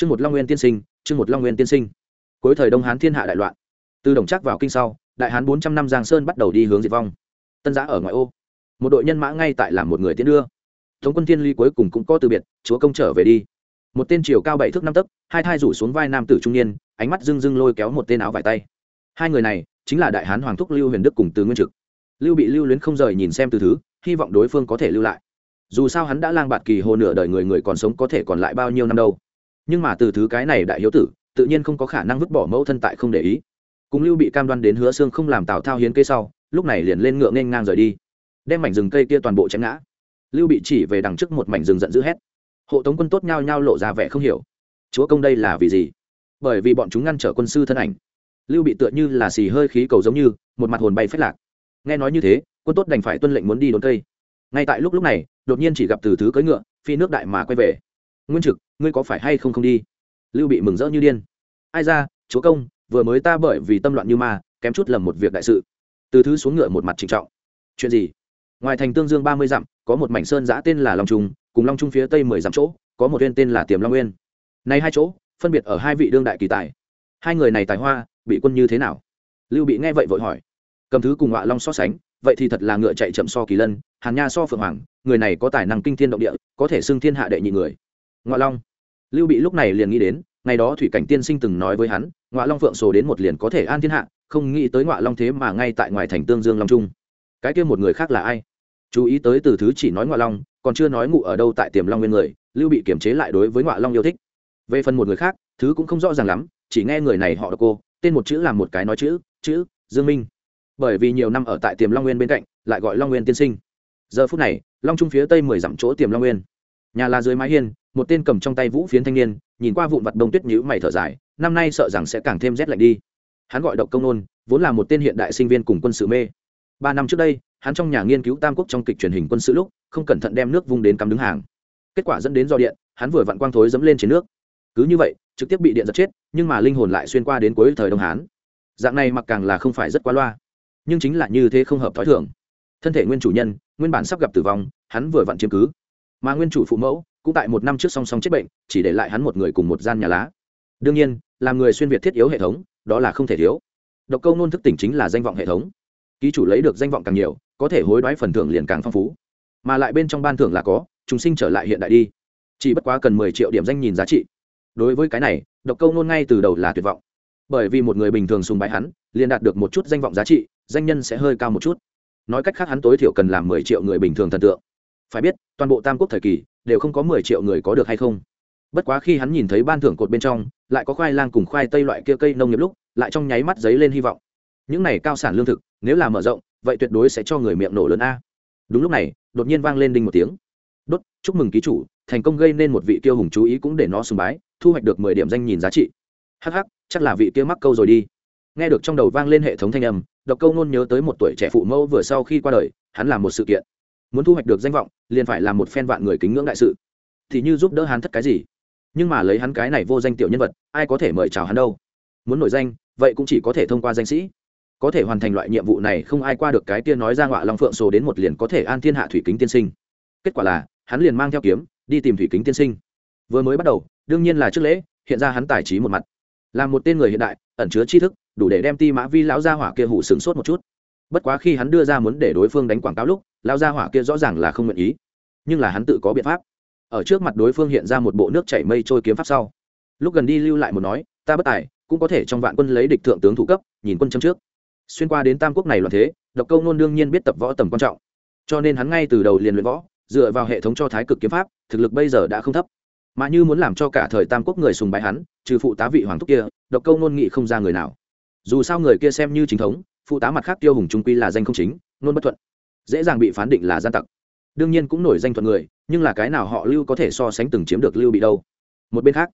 chương một long nguyên tiên sinh, chương một long nguyên tiên sinh. Cuối thời đông hán thiên hạ đại loạn. Từ đồng trác vào kinh sau, đại hán bốn trăm năm giang sơn bắt đầu đi hướng diệt vong. Tân giã ở ngoại ô. Một đội nhân mã ngay tại làm một người tiến đưa. Thống quân thiên ly cuối cùng cũng có từ biệt, chúa công trở về đi. Một tên chiều cao bảy thước năm tấc, hai thai rủ xuống vai nam tử trung niên, ánh mắt rưng rưng lôi kéo một tên áo vải tay. Hai người này, chính là đại hán hoàng thúc lưu huyền đức cùng từ nguyên trực. Lưu bị lưu luyến không rời nhìn xem từ thứ, hy vọng đối phương có thể lưu lại. Dù sao hắn đã lang bạt kỳ hồ nửa đời người người còn sống có thể còn lại bao nhiêu năm đâu nhưng mà từ thứ cái này đại hiếu tử, tự nhiên không có khả năng vứt bỏ mẫu thân tại không để ý. Cùng lưu bị cam đoan đến hứa xương không làm tào thao hiến cây sau, lúc này liền lên ngựa nên ngang rời đi. Đem mảnh rừng cây kia toàn bộ chém ngã. Lưu bị chỉ về đằng trước một mảnh rừng giận dữ hét. Hộ tống quân tốt nhao nhao lộ ra vẻ không hiểu. Chúa công đây là vì gì? Bởi vì bọn chúng ngăn trở quân sư thân ảnh. Lưu bị tựa như là xì hơi khí cầu giống như, một mặt hồn bay phết lạc. Nghe nói như thế, quân tốt đành phải tuân lệnh muốn đi đốn cây. Ngay tại lúc lúc này, đột nhiên chỉ gặp từ thứ cưỡi ngựa, phi nước đại mà quay về. Nguyên trực ngươi có phải hay không không đi? Lưu bị mừng rỡ như điên. Ai ra, chúa công, vừa mới ta bởi vì tâm loạn như ma, kém chút lầm một việc đại sự. Từ thứ xuống ngựa một mặt trịnh trọng. Chuyện gì? Ngoài thành tương dương ba mươi dặm, có một mảnh sơn giã tên là long trung, cùng long trung phía tây mười dặm chỗ, có một viên tên là tiềm long nguyên. Nay hai chỗ, phân biệt ở hai vị đương đại kỳ tài. Hai người này tài hoa, bị quân như thế nào? Lưu bị nghe vậy vội hỏi. Cầm thứ cùng họa long so sánh, vậy thì thật là ngựa chạy chậm so kỳ lân, hàn nha so phượng hoàng, người này có tài năng kinh thiên động địa, có thể xưng thiên hạ đệ nhị người ngọa long. Lưu bị lúc này liền nghĩ đến, ngày đó thủy cảnh tiên sinh từng nói với hắn, ngọa long phượng sổ đến một liền có thể an thiên hạ, không nghĩ tới ngọa long thế mà ngay tại ngoài thành tương dương long trung. Cái kia một người khác là ai? Chú ý tới từ thứ chỉ nói ngọa long, còn chưa nói ngụ ở đâu tại tiềm long nguyên người, lưu bị kiềm chế lại đối với ngọa long yêu thích. Về phần một người khác, thứ cũng không rõ ràng lắm, chỉ nghe người này họ đ cô, tên một chữ làm một cái nói chữ chữ, dương minh. Bởi vì nhiều năm ở tại tiềm long nguyên bên cạnh, lại gọi long nguyên tiên sinh. Giờ phút này, long trung phía tây mười dặm chỗ tiềm long nguyên. Nhà là dưới mái hiên một tên cầm trong tay vũ phiến thanh niên, nhìn qua vụn vặt đông tuyết nhữ mày thở dài, năm nay sợ rằng sẽ càng thêm rét lạnh đi. Hắn gọi độc công nôn, vốn là một tên hiện đại sinh viên cùng quân sự mê. Ba năm trước đây, hắn trong nhà nghiên cứu tam quốc trong kịch truyền hình quân sự lúc, không cẩn thận đem nước vung đến cắm đứng hàng. Kết quả dẫn đến do điện, hắn vừa vặn quang thối dẫm lên trên nước. Cứ như vậy, trực tiếp bị điện giật chết, nhưng mà linh hồn lại xuyên qua đến cuối thời đông hán. Dạng này mặc càng là không phải rất quá loa, nhưng chính là như thế không hợp t h ó i thường. Thân thể nguyên chủ nhân, nguyên bản sắp gặp tử vong, hắn vừa vặn chiếm cứ. Mà nguyên chủ phụ mẫu cũng tại một năm trước song song chết bệnh, chỉ để lại hắn một người cùng một gian nhà lá. Đương nhiên, làm người xuyên việt thiết yếu hệ thống, đó là không thể thiếu. Độc câu nôn thức tỉnh chính là danh vọng hệ thống. Ký chủ lấy được danh vọng càng nhiều, có thể hối đoái phần thưởng liền càng phong phú. Mà lại bên trong ban thưởng là có chúng sinh trở lại hiện đại đi. Chỉ bất quá cần mười triệu điểm danh nhìn giá trị. Đối với cái này, độc câu nôn ngay từ đầu là tuyệt vọng. Bởi vì một người bình thường sùng bái hắn, liền đạt được một chút danh vọng giá trị, danh nhân sẽ hơi cao một chút. Nói cách khác hắn tối thiểu cần làm mười triệu người bình thường thần tượng phải biết, toàn bộ tam quốc thời kỳ đều không có mười triệu người có được hay không. Bất quá khi hắn nhìn thấy ban thưởng cột bên trong, lại có khoai lang cùng khoai tây loại kia cây nông nghiệp lúc, lại trong nháy mắt giấy lên hy vọng. Những này cao sản lương thực, nếu là mở rộng, vậy tuyệt đối sẽ cho người miệng nổ lớn a. Đúng lúc này, đột nhiên vang lên đinh một tiếng. Đốt, chúc mừng ký chủ, thành công gây nên một vị tiêu hùng chú ý cũng để nó sùng bái, thu hoạch được mười điểm danh nhìn giá trị. Hắc hắc, chắc là vị kia mắc câu rồi đi. Nghe được trong đầu vang lên hệ thống thanh âm, độc câu nôn nhớ tới một tuổi trẻ phụ mẫu vừa sau khi qua đời, hắn làm một sự kiện muốn thu hoạch được danh vọng, liền phải làm một phen vạn người kính ngưỡng đại sự. Thì như giúp đỡ hắn thất cái gì? Nhưng mà lấy hắn cái này vô danh tiểu nhân vật, ai có thể mời chào hắn đâu? Muốn nổi danh, vậy cũng chỉ có thể thông qua danh sĩ. Có thể hoàn thành loại nhiệm vụ này, không ai qua được cái tiên nói ra ngọa long phượng sổ đến một liền có thể an thiên hạ thủy kính tiên sinh. Kết quả là, hắn liền mang theo kiếm, đi tìm thủy kính tiên sinh. Vừa mới bắt đầu, đương nhiên là trước lễ, hiện ra hắn tài trí một mặt. Là một tên người hiện đại, ẩn chứa tri thức, đủ để đem ti mã vi lão gia hỏa kia hủ sướng sốt một chút. Bất quá khi hắn đưa ra muốn để đối phương đánh quảng cáo lúc lão gia hỏa kia rõ ràng là không nguyện ý. Nhưng là hắn tự có biện pháp. Ở trước mặt đối phương hiện ra một bộ nước chảy mây trôi kiếm pháp sau. Lúc gần đi lưu lại một nói, ta bất tài, cũng có thể trong vạn quân lấy địch thượng tướng thủ cấp, nhìn quân châm trước. Xuyên qua đến tam quốc này loạn thế, độc câu nôn đương nhiên biết tập võ tầm quan trọng. Cho nên hắn ngay từ đầu liền luyện võ, dựa vào hệ thống cho thái cực kiếm pháp, thực lực bây giờ đã không thấp. Mà như muốn làm cho cả thời tam quốc người sùng bái hắn, trừ phụ tá vị hoàng thúc kia, độc câu nôn nghị không ra người nào. Dù sao người kia xem như chính thống, phụ tá mặt khác tiêu hùng trung quy là danh không chính, nôn bất thuận dễ dàng bị phán định là gian tặc. Đương nhiên cũng nổi danh thuận người, nhưng là cái nào họ lưu có thể so sánh từng chiếm được lưu bị đâu. Một bên khác,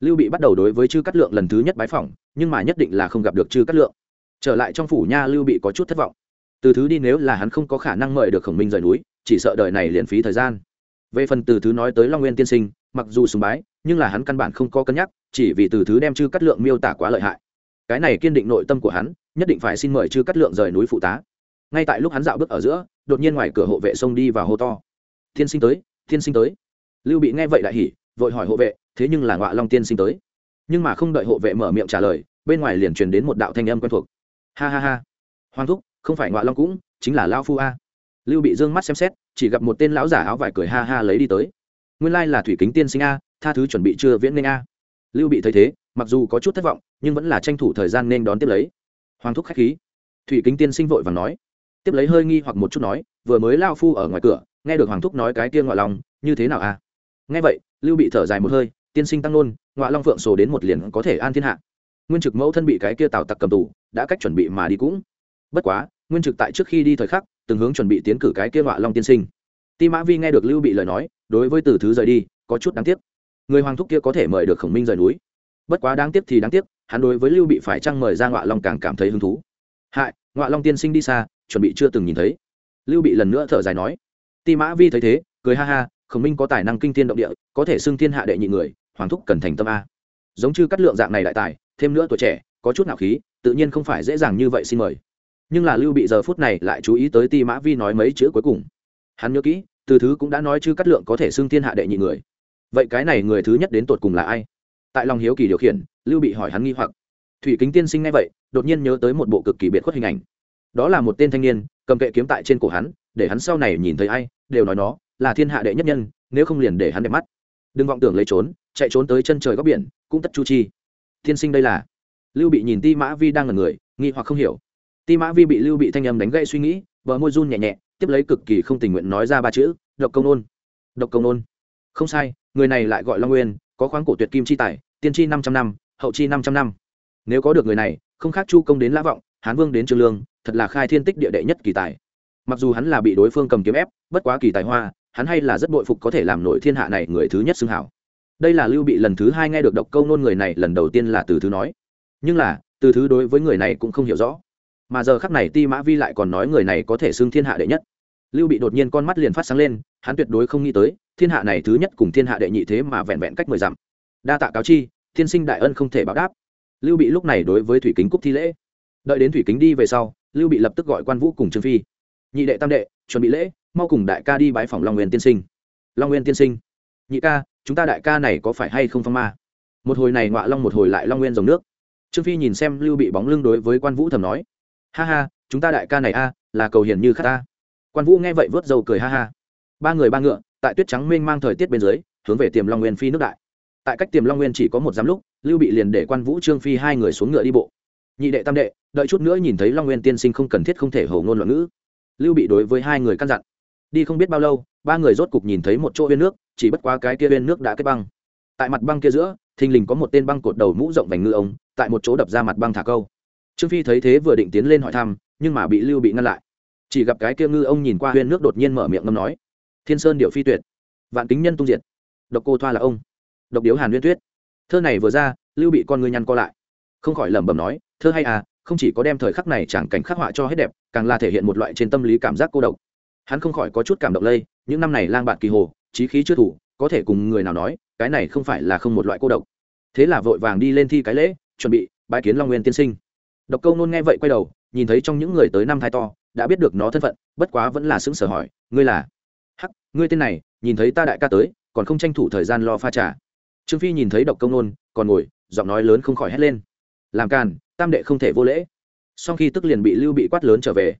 lưu bị bắt đầu đối với chư cát lượng lần thứ nhất bái phỏng, nhưng mà nhất định là không gặp được chư cát lượng. Trở lại trong phủ nha, lưu bị có chút thất vọng. Từ thứ đi nếu là hắn không có khả năng mời được khổng minh rời núi, chỉ sợ đời này liền phí thời gian. Về phần từ thứ nói tới long nguyên tiên sinh, mặc dù sùng bái, nhưng là hắn căn bản không có cân nhắc, chỉ vì từ thứ đem chư Cát lượng miêu tả quá lợi hại. Cái này kiên định nội tâm của hắn, nhất định phải xin mời chư Cát lượng rời núi phụ tá. Ngay tại lúc hắn dạo bước ở giữa đột nhiên ngoài cửa hộ vệ xông đi và hô to. Tiên sinh tới, tiên sinh tới. Lưu bị nghe vậy đại hỉ, vội hỏi hộ vệ, thế nhưng là ngọa long tiên sinh tới? Nhưng mà không đợi hộ vệ mở miệng trả lời, bên ngoài liền truyền đến một đạo thanh âm quen thuộc. Ha ha ha, hoàng thúc, không phải ngọa long cũng, chính là lao phu a. Lưu bị d ư ơ n g mắt xem xét, chỉ gặp một tên lão giả áo vải cười ha ha lấy đi tới. Nguyên lai là thủy kính tiên sinh a, tha thứ chuẩn bị chưa viễn nên a. Lưu bị thấy thế, mặc dù có chút thất vọng, nhưng vẫn là tranh thủ thời gian nên đón tiếp lấy. Hoàng thúc k h á c h khí. Thủy kính tiên sinh vội và nói tiếp lấy hơi nghi hoặc một chút nói, vừa mới lao phu ở ngoài cửa, nghe được hoàng thúc nói cái tiên ngoại lòng, như thế nào à? nghe vậy, lưu bị thở dài một hơi, tiên sinh tăng nôn ngoại long phượng sổ đến một liền có thể an thiên hạ. Nguyên trực mẫu thân bị cái kia tào tặc cầm tù, đã cách chuẩn bị mà đi cũng. Bất quá, nguyên trực tại trước khi đi thời khắc, từng hướng chuẩn bị tiến cử cái kia ngoại long tiên sinh. Ti mã vi nghe được lưu bị lời nói, đối với từ thứ rời đi, có chút đáng tiếc. Người hoàng thúc kia có thể mời được khổng minh rời núi. Bất quá đáng tiếc thì đáng tiếc, hắn đối với lưu bị phải trăng mời ra ngoại long càng cảm thấy hứng thú. Hại ngoại long tiên sinh đi xa chuẩn bị chưa từng nhìn thấy. Lưu bị lần nữa thở dài nói, ti mã vi thấy thế, cười ha ha, khổng minh có tài năng kinh thiên động địa, có thể xưng thiên hạ đệ nhị người, hoàng thúc cần thành tâm a. Giống như cắt lượng dạng này đại tài, thêm nữa tuổi trẻ, có chút nạo khí, tự nhiên không phải dễ dàng như vậy xin mời. Nhưng là lưu bị giờ phút này lại chú ý tới ti mã vi nói mấy chữ cuối cùng. Hắn nhớ kỹ, từ thứ cũng đã nói chứ cắt lượng có thể xưng thiên hạ đệ nhị người. Vậy cái này người thứ nhất đến tột cùng là ai? Tại lòng hiếu kỳ điều khiển, lưu bị hỏi hắn nghi hoặc. Thủy kính tiên sinh ngay vậy, đột nhiên nhớ tới một bộ cực kỳ biệt khuất hình ảnh đó là một tên thanh niên, cầm kệ kiếm tại trên cổ hắn, để hắn sau này nhìn thấy ai, đều nói nó là thiên hạ đệ nhất nhân, nếu không liền để hắn đẹp mắt. Đừng vọng tưởng lấy trốn, chạy trốn tới chân trời góc biển, cũng tất chu chi. Tiên sinh đây là. Lưu bị nhìn ti mã vi đang là người, nghi hoặc không hiểu. Ti mã vi bị lưu bị thanh âm đánh gãy suy nghĩ vợ môi run nhẹ nhẹ, tiếp lấy cực kỳ không tình nguyện nói ra ba chữ, độc công nôn. Độc công nôn. Không sai, người này lại gọi long nguyên, có khoáng cổ tuyệt kim chi tài, tiên chi năm trăm năm, hậu chi năm trăm năm. Nếu có được người này, không khác chu công đến lã vọng, hán vương đến trương lương thật là khai thiên tích địa đệ nhất kỳ tài. Mặc dù hắn là bị đối phương cầm kiếm ép, bất quá kỳ tài hoa, hắn hay là rất bội phục có thể làm nổi thiên hạ này người thứ nhất xưng hảo. Đây là lưu bị lần thứ hai nghe được độc câu nôn người này lần đầu tiên là từ thứ nói. Nhưng là, từ thứ đối với người này cũng không hiểu rõ. Mà giờ khắc này ti mã vi lại còn nói người này có thể xưng thiên hạ đệ nhất. Lưu bị đột nhiên con mắt liền phát sáng lên, hắn tuyệt đối không nghĩ tới, thiên hạ này thứ nhất cùng thiên hạ đệ nhị thế mà vẹn vẹn cách mười dặm. Đa tạ cáo chi, thiên sinh đại ân không thể báo đáp. Lưu bị lúc này đối với thủy kính cúc thi lễ. Đợi đến thủy kính đi về sau lưu bị lập tức gọi quan vũ cùng trương phi. Nhị đệ tam đệ, chuẩn bị lễ, mau cùng đại ca đi bái phòng long nguyên tiên sinh. Long nguyên tiên sinh, nhị ca, chúng ta đại ca này có phải hay không phong ma? Một hồi này ngọa long một hồi lại long nguyên dòng nước. Trương phi nhìn xem lưu bị bóng lưng đối với quan vũ thầm nói, ha ha, chúng ta đại ca này a, là cầu hiền như khát ta. Quan vũ nghe vậy vớt dầu cười ha ha. Ba người ba ngựa, tại tuyết trắng mênh mang thời tiết bên dưới, hướng về tiềm long nguyên phi nước đại. Tại cách tiềm long nguyên chỉ có một giám lúc, lưu bị liền để quan vũ trương phi hai người xuống ngựa đi bộ. Nhị đệ tam đệ đợi chút nữa nhìn thấy long nguyên tiên sinh không cần thiết không thể hầu ngôn loạn ngữ. Lưu bị đối với hai người căn dặn. Đi không biết bao lâu, ba người rốt cục nhìn thấy một chỗ bên nước, chỉ bất quá cái kia bên nước đã kết băng. Tại mặt băng kia giữa, thình lình có một tên băng cột đầu mũ rộng vành ngư ống tại một chỗ đập ra mặt băng thả câu. Trương phi thấy thế vừa định tiến lên hỏi thăm, nhưng mà bị lưu bị ngăn lại. Chỉ gặp cái kia ngư ông nhìn qua huyên nước đột nhiên mở miệng ngâm nói, thiên sơn điệu phi tuyệt, vạn kính nhân tung diệt, độc cô thoa là ông, độc điếu hàn huyên tuyết. Thơ này vừa ra, lưu bị con ngươi nhăn co lại. Không khỏi lẩm bẩm nói, thơ hay à không chỉ có đem thời khắc này chẳng cảnh khắc họa cho hết đẹp, càng là thể hiện một loại trên tâm lý cảm giác cô độc. Hắn không khỏi có chút cảm động lây, những năm này lang bạn kỳ hồ trí khí chưa thủ, có thể cùng người nào nói, cái này không phải là không một loại cô độc. Thế là vội vàng đi lên thi cái lễ, chuẩn bị bãi kiến long nguyên tiên sinh. Độc câu nôn nghe vậy quay đầu, nhìn thấy trong những người tới năm thai to, đã biết được nó thân phận, bất quá vẫn là xứng sở hỏi, ngươi là? Hắc, ngươi tên này, nhìn thấy ta đại ca tới, còn không tranh thủ thời gian lo pha trà. Trương phi nhìn thấy độc công nôn, còn ngồi, giọng nói lớn không khỏi hét lên. Làm càn tam đệ không thể vô lễ. Sau khi tức liền bị lưu bị quát lớn trở về.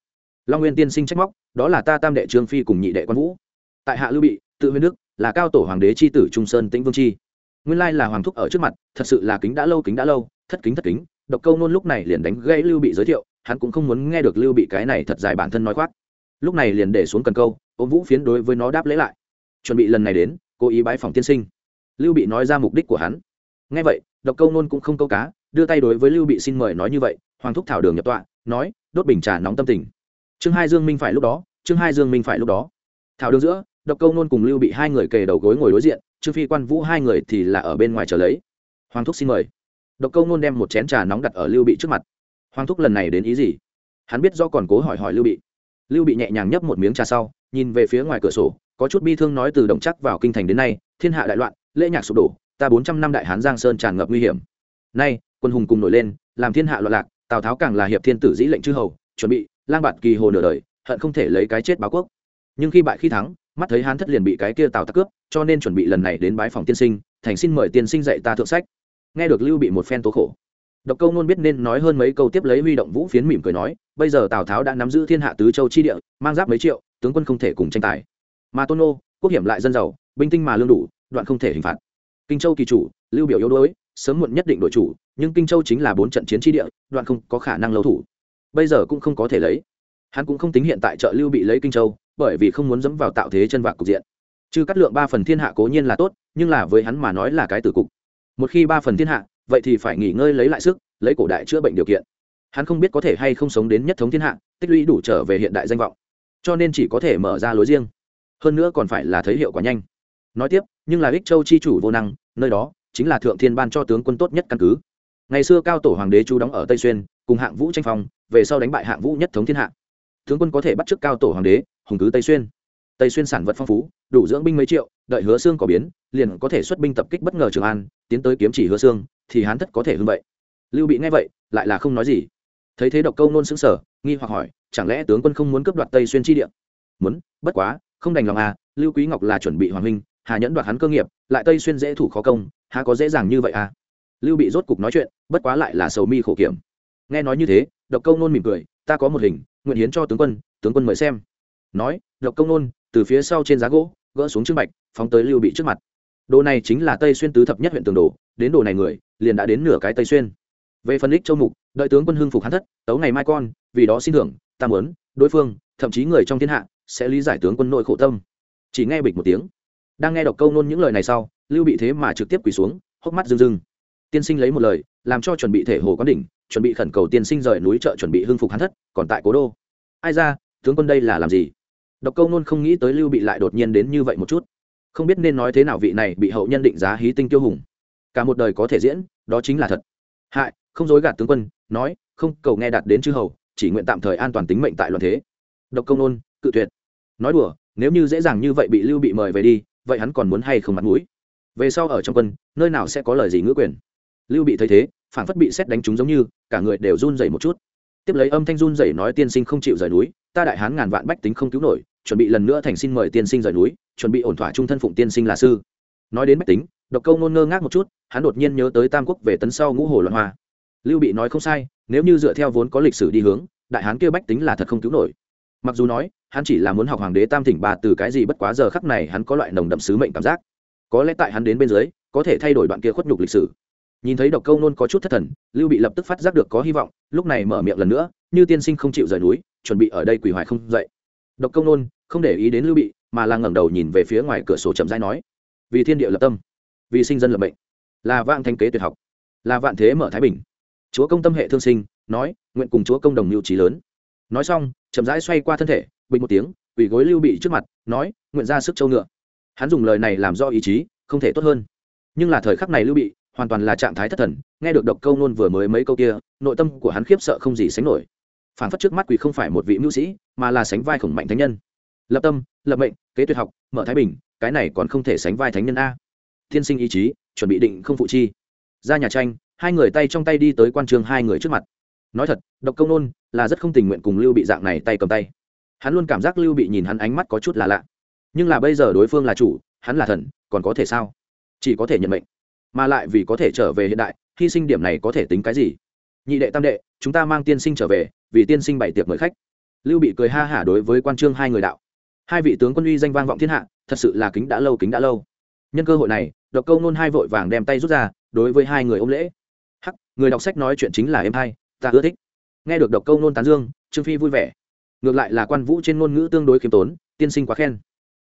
Long nguyên tiên sinh trách móc, đó là ta tam đệ trương phi cùng nhị đệ quan vũ. Tại hạ lưu bị, tự huyền đức, là cao tổ hoàng đế c h i tử trung sơn tĩnh vương chi. Nguyên lai là hoàng thúc ở trước mặt, thật sự là kính đã lâu, kính đã lâu, thất kính thất kính. Độc câu nôn lúc này liền đánh gây lưu bị giới thiệu, hắn cũng không muốn nghe được lưu bị cái này thật dài bản thân nói khoác. Lúc này liền để xuống cần câu, ôm vũ phiến đối với nó đáp lễ lại. Chuẩn bị lần này đến, cố ý bái phòng tiên sinh. Lưu bị nói ra mục đích của hắn. Nghe vậy, độc câu nôn cũng không câu cá đưa tay đối với lưu bị xin mời nói như vậy, hoàng thúc thảo đường nhập tọa, nói, đốt bình trà nóng tâm tình. Chương hai dương minh phải lúc đó chương hai dương minh phải lúc đó. Thảo đường giữa, độc câu nôn cùng lưu bị hai người kề đầu gối ngồi đối diện, trương phi quan vũ hai người thì là ở bên ngoài chờ lấy. Hoàng thúc xin mời. Độc câu nôn đem một chén trà nóng đặt ở lưu bị trước mặt. Hoàng thúc lần này đến ý gì? Hắn biết do còn cố hỏi hỏi lưu bị. Lưu bị nhẹ nhàng nhấp một miếng trà sau, nhìn về phía ngoài cửa sổ, có chút bi thương nói từ đồng chắc vào kinh thành đến nay, thiên hạ đại loạn, lễ nhạc sụp đổ, ta bốn trăm năm đại hán giang sơn tràn ngập nguy hiểm. Nay quân hùng cùng nổi lên, làm thiên hạ loạn lạc, tào tháo càng là hiệp thiên tử dĩ lệnh chư hầu, chuẩn bị, lang bạt kỳ hồ nửa đời, hận không thể lấy cái chết báo quốc. Nhưng khi bại khi thắng, mắt thấy hán thất liền bị cái kia tào tắc cướp, cho nên chuẩn bị lần này đến bái phòng tiên sinh, thành xin mời tiên sinh dạy ta thượng sách. Nghe được lưu bị một phen tố khổ, độc câu nôn biết nên nói hơn mấy câu tiếp lấy huy động vũ phiến mỉm cười nói, bây giờ tào tháo đã nắm giữ thiên hạ tứ châu chi địa, mang giáp mấy triệu, tướng quân không thể cùng tranh tài. Mà tôn nô, quốc hiểm lại dân giàu, binh tinh mà lương đủ, đoạn không thể hình phạt kinh châu kỳ chủ, lưu biểu yếu đuối, sớm muộn nhất định đội chủ, nhưng kinh châu chính là bốn trận chiến tri địa, đoạn không có khả năng lâu thủ. Bây giờ cũng không có thể lấy. Hắn cũng không tính hiện tại trợ lưu bị lấy kinh châu, bởi vì không muốn dẫm vào tạo thế chân vạc cục diện. Chứ cắt lượng ba phần thiên hạ cố nhiên là tốt, nhưng là với hắn mà nói là cái tử cục. Một khi ba phần thiên hạ, vậy thì phải nghỉ ngơi lấy lại sức, lấy cổ đại chữa bệnh điều kiện. Hắn không biết có thể hay không sống đến nhất thống thiên hạ, tích lũy đủ trở về hiện đại danh vọng. Cho nên chỉ có thể mở ra lối riêng. Hơn nữa còn phải là thấy hiệu quả nhanh. Nói tiếp nhưng là ích châu chi chủ vô năng, nơi đó chính là thượng thiên ban cho tướng quân tốt nhất căn cứ. Ngày xưa cao tổ hoàng đế chú đóng ở tây xuyên, cùng hạng vũ tranh phong, về sau đánh bại hạng vũ nhất thống thiên hạ. Tướng quân có thể bắt chức cao tổ hoàng đế, hùng cứ tây xuyên. Tây xuyên sản vật phong phú, đủ dưỡng binh mấy triệu, đợi hứa xương có biến, liền có thể xuất binh tập kích bất ngờ trường an, tiến tới kiếm chỉ hứa xương, thì hán thất có thể hưng vậy. Lưu bị nghe vậy, lại là không nói gì. Thấy thế độc câu nôn xứng sở nghi hoặc hỏi, chẳng lẽ tướng quân không muốn cướp đoạt tây xuyên chi địa? Muốn, bất quá, không đành lòng à lưu quý ngọc là chuẩn bị hoàng minh hà nhẫn đoạt hắn cơ nghiệp, lại tây xuyên dễ thủ khó công hà có dễ dàng như vậy à? Lưu bị rốt cục nói chuyện, bất quá lại là sầu mi khổ kiểm. Nghe nói như thế, độc câu nôn mỉm cười, ta có một hình, nguyện hiến cho tướng quân tướng quân mời xem. Nói, độc công nôn từ phía sau trên giá gỗ, gỡ xuống trưng bạch, phóng tới lưu bị trước mặt. Đồ này chính là tây xuyên tứ thập nhất huyện tường đồ, đến đồ này người, liền đã đến nửa cái tây xuyên. Về phân đích châu mục, đợi tướng quân hưng phục hắn thất, tấu ngày mai con, vì đó xin thưởng tam ớn đối phương, thậm chí người trong thiên hạ, sẽ lý giải tướng quân nội khổ tâm. Chỉ nghe bịch một tiếng đang nghe độc câu nôn những lời này sau, lưu bị thế mà trực tiếp quỳ xuống, hốc mắt rưng rưng. Tiên sinh lấy một lời, làm cho chuẩn bị thể hồ quán đỉnh, chuẩn bị khẩn cầu tiên sinh rời núi chợ chuẩn bị hưng phục hắn thất, còn tại cố đô. Ai ra, tướng quân đây là làm gì? Độc câu nôn không nghĩ tới lưu bị lại đột nhiên đến như vậy một chút. Không biết nên nói thế nào vị này bị hậu nhân định giá hí tinh tiêu hùng. Cả một đời có thể diễn, đó chính là thật. Hại, không dối gạt tướng quân, nói, không, cầu nghe đạt đến chư hầu, chỉ nguyện tạm thời an toàn tính mệnh tại loạn thế. Độc công nôn, cự tuyệt. Nói đùa, nếu như dễ dàng như vậy bị lưu bị mời về đi vậy hắn còn muốn hay không mặt mũi? Về sau ở trong quân, nơi nào sẽ có lời gì ngữ quyền? Lưu bị thấy thế phản phất bị xét đánh trúng giống như, cả người đều run dày một chút. Tiếp lấy âm thanh run dày nói tiên sinh không chịu rời núi, ta đại hán ngàn vạn bách tính không cứu nổi, chuẩn bị lần nữa thành xin mời tiên sinh rời núi, chuẩn bị ổn thỏa trung thân phụng tiên sinh là sư. Nói đến bách tính, độc câu ngôn ngơ ngác một chút, hắn đột nhiên nhớ tới tam quốc về tấn sau ngũ hồ loạn hoa. Lưu bị nói không sai, nếu như dựa theo vốn có lịch sử đi hướng, đại hán kêu bách tính là thật không cứu nổi. Mặc dù nói hắn chỉ là muốn học hoàng đế tam thỉnh bà từ cái gì bất quá giờ khắc này hắn có loại nồng đậm sứ mệnh cảm giác. Có lẽ tại hắn đến bên dưới, có thể thay đổi đoạn kia khuất nhục lịch sử. Nhìn thấy độc câu nôn có chút thất thần, lưu bị lập tức phát giác được có hy vọng, lúc này mở miệng lần nữa, như tiên sinh không chịu rời núi, chuẩn bị ở đây quỳ hoài không dậy. Độc câu nôn không để ý đến lưu bị, mà là ngẩng đầu nhìn về phía ngoài cửa sổ chậm rãi nói, vì thiên địa lập tâm, vì sinh dân lập mệnh, là vạn thanh kế tuyệt học, là vạn thế mở thái bình. Chúa công tâm hệ thương sinh, nói, nguyện cùng chúa công đồng mưu trí lớn. Nói xong chậm rãi xoay qua thân thể, bình một tiếng, quỳ gối lưu bị trước mặt, nói, nguyện ra sức châu ngựa. Hắn dùng lời này làm do ý chí, không thể tốt hơn. Nhưng là thời khắc này lưu bị hoàn toàn là trạng thái thất thần, nghe được độc câu nôn vừa mới mấy câu kia, nội tâm của hắn khiếp sợ không gì sánh nổi. Phản phất trước mắt quỳ không phải một vị mưu sĩ, mà là sánh vai khổng mạnh thánh nhân. Lập tâm, lập mệnh, kế tuyệt học, mở thái bình, cái này còn không thể sánh vai thánh nhân a. Thiên sinh ý chí, chuẩn bị định không phụ chi. Ra nhà tranh, hai người tay trong tay đi tới quan trường hai người trước mặt nói thật, độc công nôn là rất không tình nguyện cùng lưu bị dạng này tay cầm tay. Hắn luôn cảm giác lưu bị nhìn hắn ánh mắt có chút là lạ. Nhưng là bây giờ đối phương là chủ, hắn là thần, còn có thể sao? Chỉ có thể nhận mệnh. Mà lại vì có thể trở về hiện đại, hy sinh điểm này có thể tính cái gì? Nhị đệ tam đệ, chúng ta mang tiên sinh trở về, vì tiên sinh bày tiệc mời khách. Lưu bị cười ha hả đối với quan trương hai người đạo. Hai vị tướng quân uy danh vang vọng thiên hạ, thật sự là kính đã lâu, kính đã lâu. Nhân cơ hội này, độc câu nôn hai vội vàng đem tay rút ra, đối với hai người ôm lễ. Hắc, người đọc sách nói chuyện chính là em hai ta ưa thích. Nghe được độc câu nôn tán dương, trương phi vui vẻ. Ngược lại là quan vũ trên ngôn ngữ tương đối khiêm tốn, tiên sinh quá khen.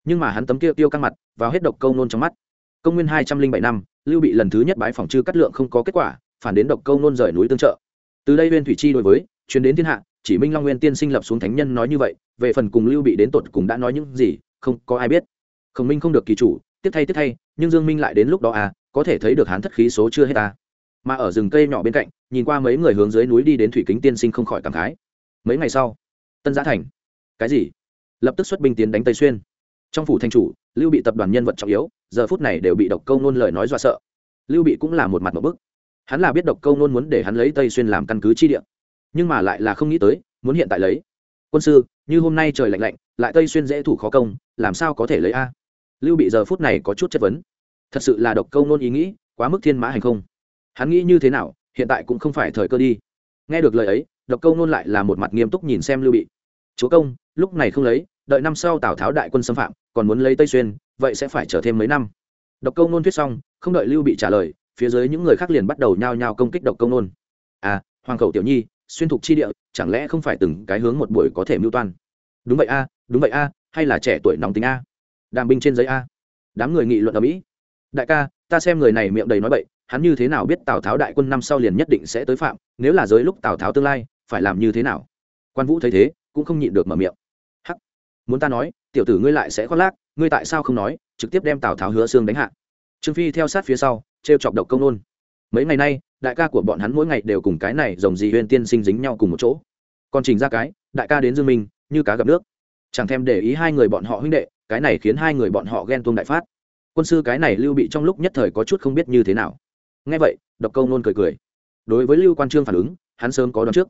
Nhưng mà hắn tấm kia tiêu căng mặt, vào hết độc câu nôn trong mắt. Công nguyên hai trăm linh bảy năm, lưu bị lần thứ nhất bái phòng chư cắt lượng không có kết quả, phản đến độc câu nôn rời núi tương trợ. Từ đây uyên thủy chi đối với chuyến đến thiên hạ, chỉ minh long nguyên tiên sinh lập xuống thánh nhân nói như vậy, về phần cùng lưu bị đến tột cùng đã nói những gì, không có ai biết. Khổng minh không được kỳ chủ, tiếp thay tiếp thay, nhưng dương minh lại đến lúc đó à có thể thấy được hắn thất khí số chưa hết ta mà ở rừng cây nhỏ bên cạnh nhìn qua mấy người hướng dưới núi đi đến thủy kính tiên sinh không khỏi cảm khái. Mấy ngày sau, tân giã thành. Cái gì? Lập tức xuất binh tiến đánh tây xuyên. Trong phủ thanh chủ, lưu bị tập đoàn nhân vật trọng yếu, giờ phút này đều bị độc câu nôn lời nói dọa sợ. Lưu bị cũng là một mặt một bức. Hắn là biết độc câu nôn muốn để hắn lấy tây xuyên làm căn cứ chi địa, nhưng mà lại là không nghĩ tới, muốn hiện tại lấy. Quân sư, như hôm nay trời lạnh lạnh, lại tây xuyên dễ thủ khó công, làm sao có thể lấy a? Lưu bị giờ phút này có chút chất vấn. Thật sự là độc câu nôn ý nghĩ, quá mức thiên mã hành không. Hắn nghĩ như thế nào hiện tại cũng không phải thời cơ đi. Nghe được lời ấy, độc câu nôn lại là một mặt nghiêm túc nhìn xem lưu bị. Chúa công, lúc này không lấy, đợi năm sau tào tháo đại quân xâm phạm, còn muốn lấy tây xuyên, vậy sẽ phải chờ thêm mấy năm. Độc câu nôn thuyết xong, không đợi lưu bị trả lời, phía dưới những người khác liền bắt đầu nhao nhao công kích độc câu nôn. À hoàng khẩu tiểu nhi, xuyên thục chi địa, chẳng lẽ không phải từng cái hướng một buổi có thể mưu toan? Đúng vậy a, đúng vậy a, hay là trẻ tuổi nóng tính a? Đàm binh trên giấy a. Đám người nghị luận ở mỹ. Đại ca, ta xem người này miệng đầy nói bậy hắn như thế nào biết tào tháo đại quân năm sau liền nhất định sẽ tới phạm nếu là giới lúc tào tháo tương lai phải làm như thế nào quan vũ thấy thế cũng không nhịn được mở miệng hắc muốn ta nói tiểu tử ngươi lại sẽ khoác lác ngươi tại sao không nói trực tiếp đem tào tháo hứa xương đánh hạ trương phi theo sát phía sau t r e o chọc độc công nôn mấy ngày nay đại ca của bọn hắn mỗi ngày đều cùng cái này dòng dị huyên tiên sinh dính nhau cùng một chỗ còn trình ra cái đại ca đến dương minh như cá gặp nước chẳng thèm để ý hai người bọn họ huynh đệ cái này khiến hai người bọn họ ghen tuông đại phát quân sư cái này lưu bị trong lúc nhất thời có chút không biết như thế nào nghe vậy, độc câu nôn cười cười. Đối với lưu quan trương phản ứng, hắn sớm có đón trước.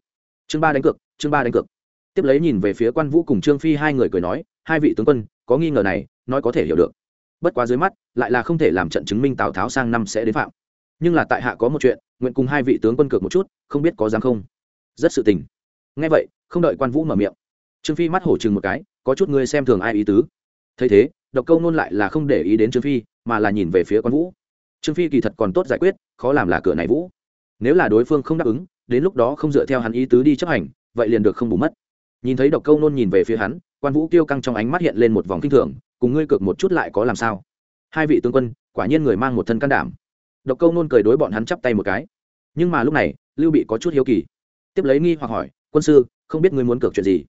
Chương ba đánh cược, chương ba đánh cược. Tiếp lấy nhìn về phía quan vũ cùng trương phi hai người cười nói, hai vị tướng quân, có nghi ngờ này, nói có thể hiểu được. Bất quá dưới mắt, lại là không thể làm trận chứng minh tào tháo sang năm sẽ đến phạm. Nhưng là tại hạ có một chuyện, nguyện cùng hai vị tướng quân cược một chút, không biết có dám không? Rất sự tình. Nghe vậy, không đợi quan vũ mở miệng. Trương phi mắt hổ chừng một cái, có chút ngươi xem thường ai ý tứ. Thấy thế, độc câu nôn lại là không để ý đến trương phi, mà là nhìn về phía quan vũ trương phi kỳ thật còn tốt giải quyết, khó làm là cửa này vũ. Nếu là đối phương không đáp ứng, đến lúc đó không dựa theo hắn ý tứ đi chấp hành, vậy liền được không bù mất. Nhìn thấy độc câu nôn nhìn về phía hắn, quan vũ tiêu căng trong ánh mắt hiện lên một vòng kinh thường, cùng ngươi cược một chút lại có làm sao? Hai vị tướng quân, quả nhiên người mang một thân can đảm. Độc câu nôn cười đối bọn hắn chắp tay một cái. Nhưng mà lúc này, lưu bị có chút hiếu kỳ. Tiếp lấy nghi hoặc hỏi, quân sư, không biết ngươi muốn cược chuyện gì?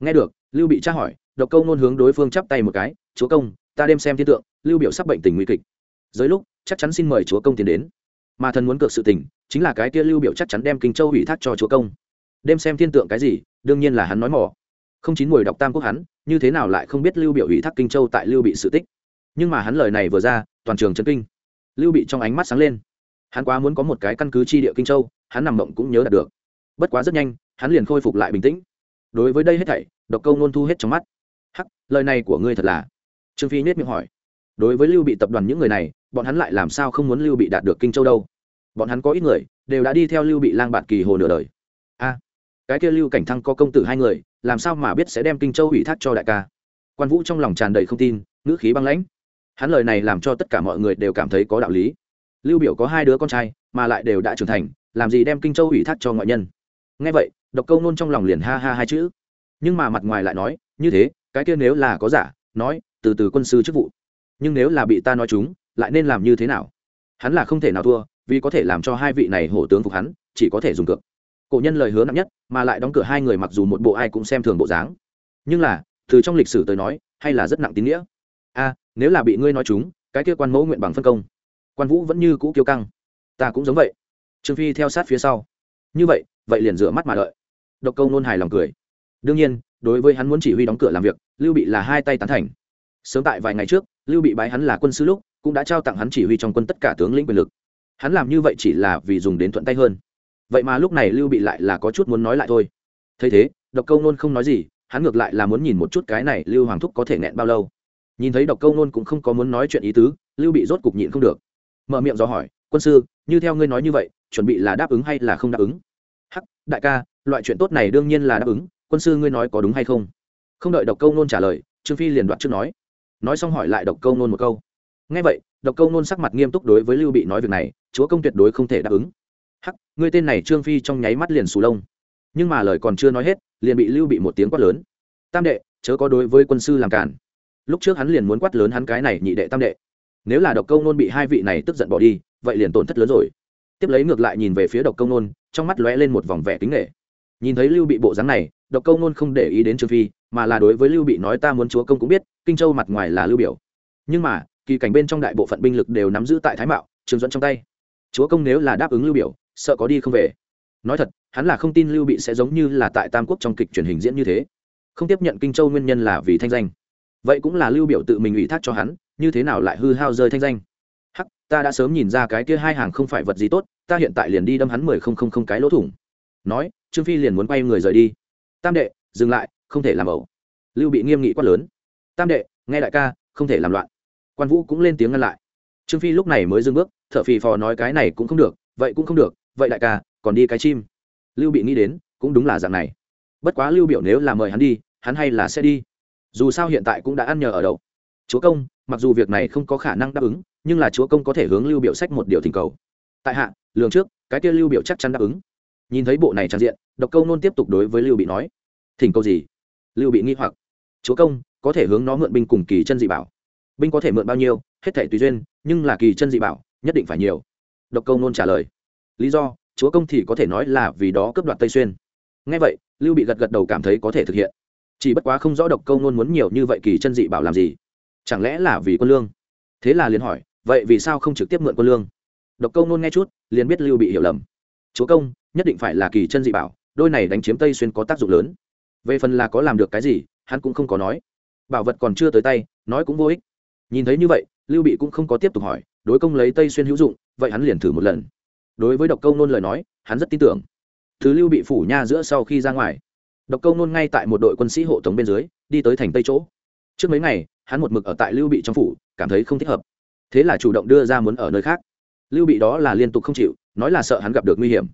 Nghe được, lưu bị tra hỏi, độc câu nôn hướng đối phương chắp tay một cái, chúa công, ta đem xem thiên tượng, lưu biểu sắp bệnh tình nguy kịch. Dưới lúc chắc chắn xin mời chúa công tiến đến. Mà thần muốn cược sự tình, chính là cái kia lưu biểu chắc chắn đem kinh châu ủy thác cho chúa công. Đem xem thiên tượng cái gì, đương nhiên là hắn nói mỏ không chín mùi đọc tam quốc hắn, như thế nào lại không biết lưu biểu ủy thác kinh châu tại lưu bị sự tích. Nhưng mà hắn lời này vừa ra, toàn trường chấn kinh. Lưu bị trong ánh mắt sáng lên. Hắn quá muốn có một cái căn cứ chi địa kinh châu, hắn nằm mộng cũng nhớ đạt được. Bất quá rất nhanh, hắn liền khôi phục lại bình tĩnh. Đối với đây hết thảy, độc câu nôn thu hết trong mắt. Hắc, lời này của ngươi thật là. Trương phi nết miệng hỏi. Đối với lưu bị tập đoàn những người này bọn hắn lại làm sao không muốn lưu bị đạt được kinh châu đâu? Bọn hắn có ít người, đều đã đi theo lưu bị lang bạt kỳ hồ nửa đời. A, cái kia lưu cảnh thăng có công tử hai người, làm sao mà biết sẽ đem kinh châu ủy thác cho đại ca? Quan vũ trong lòng tràn đầy không tin, ngữ khí băng lãnh. Hắn lời này làm cho tất cả mọi người đều cảm thấy có đạo lý. Lưu biểu có hai đứa con trai, mà lại đều đã trưởng thành, làm gì đem kinh châu ủy thác cho ngoại nhân? Nghe vậy, độc câu nôn trong lòng liền ha ha hai chữ. Nhưng mà mặt ngoài lại nói, như thế, cái kia nếu là có giả, nói, từ từ quân sư chức vụ. Nhưng nếu là bị ta nói chúng lại nên làm như thế nào? Hắn là không thể nào thua, vì có thể làm cho hai vị này hổ tướng phục hắn, chỉ có thể dùng cược. Cổ nhân lời hứa nặng nhất, mà lại đóng cửa hai người mặc dù một bộ ai cũng xem thường bộ dáng. Nhưng là, từ trong lịch sử tới nói, hay là rất nặng tín nghĩa. A, nếu là bị ngươi nói chúng, cái kia quan mẫu nguyện bằng phân công. Quan vũ vẫn như cũ kiêu căng. Ta cũng giống vậy. Trương phi theo sát phía sau. Như vậy vậy liền rửa mắt mà đợi. Độc câu nôn hài lòng cười. Đương nhiên, đối với hắn muốn chỉ huy đóng cửa làm việc, lưu bị là hai tay tán thành. Sớm tại vài ngày trước lưu bị bái hắn là quân sư lúc, cũng đã trao tặng hắn chỉ huy trong quân tất cả tướng lĩnh quyền lực. Hắn làm như vậy chỉ là vì dùng đến thuận tay hơn. Vậy mà lúc này lưu bị lại là có chút muốn nói lại thôi. Thấy thế, độc câu nôn không nói gì, hắn ngược lại là muốn nhìn một chút cái này lưu hoàng thúc có thể nghẹn bao lâu. Nhìn thấy độc câu nôn cũng không có muốn nói chuyện ý tứ, lưu bị rốt cục nhịn không được. Mở miệng do hỏi, quân sư, như theo ngươi nói như vậy, chuẩn bị là đáp ứng hay là không đáp ứng? Hắc, đại ca, loại chuyện tốt này đương nhiên là đáp ứng, quân sư ngươi nói có đúng hay không? Không đợi độc câu nôn trả lời, trương phi liền đoạt trước nói nói xong hỏi lại độc câu nôn một câu. Ngay vậy, độc câu nôn sắc mặt nghiêm túc đối với lưu bị nói việc này, chúa công tuyệt đối không thể đáp ứng. Hắc, ngươi tên này trương phi trong nháy mắt liền sù lông. Nhưng mà lời còn chưa nói hết, liền bị lưu bị một tiếng quát lớn. Tam đệ, chớ có đối với quân sư làm cản. Lúc trước hắn liền muốn quát lớn hắn cái này nhị đệ tam đệ. Nếu là độc câu nôn bị hai vị này tức giận bỏ đi, vậy liền tổn thất lớn rồi. Tiếp lấy ngược lại nhìn về phía độc câu nôn, trong mắt lóe lên một vòng vẻ kính nghệ nhìn thấy lưu bị bộ dáng này, độc câu nôn không để ý đến trương phi, mà là đối với lưu bị nói ta muốn chúa công cũng biết, kinh châu mặt ngoài là lưu biểu. Nhưng mà, kỳ cảnh bên trong đại bộ phận binh lực đều nắm giữ tại thái mạo, trường dẫn trong tay. Chúa công nếu là đáp ứng lưu biểu, sợ có đi không về. Nói thật, hắn là không tin lưu bị sẽ giống như là tại tam quốc trong kịch truyền hình diễn như thế. Không tiếp nhận kinh châu nguyên nhân là vì thanh danh. Vậy cũng là lưu biểu tự mình ủy thác cho hắn, như thế nào lại hư hao rơi thanh danh? Hắc, ta đã sớm nhìn ra cái kia hai hàng không phải vật gì tốt, ta hiện tại liền đi đâm hắn mười không không không cái lỗ thủng. Nói trương phi liền muốn quay người rời đi. Tam đệ, dừng lại, không thể làm ẩu. Lưu bị nghiêm nghị quát lớn. Tam đệ, nghe đại ca, không thể làm loạn. Quan vũ cũng lên tiếng ngăn lại. Trương phi lúc này mới dừng bước t h ở phì phò nói cái này cũng không được, vậy cũng không được, vậy đại ca, còn đi cái chim. Lưu bị nghĩ đến, cũng đúng là dạng này. Bất quá lưu biểu nếu là mời hắn đi, hắn hay là sẽ đi. Dù sao hiện tại cũng đã ăn nhờ ở đậu. Chúa công, mặc dù việc này không có khả năng đáp ứng, nhưng là chúa công có thể hướng lưu biểu sách một điều thỉnh cầu. Tại hạ, lường trước, cái kia lưu biểu chắc chắn đáp ứng nhìn thấy bộ này trang diện, độc câu nôn tiếp tục đối với lưu bị nói, thỉnh cầu gì? Lưu bị nghi hoặc, chúa công, có thể hướng nó mượn binh cùng kỳ chân dị bảo. Binh có thể mượn bao nhiêu, hết thể tùy duyên, nhưng là kỳ chân dị bảo, nhất định phải nhiều. Độc câu nôn trả lời, lý do, chúa công thì có thể nói là vì đó cướp đoạt tây xuyên. Ngay vậy, lưu bị gật gật đầu cảm thấy có thể thực hiện. Chỉ bất quá không rõ độc câu nôn muốn nhiều như vậy kỳ chân dị bảo làm gì. Chẳng lẽ là vì quân lương? Thế là liền hỏi, vậy vì sao không trực tiếp mượn quân lương? Độc câu nôn nghe chút, liền biết lưu bị hiểu lầm, chúa công nhất định phải là kỳ chân dị bảo, đôi này đánh chiếm tây xuyên có tác dụng lớn. Về phần là có làm được cái gì, hắn cũng không có nói. Bảo vật còn chưa tới tay, nói cũng vô ích. Nhìn thấy như vậy, lưu bị cũng không có tiếp tục hỏi, đối công lấy tây xuyên hữu dụng, vậy hắn liền thử một lần. Đối với độc câu nôn lời nói, hắn rất tin tưởng. Thứ lưu bị phủ nha giữa sau khi ra ngoài, độc câu nôn ngay tại một đội quân sĩ hộ tống bên dưới, đi tới thành tây chỗ. Trước mấy ngày, hắn một mực ở tại lưu bị trong phủ, cảm thấy không thích hợp. Thế là chủ động đưa ra muốn ở nơi khác. Lưu bị đó là liên tục không chịu, nói là sợ hắn gặp được nguy hiểm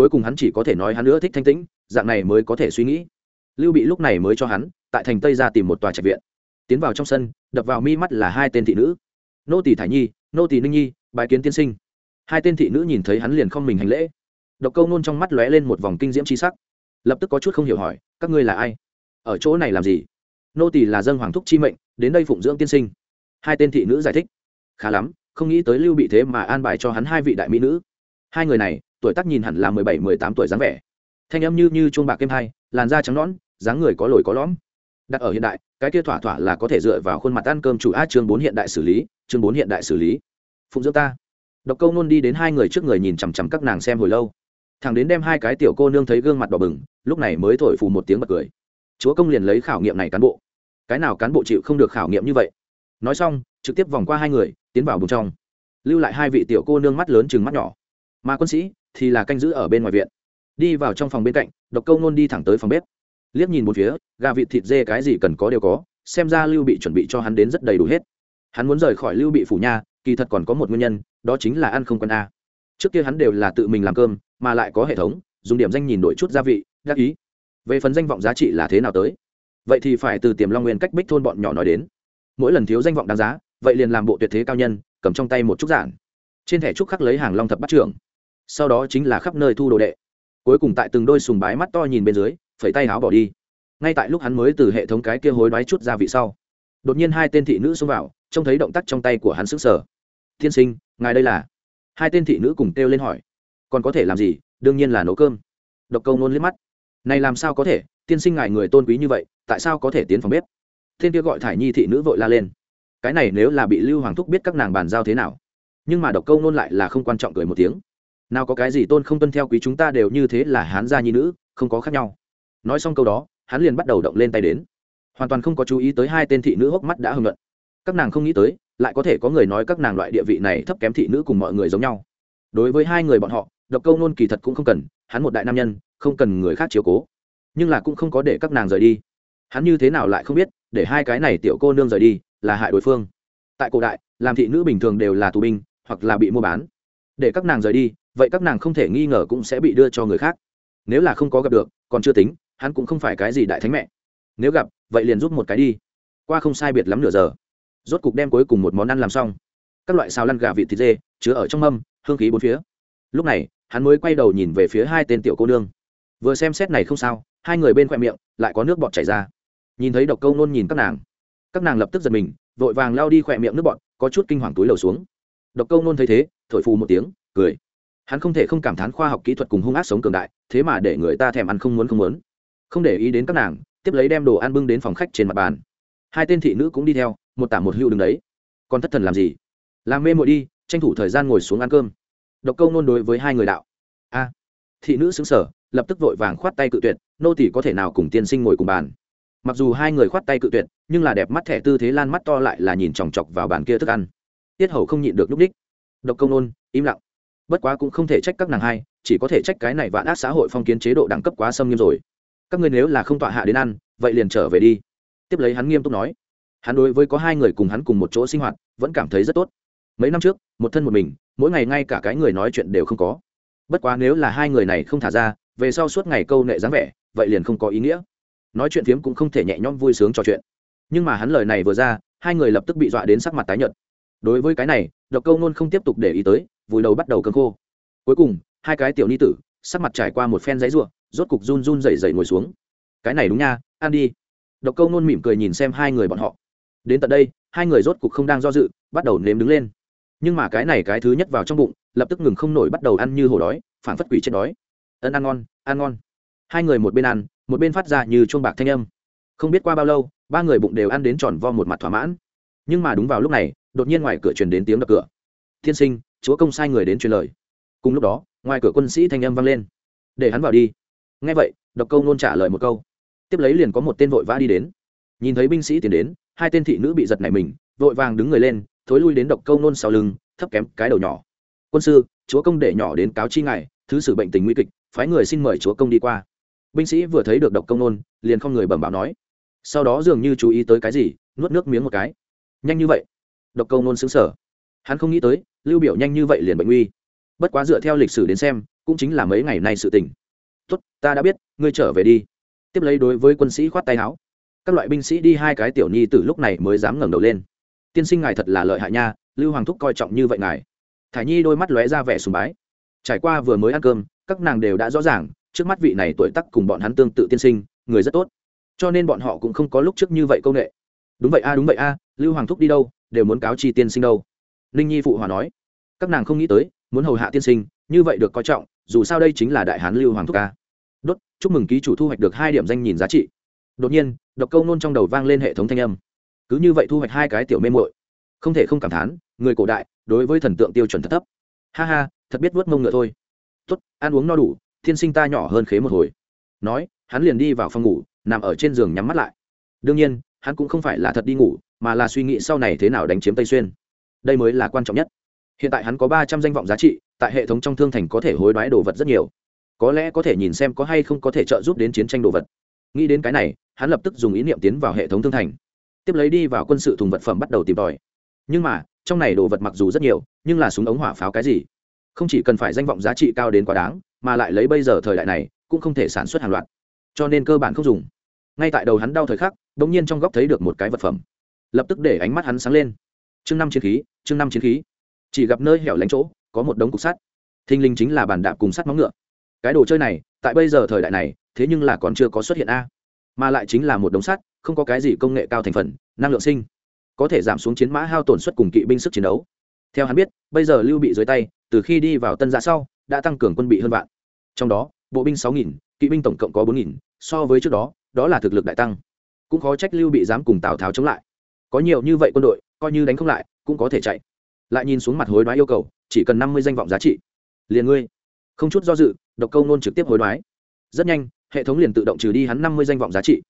cuối cùng hắn chỉ có thể nói hắn nữa thích thanh tĩnh, dạng này mới có thể suy nghĩ. Lưu bị lúc này mới cho hắn, tại thành tây ra tìm một tòa trạch viện. Tiến vào trong sân, đập vào mi mắt là hai tên thị nữ. Nô tỷ thải nhi, nô tỷ ninh nhi bài kiến tiên sinh. Hai tên thị nữ nhìn thấy hắn liền không mình hành lễ. Độc câu nôn trong mắt lóe lên một vòng kinh diễm c sắc. Lập tức có chút không hiểu hỏi, các ngươi là ai? Ở chỗ này làm gì? Nô tỷ là dân hoàng thúc chi mệnh, đến đây phụng dưỡng tiên sinh. Hai tên thị nữ giải thích. Khá lắm, không nghĩ tới lưu bị thế mà an bài cho hắn hai vị đại mỹ nữ. Hai người này tuổi tác nhìn hẳn là mười bảy, mười tám tuổi dáng vẻ. Thanh âm như như chuông bạc kem hai, làn da trắng nõn, dáng người có lồi có lõm. Đặt ở hiện đại, cái kia thỏa thỏa là có thể dựa vào khuôn mặt ăn cơm chủ a chương bốn hiện đại xử lý, chương bốn hiện đại xử lý. Phụng dưỡng ta. Độc câu nôn đi đến hai người trước người nhìn chằm chằm các nàng xem hồi lâu. Thằng đến đem hai cái tiểu cô nương thấy gương mặt đỏ bừng, lúc này mới thổi phù một tiếng bật cười. Chúa công liền lấy khảo nghiệm này cán bộ. Cái nào cán bộ chịu không được khảo nghiệm như vậy? Nói xong, trực tiếp vòng qua hai người, tiến vào bùng trong. Lưu lại hai vị tiểu cô nương mắt lớn chừng mắt nhỏ. Mà quân sĩ thì là canh giữ ở bên ngoài viện. Đi vào trong phòng bên cạnh, độc câu nôn đi thẳng tới phòng bếp. Liếc nhìn một phía, gà vịt thịt dê cái gì cần có đều có, xem ra lưu bị chuẩn bị cho hắn đến rất đầy đủ hết. Hắn muốn rời khỏi lưu bị phủ nha kỳ thật còn có một nguyên nhân, đó chính là ăn không quân a. Trước kia hắn đều là tự mình làm cơm, mà lại có hệ thống, dùng điểm danh nhìn đổi chút gia vị đắc ý. Về phần danh vọng giá trị là thế nào tới? Vậy thì phải từ tiềm long nguyên cách bích thôn bọn nhỏ nói đến. Mỗi lần thiếu danh vọng đáng giá, vậy liền làm bộ tuyệt thế cao nhân, cầm trong tay một chút giản. Trên thẻ trúc khắc lấy hàng long thập bắt trưởng sau đó chính là khắp nơi thu đồ đệ. Cuối cùng tại từng đôi sùng bái mắt to nhìn bên dưới, phẩy tay áo bỏ đi. Ngay tại lúc hắn mới từ hệ thống cái kia hối đoái chút ra vị sau, đột nhiên hai tên thị nữ xông vào, trông thấy động tác trong tay của hắn sững sờ. Tiên sinh, ngài đây là? Hai tên thị nữ cùng kêu lên hỏi. Còn có thể làm gì? Đương nhiên là nấu cơm. Độc câu nôn liếc mắt. Này làm sao có thể? Tiên sinh ngài người tôn quý như vậy, tại sao có thể tiến phòng bếp? Thiên kia gọi thải nhi thị nữ vội la lên. Cái này nếu là bị lưu hoàng thúc biết các nàng bàn giao thế nào? Nhưng mà độc câu nôn lại là không quan trọng cười một tiếng nào có cái gì tôn không tuân theo quý chúng ta đều như thế là hán gia nhi nữ, không có khác nhau. Nói xong câu đó, hắn liền bắt đầu động lên tay đến. Hoàn toàn không có chú ý tới hai tên thị nữ hốc mắt đã hưng luận. Các nàng không nghĩ tới, lại có thể có người nói các nàng loại địa vị này thấp kém thị nữ cùng mọi người giống nhau. Đối với hai người bọn họ, độc câu nôn kỳ thật cũng không cần, hắn một đại nam nhân, không cần người khác chiếu cố. Nhưng là cũng không có để các nàng rời đi. Hắn như thế nào lại không biết, để hai cái này tiểu cô nương rời đi, là hại đối phương. Tại cổ đại, làm thị nữ bình thường đều là tù binh, hoặc là bị mua bán. Để các nàng rời đi vậy các nàng không thể nghi ngờ cũng sẽ bị đưa cho người khác. Nếu là không có gặp được, còn chưa tính, hắn cũng không phải cái gì đại thánh mẹ. Nếu gặp, vậy liền giúp một cái đi. Qua không sai biệt lắm nửa giờ, rốt cục đem cuối cùng một món ăn làm xong. Các loại xào lăn gà vịt thịt dê, chứa ở trong mâm, hương khí bốn phía. Lúc này, hắn mới quay đầu nhìn về phía hai tên tiểu cô nương. Vừa xem xét này không sao, hai người bên khoe miệng, lại có nước bọt chảy ra. Nhìn thấy độc câu nôn nhìn các nàng các nàng lập tức giật mình, vội vàng lao đi khoe miệng nước bọt, có chút kinh hoàng túi lầu xuống. Độc câu nôn thấy thế, thổi phù một tiếng, cười hắn không thể không cảm thán khoa học kỹ thuật cùng hung ác sống cường đại, thế mà để người ta thèm ăn không muốn không muốn. Không để ý đến các nàng, tiếp lấy đem đồ ăn bưng đến phòng khách trên mặt bàn. Hai tên thị nữ cũng đi theo, một tả một hữu đứng đấy. Còn thất thần làm gì? Làm mê mội đi, tranh thủ thời gian ngồi xuống ăn cơm. Độc câu nôn đối với hai người đạo. A. Thị nữ xứng sở lập tức vội vàng khoát tay cự tuyệt, nô tỷ có thể nào cùng tiên sinh ngồi cùng bàn? Mặc dù hai người khoát tay cự tuyệt, nhưng là đẹp mắt thẻ tư thế lan mắt to lại là nhìn chòng chọc vào bàn kia thức ăn. Tiết hầu không nhịn được lúc đích độc công nôn, im lặng bất quá cũng không thể trách các nàng hai, chỉ có thể trách cái này vạn ác xã hội phong kiến chế độ đẳng cấp quá xâm nghiêm rồi. Các ngươi nếu là không tọa hạ đến ăn, vậy liền trở về đi. Tiếp lấy hắn nghiêm túc nói. Hắn đối với có hai người cùng hắn cùng một chỗ sinh hoạt, vẫn cảm thấy rất tốt. Mấy năm trước, một thân một mình, mỗi ngày ngay cả cái người nói chuyện đều không có. Bất quá nếu là hai người này không thả ra, về sau suốt ngày câu nệ dáng vẻ, vậy liền không có ý nghĩa. Nói chuyện phiếm cũng không thể nhẹ nhõm vui sướng trò chuyện. Nhưng mà hắn lời này vừa ra, hai người lập tức bị dọa đến sắc mặt tái nhợt. Đối với cái này, độc câu nôn không tiếp tục để ý tới vùi đầu bắt đầu cơn khô. Cuối cùng, hai cái tiểu ni tử, sắc mặt trải qua một phen giấy ruộng rốt cục run run rẩy rẩy ngồi xuống. Cái này đúng nha, ăn đi. Độc câu nôn mỉm cười nhìn xem hai người bọn họ. Đến tận đây, hai người rốt cục không đang do dự, bắt đầu nếm đứng lên. Nhưng mà cái này cái thứ nhất vào trong bụng, lập tức ngừng không nổi bắt đầu ăn như hổ đói phản phất quỷ chết đói. Ân ăn ngon ăn ngon. Hai người một bên ăn, một bên phát ra như chuông bạc thanh âm. Không biết qua bao lâu, ba người bụng đều ăn đến tròn vo một mặt thỏa mãn. Nhưng mà đúng vào lúc này, đột nhiên ngoài cửa truyền đến tiếng đập cửa. Thiên sinh chúa công sai người đến truyền lời. Cùng lúc đó, ngoài cửa quân sĩ thanh âm vang lên. Để hắn vào đi. Ngay vậy, độc câu nôn trả lời một câu. Tiếp lấy liền có một tên vội vã đi đến. Nhìn thấy binh sĩ tiến đến, hai tên thị nữ bị giật nảy mình, vội vàng đứng người lên, thối lui đến độc câu nôn sau lưng, thấp kém cái đầu nhỏ. Quân sư, chúa công để nhỏ đến cáo chi ngài, thứ sử bệnh tình nguy kịch, phái người xin mời chúa công đi qua. Binh sĩ vừa thấy được độc công nôn, liền không người bẩm báo nói. Sau đó dường như chú ý tới cái gì, nuốt nước miếng một cái. Nhanh như vậy. Độc công nôn xứng sở hắn không nghĩ tới lưu biểu nhanh như vậy liền bệnh nguy. Bất quá dựa theo lịch sử đến xem, cũng chính là mấy ngày nay sự tình. Tốt, ta đã biết, ngươi trở về đi. Tiếp lấy đối với quân sĩ khoát tay áo. Các loại binh sĩ đi hai cái tiểu nhi từ lúc này mới dám ngẩng đầu lên. Tiên sinh ngài thật là lợi hại nha, lưu hoàng thúc coi trọng như vậy ngài. Thả nhi đôi mắt lóe ra vẻ sùng bái. Trải qua vừa mới ăn cơm, các nàng đều đã rõ ràng, trước mắt vị này tuổi tắc cùng bọn hắn tương tự tiên sinh, người rất tốt. Cho nên bọn họ cũng không có lúc trước như vậy công nghệ. Đúng vậy a, đúng vậy a, lưu hoàng thúc đi đâu, đều muốn cáo chi tiên sinh đâu ninh nhi phụ hòa nói, các nàng không nghĩ tới, muốn hầu hạ tiên sinh, như vậy được coi trọng, dù sao đây chính là đại hán lưu hoàng thúc ca. Đốt, chúc mừng ký chủ thu hoạch được hai điểm danh nhìn giá trị. Đột nhiên, độc câu nôn trong đầu vang lên hệ thống thanh âm. Cứ như vậy thu hoạch hai cái tiểu mê mội không thể không cảm thán, người cổ đại, đối với thần tượng tiêu chuẩn thật thấp. Ha ha, thật biết vớt mông ngựa thôi. Tốt, ăn uống no đủ thiên sinh ta nhỏ hơn khế một hồi. Nói, hắn liền đi vào phòng ngủ, nằm ở trên giường nhắm mắt lại. Đương nhiên, hắn cũng không phải là thật đi ngủ, mà là suy nghĩ sau này thế nào đánh chiếm tây xuyên đây mới là quan trọng nhất. Hiện tại hắn có ba trăm danh vọng giá trị, tại hệ thống trong thương thành có thể hối đoái đồ vật rất nhiều. Có lẽ có thể nhìn xem có hay không có thể trợ giúp đến chiến tranh đồ vật. Nghĩ đến cái này, hắn lập tức dùng ý niệm tiến vào hệ thống thương thành. Tiếp lấy đi vào quân sự thùng vật phẩm bắt đầu tìm tòi. Nhưng mà, trong này đồ vật mặc dù rất nhiều, nhưng là súng ống hỏa pháo cái gì? Không chỉ cần phải danh vọng giá trị cao đến quá đáng, mà lại lấy bây giờ thời đại này, cũng không thể sản xuất hàng loạt. Cho nên cơ bản không dùng. Ngay tại đầu hắn đau thời khắc đ ỗ n g nhiên trong góc thấy được một cái vật phẩm. Lập tức để ánh mắt hắn sáng lên. Chương năm chiến khí chương năm chiến khí. Chỉ gặp nơi hẻo lánh chỗ, có một đống cục sắt. Thinh linh chính là bàn đạp cùng sắt móng ngựa. Cái đồ chơi này, tại bây giờ thời đại này, thế nhưng là còn chưa có xuất hiện a. Mà lại chính là một đống sắt, không có cái gì công nghệ cao thành phần, năng lượng sinh. Có thể giảm xuống chiến mã hao tổn suất cùng kỵ binh sức chiến đấu. Theo hắn biết, bây giờ lưu bị dưới tay, từ khi đi vào tân giã sau, đã tăng cường quân bị hơn vạn. Trong đó, bộ binh sáu nghìn, kỵ binh tổng cộng có bốn nghìn, so với trước đó đó là thực lực đại tăng. Cũng khó trách lưu bị dám cùng tào tháo chống lại. Có nhiều như vậy quân đội, coi như đánh không lại cũng có thể chạy. Lại nhìn xuống mặt hối đoái yêu cầu, chỉ cần năm mươi danh vọng giá trị. Liền ngươi. Không chút do dự, độc câu nôn trực tiếp hối đoái. Rất nhanh, hệ thống liền tự động trừ đi hắn năm mươi danh vọng giá trị.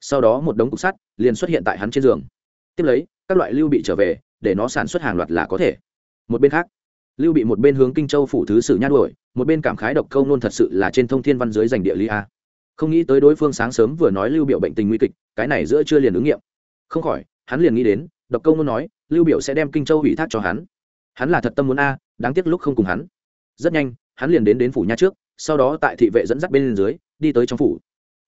Sau đó một đống cục sắt liền xuất hiện tại hắn trên giường. Tiếp lấy, các loại lưu bị trở về, để nó sản xuất hàng loạt là có thể. Một bên khác, lưu bị một bên hướng kinh châu phủ thứ sử nhát đuổi, một bên cảm khái độc câu nôn thật sự là trên thông thiên văn dưới giành địa lý a. Không nghĩ tới đối phương sáng sớm vừa nói lưu biểu bệnh tình nguy kịch, cái này giữa chưa liền ứng nghiệm. Không khỏi, hắn liền nghĩ đến, độc câu nôn nói lưu biểu sẽ đem kinh châu ủy thác cho hắn. Hắn là thật tâm muốn a, đáng tiếc lúc không cùng hắn. Rất nhanh, hắn liền đến đến phủ nha trước, sau đó tại thị vệ dẫn dắt bên dưới, đi tới trong phủ.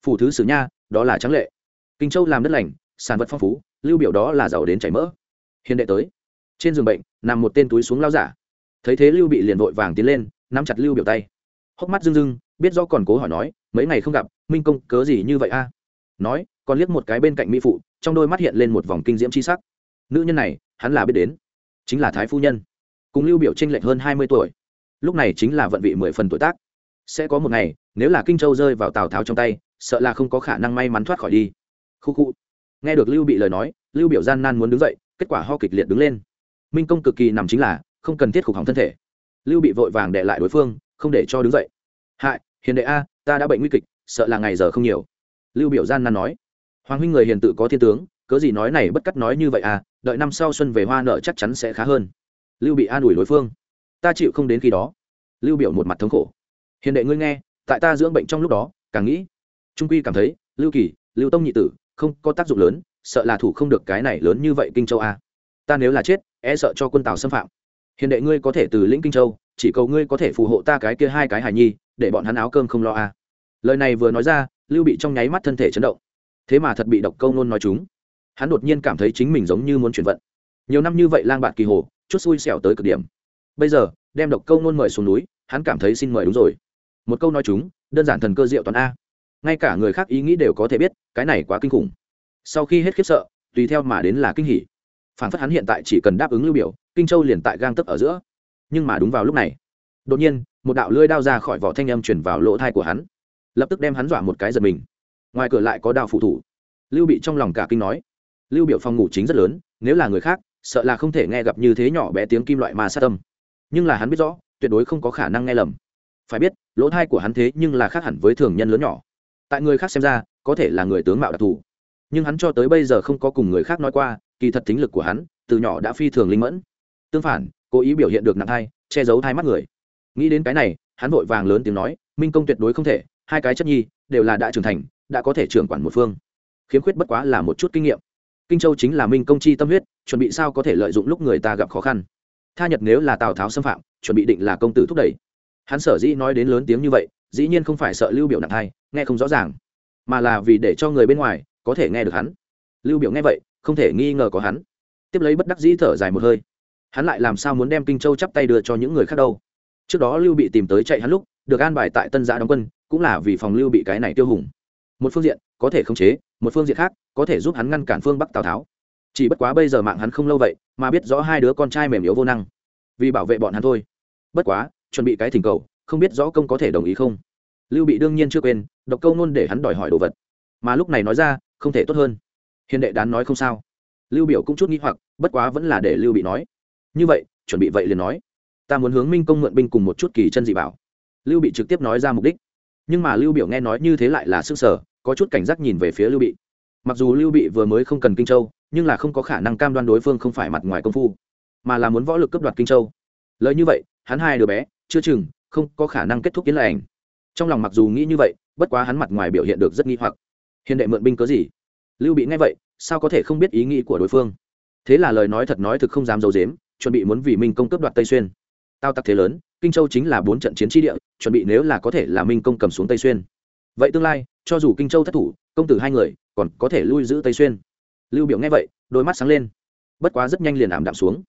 Phủ thứ sử nha, đó là trắng lệ. Kinh châu làm đất lành, sản vật phong phú, lưu biểu đó là giàu đến chảy mỡ. Hiền đệ tới. Trên giường bệnh, nằm một tên túi xuống lao giả. Thấy thế lưu bị liền vội vàng tiến lên, nắm chặt lưu biểu tay. Hốc mắt rưng rưng, biết do còn cố hỏi nói, mấy ngày không gặp, minh công, cớ gì như vậy a? Nói, còn liếc một cái bên cạnh mỹ phụ, trong đôi mắt hiện lên một vòng kinh diễm chi sắc. Nữ nhân này hắn là biết đến. Chính là thái phu nhân. Cùng lưu biểu tranh lệch hơn hai mươi tuổi. Lúc này chính là vận vị mười phần tuổi tác. Sẽ có một ngày, nếu là kinh châu rơi vào tào tháo trong tay, sợ là không có khả năng may mắn thoát khỏi đi. Khu khu. Nghe được lưu bị lời nói, lưu biểu gian nan muốn đứng dậy, kết quả ho kịch liệt đứng lên. Minh công cực kỳ nằm chính là, không cần thiết khủng hỏng thân thể. Lưu bị vội vàng đệ lại đối phương, không để cho đứng dậy. Hại, hiền đệ a, ta đã bệnh nguy kịch, sợ là ngày giờ không nhiều. Lưu biểu gian nan nói. Hoàng huynh người hiền tự có thiên tướng, cớ gì nói này bất cắt nói như vậy à đợi năm sau xuân về hoa nợ chắc chắn sẽ khá hơn. Lưu bị an ủi đối phương. Ta chịu không đến khi đó. Lưu biểu một mặt thống khổ. Hiền đệ ngươi nghe, tại ta dưỡng bệnh trong lúc đó, càng nghĩ. Trung quy cảm thấy, lưu kỳ, lưu tông nhị tử, không có tác dụng lớn, sợ là thủ không được cái này lớn như vậy kinh châu a. Ta nếu là chết e sợ cho quân tàu xâm phạm. Hiền đệ ngươi có thể từ lĩnh kinh châu, chỉ cầu ngươi có thể phù hộ ta cái kia hai cái hài nhi, để bọn hắn áo cơm không lo a. Lời này vừa nói ra, lưu bị trong nháy mắt thân thể chấn động. Thế mà thật bị độc câu nôn nói chúng hắn đột nhiên cảm thấy chính mình giống như muốn chuyển vận. Nhiều năm như vậy lang bạt kỳ hồ, chút xui xẻo tới cực điểm. Bây giờ, đem độc câu nôn mời xuống núi, hắn cảm thấy xin mời đúng rồi. Một câu nói chúng, đơn giản thần cơ diệu toàn a. Ngay cả người khác ý nghĩ đều có thể biết, cái này quá kinh khủng. Sau khi hết khiếp sợ, tùy theo mà đến là kinh hỉ. Phản phất hắn hiện tại chỉ cần đáp ứng lưu biểu, kinh châu liền tại gang tấp ở giữa. Nhưng mà đúng vào lúc này, đột nhiên, một đạo lưỡi đao ra khỏi vỏ thanh âm chuyển vào lỗ thai của hắn. Lập tức đem hắn dọa một cái giật mình. Ngoài cửa lại có đao phụ thủ. Lưu bị trong lòng cả kinh nói lưu biểu phòng ngủ chính rất lớn, nếu là người khác, sợ là không thể nghe gặp như thế nhỏ bé tiếng kim loại mà sát tâm nhưng là hắn biết rõ, tuyệt đối không có khả năng nghe lầm. Phải biết, lỗ thai của hắn thế nhưng là khác hẳn với thường nhân lớn nhỏ. Tại người khác xem ra, có thể là người tướng mạo đặc thù. Nhưng hắn cho tới bây giờ không có cùng người khác nói qua, kỳ thật tính lực của hắn, từ nhỏ đã phi thường linh mẫn. Tương phản, cố ý biểu hiện được nặng thai, che giấu thai mắt người. Nghĩ đến cái này, hắn vội vàng lớn tiếng nói, minh công tuyệt đối không thể, hai cái chất nhi, đều là đã trưởng thành, đã có thể trưởng quản một phương. Khiếm khuyết bất quá là một chút kinh nghiệm kinh châu chính là minh công chi tâm huyết, chuẩn bị sao có thể lợi dụng lúc người ta gặp khó khăn. Tha nhật nếu là tào tháo xâm phạm, chuẩn bị định là công tử thúc đẩy. Hắn sở dĩ nói đến lớn tiếng như vậy, dĩ nhiên không phải sợ lưu biểu nặng hay, nghe không rõ ràng, mà là vì để cho người bên ngoài có thể nghe được hắn. Lưu biểu nghe vậy, không thể nghi ngờ có hắn. Tiếp lấy bất đắc dĩ thở dài một hơi. Hắn lại làm sao muốn đem kinh châu chắp tay đưa cho những người khác đâu? Trước đó lưu bị tìm tới chạy hắn lúc, được an bài tại tân giã đóng quân, cũng là vì phòng lưu bị cái này tiêu hùng. Một phương diện có thể khống chế, một phương diện khác, có thể giúp hắn ngăn cản phương bắc tào tháo. Chỉ bất quá bây giờ mạng hắn không lâu vậy, mà biết rõ hai đứa con trai mềm yếu vô năng. Vì bảo vệ bọn hắn thôi. Bất quá, chuẩn bị cái thỉnh cầu, không biết rõ công có thể đồng ý không. Lưu bị đương nhiên chưa quên, độc câu nôn để hắn đòi hỏi đồ vật. Mà lúc này nói ra, không thể tốt hơn. Hiền đệ đán nói không sao. Lưu biểu cũng chút nghĩ hoặc, bất quá vẫn là để lưu bị nói. Như vậy, chuẩn bị vậy liền nói. Ta muốn hướng minh công mượn binh cùng một chút kỳ chân dị bảo. Lưu bị trực tiếp nói ra mục đích. Nhưng mà lưu biểu nghe nói như thế lại là sức sở có chút cảnh giác nhìn về phía lưu bị. Mặc dù lưu bị vừa mới không cần kinh châu, nhưng là không có khả năng cam đoan đối phương không phải mặt ngoài công phu, mà là muốn võ lực cấp đoạt kinh châu. Lời như vậy, hắn hai đứa bé, chưa chừng, không có khả năng kết thúc kiến lành. Trong lòng mặc dù nghĩ như vậy, bất quá hắn mặt ngoài biểu hiện được rất nghi hoặc. Hiền đệ mượn binh cớ gì? Lưu bị nghe vậy, sao có thể không biết ý nghĩ của đối phương? Thế là lời nói thật nói thực không dám d i ấ u dếm chuẩn bị muốn vì minh công cướp đoạt tây xuyên. Tao tặc thế lớn, kinh châu chính là bốn trận chiến tri địa, chuẩn bị nếu là có thể là minh công cầm xuống tây xuyên vậy tương lai, cho dù kinh châu thất thủ, công tử hai người còn có thể lui giữ tây xuyên. Lưu biểu nghe vậy, đôi mắt sáng lên. Bất quá rất nhanh liền ảm đạm xuống.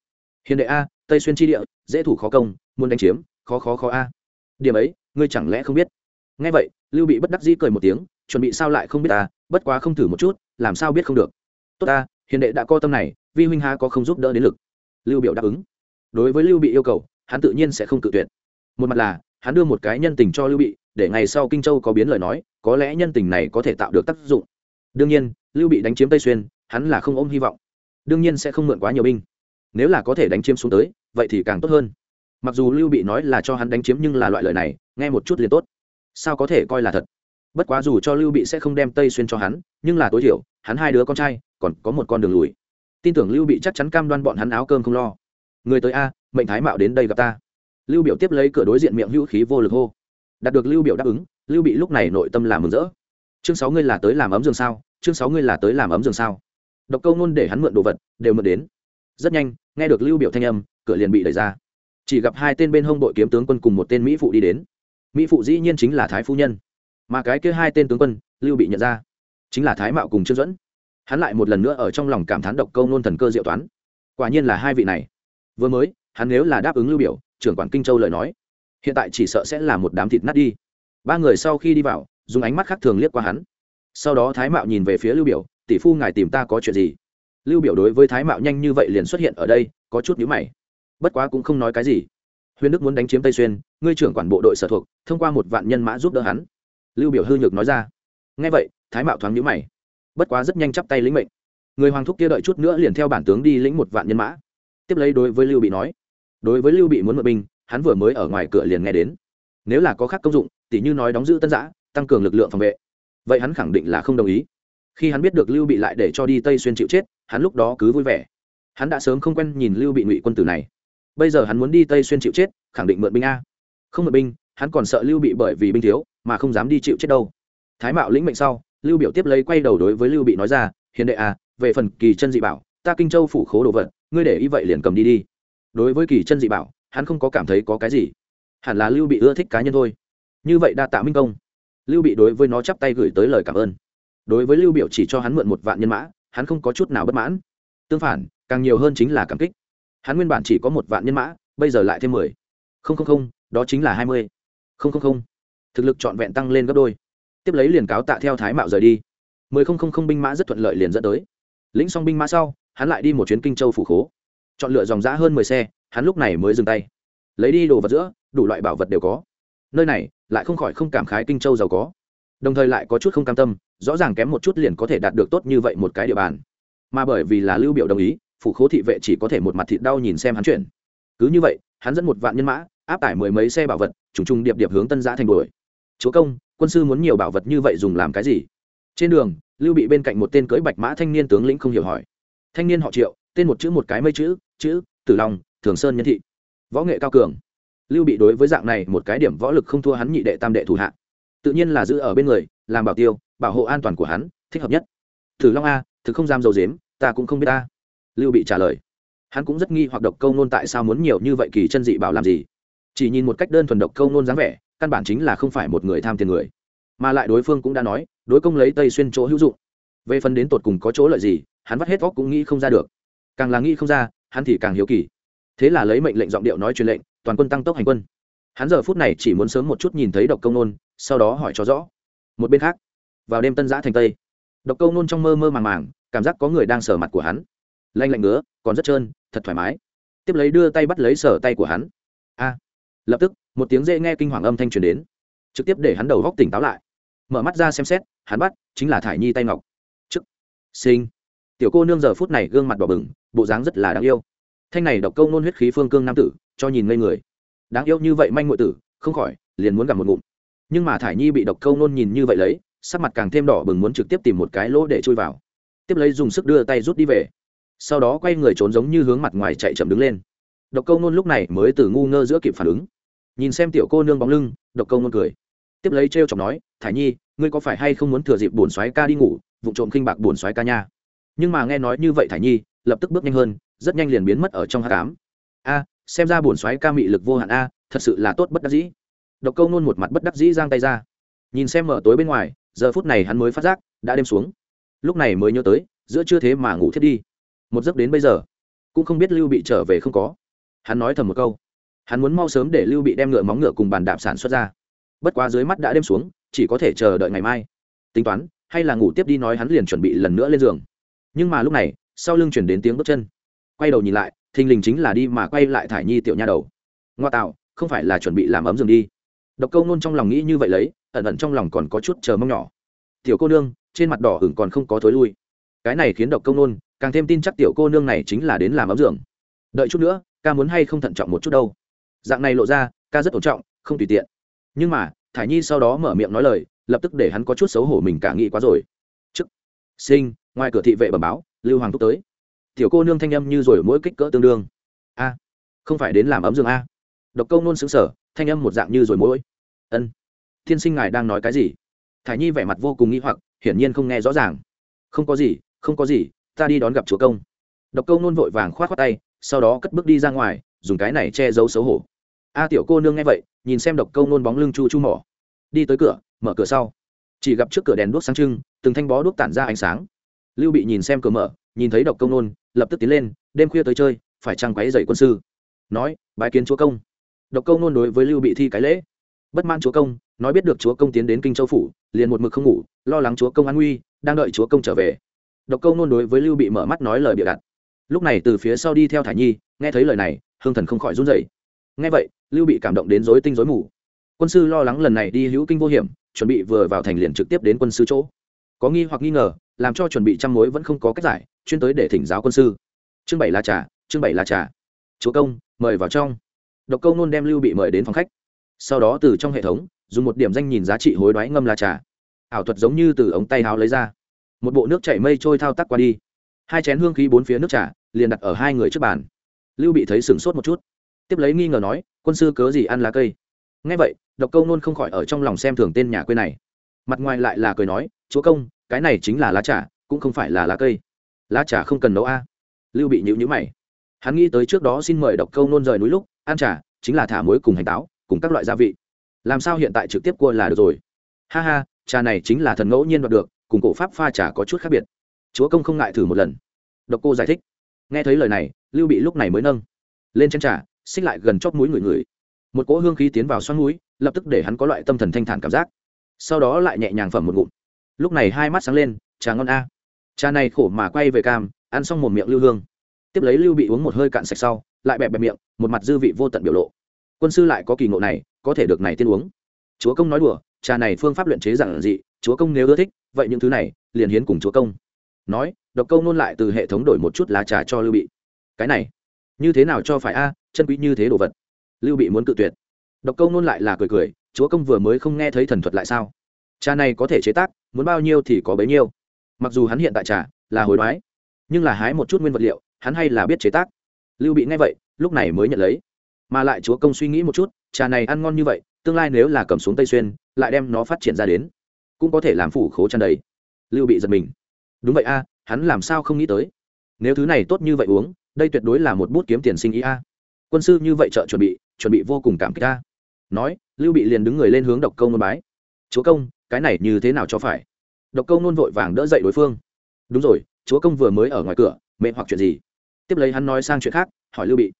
Hiền đệ a, tây xuyên chi địa, dễ thủ khó công, muốn đánh chiếm, khó khó khó a. Điểm ấy, ngươi chẳng lẽ không biết? Nghe vậy, lưu bị bất đắc dĩ cười một tiếng, chuẩn bị sao lại không biết ta bất quá không thử một chút, làm sao biết không được. Tốt ta hiền đệ đã co tâm này, vi huynh ha có không giúp đỡ đến lực? Lưu biểu đáp ứng. Đối với lưu bị yêu cầu, hắn tự nhiên sẽ không cự tuyệt. Một mặt là, hắn đưa một cái nhân tình cho lưu bị để ngày sau kinh châu có biến lời nói, có lẽ nhân tình này có thể tạo được tác dụng. Đương nhiên, lưu bị đánh chiếm tây xuyên, hắn là không ôm hy vọng. Đương nhiên sẽ không mượn quá nhiều binh. Nếu là có thể đánh chiếm xuống tới, vậy thì càng tốt hơn. Mặc dù lưu bị nói là cho hắn đánh chiếm nhưng là loại lời này, nghe một chút liền tốt. Sao có thể coi là thật? Bất quá dù cho lưu bị sẽ không đem tây xuyên cho hắn, nhưng là tối thiểu, hắn hai đứa con trai, còn có một con đường lùi. Tin tưởng lưu bị chắc chắn cam đoan bọn hắn áo cơm không lo. Người tới a, mệnh thái mạo đến đây gặp ta. Lưu biểu tiếp lấy cửa đối diện miệng hữu khí vô lực hô đạt được lưu biểu đáp ứng, lưu bị lúc này nội tâm làm mừng rỡ. Chương sáu ngươi là tới làm ấm giường sao? Chương sáu ngươi là tới làm ấm giường sao? Độc câu nôn để hắn mượn đồ vật, đều mượn đến. Rất nhanh, nghe được lưu biểu thanh âm, cửa liền bị đẩy ra. Chỉ gặp hai tên bên hông đội kiếm tướng quân cùng một tên mỹ phụ đi đến. Mỹ phụ dĩ nhiên chính là thái phu nhân. Mà cái kia hai tên tướng quân, lưu bị nhận ra, chính là thái mạo cùng trương dẫn hắn lại một lần nữa ở trong lòng cảm thán độc câu nôn thần cơ diệu toán. Quả nhiên là hai vị này. Vừa mới, hắn nếu là đáp ứng lưu biểu, trưởng quản kinh châu lời nói hiện tại chỉ sợ sẽ là một đám thịt nát đi. Ba người sau khi đi vào, dùng ánh mắt khác thường liếc qua hắn. Sau đó thái mạo nhìn về phía lưu biểu, tỷ phu ngài tìm ta có chuyện gì? Lưu biểu đối với thái mạo nhanh như vậy liền xuất hiện ở đây, có chút nhíu mày. Bất quá cũng không nói cái gì. Huyền đức muốn đánh chiếm tây xuyên, ngươi trưởng quản bộ đội sở thuộc, thông qua một vạn nhân mã giúp đỡ hắn. Lưu biểu hư nhược nói ra. Nghe vậy, thái mạo thoáng nhíu mày. Bất quá rất nhanh chắp tay lĩnh mệnh. Người hoàng thúc kia đợi chút nữa liền theo bản tướng đi lĩnh một vạn nhân mã. Tiếp lấy đối với lưu bị nói. Đối với lưu bị muốn mượn binh hắn vừa mới ở ngoài cửa liền nghe đến. Nếu là có khác công dụng, tỉ như nói đóng giữ tân giã tăng cường lực lượng phòng vệ, vậy hắn khẳng định là không đồng ý. Khi hắn biết được lưu bị lại để cho đi tây xuyên chịu chết, hắn lúc đó cứ vui vẻ. Hắn đã sớm không quen nhìn lưu bị ngụy quân tử này. Bây giờ hắn muốn đi tây xuyên chịu chết, khẳng định mượn binh a. Không mượn binh, hắn còn sợ lưu bị bởi vì binh thiếu, mà không dám đi chịu chết đâu. Thái mạo lĩnh mệnh sau, lưu biểu tiếp lấy quay đầu đối với lưu bị nói ra, hiền đệ a, về phần kỳ chân dị bảo, ta kinh châu phủ khố đồ vật, ngươi để ý vậy liền cầm đi đi. Đối với kỳ chân dị bảo hắn không có cảm thấy có cái gì. Hẳn là lưu bị ưa thích cá nhân thôi. Như vậy đa tạ minh công. Lưu bị đối với nó chắp tay gửi tới lời cảm ơn. Đối với lưu biểu chỉ cho hắn mượn một vạn nhân mã, hắn không có chút nào bất mãn. Tương phản, càng nhiều hơn chính là cảm kích. Hắn nguyên bản chỉ có một vạn nhân mã, bây giờ lại thêm mười. Không không không, đó chính là hai mươi. Không không không. Thực lực trọn vẹn tăng lên gấp đôi. Tiếp lấy liền cáo tạ theo thái mạo rời đi. Mười không không không binh mã rất thuận lợi liền dẫn tới. Lĩnh xong binh mã sau, hắn lại đi một chuyến kinh châu phủ khố. Chọn lựa dòng giã hơn mười xe hắn lúc này mới dừng tay. Lấy đi đồ vật giữa, đủ loại bảo vật đều có. Nơi này, lại không khỏi không cảm khái kinh châu giàu có. Đồng thời lại có chút không cam tâm, rõ ràng kém một chút liền có thể đạt được tốt như vậy một cái địa bàn. Mà bởi vì là lưu biểu đồng ý, phủ khố thị vệ chỉ có thể một mặt thịt đau nhìn xem hắn chuyển. Cứ như vậy, hắn dẫn một vạn nhân mã, áp tải mười mấy xe bảo vật, trùng trùng điệp điệp hướng tân giã thành đuổi. Chúa công, quân sư muốn nhiều bảo vật như vậy dùng làm cái gì? Trên đường, lưu bị bên cạnh một tên cưỡi bạch mã thanh niên tướng lĩnh không hiểu hỏi. Thanh niên họ triệu, tên một chữ một cái mây chữ chữ, tử long thường sơn nhân thị. Võ nghệ cao cường. Lưu bị đối với dạng này một cái điểm võ lực không thua hắn nhị đệ tam đệ thủ hạ. Tự nhiên là giữ ở bên người, làm bảo tiêu, bảo hộ an toàn của hắn, thích hợp nhất. Thử long a, thực không dám dầu dếm ta cũng không biết ta. Lưu bị trả lời. Hắn cũng rất nghi hoặc độc câu nôn tại sao muốn nhiều như vậy kỳ chân dị bảo làm gì. Chỉ nhìn một cách đơn thuần độc câu nôn dáng vẻ, căn bản chính là không phải một người tham tiền người. Mà lại đối phương cũng đã nói, đối công lấy tây xuyên chỗ hữu dụng. Về phần đến tột cùng có chỗ lợi gì, hắn vắt hết óc cũng nghĩ không ra được. Càng là nghĩ không ra, hắn thì càng hiếu kỳ thế là lấy mệnh lệnh giọng điệu nói truyền lệnh, toàn quân tăng tốc hành quân. Hắn giờ phút này chỉ muốn sớm một chút nhìn thấy độc công nôn, sau đó hỏi cho rõ. Một bên khác, vào đêm tân giã thành tây, độc câu nôn trong mơ mơ màng màng, cảm giác có người đang sờ mặt của hắn. Lanh lạnh ngứa, còn rất trơn, thật thoải mái. Tiếp lấy đưa tay bắt lấy sờ tay của hắn. A! Lập tức, một tiếng dễ nghe kinh hoàng âm thanh truyền đến. Trực tiếp để hắn đầu góc tỉnh táo lại. Mở mắt ra xem xét, hắn bắt, chính là thải nhi tay ngọc. Chức sinh tiểu cô nương giờ phút này gương mặt đỏ bừng, bộ dáng rất là đáng yêu thanh này độc câu nôn huyết khí phương cương nam tử, cho nhìn ngây người. Đáng yêu như vậy manh ngụy tử, không khỏi, liền muốn gặp một ngụm. Nhưng mà thải nhi bị độc câu nôn nhìn như vậy lấy, sắc mặt càng thêm đỏ bừng muốn trực tiếp tìm một cái lỗ để chui vào. Tiếp lấy dùng sức đưa tay rút đi về. Sau đó quay người trốn giống như hướng mặt ngoài chạy chậm đứng lên. Độc câu nôn lúc này mới từ ngu ngơ giữa kịp phản ứng. Nhìn xem tiểu cô nương bóng lưng, độc câu nôn cười. Tiếp lấy t r e o chọc nói, thải nhi, ngươi có phải hay không muốn thừa dịp bổn xoáy ca đi ngủ vụ trộm khinh bạc bổn xoáy ca nha? Nhưng mà nghe nói như vậy thải nhi, lập tức bước nhanh hơn rất nhanh liền biến mất ở trong hát cám a, xem ra bổn xoáy ca mị lực vô hạn a, thật sự là tốt bất đắc dĩ. Độc câu nôn một mặt bất đắc dĩ giang tay ra. Nhìn xem mở tối bên ngoài, giờ phút này hắn mới phát giác, đã đêm xuống. Lúc này mới nhớ tới, giữa chưa thế mà ngủ thiết đi. Một giấc đến bây giờ, cũng không biết lưu bị trở về không có. Hắn nói thầm một câu. Hắn muốn mau sớm để lưu bị đem ngựa móng ngựa cùng bàn đạp sản xuất ra. Bất quá dưới mắt đã đêm xuống, chỉ có thể chờ đợi ngày mai. Tính toán, hay là ngủ tiếp đi nói hắn liền chuẩn bị lần nữa lên giường. Nhưng mà lúc này, sau lưng chuyển đến tiếng bước chân quay đầu nhìn lại, thình lình chính là đi mà quay lại thải nhi tiểu nha đầu. Ngoa tạo, không phải là chuẩn bị làm ấm giường đi. Độc câu nôn trong lòng nghĩ như vậy lấy, ẩn ẩn trong lòng còn có chút chờ mong nhỏ. Tiểu cô nương, trên mặt đỏ hửng còn không có thối lui. Cái này khiến độc câu nôn càng thêm tin chắc tiểu cô nương này chính là đến làm ấm giường. Đợi chút nữa, ca muốn hay không thận trọng một chút đâu. Dạng này lộ ra, ca rất ổn trọng, không tùy tiện. Nhưng mà, thải nhi sau đó mở miệng nói lời, lập tức để hắn có chút xấu hổ mình cả nghĩ quá rồi. Chức sinh, ngoài cửa thị vệ bẩm báo, lưu hoàng thúc tới tiểu cô nương thanh âm như rồi mỗi kích cỡ tương đương. A, không phải đến làm ấm giường a. Độc câu nôn xứng sở thanh âm một dạng như rồi mỗi. Ân thiên sinh ngài đang nói cái gì? Thải nhi vẻ mặt vô cùng nghĩ hoặc, hiển nhiên không nghe rõ ràng. Không có gì, không có gì, ta đi đón gặp chúa công. Độc câu nôn vội vàng k h o á t tay, sau đó cất bước đi ra ngoài, dùng cái này che giấu xấu hổ. A tiểu cô nương nghe vậy, nhìn xem độc câu nôn bóng lưng chu chu mỏ. Đi tới cửa, mở cửa sau. Chỉ gặp trước cửa đèn đuốc sáng trưng, từng thanh bó đuốc tản ra ánh sáng. Lưu bị nhìn xem cửa mở nhìn thấy độc câu nôn, lập tức tiến lên, đêm khuya tới chơi, phải trăng quáy dậy quân sư? Nói, bái kiến chúa công. Độc câu nôn đối với lưu bị thi cái lễ. Bất man chúa công, nói biết được chúa công tiến đến kinh châu phủ, liền một mực không ngủ, lo lắng chúa công an nguy, đang đợi chúa công trở về. Độc câu nôn đối với lưu bị mở mắt nói lời bịa đặt. Lúc này từ phía sau đi theo thả nhi, nghe thấy lời này, hương thần không khỏi run rẩy. Nghe vậy, lưu bị cảm động đến rối tinh rối mù. Quân sư lo lắng lần này đi hữu kinh vô hiểm, chuẩn bị vừa vào thành liền trực tiếp đến quân sư chỗ. Có nghi hoặc nghi ngờ làm cho chuẩn bị trăm mối vẫn không có cách giải, chuyên tới để thỉnh giáo quân sư. Chương bảy là trà, chương bảy là trà. Chúa công, mời vào trong. Độc câu nôn đem lưu bị mời đến phòng khách. Sau đó từ trong hệ thống, dùng một điểm danh nhìn giá trị hối đoái ngâm lá trà. Ảo thuật giống như từ ống tay háo lấy ra. Một bộ nước chảy mây trôi thao tác qua đi. Hai chén hương khí bốn phía nước trà, liền đặt ở hai người trước bàn. Lưu bị thấy sửng sốt một chút. Tiếp lấy nghi ngờ nói, quân sư cớ gì ăn lá cây? Ngay vậy, độc câu nôn không khỏi ở trong lòng xem thường tên nhà quê này. Mặt ngoài lại là cười nói, chúa công cái này chính là lá trà, cũng không phải là lá cây. Lá trà không cần nấu a. Lưu bị nhữ nhữ mày. Hắn nghĩ tới trước đó xin mời độc câu nôn rời núi lúc, ăn trà, chính là thả muối cùng hành táo, cùng các loại gia vị. Làm sao hiện tại trực tiếp cua là được rồi? Ha ha, trà này chính là thần ngẫu nhiên đoạt được, cùng cổ pháp pha trà có chút khác biệt. Chúa công không ngại thử một lần. Độc cô giải thích. Nghe thấy lời này, lưu bị lúc này mới nâng lên chân trà, xích lại gần chóp mũi người người. Một cỗ hương khí tiến vào xoắn mũi, lập tức để hắn có loại tâm thần thanh thản cảm giác. Sau đó lại nhẹ nhàng phẩm một ngụm lúc này hai mắt sáng lên, trà ngon a. Trà này khổ mà quay về cam, ăn xong một miệng lưu hương. Tiếp lấy lưu bị uống một hơi cạn sạch sau, lại bẹp bẹp miệng, một mặt dư vị vô tận biểu lộ. Quân sư lại có kỳ ngộ này, có thể được này tiên uống. Chúa công nói đùa, trà này phương pháp luyện chế giản dị, chúa công nếu ưa thích, vậy những thứ này, liền hiến cùng chúa công. Nói, độc câu nôn lại từ hệ thống đổi một chút lá trà cho lưu bị. Cái này, như thế nào cho phải a, chân quý như thế đồ vật. Lưu bị muốn cự tuyệt. Độc câu nôn lại là cười cười, chúa công vừa mới không nghe thấy thần thuật lại sao? Trà này có thể chế tác muốn bao nhiêu thì có bấy nhiêu. Mặc dù hắn hiện tại trà là hối đoái, nhưng là hái một chút nguyên vật liệu, hắn hay là biết chế tác. Lưu bị nghe vậy, lúc này mới nhận lấy. Mà lại chúa công suy nghĩ một chút, trà này ăn ngon như vậy, tương lai nếu là cầm xuống tây xuyên, lại đem nó phát triển ra đến, cũng có thể làm phủ khố tràn đầy. Lưu bị giật mình. Đúng vậy a, hắn làm sao không nghĩ tới? Nếu thứ này tốt như vậy uống, đây tuyệt đối là một bút kiếm tiền sinh ý a. Quân sư như vậy trợ chuẩn bị chuẩn bị vô cùng cảm kích a. Nói, lưu bị liền đứng người lên hướng độc công một bái. Chúa công cái này như thế nào cho phải? Độc câu nôn vội vàng đỡ dậy đối phương. Đúng rồi, chúa công vừa mới ở ngoài cửa, mẹ hoặc chuyện gì? Tiếp lấy hắn nói sang chuyện khác, hỏi lưu bị.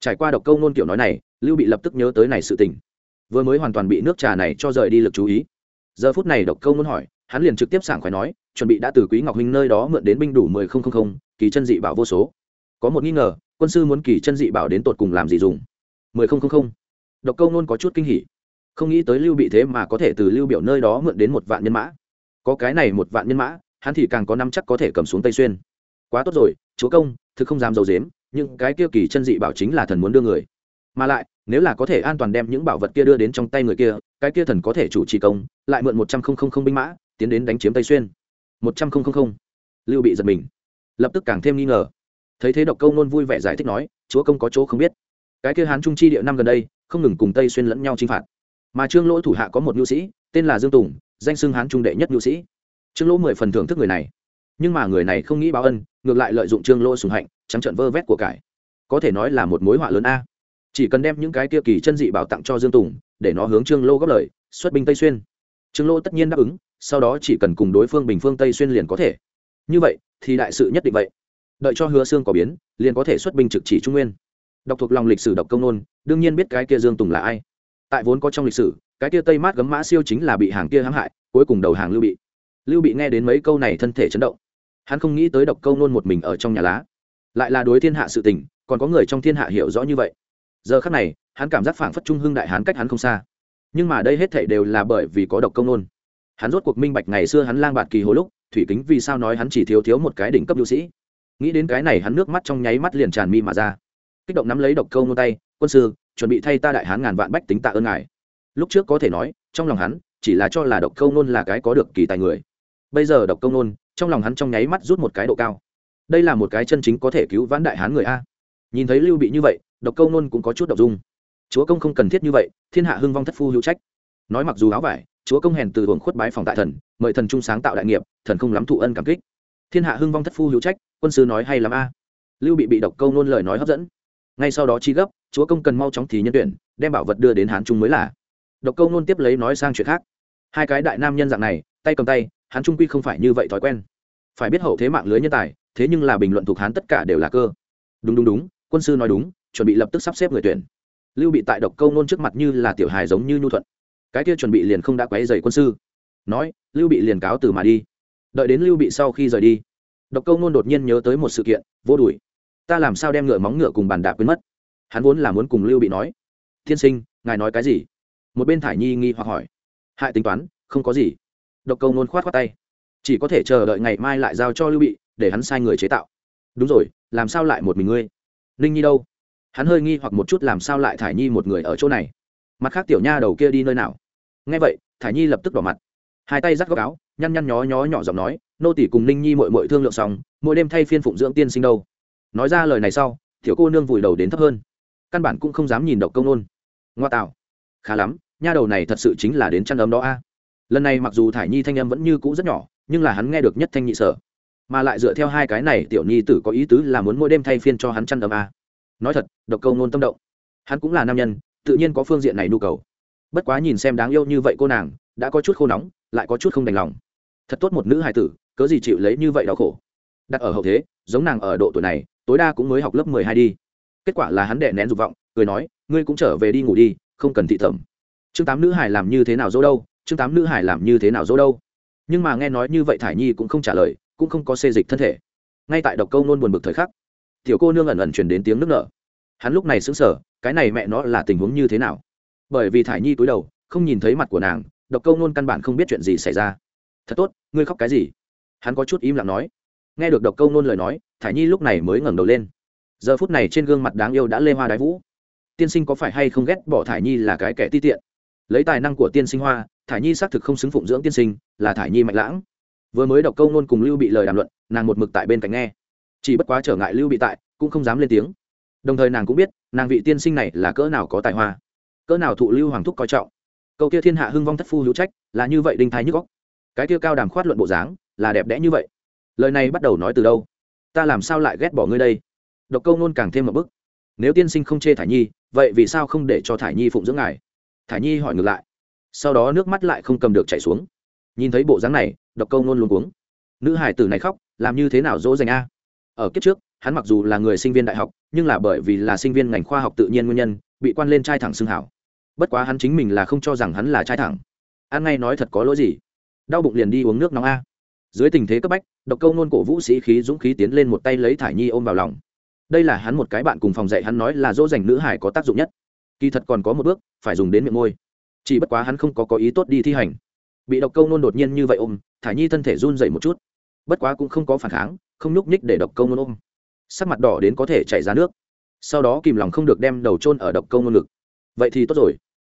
Trải qua độc câu nôn kiểu nói này, lưu bị lập tức nhớ tới này sự tình. Vừa mới hoàn toàn bị nước trà này cho rời đi lực chú ý. Giờ phút này độc câu nôn hỏi, hắn liền trực tiếp sảng khoái nói, chuẩn bị đã từ quý ngọc huynh nơi đó mượn đến binh đủ mười không không không, kỳ chân dị bảo vô số. Có một nghi ngờ, quân sư muốn kỳ chân dị bảo đến tột cùng làm gì dùng? Mười không không không. Độc câu nôn có chút kinh hỉ không nghĩ tới lưu bị thế mà có thể từ lưu biểu nơi đó mượn đến một vạn nhân mã. Có cái này một vạn nhân mã, hắn thì càng có năm chắc có thể cầm xuống tây xuyên. Quá tốt rồi, chúa công, thực không dám dầu dếm nhưng cái kia kỳ chân dị bảo chính là thần muốn đưa người. Mà lại, nếu là có thể an toàn đem những bảo vật kia đưa đến trong tay người kia, cái kia thần có thể chủ trì công, lại mượn một trăm linh binh mã, tiến đến đánh chiếm tây xuyên. một trăm linh lưu bị giật mình. Lập tức càng thêm nghi ngờ. Thấy thế độc câu nôn vui vẻ giải thích nói, chúa công có chỗ không biết. Cái kia hán trung chi địa năm gần đây, không ngừng cùng tây xuyên lẫn nhau chinh phạt mà trương lỗ thủ hạ có một nhu sĩ, tên là dương tùng, danh xưng hán trung đệ nhất nhu sĩ. Trương lỗ mười phần thưởng thức người này. Nhưng mà người này không nghĩ báo ân, ngược lại lợi dụng trương lỗ sùng hạnh, trắng trận vơ vét của cải. Có thể nói là một mối họa lớn a. Chỉ cần đem những cái kia kỳ chân dị bảo tặng cho dương tùng, để nó hướng trương lô góp lời, xuất binh tây xuyên. Trương lô tất nhiên đáp ứng, sau đó chỉ cần cùng đối phương bình phương tây xuyên liền có thể. Như vậy, thì đại sự nhất định vậy. Đợi cho hứa xương có biến, liền có thể xuất binh trực chỉ trung nguyên. Đọc thuộc lòng lịch sử độc công nôn, đương nhiên biết cái kia dương tùng là ai tại vốn có trong lịch sử, cái kia tây mát gấm mã siêu chính là bị hàng kia hãm hại, cuối cùng đầu hàng lưu bị. Lưu bị nghe đến mấy câu này thân thể chấn động. Hắn không nghĩ tới độc câu nôn một mình ở trong nhà lá. Lại là đối thiên hạ sự tình, còn có người trong thiên hạ hiểu rõ như vậy. Giờ khắc này, hắn cảm giác phảng phất trung hưng đại hán cách hắn không xa. Nhưng mà đây hết thảy đều là bởi vì có độc công nôn. Hắn rốt cuộc minh bạch ngày xưa hắn lang bạt kỳ hồi lúc, thủy kính vì sao nói hắn chỉ thiếu thiếu một cái đỉnh cấp lưu sĩ. Nghĩ đến cái này hắn nước mắt trong nháy mắt liền tràn mi mà ra. Kích động nắm lấy độc câu nôn tay, quân sư chuẩn bị thay ta đại hán ngàn vạn bách tính tạ ơn ngài. Lúc trước có thể nói, trong lòng hắn, chỉ là cho là độc câu nôn là cái có được kỳ tài người. Bây giờ độc câu nôn, trong lòng hắn trong nháy mắt rút một cái độ cao. Đây là một cái chân chính có thể cứu vãn đại hán người a. Nhìn thấy lưu bị như vậy, độc câu nôn cũng có chút độc dung. Chúa công không cần thiết như vậy, thiên hạ hưng vong thất phu hữu trách. Nói mặc dù áo vải, chúa công hèn từ hưởng khuất bái phòng tại thần, mời thần trung sáng tạo đại nghiệp, thần không lắm thụ ân cảm kích. Thiên hạ hưng vong thất phu hữu trách, quân sư nói hay lắm a. Lưu bị bị độc câu nôn lời nói hấp dẫn. Ngay sau đó chi gấp chúa công cần mau chóng thì nhân tuyển, đem bảo vật đưa đến hán trung mới là. Độc câu nôn tiếp lấy nói sang chuyện khác. Hai cái đại nam nhân dạng này, tay cầm tay, hán trung quy không phải như vậy thói quen. Phải biết hậu thế mạng lưới nhân tài, thế nhưng là bình luận thuộc hán tất cả đều là cơ. Đúng đúng đúng, quân sư nói đúng, chuẩn bị lập tức sắp xếp người tuyển. Lưu bị tại độc câu nôn trước mặt như là tiểu hài giống như nhu thuận. Cái kia chuẩn bị liền không đã quấy dày quân sư. Nói, lưu bị liền cáo từ mà đi. Đợi đến lưu bị sau khi rời đi, độc câu nôn đột nhiên nhớ tới một sự kiện, vô đùi. Ta làm sao đem ngựa móng ngựa cùng bàn đạp quên mất? Hắn vốn là muốn cùng lưu bị nói, thiên sinh, ngài nói cái gì? Một bên thải nhi nghi hoặc hỏi, hại tính toán, không có gì. Độc câu nôn khoát khoát tay, chỉ có thể chờ đợi ngày mai lại giao cho lưu bị, để hắn sai người chế tạo. Đúng rồi, làm sao lại một mình ngươi? Ninh nhi đâu? Hắn hơi nghi hoặc một chút làm sao lại thải nhi một người ở chỗ này. Mặt khác tiểu nha đầu kia đi nơi nào? Nghe vậy, thải nhi lập tức đỏ mặt, hai tay rắc góc áo, nhăn nhăn nhó nhó nhỏ giọng nói, nô tỷ cùng ninh nhi mội mội thương lượng xong, mỗi đêm thay phiên phụng dưỡng tiên sinh đâu? Nói ra lời này sau, tiểu cô nương vùi đầu đến thấp hơn căn bản cũng không dám nhìn độc công nôn. Ngoa tạo. Khá lắm, nha đầu này thật sự chính là đến chăn ấm đó a. Lần này mặc dù thải nhi thanh âm vẫn như cũ rất nhỏ, nhưng là hắn nghe được nhất thanh nhị sở. Mà lại dựa theo hai cái này, tiểu nhi tử có ý tứ là muốn mỗi đêm thay phiên cho hắn chăn ấm a. Nói thật, độc câu nôn tâm động. Hắn cũng là nam nhân, tự nhiên có phương diện này nhu cầu. Bất quá nhìn xem đáng yêu như vậy cô nàng, đã có chút khô nóng, lại có chút không đành lòng. Thật tốt một nữ hài tử, cớ gì chịu lấy như vậy đau khổ. Đặt ở hậu thế, giống nàng ở độ tuổi này, tối đa cũng mới học lớp mười hai đi kết quả là hắn đệ nén dục vọng, cười nói, ngươi cũng trở về đi ngủ đi, không cần thị thẩm. Chương tám nữ hải làm như thế nào dỗ đâu? Chương tám nữ hải làm như thế nào dỗ đâu? Nhưng mà nghe nói như vậy thải nhi cũng không trả lời, cũng không có xê dịch thân thể. Ngay tại độc câu nôn buồn bực thời khắc, tiểu cô nương ẩn ẩn chuyển đến tiếng nước nở. Hắn lúc này sững sờ, cái này mẹ nó là tình huống như thế nào? Bởi vì thải nhi cúi đầu, không nhìn thấy mặt của nàng, độc câu nôn căn bản không biết chuyện gì xảy ra. Thật tốt, ngươi khóc cái gì? Hắn có chút im lặng nói. Nghe được độc câu nôn lời nói, thải nhi lúc này mới ngẩng đầu lên giờ phút này trên gương mặt đáng yêu đã lê hoa đái vũ. Tiên sinh có phải hay không ghét bỏ thải nhi là cái kẻ ti tiện? Lấy tài năng của tiên sinh hoa, thải nhi xác thực không xứng phụng dưỡng tiên sinh, là thải nhi mạnh lãng. Vừa mới đọc câu nôn cùng lưu bị lời đàm luận, nàng một mực tại bên cạnh nghe. Chỉ bất quá trở ngại lưu bị tại, cũng không dám lên tiếng. Đồng thời nàng cũng biết, nàng vị tiên sinh này là cỡ nào có tài hoa. Cỡ nào thụ lưu hoàng thúc coi trọng. Câu kia thiên hạ hưng vong thất phu hữu trách, là như vậy đinh thái nhức góc cái kia cao đàm khoát luận bộ dáng, là đẹp đẽ như vậy. Lời này bắt đầu nói từ đâu? Ta làm sao lại ghét bỏ ngươi đây? Độc câu nôn càng thêm một bức. Nếu tiên sinh không chê thải nhi, vậy vì sao không để cho thải nhi phụng dưỡng ngài? Thải nhi hỏi ngược lại. Sau đó nước mắt lại không cầm được chảy xuống. Nhìn thấy bộ dáng này, độc câu nôn luôn cuống. Nữ hải tử này khóc, làm như thế nào dỗ dành a? Ở kiếp trước, hắn mặc dù là người sinh viên đại học, nhưng là bởi vì là sinh viên ngành khoa học tự nhiên nguyên nhân, bị quan lên trai thẳng xưng hảo. Bất quá hắn chính mình là không cho rằng hắn là trai thẳng. An ngay nói thật có lỗi gì? Đau bụng liền đi uống nước nóng a. Dưới tình thế cấp bách, độc câu nôn cổ vũ sĩ khí dũng khí tiến lên một tay lấy thải nhi ôm vào lòng đây là hắn một cái bạn cùng phòng dạy hắn nói là dỗ dành nữ hải có tác dụng nhất. Kỳ thật còn có một bước, phải dùng đến miệng môi. Chỉ bất quá hắn không có có ý tốt đi thi hành. Bị độc câu nôn đột nhiên như vậy ôm, thả nhi thân thể run dậy một chút. Bất quá cũng không có phản kháng, không nhúc nhích để độc câu nôn ôm. Sắc mặt đỏ đến có thể chảy ra nước. Sau đó kìm lòng không được đem đầu trôn ở độc câu nôn ngực. Vậy thì tốt rồi.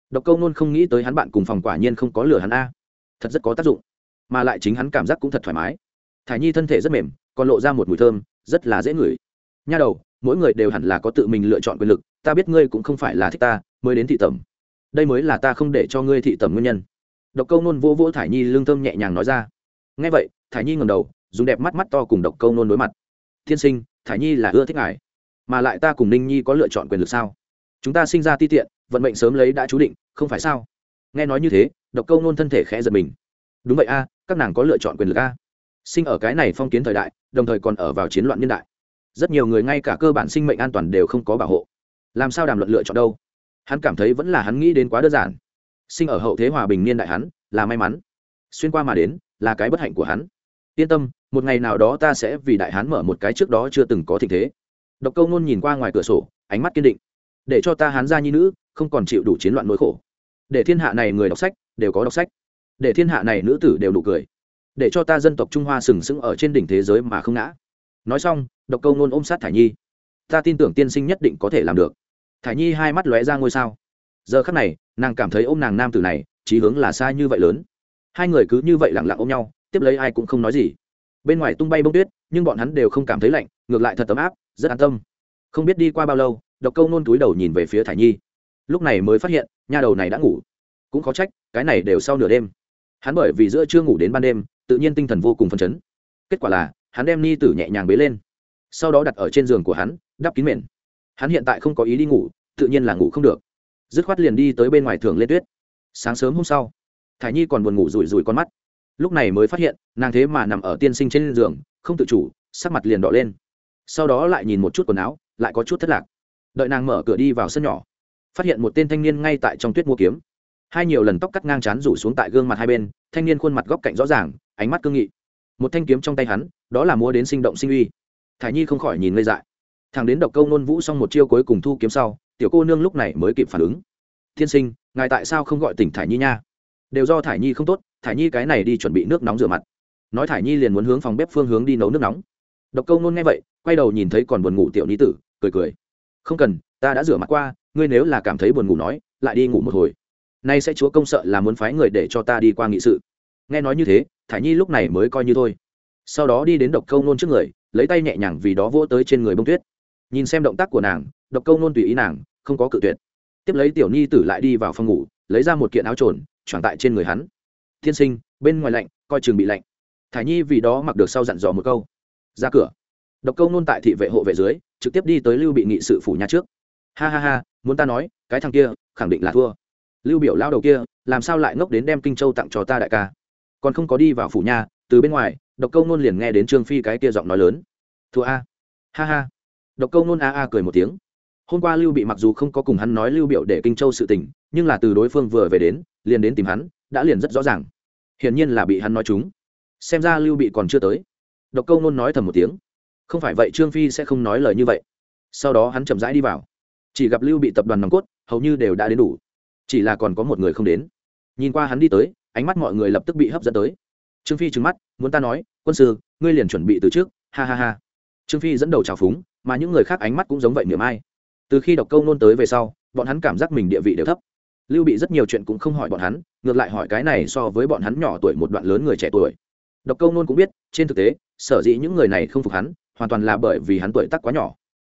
Độc câu nôn không nghĩ tới hắn bạn cùng phòng quả nhiên không có lửa hắn a. Thật rất có tác dụng. Mà lại chính hắn cảm giác cũng thật thoải mái. Thả nhi thân thể rất mềm, còn lộ ra một mùi thơm, rất là dễ ngửi nha đầu, mỗi người đều hẳn là có tự mình lựa chọn quyền lực, ta biết ngươi cũng không phải là thích ta, mới đến thị tẩm. Đây mới là ta không để cho ngươi thị tẩm nguyên nhân. Độc câu nôn vô vô thải nhi lương tâm nhẹ nhàng nói ra. Ngay vậy, thải nhi ngầm đầu, dùng đẹp mắt mắt to cùng độc câu nôn đối mặt. Thiên sinh, thải nhi là ưa thích ngài, mà lại ta cùng ninh nhi có lựa chọn quyền lực sao? Chúng ta sinh ra ti tiện, vận mệnh sớm lấy đã chú định, không phải sao? Nghe nói như thế, độc câu nôn thân thể khẽ giật mình. Đúng vậy a, các nàng có lựa chọn quyền lực a. Sinh ở cái này phong kiến thời đại, đồng thời còn ở vào chiến loạn niên đại rất nhiều người ngay cả cơ bản sinh mệnh an toàn đều không có bảo hộ. Làm sao đàm luận lựa chọn đâu? Hắn cảm thấy vẫn là hắn nghĩ đến quá đơn giản. Sinh ở hậu thế hòa bình niên đại hắn, là may mắn. Xuyên qua mà đến, là cái bất hạnh của hắn. Yên tâm, một ngày nào đó ta sẽ vì đại hán mở một cái trước đó chưa từng có tình thế. Độc câu nôn nhìn qua ngoài cửa sổ, ánh mắt kiên định. Để cho ta hán gia nhi nữ, không còn chịu đủ chiến loạn nỗi khổ. Để thiên hạ này người đọc sách, đều có đọc sách. Để thiên hạ này nữ tử đều đủ cười. Để cho ta dân tộc trung hoa sừng sững ở trên đỉnh thế giới mà không ngã nói xong, độc câu nôn ôm sát thải nhi. Ta tin tưởng tiên sinh nhất định có thể làm được. Thải nhi hai mắt lóe ra ngôi sao. Giờ khắc này, nàng cảm thấy ô m nàng nam tử này trí hướng là xa như vậy lớn. Hai người cứ như vậy lẳng lặng ôm nhau, tiếp lấy ai cũng không nói gì. Bên ngoài tung bay bông tuyết, nhưng bọn hắn đều không cảm thấy lạnh, ngược lại thật ấm áp, rất an tâm. Không biết đi qua bao lâu, độc câu nôn túi đầu nhìn về phía thải nhi. Lúc này mới phát hiện nhà đầu này đã ngủ. Cũng khó trách, cái này đều sau nửa đêm. Hắn bởi vì giữa chưa ngủ đến ban đêm, tự nhiên tinh thần vô cùng phấn chấn. Kết quả là hắn đem ni tử nhẹ nhàng bế lên, sau đó đặt ở trên giường của hắn, đắp kín mền. Hắn hiện tại không có ý đi ngủ, tự nhiên là ngủ không được. Dứt khoát liền đi tới bên ngoài thường lên tuyết. Sáng sớm hôm sau, thải nhi còn buồn ngủ rủi rủi con mắt. Lúc này mới phát hiện, nàng thế mà nằm ở tiên sinh trên giường, không tự chủ, sắc mặt liền đỏ lên. Sau đó lại nhìn một chút quần áo, lại có chút thất lạc. Đợi nàng mở cửa đi vào sân nhỏ, phát hiện một tên thanh niên ngay tại trong tuyết mua kiếm. Hai nhiều lần tóc cắt ngang chán rủ xuống tại gương mặt hai bên, thanh niên khuôn mặt góc cạnh rõ ràng, ánh mắt cương nghị một thanh kiếm trong tay hắn, đó là múa đến sinh động sinh uy. Thải nhi không khỏi nhìn ngây dại. Thằng đến độc câu nôn vũ xong một chiêu cuối cùng thu kiếm sau, tiểu cô nương lúc này mới kịp phản ứng. Thiên sinh, ngài tại sao không gọi tỉnh thải nhi nha? Đều do thải nhi không tốt, thải nhi cái này đi chuẩn bị nước nóng rửa mặt. Nói thải nhi liền muốn hướng phòng bếp phương hướng đi nấu nước nóng. Độc câu nôn nghe vậy, quay đầu nhìn thấy còn buồn ngủ tiểu ni tử, cười cười. Không cần, ta đã rửa mặt qua, ngươi nếu là cảm thấy buồn ngủ nói, lại đi ngủ một hồi. Nay sẽ chúa công sợ là muốn phái người để cho ta đi qua nghị sự. Nghe nói như thế thải nhi lúc này mới coi như thôi. Sau đó đi đến độc câu nôn trước người, lấy tay nhẹ nhàng vì đó vỗ tới trên người bông tuyết. Nhìn xem động tác của nàng, độc câu nôn tùy ý nàng, không có cự tuyệt. Tiếp lấy tiểu nhi tử lại đi vào phòng ngủ, lấy ra một kiện áo trồn, choàng tại trên người hắn. Thiên sinh, bên ngoài lạnh, coi chừng bị lạnh. Thải nhi vì đó mặc được sau dặn dò một câu. Ra cửa. Độc câu nôn tại thị vệ hộ vệ dưới, trực tiếp đi tới lưu bị nghị sự phủ nhà trước. Ha ha ha, muốn ta nói, cái thằng kia, khẳng định là thua. Lưu biểu lao đầu kia, làm sao lại ngốc đến đem kinh châu tặng cho ta đại ca? Còn không có đi vào phủ nhà từ bên ngoài, độc câu nôn liền nghe đến trương phi cái kia giọng nói lớn. Thua a. Ha ha. Độc câu nôn a a cười một tiếng. Hôm qua lưu bị mặc dù không có cùng hắn nói lưu biểu để kinh châu sự tình, nhưng là từ đối phương vừa về đến, liền đến tìm hắn, đã liền rất rõ ràng. Hiển nhiên là bị hắn nói chúng xem ra lưu bị còn chưa tới. Độc câu nôn nói thầm một tiếng. Không phải vậy trương phi sẽ không nói lời như vậy. Sau đó hắn chậm rãi đi vào. Chỉ gặp lưu bị tập đoàn nòng cốt, hầu như đều đã đến đủ. Chỉ là còn có một người không đến nhìn qua hắn đi tới, ánh mắt mọi người lập tức bị hấp dẫn tới. Trương phi trừng mắt, muốn ta nói, quân sư, ngươi liền chuẩn bị từ trước. Ha ha ha. Trương phi dẫn đầu trào phúng, mà những người khác ánh mắt cũng giống vậy niềm ai. Từ khi đọc câu nôn tới về sau, bọn hắn cảm giác mình địa vị đều thấp. Lưu bị rất nhiều chuyện cũng không hỏi bọn hắn, ngược lại hỏi cái này so với bọn hắn nhỏ tuổi một đoạn lớn người trẻ tuổi. Đọc câu nôn cũng biết, trên thực tế, sở dĩ những người này không phục hắn, hoàn toàn là bởi vì hắn tuổi tác quá nhỏ.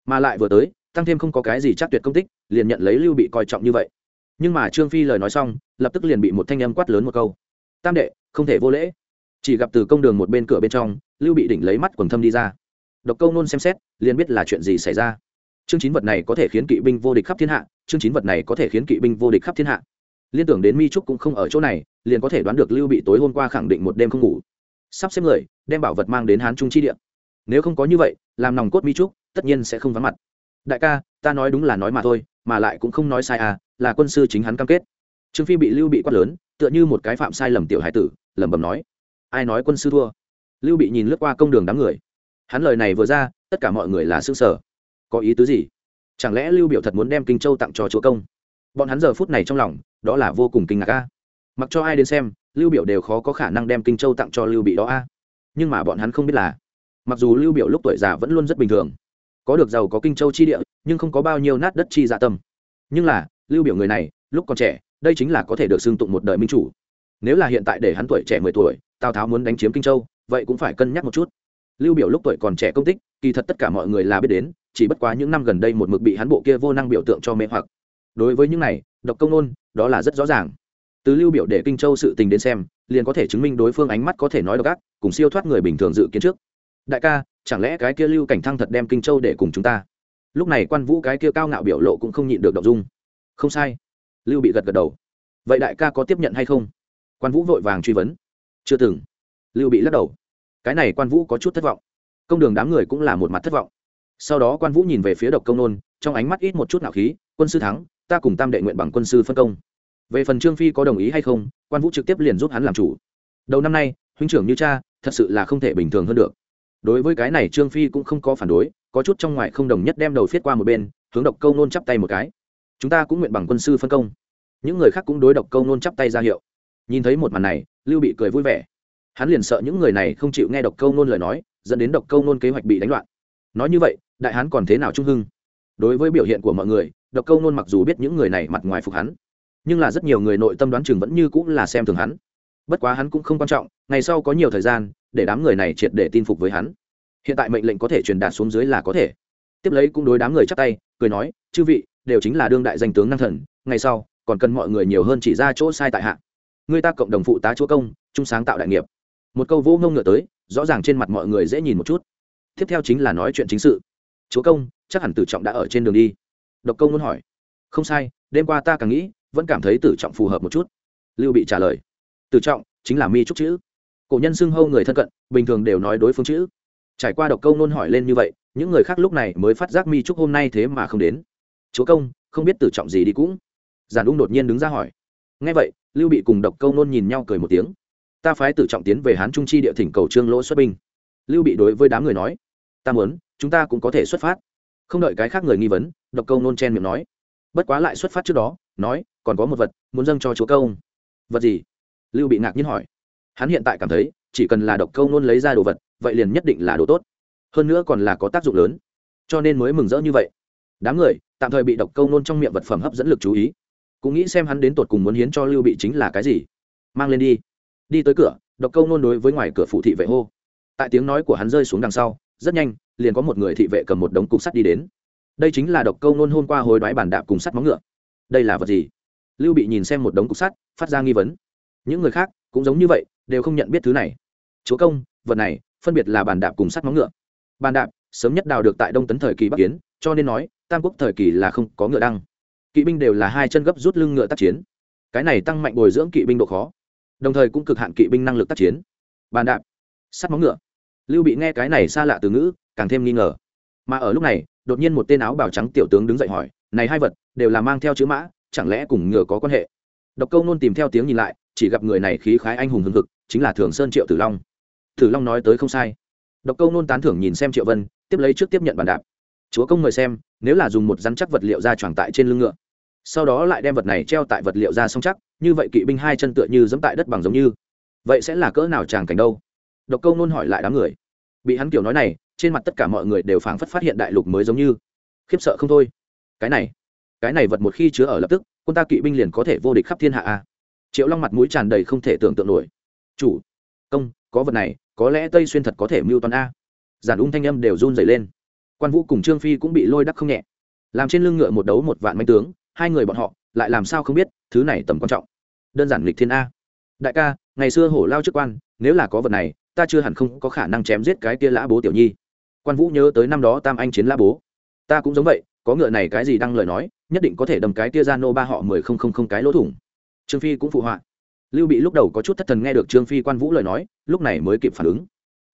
Mà lại vừa tới, tăng thêm không có cái gì chắc tuyệt công tích, liền nhận lấy lưu bị coi trọng như vậy. Nhưng mà trương phi lời nói xong lập tức liền bị một thanh âm quát lớn một câu. Tam đệ, không thể vô lễ. Chỉ gặp từ công đường một bên cửa bên trong, lưu bị đỉnh lấy mắt quần thâm đi ra. Độc câu nôn xem xét, liền biết là chuyện gì xảy ra. Chương chín vật này có thể khiến kỵ binh vô địch khắp thiên hạ, chương chín vật này có thể khiến kỵ binh vô địch khắp thiên hạ. Liên tưởng đến mi trúc cũng không ở chỗ này, liền có thể đoán được lưu bị tối hôm qua khẳng định một đêm không ngủ. Sắp xếp người, đem bảo vật mang đến hán trung chi địa. Nếu không có như vậy, làm nòng cốt mi trúc, tất nhiên sẽ không vắng mặt. Đại ca, ta nói đúng là nói mà thôi, mà lại cũng không nói sai à là quân sư chính hắn cam kết trương phi bị lưu bị quát lớn tựa như một cái phạm sai lầm tiểu hải tử lẩm bẩm nói ai nói quân sư thua lưu bị nhìn lướt qua công đường đám người hắn lời này vừa ra tất cả mọi người là xương sở có ý tứ gì chẳng lẽ lưu biểu thật muốn đem kinh châu tặng cho chúa công bọn hắn giờ phút này trong lòng đó là vô cùng kinh ngạc a mặc cho ai đến xem lưu biểu đều khó có khả năng đem kinh châu tặng cho lưu bị đó a nhưng mà bọn hắn không biết là mặc dù lưu biểu lúc tuổi già vẫn luôn rất bình thường có được giàu có kinh châu chi địa nhưng không có bao nhiêu nát đất chi dạ tâm nhưng là lưu biểu người này lúc còn trẻ đây chính là có thể được xưng tụng một đời minh chủ. Nếu là hiện tại để hắn tuổi trẻ mười tuổi, tào tháo muốn đánh chiếm kinh châu, vậy cũng phải cân nhắc một chút. Lưu biểu lúc tuổi còn trẻ công tích, kỳ thật tất cả mọi người là biết đến, chỉ bất quá những năm gần đây một mực bị hắn bộ kia vô năng biểu tượng cho mê hoặc. Đối với những này, độc công nôn đó là rất rõ ràng. Từ lưu biểu để kinh châu sự tình đến xem, liền có thể chứng minh đối phương ánh mắt có thể nói độc ác, cùng siêu thoát người bình thường dự kiến trước. Đại ca, chẳng lẽ cái kia lưu cảnh thăng thật đem kinh châu để cùng chúng ta? Lúc này quan vũ cái kia cao ngạo biểu lộ cũng không nhịn được động dung. Không sai lưu bị gật gật đầu. Vậy đại ca có tiếp nhận hay không? Quan vũ vội vàng truy vấn. Chưa từng. Lưu bị lắc đầu. Cái này quan vũ có chút thất vọng. Công đường đám người cũng là một mặt thất vọng. Sau đó quan vũ nhìn về phía độc công nôn, trong ánh mắt ít một chút nạo khí, quân sư thắng, ta cùng tam đệ nguyện bằng quân sư phân công. Về phần trương phi có đồng ý hay không, quan vũ trực tiếp liền giúp hắn làm chủ. Đầu năm nay, huynh trưởng như cha, thật sự là không thể bình thường hơn được. Đối với cái này trương phi cũng không có phản đối, có chút trong ngoài không đồng nhất đem đầu phiết qua một bên, hướng độc câu nôn chắp tay một cái chúng ta cũng nguyện bằng quân sư phân công. Những người khác cũng đối độc câu nôn chắp tay ra hiệu. Nhìn thấy một màn này, lưu bị cười vui vẻ. Hắn liền sợ những người này không chịu nghe độc câu nôn lời nói, dẫn đến độc câu nôn kế hoạch bị đánh loạn. Nói như vậy, đại hán còn thế nào trung hưng? Đối với biểu hiện của mọi người, độc câu nôn mặc dù biết những người này mặt ngoài phục hắn, nhưng là rất nhiều người nội tâm đoán chừng vẫn như cũng là xem thường hắn. Bất quá hắn cũng không quan trọng, ngày sau có nhiều thời gian, để đám người này triệt để tin phục với hắn. Hiện tại mệnh lệnh có thể truyền đạt xuống dưới là có thể. Tiếp lấy cũng đối đám người chắc tay, cười nói, chư vị đều chính là đương đại danh tướng năng thần, ngày sau, còn cần mọi người nhiều hơn chỉ ra chỗ sai tại hạ. Người ta cộng đồng phụ tá chúa công, chung sáng tạo đại nghiệp. Một câu vô ngông ngựa tới, rõ ràng trên mặt mọi người dễ nhìn một chút. Tiếp theo chính là nói chuyện chính sự. Chúa công, chắc hẳn tử trọng đã ở trên đường đi. Độc công muốn hỏi. Không sai, đêm qua ta càng nghĩ, vẫn cảm thấy tử trọng phù hợp một chút. Lưu bị trả lời. Tử trọng, chính là mi trúc chữ. Cổ nhân xưng hâu người thân cận, bình thường đều nói đối phương chữ. Trải qua độc câu nôn hỏi lên như vậy, những người khác lúc này mới phát giác mi trúc hôm nay thế mà không đến chúa công, không biết tử trọng gì đi cũng. Giản ung đột nhiên đứng ra hỏi. Ngay vậy, lưu bị cùng độc câu nôn nhìn nhau cười một tiếng. Ta phái tử trọng tiến về hán trung chi địa thỉnh cầu trương lỗ xuất binh. Lưu bị đối với đám người nói. Ta muốn, chúng ta cũng có thể xuất phát. Không đợi cái khác người nghi vấn, độc câu nôn chen miệng nói. Bất quá lại xuất phát trước đó, nói, còn có một vật, muốn dâng cho chúa công. Vật gì? Lưu bị ngạc nhiên hỏi. Hắn hiện tại cảm thấy, chỉ cần là độc câu nôn lấy ra đồ vật, vậy liền nhất định là đồ tốt. Hơn nữa còn là có tác dụng lớn. Cho nên mới mừng rỡ như vậy đám người tạm thời bị độc câu nôn trong miệng vật phẩm hấp dẫn lực chú ý. Cũng nghĩ xem hắn đến tột cùng muốn hiến cho lưu bị chính là cái gì. Mang lên đi. Đi tới cửa, độc câu nôn đối với ngoài cửa phụ thị vệ hô. Tại tiếng nói của hắn rơi xuống đằng sau, rất nhanh, liền có một người thị vệ cầm một đống cục sắt đi đến. Đây chính là độc câu nôn hôm qua hồi đoái bản đạp cùng sắt móng ngựa. Đây là vật gì? Lưu bị nhìn xem một đống cục sắt, phát ra nghi vấn. Những người khác cũng giống như vậy, đều không nhận biết thứ này. Chúa công, vật này phân biệt là bàn đạp cùng sắt móng ngựa. Bàn đạp sớm nhất đào được tại đông tấn thời kỳ bắc kiến, cho nên nói tam quốc thời kỳ là không có ngựa đăng. Kỵ binh đều là hai chân gấp rút lưng ngựa tác chiến. Cái này tăng mạnh bồi dưỡng kỵ binh độ khó, đồng thời cũng cực hạn kỵ binh năng lực tác chiến. Bàn đạp, sắt móng ngựa. Lưu bị nghe cái này xa lạ từ ngữ, càng thêm nghi ngờ. Mà ở lúc này, đột nhiên một tên áo bào trắng tiểu tướng đứng dậy hỏi, này hai vật, đều là mang theo chữ mã, chẳng lẽ cùng ngựa có quan hệ? Độc câu nôn tìm theo tiếng nhìn lại, chỉ gặp người này khí khái anh hùng hưng hực, chính là thường sơn triệu tử long. Tử long nói tới không sai. Độc câu nôn tán thưởng nhìn xem triệu vân, tiếp lấy trước tiếp nhận bàn đạp chúa công mời xem, nếu là dùng một rắn chắc vật liệu ra tròn tại trên lưng ngựa. Sau đó lại đem vật này treo tại vật liệu ra song chắc, như vậy kỵ binh hai chân tựa như dẫm tại đất bằng giống như. Vậy sẽ là cỡ nào tràng cảnh đâu? Độc câu nôn hỏi lại đám người. Bị hắn kiểu nói này, trên mặt tất cả mọi người đều phảng phất phát hiện đại lục mới giống như. Khiếp sợ không thôi. Cái này cái này vật một khi chứa ở lập tức, quân ta kỵ binh liền có thể vô địch khắp thiên hạ a. Triệu long mặt mũi tràn đầy không thể tưởng tượng nổi. Chủ, công, có vật này, có lẽ tây xuyên thật có thể mưu toán a. Giản ung thanh âm đều run dày lên quan vũ cùng trương phi cũng bị lôi đắc không nhẹ làm trên lưng ngựa một đấu một vạn manh tướng hai người bọn họ lại làm sao không biết thứ này tầm quan trọng đơn giản lịch thiên a đại ca ngày xưa hổ lao chức quan nếu là có vật này ta chưa hẳn không có khả năng chém giết cái kia lã bố tiểu nhi quan vũ nhớ tới năm đó tam anh chiến lã bố ta cũng giống vậy có ngựa này cái gì đang lời nói nhất định có thể đầm cái kia ra nô ba họ mười không không không cái lỗ thủng trương phi cũng phụ họa lưu bị lúc đầu có chút thất thần nghe được trương phi quan vũ lời nói lúc này mới kịp phản ứng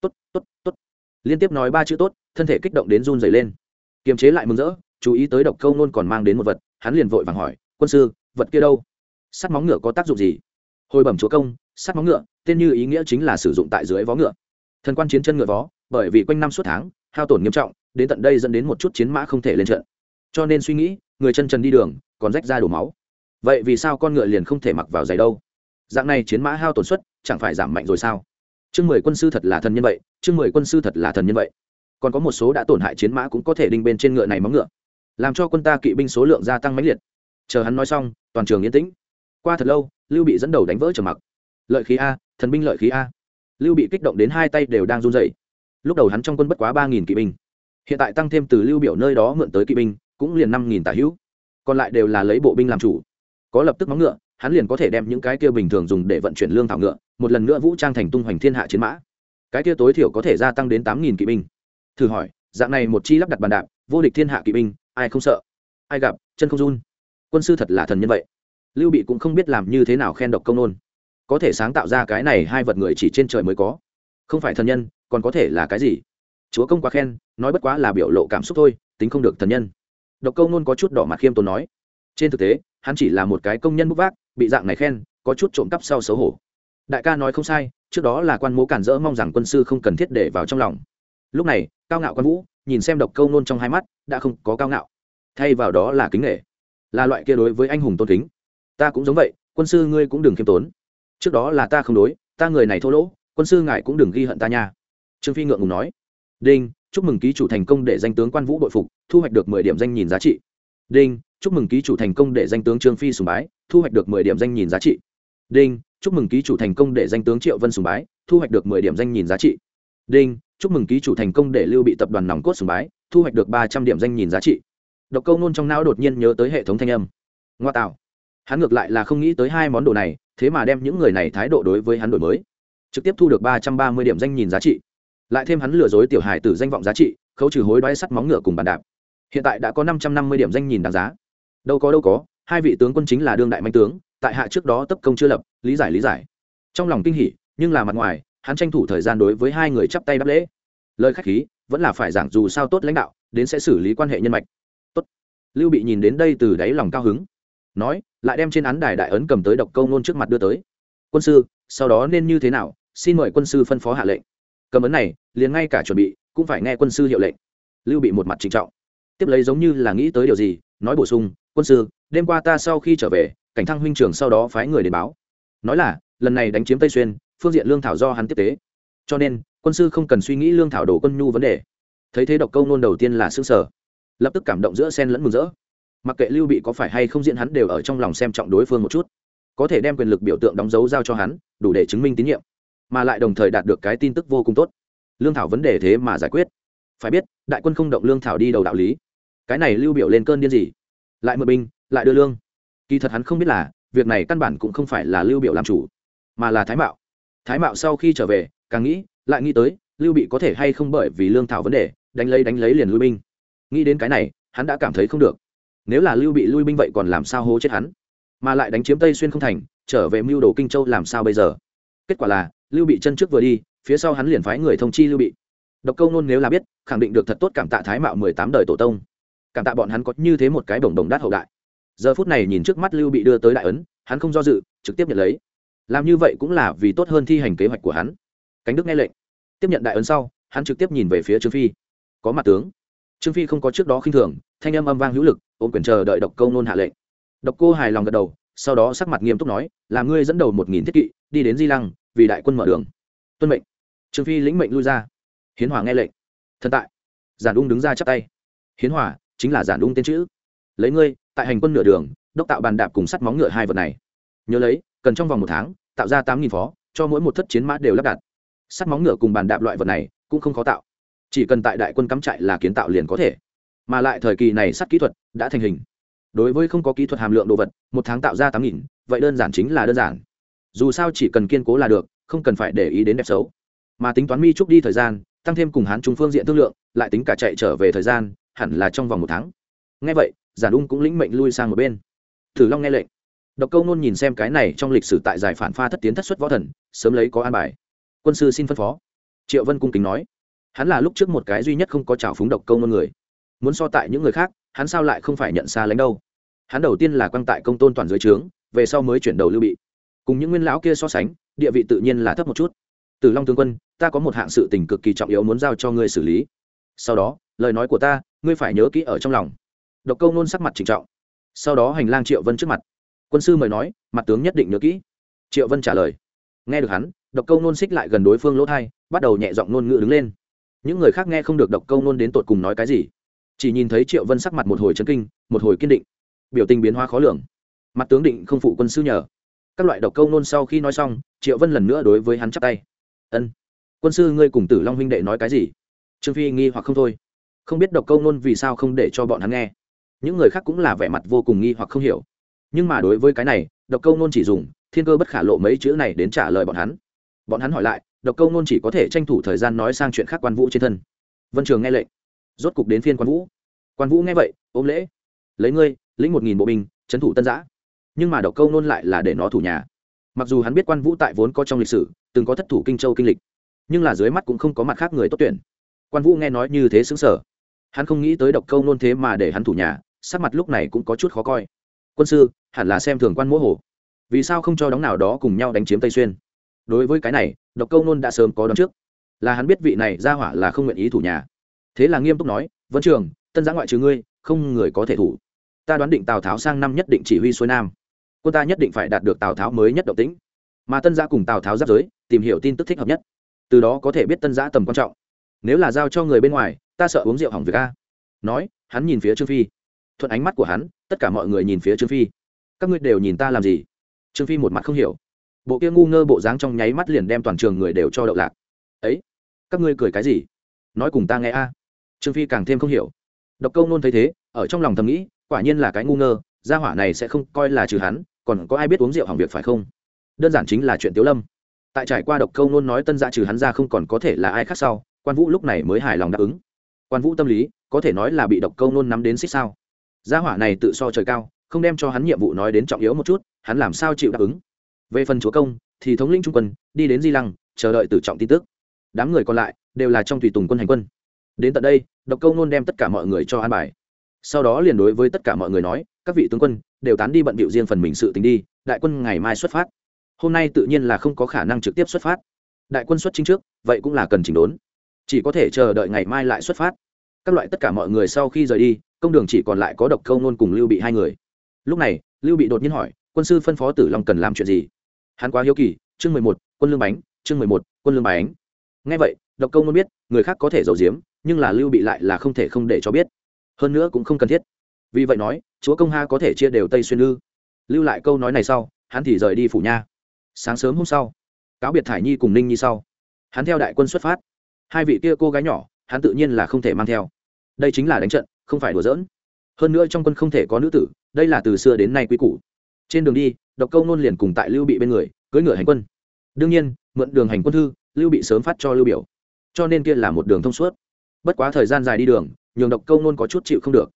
tốt tốt tốt liên tiếp nói ba chữ tốt, thân thể kích động đến run dày lên. Kiềm chế lại mừng rỡ, chú ý tới độc câu nôn còn mang đến một vật, hắn liền vội vàng hỏi, quân sư, vật kia đâu? Sắt móng ngựa có tác dụng gì? Hồi bẩm chúa công, sắt móng ngựa, tên như ý nghĩa chính là sử dụng tại dưới vó ngựa. Thần quan chiến chân ngựa vó, bởi vì quanh năm suốt tháng, hao tổn nghiêm trọng, đến tận đây dẫn đến một chút chiến mã không thể lên trận. Cho nên suy nghĩ, người chân trần đi đường, còn rách ra đổ máu. Vậy vì sao con ngựa liền không thể mặc vào giày đâu? Dạng này chiến mã hao tổn suất, chẳng phải giảm mạnh rồi sao? Chương mười quân sư thật là thần nhân vậy, chương mười quân sư thật là thần nhân vậy. Còn có một số đã tổn hại chiến mã cũng có thể đinh bên trên ngựa này móng ngựa. Làm cho quân ta kỵ binh số lượng gia tăng mãnh liệt. Chờ hắn nói xong, toàn trường yên tĩnh. Qua thật lâu, lưu bị dẫn đầu đánh vỡ trở mặc. Lợi khí a, thần binh lợi khí a. Lưu bị kích động đến hai tay đều đang run dậy lúc đầu hắn trong quân bất quá ba nghìn kỵ binh. Hiện tại tăng thêm từ lưu biểu nơi đó mượn tới kỵ binh, cũng liền năm nghìn tả hữu. Còn lại đều là lấy bộ binh làm chủ. Có lập tức móng ngựa, hắn liền có thể đem những cái kia bình thường dùng để vận chuyển lương thảo ngựa một lần nữa vũ trang thành tung hoành thiên hạ chiến mã. Cái kia tối thiểu có thể gia tăng đến tám nghìn kỵ binh. Thử hỏi, dạng này một chi lắp đặt bàn đạp, vô địch thiên hạ kỵ binh, ai không sợ? Ai gặp, chân không run. Quân sư thật là thần nhân vậy. Lưu bị cũng không biết làm như thế nào khen độc công nôn. Có thể sáng tạo ra cái này hai vật người chỉ trên trời mới có. Không phải thần nhân, còn có thể là cái gì? Chúa công quá khen, nói bất quá là biểu lộ cảm xúc thôi, tính không được thần nhân. Độc công nôn có chút đỏ mặt khiêm tốn nói. Trên thực tế, hắn chỉ là một cái công nhân bút vác, bị dạng này khen, có chút trộm cắp sau xấu hổ đại ca nói không sai, trước đó là quan mố cản rỡ mong rằng quân sư không cần thiết để vào trong lòng. Lúc này, cao ngạo quan vũ, nhìn xem độc câu nôn trong hai mắt, đã không có cao ngạo. Thay vào đó là kính nghệ là loại kia đối với anh hùng tôn kính. Ta cũng giống vậy, quân sư ngươi cũng đừng khiêm tốn. Trước đó là ta không đối, ta người này thô lỗ, quân sư ngài cũng đừng ghi hận ta nha. Trương phi ngượng ngùng nói. Đinh, chúc mừng ký chủ thành công để danh tướng quan vũ bội phục, thu hoạch được mười điểm danh nhìn giá trị. Đinh, chúc mừng ký chủ thành công để danh tướng trương phi sùng bái, thu hoạch được mười điểm danh nhìn giá trị. Đinh chúc mừng ký chủ thành công để danh tướng triệu vân sùng bái, thu hoạch được mười điểm danh nhìn giá trị. Đinh, chúc mừng ký chủ thành công để lưu bị tập đoàn nòng cốt sùng bái, thu hoạch được ba trăm điểm danh nhìn giá trị. Độc câu nôn trong não đột nhiên nhớ tới hệ thống thanh âm. Ngoa tạo. Hắn ngược lại là không nghĩ tới hai món đồ này, thế mà đem những người này thái độ đối với hắn đổi mới. Trực tiếp thu được ba trăm ba mươi điểm danh nhìn giá trị. Lại thêm hắn lừa dối tiểu hài từ danh vọng giá trị, khấu trừ hối đoái sắt móng ngựa cùng bàn đạp. Hiện tại đã có năm trăm năm mươi điểm danh nhìn đáng giá. Đâu có đâu có, hai vị tướng quân chính là đương đại manh tướng, tại hạ trước đó tấp công chưa lập lý giải lý giải. Trong lòng kinh hỉ, nhưng là mặt ngoài, hắn tranh thủ thời gian đối với hai người chắp tay đáp lễ. Lời khách khí, vẫn là phải giảng dù sao tốt lãnh đạo, đến sẽ xử lý quan hệ nhân mạch. Tốt. Lưu bị nhìn đến đây từ đáy lòng cao hứng. Nói, lại đem trên án đài đại ấn cầm tới độc câu nôn trước mặt đưa tới. Quân sư, sau đó nên như thế nào? Xin mời quân sư phân phó hạ lệnh. Cầm ấn này, liền ngay cả chuẩn bị, cũng phải nghe quân sư hiệu lệnh. Lưu bị một mặt trịnh trọng. Tiếp lấy giống như là nghĩ tới điều gì, nói bổ sung, quân sư, đêm qua ta sau khi trở về, cảnh thăng huynh trưởng sau đó phái người đến báo nói là, lần này đánh chiếm tây xuyên, phương diện lương thảo do hắn tiếp tế. Cho nên, quân sư không cần suy nghĩ lương thảo đồ quân nhu vấn đề. Thấy thế độc câu nôn đầu tiên là xương sở lập tức cảm động giữa sen lẫn mừng rỡ. Mặc kệ lưu bị có phải hay không diện hắn đều ở trong lòng xem trọng đối phương một chút. Có thể đem quyền lực biểu tượng đóng dấu giao cho hắn, đủ để chứng minh tín nhiệm. Mà lại đồng thời đạt được cái tin tức vô cùng tốt. Lương thảo vấn đề thế mà giải quyết. Phải biết, đại quân không động lương thảo đi đầu đạo lý. Cái này lưu biểu lên cơn điên gì? Lại mượn binh, lại đưa lương. Kỳ thật hắn không biết là việc này căn bản cũng không phải là lưu biểu làm chủ, mà là thái mạo. Thái mạo sau khi trở về, càng nghĩ, lại nghĩ tới, lưu bị có thể hay không bởi vì lương thảo vấn đề, đánh lấy đánh lấy liền lui binh. Nghĩ đến cái này, hắn đã cảm thấy không được. Nếu là lưu bị lui binh vậy còn làm sao hố chết hắn? Mà lại đánh chiếm tây xuyên không thành, trở về mưu đồ kinh châu làm sao bây giờ? Kết quả là, lưu bị chân trước vừa đi, phía sau hắn liền phái người thông chi lưu bị. Độc câu nôn nếu là biết, khẳng định được thật tốt cảm tạ thái mạo mười tám đời tổ tông. Cảm tạ bọn hắn có như thế một cái bồng đồng đát hậu đại giờ phút này nhìn trước mắt lưu bị đưa tới đại ấn, hắn không do dự, trực tiếp nhận lấy. Làm như vậy cũng là vì tốt hơn thi hành kế hoạch của hắn. Cánh đức nghe lệnh. Tiếp nhận đại ấn sau, hắn trực tiếp nhìn về phía trương phi. Có mặt tướng. Trương phi không có trước đó khinh thường, thanh âm âm vang hữu lực, ôm quyền chờ đợi độc câu nôn hạ lệnh. Độc cô hài lòng gật đầu, sau đó sắc mặt nghiêm túc nói, là ngươi dẫn đầu một nghìn thiết kỵ, đi đến di lăng, vì đại quân mở đường. Tuân mệnh. Trương phi lĩnh mệnh lui ra. Hiến hòa nghe lệnh. Thần tại. Giản ung đứng ra chắp tay. Hiến hòa, chính là giản ung tên chữ lấy ngươi, tại hành quân nửa đường, đốc tạo bàn đạp cùng sắt móng ngựa hai vật này. Nhớ lấy, cần trong vòng một tháng, tạo ra tám nghìn phó, cho mỗi một thất chiến mã đều lắp đặt. Sắt móng ngựa cùng bàn đạp loại vật này cũng không khó tạo. Chỉ cần tại đại quân cắm trại là kiến tạo liền có thể. Mà lại thời kỳ này sắt kỹ thuật đã thành hình. Đối với không có kỹ thuật hàm lượng đồ vật, một tháng tạo ra tám nghìn, vậy đơn giản chính là đơn giản. Dù sao chỉ cần kiên cố là được, không cần phải để ý đến đẹp xấu. Mà tính toán mi trúc đi thời gian, tăng thêm cùng hán trung phương diện thương lượng, lại tính cả chạy trở về thời gian, hẳn là trong vòng một tháng. Ngay vậy giản ung cũng lĩnh mệnh lui sang một bên. Thử long nghe lệnh. Độc câu nôn nhìn xem cái này trong lịch sử tại giải phản pha thất tiến thất xuất võ thần, sớm lấy có an bài. Quân sư xin phân phó. Triệu vân cung kính nói. Hắn là lúc trước một cái duy nhất không có trào phúng độc câu nôn người. Muốn so tại những người khác, hắn sao lại không phải nhận xa lánh đâu? Hắn đầu tiên là quan tại công tôn toàn dưới trướng, về sau mới chuyển đầu lưu bị. Cùng những nguyên lão kia so sánh, địa vị tự nhiên là thấp một chút. Từ long tướng quân, ta có một hạng sự tình cực kỳ trọng yếu muốn giao cho ngươi xử lý. Sau đó, lời nói của ta, ngươi phải nhớ kỹ ở trong lòng độc câu nôn sắc mặt trịnh trọng. Sau đó hành lang triệu vân trước mặt. Quân sư mời nói, mặt tướng nhất định nhớ kỹ. Triệu vân trả lời. Nghe được hắn, độc câu nôn xích lại gần đối phương lỗ thai, bắt đầu nhẹ giọng nôn ngữ đứng lên. Những người khác nghe không được độc câu nôn đến tột cùng nói cái gì. Chỉ nhìn thấy triệu vân sắc mặt một hồi chấn kinh, một hồi kiên định. Biểu tình biến hóa khó lường. Mặt tướng định không phụ quân sư nhờ. Các loại độc câu nôn sau khi nói xong, triệu vân lần nữa đối với hắn chắp tay. Ân, quân sư ngươi cùng tử long huynh đệ nói cái gì? Trương phi nghi hoặc không thôi. Không biết độc câu nôn vì sao không để cho bọn hắn nghe những người khác cũng là vẻ mặt vô cùng nghi hoặc không hiểu. Nhưng mà đối với cái này, độc câu nôn chỉ dùng, thiên cơ bất khả lộ mấy chữ này đến trả lời bọn hắn. Bọn hắn hỏi lại, độc câu nôn chỉ có thể tranh thủ thời gian nói sang chuyện khác quan vũ trên thân. Vân trường nghe lệnh. Rốt cục đến phiên quan vũ. Quan vũ nghe vậy, ôm lễ. Lấy ngươi, lĩnh một nghìn bộ binh, trấn thủ tân giã. Nhưng mà độc câu nôn lại là để nó thủ nhà. Mặc dù hắn biết quan vũ tại vốn có trong lịch sử, từng có thất thủ kinh châu kinh lịch, nhưng là dưới mắt cũng không có mặt khác người tốt tuyển. Quan vũ nghe nói như thế xứng sở hắn không nghĩ tới độc câu nôn thế mà để hắn thủ nhà sắc mặt lúc này cũng có chút khó coi. Quân sư, hẳn là xem thường quan mỗ hồ. Vì sao không cho đóng nào đó cùng nhau đánh chiếm tây xuyên? Đối với cái này, độc câu nôn đã sớm có đón trước. Là hắn biết vị này ra hỏa là không nguyện ý thủ nhà. Thế là nghiêm túc nói vẫn trường, tân giã ngoại trừ ngươi, không người có thể thủ. Ta đoán định tào tháo sang năm nhất định chỉ huy xuôi nam. Quân ta nhất định phải đạt được tào tháo mới nhất động tĩnh. Mà tân giã cùng tào tháo giáp giới, tìm hiểu tin tức thích hợp nhất. Từ đó có thể biết tân giã tầm quan trọng. Nếu là giao cho người bên ngoài, ta sợ uống rượu hỏng việc a. Nói, hắn nhìn phía trương phi thuận ánh mắt của hắn, tất cả mọi người nhìn phía trương phi. Các ngươi đều nhìn ta làm gì? Trương phi một mặt không hiểu. Bộ kia ngu ngơ bộ dáng trong nháy mắt liền đem toàn trường người đều cho đậu lạc. Ấy, các ngươi cười cái gì? Nói cùng ta nghe a. Trương phi càng thêm không hiểu. Độc câu nôn thấy thế, ở trong lòng thầm nghĩ, quả nhiên là cái ngu ngơ, gia hỏa này sẽ không coi là trừ hắn, còn có ai biết uống rượu hỏng việc phải không? Đơn giản chính là chuyện tiếu lâm. Tại trải qua độc câu nôn nói tân dạ trừ hắn ra không còn có thể là ai khác sau, quan vũ lúc này mới hài lòng đáp ứng. Quan vũ tâm lý, có thể nói là bị độc câu nôn nắm đến xích sao gia hỏa này tự so trời cao, không đem cho hắn nhiệm vụ nói đến trọng yếu một chút, hắn làm sao chịu đáp ứng? Về phần chúa công, thì thống lĩnh trung quân, đi đến di lăng, chờ đợi tử trọng tin tức. Đám người còn lại đều là trong tùy tùng quân hành quân. Đến tận đây, độc câu nôn đem tất cả mọi người cho an bài. Sau đó liền đối với tất cả mọi người nói, các vị tướng quân đều tán đi bận bịu riêng phần mình sự tình đi, đại quân ngày mai xuất phát. Hôm nay tự nhiên là không có khả năng trực tiếp xuất phát. Đại quân xuất chính trước, vậy cũng là cần chỉnh đốn. Chỉ có thể chờ đợi ngày mai lại xuất phát. Các loại tất cả mọi người sau khi rời đi công đường chỉ còn lại có độc câu nôn cùng lưu bị hai người. Lúc này, lưu bị đột nhiên hỏi, quân sư phân phó tử long cần làm chuyện gì? Hắn quá hiếu kỳ, chương mười một, quân lương bánh, chương mười một, quân lương bánh. Ngay vậy, độc câu nôn biết, người khác có thể giấu giếm, nhưng là lưu bị lại là không thể không để cho biết. Hơn nữa cũng không cần thiết. Vì vậy nói, chúa công ha có thể chia đều tây xuyên lư. Lưu lại câu nói này sau, hắn thì rời đi phủ nha. Sáng sớm hôm sau, cáo biệt thải nhi cùng ninh nhi sau. Hắn theo đại quân xuất phát. Hai vị kia cô gái nhỏ, hắn tự nhiên là không thể mang theo. Đây chính là đánh trận không phải đùa giỡn. Hơn nữa trong quân không thể có nữ tử, đây là từ xưa đến nay quy củ. Trên đường đi, độc câu nôn liền cùng tại lưu bị bên người, cưỡi ngựa hành quân. Đương nhiên, mượn đường hành quân thư, lưu bị sớm phát cho lưu biểu. Cho nên kia là một đường thông suốt. Bất quá thời gian dài đi đường, nhường độc câu nôn có chút chịu không được.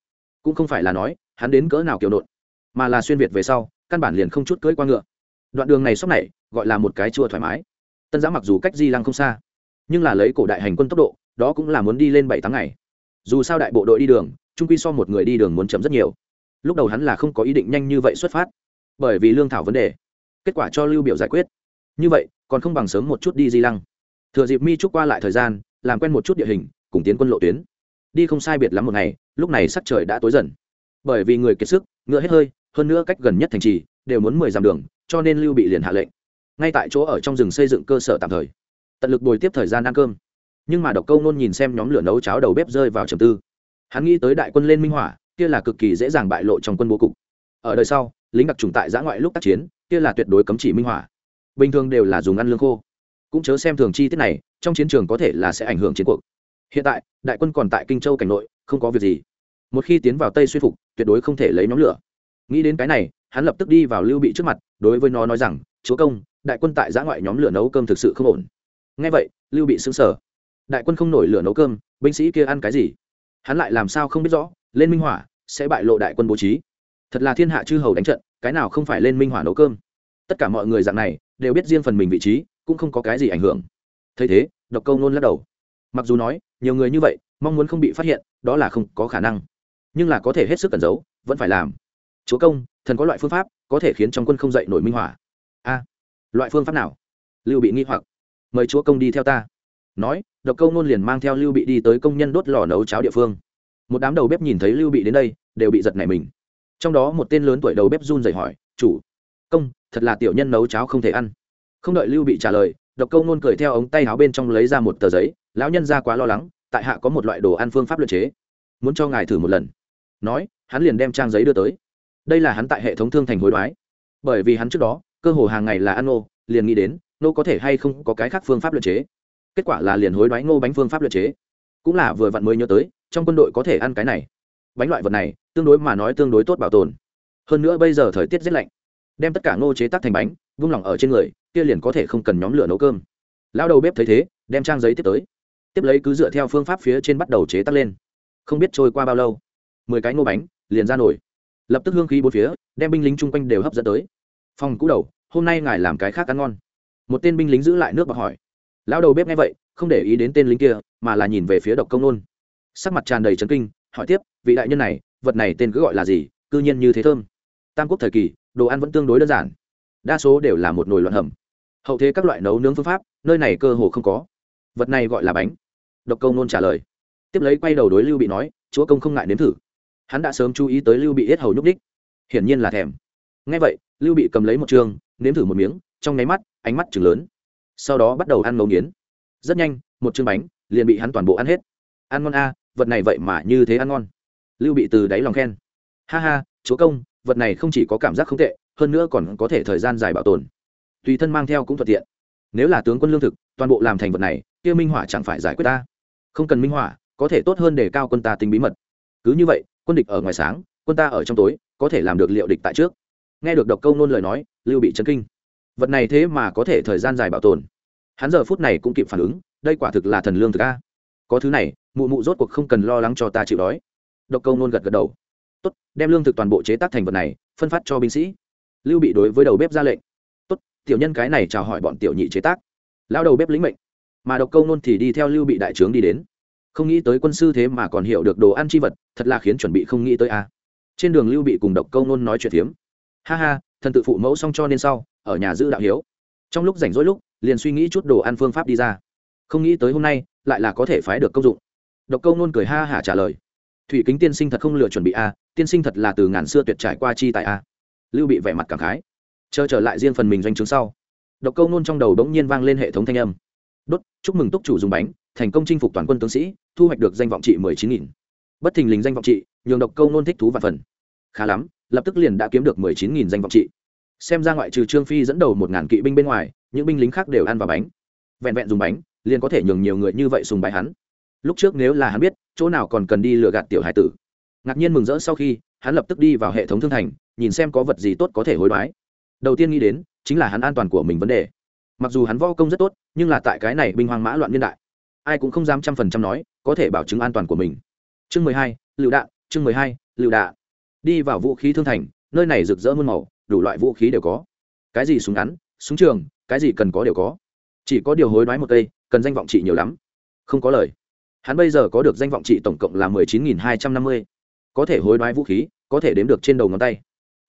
Cũng không phải là nói, hắn đến cỡ nào kiểu nộn mà là xuyên việt về sau, căn bản liền không chút cưỡi qua ngựa. Đoạn đường này sốc này, gọi là một cái chua thoải mái. Tân giã mặc dù cách di lăng không xa, nhưng là lấy cổ đại hành quân tốc độ, đó cũng là muốn đi lên bảy tháng ngày. Dù sao đại bộ đội đi đường trung quy so một người đi đường muốn chấm rất nhiều. Lúc đầu hắn là không có ý định nhanh như vậy xuất phát, bởi vì lương thảo vấn đề. Kết quả cho lưu biểu giải quyết. Như vậy, còn không bằng sớm một chút đi di lăng. Thừa dịp mi trúc qua lại thời gian, làm quen một chút địa hình, cùng tiến quân lộ tuyến. Đi không sai biệt lắm một ngày, lúc này sắc trời đã tối dần. Bởi vì người kiệt sức, ngựa hết hơi, hơn nữa cách gần nhất thành trì, đều muốn mười dặm đường, cho nên lưu bị liền hạ lệnh. Ngay tại chỗ ở trong rừng xây dựng cơ sở tạm thời. Tận lực bồi tiếp thời gian ăn cơm. Nhưng mà độc câu nôn nhìn xem nhóm lửa nấu cháo đầu bếp rơi vào trầm tư hắn nghĩ tới đại quân lên minh hỏa, kia là cực kỳ dễ dàng bại lộ trong quân bố cục. Ở đời sau, lính đặc trùng tại giã ngoại lúc tác chiến, kia là tuyệt đối cấm chỉ minh hỏa. Bình thường đều là dùng ăn lương khô. Cũng chớ xem thường chi tiết này, trong chiến trường có thể là sẽ ảnh hưởng chiến cuộc. Hiện tại, đại quân còn tại kinh châu cảnh nội, không có việc gì. Một khi tiến vào tây xuyên phục, tuyệt đối không thể lấy nhóm lửa. Nghĩ đến cái này, hắn lập tức đi vào lưu bị trước mặt, đối với nó nói rằng, chúa công, đại quân tại giã ngoại nhóm lửa nấu cơm thực sự không ổn. Ngay vậy, lưu bị xứng sở đại quân không nổi lửa nấu cơm, binh sĩ kia ăn cái gì? Hắn lại làm sao không biết rõ, lên minh hỏa sẽ bại lộ đại quân bố trí. Thật là thiên hạ chư hầu đánh trận, cái nào không phải lên minh hỏa nấu cơm? Tất cả mọi người dạng này, đều biết riêng phần mình vị trí, cũng không có cái gì ảnh hưởng. Thấy thế, độc câu nôn lắc đầu. Mặc dù nói, nhiều người như vậy, mong muốn không bị phát hiện, đó là không có khả năng. Nhưng là có thể hết sức cẩn giấu, vẫn phải làm. Chúa công, thần có loại phương pháp, có thể khiến trong quân không dậy nổi minh hỏa. A, loại phương pháp nào? Lưu bị nghi hoặc. Mời chúa công đi theo ta nói, độc câu nôn liền mang theo lưu bị đi tới công nhân đốt lò nấu cháo địa phương. Một đám đầu bếp nhìn thấy lưu bị đến đây, đều bị giật nảy mình. Trong đó một tên lớn tuổi đầu bếp run rẩy hỏi, chủ, công, thật là tiểu nhân nấu cháo không thể ăn. Không đợi lưu bị trả lời, độc câu nôn cười theo ống tay áo bên trong lấy ra một tờ giấy, lão nhân ra quá lo lắng, tại hạ có một loại đồ ăn phương pháp luật chế, muốn cho ngài thử một lần. Nói, hắn liền đem trang giấy đưa tới. Đây là hắn tại hệ thống thương thành hối đoái. Bởi vì hắn trước đó, cơ hồ hàng ngày là ăn nô liền nghĩ đến nô có thể hay không có cái khác phương pháp luật chế kết quả là liền hối đoái ngô bánh phương pháp luật chế. Cũng là vừa vặn mới nhớ tới, trong quân đội có thể ăn cái này. Bánh loại vật này, tương đối mà nói tương đối tốt bảo tồn. Hơn nữa bây giờ thời tiết rất lạnh. Đem tất cả ngô chế tác thành bánh, vung lỏng ở trên người, kia liền có thể không cần nhóm lửa nấu cơm. Lão đầu bếp thấy thế, đem trang giấy tiếp tới. Tiếp lấy cứ dựa theo phương pháp phía trên bắt đầu chế tác lên. Không biết trôi qua bao lâu, mười cái ngô bánh liền ra nổi lập tức hương khí bốn phía, đem binh lính chung quanh đều hấp dẫn tới. Phòng cũ đầu, hôm nay ngài làm cái khác ăn ngon. Một tên binh lính giữ lại nước và hỏi lão đầu bếp nghe vậy không để ý đến tên lính kia mà là nhìn về phía độc công nôn. Sắc mặt tràn đầy trấn kinh hỏi tiếp vị đại nhân này vật này tên cứ gọi là gì cư nhiên như thế thơm. Tam quốc thời kỳ đồ ăn vẫn tương đối đơn giản. Đa số đều là một nồi loạn hầm. Hậu thế các loại nấu nướng phương pháp nơi này cơ hồ không có. Vật này gọi là bánh. Độc công nôn trả lời. Tiếp lấy quay đầu đối lưu bị nói chúa công không ngại nếm thử. Hắn đã sớm chú ý tới lưu bị hết hầu nhúc đích hiển nhiên là thèm. Ngay vậy lưu bị cầm lấy một trường, nếm thử một miếng trong nháy mắt ánh mắt chừng lớn sau đó bắt đầu ăn ngấu nghiến. Rất nhanh, một chương bánh liền bị hắn toàn bộ ăn hết. Ăn ngon a, vật này vậy mà như thế ăn ngon. Lưu bị từ đáy lòng khen. Ha ha, chúa công, vật này không chỉ có cảm giác không tệ, hơn nữa còn có thể thời gian dài bảo tồn. Tùy thân mang theo cũng thuận tiện. Nếu là tướng quân lương thực, toàn bộ làm thành vật này, kia minh hỏa chẳng phải giải quyết ta? Không cần minh hỏa có thể tốt hơn để cao quân ta tính bí mật. Cứ như vậy, quân địch ở ngoài sáng, quân ta ở trong tối, có thể làm được liệu địch tại trước. Nghe được độc câu nôn lời nói, lưu bị chấn kinh vật này thế mà có thể thời gian dài bảo tồn. Hắn giờ phút này cũng kịp phản ứng, đây quả thực là thần lương thực a. Có thứ này, mụ mụ rốt cuộc không cần lo lắng cho ta chịu đói. Độc câu nôn gật gật đầu. Tốt, đem lương thực toàn bộ chế tác thành vật này, phân phát cho binh sĩ. Lưu bị đối với đầu bếp ra lệnh. Tốt, tiểu nhân cái này chào hỏi bọn tiểu nhị chế tác. Lao đầu bếp lĩnh mệnh. Mà độc câu nôn thì đi theo lưu bị đại trướng đi đến. Không nghĩ tới quân sư thế mà còn hiểu được đồ ăn chi vật, thật là khiến chuẩn bị không nghĩ tới a. Trên đường lưu bị cùng độc câu nôn nói chuyện phiếm. Ha ha, thần tự phụ mẫu xong cho nên sau ở nhà giữ đạo hiếu. Trong lúc rảnh rỗi lúc, liền suy nghĩ chút đồ ăn phương pháp đi ra. Không nghĩ tới hôm nay, lại là có thể phái được công dụng. Độc câu nôn cười ha hả trả lời. Thủy kính tiên sinh thật không lừa chuẩn bị a, tiên sinh thật là từ ngàn xưa tuyệt trải qua chi tại a. Lưu bị vẻ mặt cảm khái. Chờ trở lại riêng phần mình doanh chứng sau, độc câu nôn trong đầu bỗng nhiên vang lên hệ thống thanh âm. Đốt, chúc mừng túc chủ dùng bánh, thành công chinh phục toàn quân tướng sĩ, thu hoạch được danh vọng trị mười chín nghìn. Bất thình lình danh vọng trị, nhường độc câu nôn thích thú và phần. Khá lắm, lập tức liền đã kiếm được mười chín nghìn danh vọng trị xem ra ngoại trừ trương phi dẫn đầu một ngàn kỵ binh bên ngoài, những binh lính khác đều ăn vào bánh. Vẹn vẹn dùng bánh, liền có thể nhường nhiều người như vậy sùng bài hắn. Lúc trước nếu là hắn biết, chỗ nào còn cần đi lừa gạt tiểu hải tử. Ngạc nhiên mừng rỡ sau khi, hắn lập tức đi vào hệ thống thương thành, nhìn xem có vật gì tốt có thể hối đoái. Đầu tiên nghĩ đến, chính là hắn an toàn của mình vấn đề. Mặc dù hắn võ công rất tốt, nhưng là tại cái này binh hoang mã loạn niên đại, ai cũng không dám trăm phần trăm nói, có thể bảo chứng an toàn của mình. Chương mười hai, lựu đạn, chương mười hai, lựu đạn. Đi vào vũ khí thương thành, nơi này rực rỡ muôn màu đủ loại vũ khí đều có. Cái gì súng ngắn, súng trường, cái gì cần có đều có. Chỉ có điều hối đoái một cây, cần danh vọng trị nhiều lắm. Không có lời. Hắn bây giờ có được danh vọng trị tổng cộng là mười chín nghìn hai trăm năm mươi. Có thể hối đoái vũ khí, có thể đếm được trên đầu ngón tay.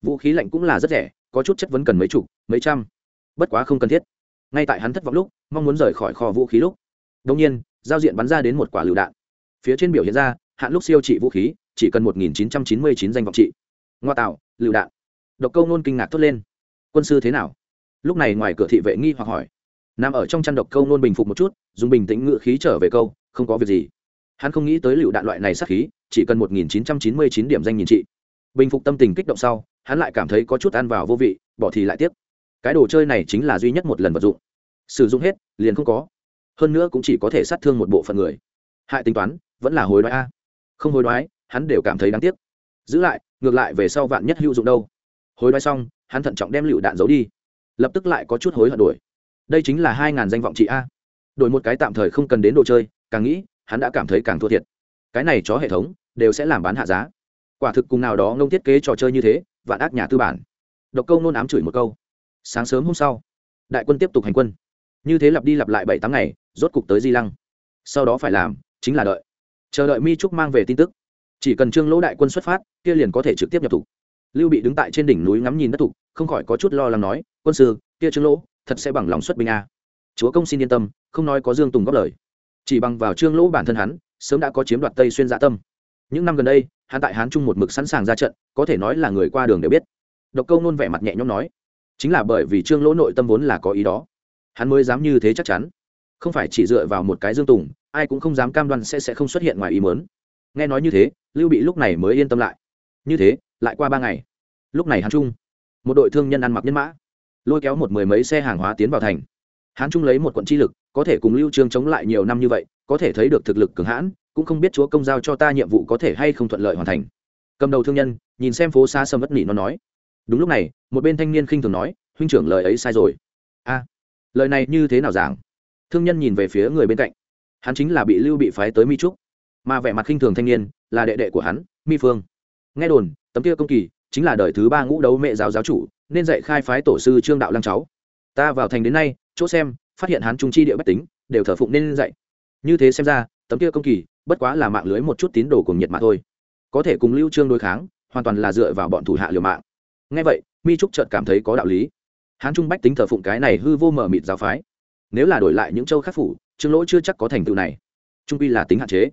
Vũ khí lạnh cũng là rất rẻ, có chút chất vấn cần mấy chục, mấy trăm. Bất quá không cần thiết. Ngay tại hắn thất vọng lúc, mong muốn rời khỏi kho vũ khí lúc. Đông nhiên, giao diện bắn ra đến một quả lựu đạn. Phía trên biểu hiện ra, hạn lúc siêu trị vũ khí, chỉ cần một nghìn chín trăm chín mươi chín danh vọng trị. Ngoa tạo, lựu đạn độc câu nôn kinh ngạc thốt lên. Quân sư thế nào? Lúc này ngoài cửa thị vệ nghi hoặc hỏi. Nằm ở trong chăn độc câu nôn bình phục một chút, dùng bình tĩnh ngự khí trở về câu, không có việc gì. Hắn không nghĩ tới lựu đạn loại này sát khí, chỉ cần một nghìn chín trăm chín mươi chín điểm danh nhìn trị. Bình phục tâm tình kích động sau, hắn lại cảm thấy có chút ăn vào vô vị, bỏ thì lại tiếc. Cái đồ chơi này chính là duy nhất một lần vật dụng. Sử dụng hết, liền không có. Hơn nữa cũng chỉ có thể sát thương một bộ phận người. Hại tính toán, vẫn là hối đoái a. Không hối đoái, hắn đều cảm thấy đáng tiếc. Giữ lại, ngược lại về sau vạn nhất hữu dụng đâu hối đoái xong, hắn thận trọng đem lựu đạn giấu đi. Lập tức lại có chút hối hận đuổi. Đây chính là hai ngàn danh vọng chị a. Đổi một cái tạm thời không cần đến đồ chơi, càng nghĩ, hắn đã cảm thấy càng thua thiệt. Cái này chó hệ thống, đều sẽ làm bán hạ giá. Quả thực cùng nào đó ngông thiết kế trò chơi như thế, vạn ác nhà tư bản. Độc câu nôn ám chửi một câu. Sáng sớm hôm sau, đại quân tiếp tục hành quân. Như thế lặp đi lặp lại bảy tám ngày, rốt cục tới di lăng. Sau đó phải làm, chính là đợi. Chờ đợi mi trúc mang về tin tức. Chỉ cần trương lỗ đại quân xuất phát, kia liền có thể trực tiếp nhập thủ lưu bị đứng tại trên đỉnh núi ngắm nhìn đất thục, không khỏi có chút lo lắng nói, quân sư, kia trương lỗ, thật sẽ bằng lòng xuất binh a. Chúa công xin yên tâm, không nói có dương tùng góp lời. Chỉ bằng vào trương lỗ bản thân hắn, sớm đã có chiếm đoạt tây xuyên dạ tâm. Những năm gần đây, hắn tại hán trung một mực sẵn sàng ra trận, có thể nói là người qua đường đều biết. Độc câu nôn vẻ mặt nhẹ nhõm nói, chính là bởi vì trương lỗ nội tâm vốn là có ý đó, hắn mới dám như thế chắc chắn. Không phải chỉ dựa vào một cái dương tùng, ai cũng không dám cam đoan sẽ sẽ không xuất hiện ngoài ý mớn nghe nói như thế, lưu bị lúc này mới yên tâm lại. Như thế lại qua ba ngày. Lúc này hán trung, một đội thương nhân ăn mặc nhân mã, lôi kéo một mười mấy xe hàng hóa tiến vào thành. Hán trung lấy một quận chi lực, có thể cùng lưu trương chống lại nhiều năm như vậy, có thể thấy được thực lực cường hãn, cũng không biết chúa công giao cho ta nhiệm vụ có thể hay không thuận lợi hoàn thành. Cầm đầu thương nhân, nhìn xem phố xa sầm bất nỉ nó nói. Đúng lúc này, một bên thanh niên khinh thường nói, huynh trưởng lời ấy sai rồi. A, lời này như thế nào giảng? Thương nhân nhìn về phía người bên cạnh. Hắn chính là bị lưu bị phái tới mi trúc, mà vẻ mặt khinh thường thanh niên là đệ đệ của hắn, mi phương. Nghe đồn tấm kia công kỳ chính là đời thứ ba ngũ đấu mẹ giáo giáo chủ, nên dạy khai phái tổ sư trương đạo lăng cháu. Ta vào thành đến nay, chỗ xem, phát hiện hắn trung chi địa bách tính, đều thờ phụng nên dạy. Như thế xem ra, tấm kia công kỳ, bất quá là mạng lưới một chút tín đồ cùng nhiệt mà thôi. Có thể cùng lưu trương đối kháng, hoàn toàn là dựa vào bọn thủ hạ liều mạng. Ngay vậy, mi trúc chợt cảm thấy có đạo lý. Hán trung bách tính thờ phụng cái này hư vô mở mịt giáo phái. Nếu là đổi lại những châu khác phủ, trương lỗ chưa chắc có thành tựu này. Trung quy là tính hạn chế.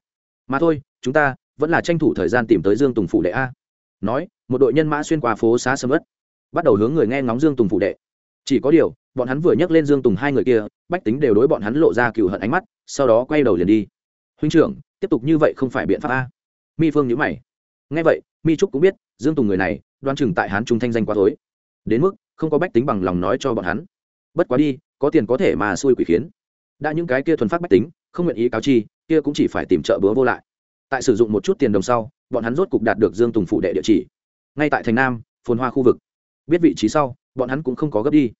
Mà thôi, chúng ta vẫn là tranh thủ thời gian tìm tới dương tùng phủ đệ a nói, một đội nhân mã xuyên qua phố xá sầm ất bắt đầu hướng người nghe ngóng dương tùng phụ đệ. Chỉ có điều, bọn hắn vừa nhắc lên dương tùng hai người kia, bách tính đều đối bọn hắn lộ ra cựu hận ánh mắt, sau đó quay đầu liền đi. Huynh trưởng, tiếp tục như vậy không phải biện pháp a? Mi phương nhữ mày. Nghe vậy, mi trúc cũng biết, dương tùng người này đoan chừng tại hán trung thanh danh quá tối đến mức, không có bách tính bằng lòng nói cho bọn hắn. Bất quá đi, có tiền có thể mà xui quỷ khiến. Đã những cái kia thuần phát bách tính, không nguyện ý cáo chi, kia cũng chỉ phải tìm trợ búa vô lại tại sử dụng một chút tiền đồng sau, bọn hắn rốt cục đạt được dương tùng phụ đệ địa chỉ. Ngay tại thành nam, phồn hoa khu vực. Biết vị trí sau, bọn hắn cũng không có gấp đi,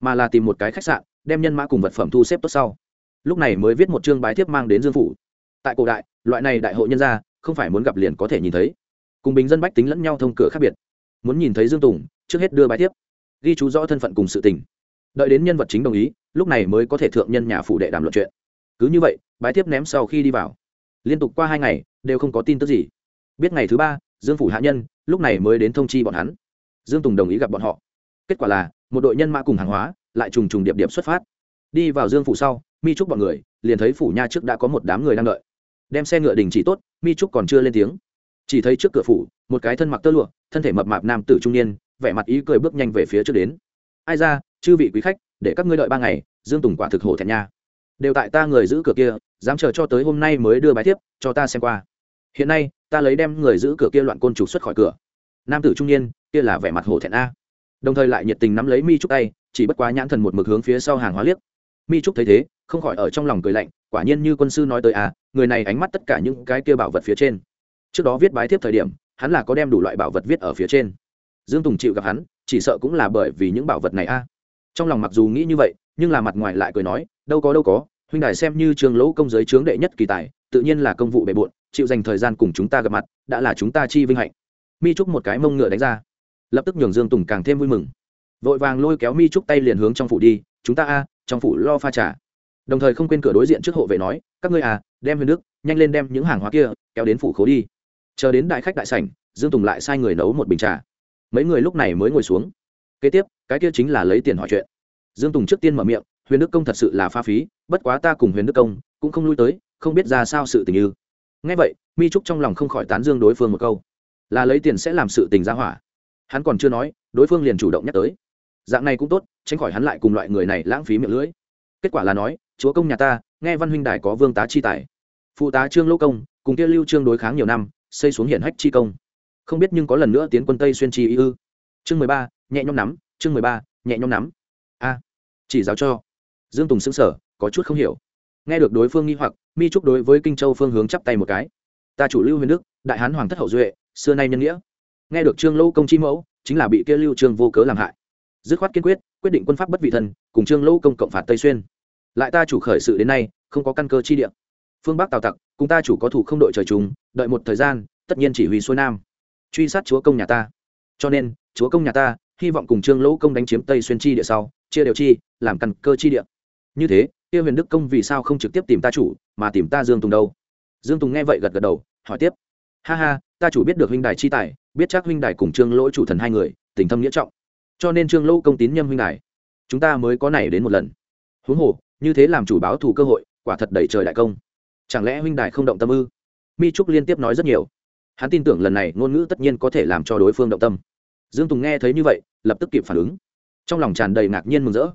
mà là tìm một cái khách sạn, đem nhân mã cùng vật phẩm thu xếp tốt sau. Lúc này mới viết một chương bái thiếp mang đến dương phủ. Tại cổ đại, loại này đại hội nhân gia, không phải muốn gặp liền có thể nhìn thấy. Cùng bình dân bách tính lẫn nhau thông cửa khác biệt. Muốn nhìn thấy dương tùng, trước hết đưa bài thiếp. Ghi chú rõ thân phận cùng sự tình. Đợi đến nhân vật chính đồng ý, lúc này mới có thể thượng nhân nhà phủ đệ đàm luận chuyện. Cứ như vậy, bái thiếp ném sau khi đi vào liên tục qua hai ngày, đều không có tin tức gì. Biết ngày thứ ba, dương phủ hạ nhân, lúc này mới đến thông chi bọn hắn. Dương tùng đồng ý gặp bọn họ. Kết quả là, một đội nhân mã cùng hàng hóa, lại trùng trùng điệp điệp xuất phát. Đi vào dương phủ sau, mi trúc bọn người, liền thấy phủ nha trước đã có một đám người đang đợi. Đem xe ngựa đình chỉ tốt, mi trúc còn chưa lên tiếng. Chỉ thấy trước cửa phủ, một cái thân mặc tơ lụa, thân thể mập mạp nam tử trung niên, vẻ mặt ý cười bước nhanh về phía trước đến. Ai ra, chư vị quý khách, để các ngươi đợi ba ngày, dương tùng quả thực hổ thẹn nha. Đều tại ta người giữ cửa kia dám chờ cho tới hôm nay mới đưa bài thiếp, cho ta xem qua. Hiện nay, ta lấy đem người giữ cửa kia loạn côn trục xuất khỏi cửa. Nam tử trung niên, kia là vẻ mặt hổ thẹn a. Đồng thời lại nhiệt tình nắm lấy mi trúc tay, chỉ bất quá nhãn thần một mực hướng phía sau hàng hóa liếc. Mi trúc thấy thế, không khỏi ở trong lòng cười lạnh, quả nhiên như quân sư nói tới à người này ánh mắt tất cả những cái kia bảo vật phía trên. Trước đó viết bái thiếp thời điểm, hắn là có đem đủ loại bảo vật viết ở phía trên. Dương tùng chịu gặp hắn, chỉ sợ cũng là bởi vì những bảo vật này a. Trong lòng mặc dù nghĩ như vậy, nhưng là mặt ngoài lại cười nói, đâu có đâu có huynh đài xem như trường lỗ công giới trướng đệ nhất kỳ tài, tự nhiên là công vụ bề bộn, chịu dành thời gian cùng chúng ta gặp mặt, đã là chúng ta chi vinh hạnh. Mi trúc một cái mông ngựa đánh ra. Lập tức nhường dương tùng càng thêm vui mừng. Vội vàng lôi kéo mi trúc tay liền hướng trong phủ đi, chúng ta a, trong phủ lo pha trà. Đồng thời không quên cửa đối diện trước hộ vệ nói, các ngươi à đem huyền đức, nhanh lên đem những hàng hóa kia kéo đến phủ khố đi. Chờ đến đại khách đại sảnh, dương tùng lại sai người nấu một bình trà. Mấy người lúc này mới ngồi xuống. Kế tiếp, cái kia chính là lấy tiền hỏi chuyện. Dương tùng trước tiên mở miệng huyền đức công thật sự là pha phí, bất quá ta cùng huyền đức công cũng không lui tới, không biết ra sao sự tình như. Ngay vậy, mi trúc trong lòng không khỏi tán dương đối phương một câu. Là lấy tiền sẽ làm sự tình ra hỏa. Hắn còn chưa nói, đối phương liền chủ động nhắc tới. Dạng này cũng tốt, tránh khỏi hắn lại cùng loại người này lãng phí miệng lưỡi. Kết quả là nói, chúa công nhà ta, nghe văn huynh đài có vương tá chi tài. Phụ tá trương lỗ công, cùng kia lưu trương đối kháng nhiều năm, xây xuống hiển hách chi công. Không biết nhưng có lần nữa tiến quân tây xuyên chi ư. Chương mười ba, nhẹ nhõm nắm, chương mười ba, nhẹ nhõm nắm. A, chỉ giáo cho dương tùng xứng sở có chút không hiểu. Nghe được đối phương nghi hoặc mi trúc đối với kinh châu phương hướng chắp tay một cái. Ta chủ lưu huyền đức đại hán hoàng thất hậu duệ xưa nay nhân nghĩa. Nghe được trương lâu công chi mẫu chính là bị kia lưu trương vô cớ làm hại. Dứt khoát kiên quyết quyết định quân pháp bất vị thần, cùng trương lâu công cộng phạt tây xuyên. Lại ta chủ khởi sự đến nay không có căn cơ chi địa. Phương bắc tào tặc cùng ta chủ có thủ không đội trời chúng đợi một thời gian tất nhiên chỉ huy xuôi nam. Truy sát chúa công nhà ta. Cho nên chúa công nhà ta hy vọng cùng trương lỗ công đánh chiếm tây xuyên chi địa sau chia đều chi làm căn cơ chi địa như thế, kia huyền đức công vì sao không trực tiếp tìm ta chủ, mà tìm ta dương tùng đâu? Dương tùng nghe vậy gật gật đầu, hỏi tiếp. Ha ha, ta chủ biết được huynh đài chi tài, biết chắc huynh đài cùng trương lỗ chủ thần hai người, tình thâm nghĩa trọng. Cho nên trương lỗ công tín nhâm huynh đài. Chúng ta mới có này đến một lần. Huống hồ, như thế làm chủ báo thù cơ hội, quả thật đẩy trời đại công. Chẳng lẽ huynh đài không động tâm ư? Mi trúc liên tiếp nói rất nhiều. Hắn tin tưởng lần này ngôn ngữ tất nhiên có thể làm cho đối phương động tâm. Dương tùng nghe thấy như vậy, lập tức kịp phản ứng. Trong lòng tràn đầy ngạc nhiên mừng rỡ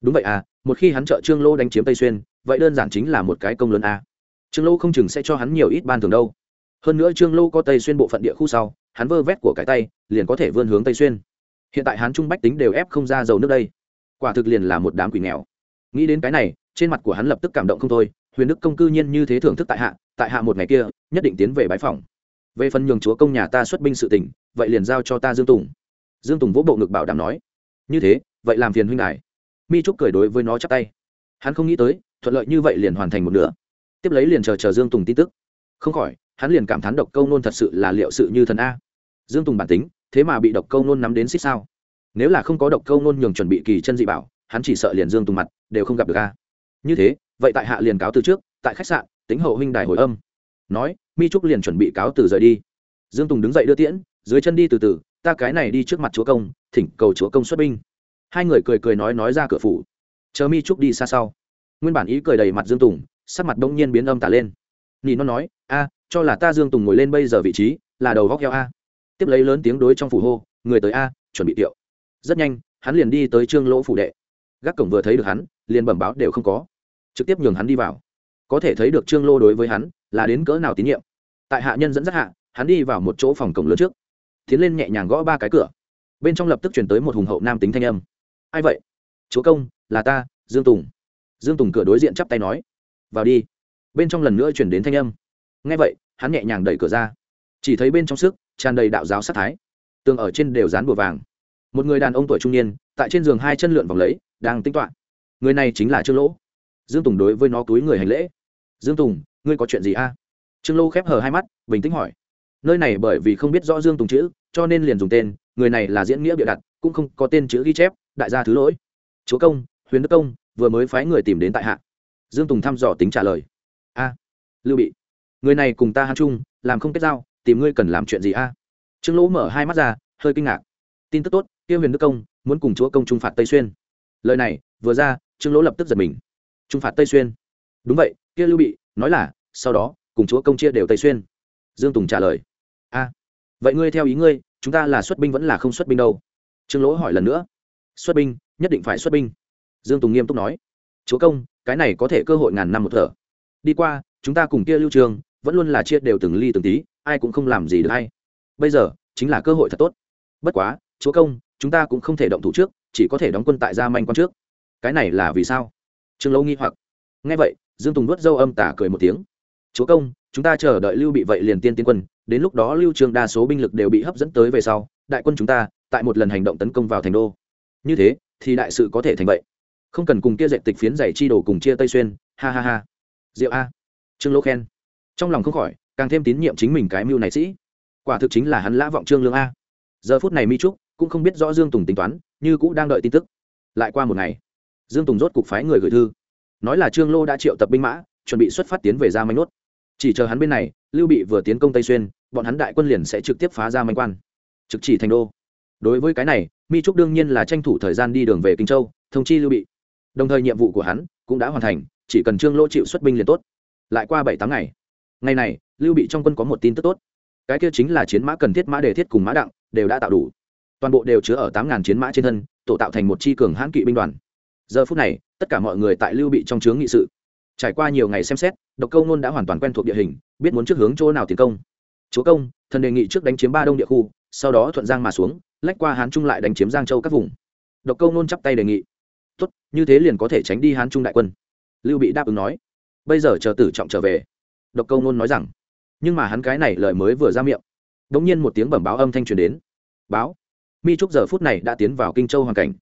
đúng vậy à một khi hắn trợ trương lô đánh chiếm tây xuyên, vậy đơn giản chính là một cái công lớn à. trương lô không chừng sẽ cho hắn nhiều ít ban thường đâu. Hơn nữa trương lô có tây xuyên bộ phận địa khu sau, hắn vơ vét của cái tay, liền có thể vươn hướng tây xuyên. Hiện tại hắn trung bách tính đều ép không ra dầu nước đây. Quả thực liền là một đám quỷ nghèo. Nghĩ đến cái này, trên mặt của hắn lập tức cảm động không thôi, huyền đức công cư nhiên như thế thưởng thức tại hạ tại hạ một ngày kia, nhất định tiến về bái phòng về phần nhường chúa công nhà ta xuất binh sự tỉnh vậy liền giao cho ta dương tùng. Dương tùng vỗ bộ ngực bảo đảm nói, như thế, vậy làm phiền huynh đài mi trúc cười đối với nó chắp tay. Hắn không nghĩ tới, thuận lợi như vậy liền hoàn thành một nửa. Tiếp lấy liền chờ chờ dương tùng tin tức. Không khỏi, hắn liền cảm thán độc câu nôn thật sự là liệu sự như thần a. Dương tùng bản tính, thế mà bị độc câu nôn nắm đến xích sao? Nếu là không có độc câu nôn nhường chuẩn bị kỳ chân dị bảo, hắn chỉ sợ liền dương tùng mặt đều không gặp được a. Như thế, vậy tại hạ liền cáo từ trước, tại khách sạn, tính hậu huynh đài hồi âm. Nói, mi trúc liền chuẩn bị cáo từ rời đi. Dương tùng đứng dậy đưa tiễn, dưới chân đi từ từ, ta cái này đi trước mặt chúa công, thỉnh cầu chúa công xuất binh hai người cười cười nói nói ra cửa phủ. Chờ mi trúc đi xa sau. Nguyên bản ý cười đầy mặt dương tùng, sắc mặt bỗng nhiên biến âm tả lên. Nỉ nó nói, a, cho là ta dương tùng ngồi lên bây giờ vị trí, là đầu góc heo a. Tiếp lấy lớn tiếng đối trong phủ hô, người tới a, chuẩn bị tiệu. Rất nhanh, hắn liền đi tới trương lỗ phủ đệ. Gác cổng vừa thấy được hắn, liền bẩm báo đều không có. Trực tiếp nhường hắn đi vào. Có thể thấy được trương lô đối với hắn, là đến cỡ nào tín nhiệm. Tại hạ nhân dẫn dắt hạ, hắn đi vào một chỗ phòng cổng lớn trước. Tiến lên nhẹ nhàng gõ ba cái cửa. Bên trong lập tức chuyển tới một hùng hậu nam tính thanh âm ai vậy? Chúa công, là ta, dương tùng. Dương tùng cửa đối diện chắp tay nói. Vào đi. Bên trong lần nữa chuyển đến thanh âm. Ngay vậy, hắn nhẹ nhàng đẩy cửa ra. Chỉ thấy bên trong sức, tràn đầy đạo giáo sát thái. Tường ở trên đều dán bùa vàng. Một người đàn ông tuổi trung niên, tại trên giường hai chân lượn vòng lấy, đang tinh toạn người này chính là trương lỗ. Dương tùng đối với nó túi người hành lễ. Dương tùng, ngươi có chuyện gì a? Trương lô khép hờ hai mắt, bình tĩnh hỏi. Nơi này bởi vì không biết rõ dương tùng chữ, cho nên liền dùng tên. Người này là diễn nghĩa bịa đặt, cũng không có tên chữ ghi chép đại gia thứ lỗi. Chúa công, huyền đức công, vừa mới phái người tìm đến tại hạ. Dương tùng thăm dò tính trả lời. A, lưu bị, người này cùng ta hát chung, làm không kết giao, tìm ngươi cần làm chuyện gì a? Trương lỗ mở hai mắt ra, hơi kinh ngạc. Tin tức tốt, kia huyền đức công, muốn cùng chúa công trung phạt tây xuyên. Lời này, vừa ra, trương lỗ lập tức giật mình. Trung phạt tây xuyên. Đúng vậy, kia lưu bị, nói là, sau đó, cùng chúa công chia đều tây xuyên. Dương tùng trả lời. A, vậy ngươi theo ý ngươi, chúng ta là xuất binh vẫn là không xuất binh đâu? Trương lỗ hỏi lần nữa xuất binh, nhất định phải xuất binh. Dương tùng nghiêm túc nói. Chúa công, cái này có thể cơ hội ngàn năm một thở. Đi qua, chúng ta cùng kia lưu trường, vẫn luôn là chia đều từng ly từng tí, ai cũng không làm gì được hay. Bây giờ, chính là cơ hội thật tốt. Bất quá, chúa công, chúng ta cũng không thể động thủ trước, chỉ có thể đóng quân tại gia manh quan trước. Cái này là vì sao? Trương lâu nghi hoặc. Nghe vậy, dương tùng nuốt dâu âm tả cười một tiếng. Chúa công, chúng ta chờ đợi lưu bị vậy liền tiên tiến quân, đến lúc đó lưu trường đa số binh lực đều bị hấp dẫn tới về sau, đại quân chúng ta, tại một lần hành động tấn công vào thành đô như thế, thì đại sự có thể thành vậy. Không cần cùng kia dạy tịch phiến giày chi đồ cùng chia tây xuyên, ha ha ha. Diệu a. Trương lỗ khen. Trong lòng không khỏi, càng thêm tín nhiệm chính mình cái mưu này sĩ. Quả thực chính là hắn lã vọng trương lương a. Giờ phút này mi trúc cũng không biết rõ dương tùng tính toán, như cũng đang đợi tin tức. Lại qua một ngày, dương tùng rốt cục phái người gửi thư. Nói là trương lô đã triệu tập binh mã, chuẩn bị xuất phát tiến về ra manh nốt. Chỉ chờ hắn bên này, lưu bị vừa tiến công tây xuyên, bọn hắn đại quân liền sẽ trực tiếp phá ra manh quan. Trực chỉ thành đô đối với cái này, mi trúc đương nhiên là tranh thủ thời gian đi đường về kinh châu, thông chi lưu bị. Đồng thời nhiệm vụ của hắn cũng đã hoàn thành, chỉ cần trương Lỗ chịu xuất binh liền tốt. Lại qua bảy tám ngày. Ngày này, lưu bị trong quân có một tin tức tốt. Cái kia chính là chiến mã cần thiết mã đề thiết cùng mã đặng đều đã tạo đủ. Toàn bộ đều chứa ở tám ngàn chiến mã trên thân, tổ tạo thành một chi cường hãn kỵ binh đoàn. Giờ phút này, tất cả mọi người tại lưu bị trong chướng nghị sự. Trải qua nhiều ngày xem xét, độc câu nôn đã hoàn toàn quen thuộc địa hình, biết muốn trước hướng chỗ nào tiến công. Chúa công, thần đề nghị trước đánh chiếm ba đông địa khu, sau đó thuận giang mà xuống lách qua hán trung lại đánh chiếm giang châu các vùng. Độc câu nôn chắp tay đề nghị. Tốt, như thế liền có thể tránh đi hán trung đại quân. Lưu bị đáp ứng nói. Bây giờ chờ tử trọng trở về. Độc câu nôn nói rằng. Nhưng mà hắn cái này lời mới vừa ra miệng. Đ ỗ n g nhiên một tiếng bẩm báo âm thanh truyền đến. Báo. Mi trúc giờ phút này đã tiến vào kinh châu hoàn cảnh.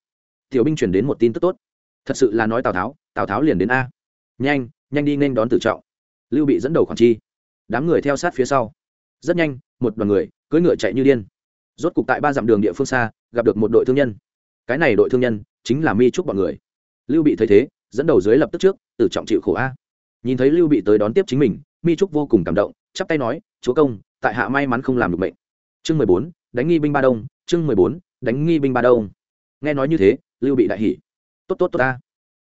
Tiểu binh truyền đến một tin tức tốt. Thật sự là nói tào tháo tào tháo liền đến a. Nhanh nhanh đi nên đón tử trọng. Lưu bị dẫn đầu khoản chi. Đám người theo sát phía sau. Rất nhanh, một đoàn người cưỡi ngựa chạy như điên rốt cục tại ba dặm đường địa phương xa, gặp được một đội thương nhân. Cái này đội thương nhân chính là mi trúc bọn người. Lưu bị thấy thế, dẫn đầu dưới lập tức trước tự trọng chịu khổ a. Nhìn thấy lưu bị tới đón tiếp chính mình, mi trúc vô cùng cảm động, chắp tay nói, chúa công, tại hạ may mắn không làm được mệnh. Chương mười bốn, đánh nghi binh ba đông. Chương mười bốn, đánh nghi binh ba đông. Nghe nói như thế, lưu bị đại hỉ. Tốt tốt tốt ta.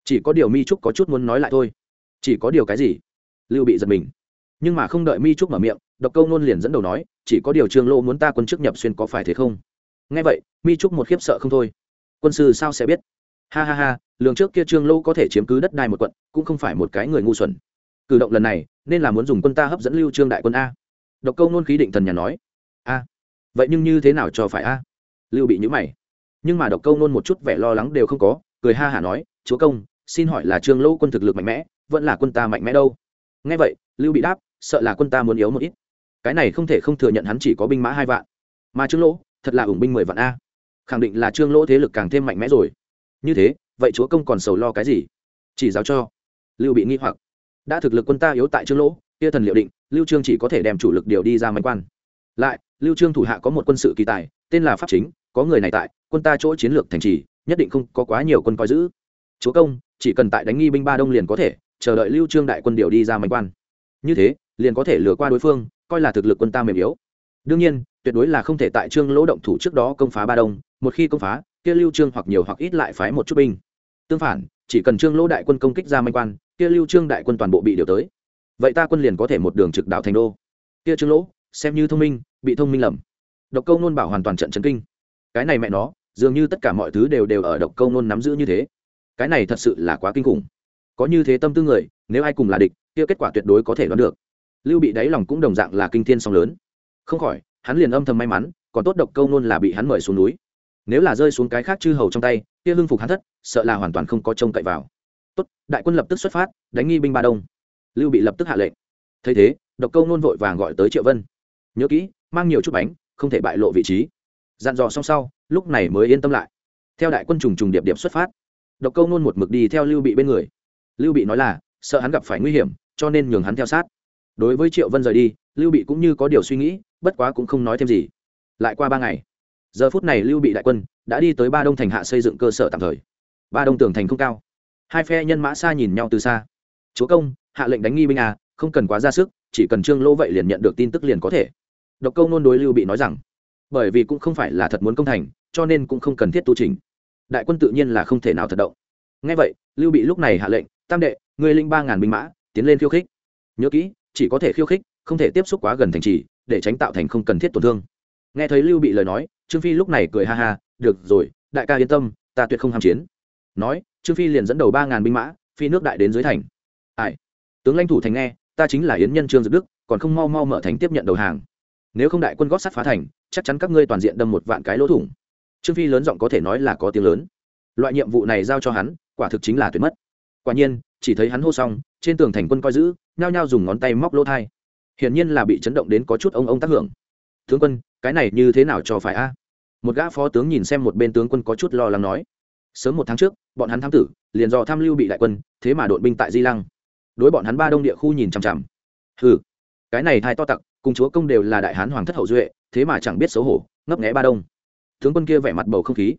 Chỉ có điều mi trúc có chút muốn nói lại thôi. Chỉ có điều cái gì? Lưu bị giật mình. Nhưng mà không đợi mi trúc mở miệng độc câu nôn liền dẫn đầu nói, chỉ có điều trương lô muốn ta quân chức nhập xuyên có phải thế không? Nghe vậy, mi trúc một khiếp sợ không thôi. Quân sư sao sẽ biết? Ha ha ha, lường trước kia trương lô có thể chiếm cứ đất đai một quận, cũng không phải một cái người ngu xuẩn. Cử động lần này, nên là muốn dùng quân ta hấp dẫn lưu trương đại quân a. Độc câu nôn khí định thần nhà nói, a, vậy nhưng như thế nào cho phải a? Lưu bị nhữ mày. Nhưng mà độc câu nôn một chút vẻ lo lắng đều không có, cười ha hả nói, chúa công, xin hỏi là trương lô quân thực lực mạnh mẽ, vẫn là quân ta mạnh mẽ đâu? Nghe vậy, lưu bị đáp, sợ là quân ta muốn yếu một ít cái này không thể không thừa nhận hắn chỉ có binh mã hai vạn. Mà trương lỗ, thật là ủng binh mười vạn a. Khẳng định là trương lỗ thế lực càng thêm mạnh mẽ rồi. Như thế, vậy chúa công còn sầu lo cái gì? Chỉ giáo cho. Lưu bị nghi hoặc. Đã thực lực quân ta yếu tại trương lỗ, kia thần liệu định, lưu trương chỉ có thể đem chủ lực điều đi ra máy quan. Lại, lưu trương thủ hạ có một quân sự kỳ tài, tên là pháp chính, có người này tại, quân ta chỗ chiến lược thành trì, nhất định không có quá nhiều quân coi giữ. Chúa công, chỉ cần tại đánh nghi binh ba đông liền có thể, chờ đợi lưu trương đại quân điều đi ra máy quan. Như thế liền có thể lừa qua đối phương, coi là thực lực quân ta mềm yếu. Đương nhiên, tuyệt đối là không thể tại trương lỗ động thủ trước đó công phá ba đông, một khi công phá, kia lưu trương hoặc nhiều hoặc ít lại phái một chút binh. Tương phản, chỉ cần trương lỗ đại quân công kích ra manh quan, kia lưu trương đại quân toàn bộ bị điều tới. Vậy ta quân liền có thể một đường trực đạo thành đô. Kia trương lỗ, xem như thông minh, bị thông minh lầm. Độc câu nôn bảo hoàn toàn trận chấn kinh. Cái này mẹ nó, dường như tất cả mọi thứ đều đều ở độc câu nôn nắm giữ như thế. Cái này thật sự là quá kinh khủng. Có như thế tâm tư người, nếu ai cùng là địch, kia kết quả tuyệt đối có thể đoán được lưu bị đáy lòng cũng đồng dạng là kinh thiên song lớn. Không khỏi, hắn liền âm thầm may mắn, còn tốt độc câu nôn là bị hắn mời xuống núi. Nếu là rơi xuống cái khác chư hầu trong tay, kia hưng phục hắn thất, sợ là hoàn toàn không có trông cậy vào. Tốt, đại quân lập tức xuất phát, đánh nghi binh ba đông. Lưu bị lập tức hạ lệnh. Thấy thế, độc câu nôn vội vàng gọi tới triệu vân. Nhớ kỹ, mang nhiều chút bánh, không thể bại lộ vị trí. Dặn dò xong sau, lúc này mới yên tâm lại. Theo đại quân trùng trùng điệp điệp xuất phát, độc câu nôn một mực đi theo lưu bị bên người. Lưu bị nói là, sợ hắn gặp phải nguy hiểm, cho nên nhường hắn theo sát đối với triệu vân rời đi, lưu bị cũng như có điều suy nghĩ, bất quá cũng không nói thêm gì. Lại qua ba ngày, giờ phút này lưu bị đại quân đã đi tới ba đông thành hạ xây dựng cơ sở tạm thời. Ba đông tường thành không cao. Hai phe nhân mã xa nhìn nhau từ xa. Chúa công, hạ lệnh đánh nghi binh à không cần quá ra sức, chỉ cần trương lỗ vậy liền nhận được tin tức liền có thể. Độc câu nôn đối lưu bị nói rằng, bởi vì cũng không phải là thật muốn công thành, cho nên cũng không cần thiết tu trình đại quân tự nhiên là không thể nào thật động. Ngay vậy, lưu bị lúc này hạ lệnh, tam đệ người linh ba ngàn binh mã, tiến lên khiêu khích. Nhớ kỹ chỉ có thể khiêu khích, không thể tiếp xúc quá gần thành trì, để tránh tạo thành không cần thiết tổn thương. Nghe thấy lưu bị lời nói, trương phi lúc này cười ha ha, được rồi, đại ca yên tâm, ta tuyệt không ham chiến. Nói, trương phi liền dẫn đầu ba ngàn binh mã, phi nước đại đến dưới thành. Ai, tướng lãnh thủ thành nghe, ta chính là yến nhân trương dực đức, còn không mau mau mở thành tiếp nhận đầu hàng. Nếu không đại quân gót sắt phá thành, chắc chắn các ngươi toàn diện đâm một vạn cái lỗ thủng. Trương phi lớn giọng có thể nói là có tiếng lớn. Loại nhiệm vụ này giao cho hắn, quả thực chính là tuyệt mất. Quả nhiên chỉ thấy hắn hô xong, trên tường thành quân coi giữ, nhao nhao dùng ngón tay móc lỗ thai. Hiển nhiên là bị chấn động đến có chút ông ông tác hưởng. Tướng quân, cái này như thế nào cho phải a? Một gã phó tướng nhìn xem một bên tướng quân có chút lo lắng nói. Sớm một tháng trước, bọn hắn tham tử, liền do tham lưu bị đại quân, thế mà đội binh tại di lăng. Đối bọn hắn ba đông địa khu nhìn chằm chằm. Ừ cái này thai to tặc, cùng chúa công đều là đại hán hoàng thất hậu duệ, thế mà chẳng biết xấu hổ, ngấp nghẽ ba đông. Tướng quân kia vẻ mặt bầu không khí.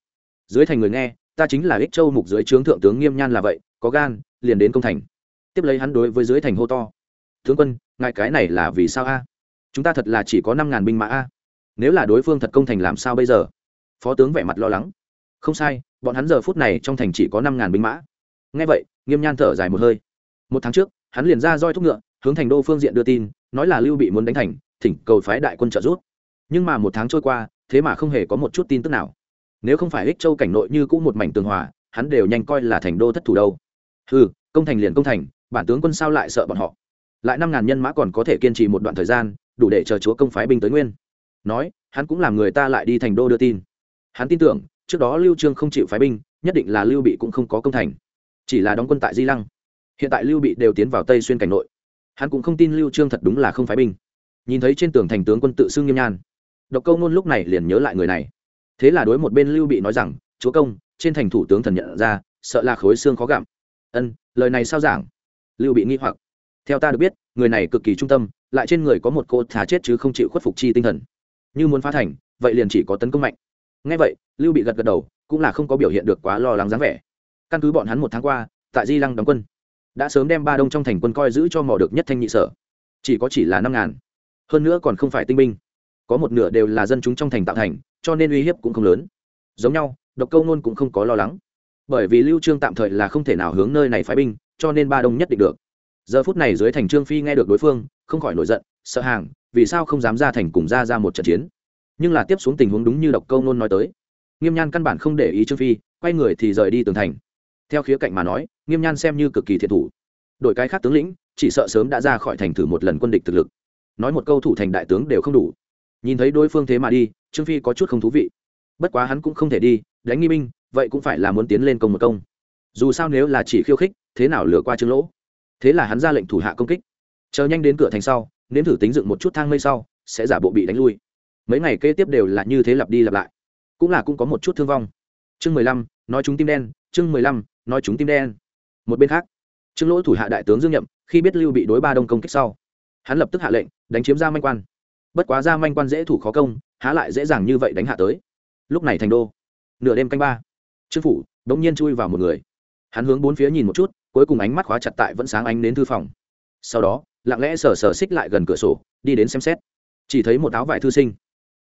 Dưới thành người nghe, ta chính là ích châu mục dưới trướng thượng tướng nghiêm nhan là vậy, có gan liền đến công thành. Tiếp lấy hắn đối với dưới thành hô to, tướng quân, ngài cái này là vì sao a? Chúng ta thật là chỉ có năm ngàn binh mã a. Nếu là đối phương thật công thành làm sao bây giờ? Phó tướng vẻ mặt lo lắng. Không sai, bọn hắn giờ phút này trong thành chỉ có năm ngàn binh mã. Ngay vậy, nghiêm nhan thở dài một hơi. Một tháng trước, hắn liền ra roi thúc ngựa, hướng thành đô phương diện đưa tin, nói là lưu bị muốn đánh thành, thỉnh cầu phái đại quân trợ giúp. Nhưng mà một tháng trôi qua, thế mà không hề có một chút tin tức nào. Nếu không phải ích châu cảnh nội như cũ một mảnh tường hòa, hắn đều nhanh coi là thành đô thất thủ đâu ừ công thành liền công thành, bản tướng quân sao lại sợ bọn họ? Lại năm ngàn nhân mã còn có thể kiên trì một đoạn thời gian, đủ để chờ chúa công phái binh tới nguyên. Nói, hắn cũng làm người ta lại đi thành đô đưa tin. Hắn tin tưởng, trước đó lưu trương không chịu phái binh, nhất định là lưu bị cũng không có công thành. Chỉ là đóng quân tại di lăng. Hiện tại lưu bị đều tiến vào tây xuyên cảnh nội. Hắn cũng không tin lưu trương thật đúng là không phái binh. Nhìn thấy trên tường thành tướng quân tự xưng nghiêm nhan. Độc câu nôn lúc này liền nhớ lại người này. Thế là đối một bên lưu bị nói rằng, chúa công, trên thành thủ tướng thần nhận ra, sợ là khối xương khó gặm ân, lời này sao giảng? Lưu bị nghi hoặc. Theo ta được biết, người này cực kỳ trung tâm, lại trên người có một cô thả chết chứ không chịu khuất phục chi tinh thần. Như muốn phá thành, vậy liền chỉ có tấn công mạnh. Ngay vậy, lưu bị gật gật đầu, cũng là không có biểu hiện được quá lo lắng dáng vẻ. Căn cứ bọn hắn một tháng qua, tại di lăng đóng quân, đã sớm đem ba đông trong thành quân coi giữ cho mò được nhất thanh nhị sở. Chỉ có chỉ là năm ngàn. Hơn nữa còn không phải tinh binh. Có một nửa đều là dân chúng trong thành tạo thành, cho nên uy hiếp cũng không lớn. Giống nhau, độc câu nôn cũng không có lo lắng bởi vì lưu trương tạm thời là không thể nào hướng nơi này phái binh, cho nên ba đông nhất định được. Giờ phút này dưới thành trương phi nghe được đối phương, không khỏi nổi giận, sợ hàng, vì sao không dám ra thành cùng ra ra một trận chiến. Nhưng là tiếp xuống tình huống đúng như độc câu nôn nói tới. Nghiêm nhan căn bản không để ý trương phi, quay người thì rời đi tường thành. Theo khía cạnh mà nói, nghiêm nhan xem như cực kỳ thiệt thủ. Đội cái khác tướng lĩnh, chỉ sợ sớm đã ra khỏi thành thử một lần quân địch thực lực. Nói một câu thủ thành đại tướng đều không đủ. Nhìn thấy đối phương thế mà đi, trương phi có chút không thú vị. Bất quá hắn cũng không thể đi, đánh nghi minh vậy cũng phải là muốn tiến lên công một công. Dù sao nếu là chỉ khiêu khích, thế nào lừa qua trương lỗ? Thế là hắn ra lệnh thủ hạ công kích. Chờ nhanh đến cửa thành sau, nếm thử tính dựng một chút thang mây sau, sẽ giả bộ bị đánh lui. Mấy ngày kế tiếp đều là như thế lặp đi lặp lại. Cũng là cũng có một chút thương vong. Chương mười lăm, nói chúng tim đen. Chương mười lăm, nói chúng tim đen. Một bên khác trương lỗ thủ hạ đại tướng dương nhậm, khi biết lưu bị đối ba đông công kích sau, hắn lập tức hạ lệnh, đánh chiếm ra manh quan. Bất quá ra manh quan dễ thủ khó công, há lại dễ dàng như vậy đánh hạ tới. Lúc này thành đô, nửa đêm canh ba trương phủ, đống nhiên chui vào một người. Hắn hướng bốn phía nhìn một chút, cuối cùng ánh mắt khóa chặt tại vẫn sáng ánh đến thư phòng. Sau đó, lặng lẽ sờ sờ xích lại gần cửa sổ, đi đến xem xét. Chỉ thấy một áo vải thư sinh.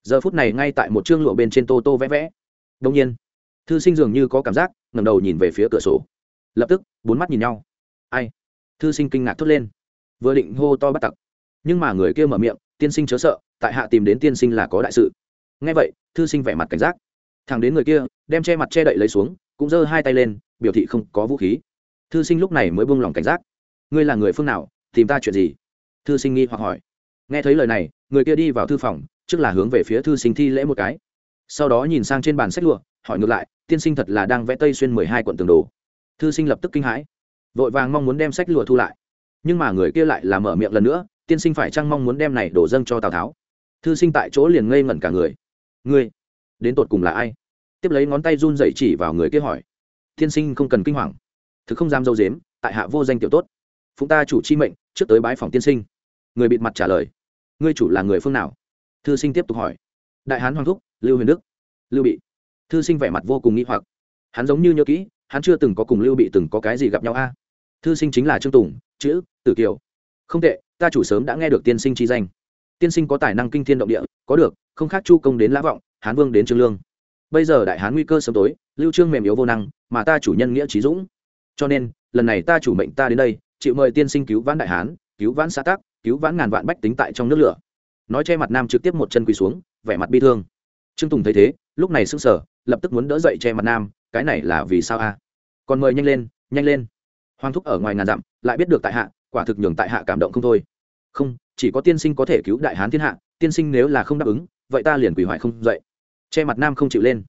Giờ phút này ngay tại một chương lụa bên trên tô tô vẽ vẽ. Đông nhiên, thư sinh dường như có cảm giác, ngẩng đầu nhìn về phía cửa sổ. Lập tức, bốn mắt nhìn nhau. Ai? Thư sinh kinh ngạc thốt lên. Vừa định hô to bắt tặc. Nhưng mà người kia mở miệng, tiên sinh chớ sợ, tại hạ tìm đến tiên sinh là có đại sự. Ngay vậy, thư sinh vẻ mặt cảnh giác thằng đến người kia, đem che mặt che đậy lấy xuống, cũng giơ hai tay lên, biểu thị không có vũ khí. Thư sinh lúc này mới buông lỏng cảnh giác. Ngươi là người phương nào, tìm ta chuyện gì? Thư sinh nghi hoặc hỏi. Nghe thấy lời này, người kia đi vào thư phòng, trước là hướng về phía thư sinh thi lễ một cái. Sau đó nhìn sang trên bàn sách lụa, hỏi ngược lại, tiên sinh thật là đang vẽ tây xuyên mười hai quận tường đồ? Thư sinh lập tức kinh hãi. Vội vàng mong muốn đem sách lụa thu lại. Nhưng mà người kia lại là mở miệng lần nữa, tiên sinh phải chăng mong muốn đem này đổ dâng cho tào tháo? Thư sinh tại chỗ liền ngây ngẩn cả người. Ngươi, đến tột cùng là ai? Tiếp lấy ngón tay run dậy chỉ vào người kia hỏi, tiên sinh không cần kinh hoàng, thực không dám dâu dếm, tại hạ vô danh tiểu tốt. Phụng ta chủ chi mệnh, trước tới bái phòng tiên sinh. Người bịt mặt trả lời, ngươi chủ là người phương nào? Thư sinh tiếp tục hỏi, đại hán hoàng thúc, lưu huyền đức. Lưu bị. Thư sinh vẻ mặt vô cùng nghĩ hoặc, hắn giống như nhớ kỹ, hắn chưa từng có cùng lưu bị từng có cái gì gặp nhau a. Thư sinh chính là trương tùng, chữ, tử kiều. Không tệ, ta chủ sớm đã nghe được tiên sinh chi danh. Tiên sinh có tài năng kinh thiên động địa, có được, không khác chu công đến lã vọng, hán vương đến trương lương bây giờ đại hán nguy cơ sớm tối, lưu trương mềm yếu vô năng, mà ta chủ nhân nghĩa trí dũng. Cho nên, lần này ta chủ mệnh ta đến đây, chịu mời tiên sinh cứu vãn đại hán, cứu vãn xã tắc, cứu vãn ngàn vạn bách tính tại trong nước lửa. Nói che mặt nam trực tiếp một chân quỳ xuống, vẻ mặt bi thương. Trương tùng thấy thế, lúc này sững sờ, lập tức muốn đỡ dậy che mặt nam, cái này là vì sao a? Còn mời nhanh lên nhanh lên. Hoàng thúc ở ngoài ngàn dặm, lại biết được tại hạ, quả thực nhường tại hạ cảm động không thôi. Không, chỉ có tiên sinh có thể cứu đại hán thiên hạ, tiên sinh nếu là không đáp ứng, vậy ta liền quỳ hoại không dậy che mặt nam không chịu lên.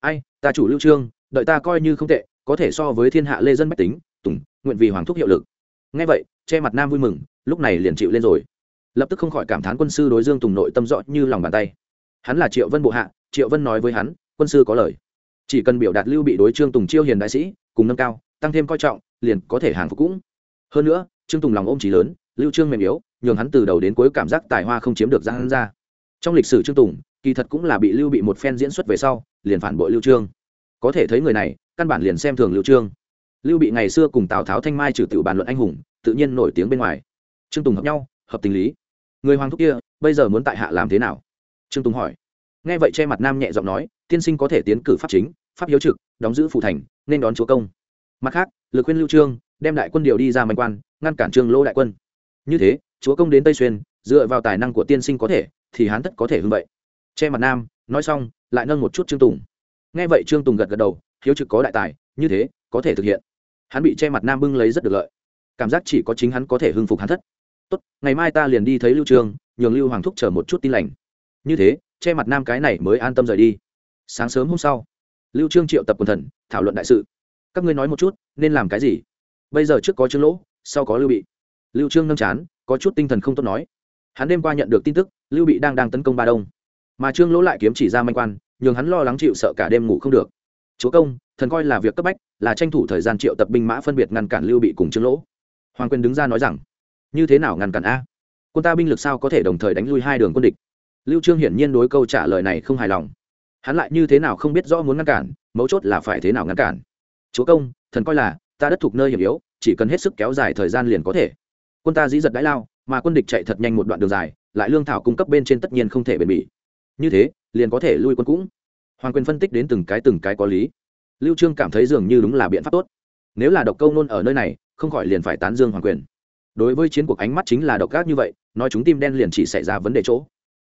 Ai, ta chủ lưu trương, đợi ta coi như không tệ, có thể so với thiên hạ lê dân bách tính, tùng, nguyện vì hoàng thúc hiệu lực. Ngay vậy, che mặt nam vui mừng, lúc này liền chịu lên rồi. Lập tức không khỏi cảm thán quân sư đối dương tùng nội tâm rõ như lòng bàn tay. Hắn là triệu vân bộ hạ, triệu vân nói với hắn, quân sư có lời. Chỉ cần biểu đạt lưu bị đối trương tùng chiêu hiền đại sĩ, cùng nâng cao, tăng thêm coi trọng, liền có thể hàng phục cũng. Hơn nữa, trương tùng lòng ôm trí lớn, lưu trương mềm yếu, nhường hắn từ đầu đến cuối cảm giác tài hoa không chiếm được ra hắn ra. Trong lịch sử trương tùng kỳ thật cũng là bị lưu bị một phen diễn xuất về sau, liền phản bội lưu trương. Có thể thấy người này, căn bản liền xem thường lưu trương. Lưu bị ngày xưa cùng tào tháo thanh mai trừ tiểu bàn luận anh hùng, tự nhiên nổi tiếng bên ngoài. Trương tùng hợp nhau, hợp tình lý. Người hoàng thúc kia, bây giờ muốn tại hạ làm thế nào? Trương tùng hỏi. Nghe vậy che mặt nam nhẹ giọng nói, tiên sinh có thể tiến cử pháp chính, pháp hiếu trực, đóng giữ phủ thành, nên đón chúa công. Mặt khác, lực khuyên lưu trương, đem đại quân điều đi ra mạnh quan, ngăn cản trương lỗ đại quân. Như thế, chúa công đến tây xuyên, dựa vào tài năng của tiên sinh có thể, thì hán tất có thể hưng vậy che mặt nam, nói xong, lại nâng một chút trương tùng. Nghe vậy trương tùng gật gật đầu, hiếu trực có đại tài, như thế, có thể thực hiện. Hắn bị che mặt nam bưng lấy rất được lợi. Cảm giác chỉ có chính hắn có thể hưng phục hắn thất. Tốt, ngày mai ta liền đi thấy lưu trương nhường lưu hoàng thúc chờ một chút tin lành. Như thế, che mặt nam cái này mới an tâm rời đi. Sáng sớm hôm sau, lưu trương triệu tập quần thần, thảo luận đại sự. Các ngươi nói một chút, nên làm cái gì? Bây giờ trước có trương lỗ, sau có lưu bị. Lưu trương nâng chán, có chút tinh thần không tốt nói. Hắn đêm qua nhận được tin tức, lưu bị đang đang tấn công ba đông mà trương lỗ lại kiếm chỉ ra manh quan, nhường hắn lo lắng chịu sợ cả đêm ngủ không được. Chúa công, thần coi là việc cấp bách, là tranh thủ thời gian triệu tập binh mã phân biệt ngăn cản lưu bị cùng trương lỗ. Hoàng quyền đứng ra nói rằng, như thế nào ngăn cản a? Quân ta binh lực sao có thể đồng thời đánh lui hai đường quân địch? Lưu trương hiển nhiên đối câu trả lời này không hài lòng. Hắn lại như thế nào không biết rõ muốn ngăn cản, mấu chốt là phải thế nào ngăn cản. Chúa công, thần coi là ta đất thuộc nơi hiểm yếu, chỉ cần hết sức kéo dài thời gian liền có thể. Quân ta dĩ giật đãi lao, mà quân địch chạy thật nhanh một đoạn đường dài, lại lương thảo cung cấp bên trên tất nhiên không thể bền bỉ như thế, liền có thể lui quân cũng. Hoàng quyền phân tích đến từng cái từng cái có lý. Lưu trương cảm thấy dường như đúng là biện pháp tốt. Nếu là độc câu nôn ở nơi này, không khỏi liền phải tán dương hoàng quyền. Đối với chiến cuộc ánh mắt chính là độc ác như vậy, nói chúng tim đen liền chỉ xảy ra vấn đề chỗ.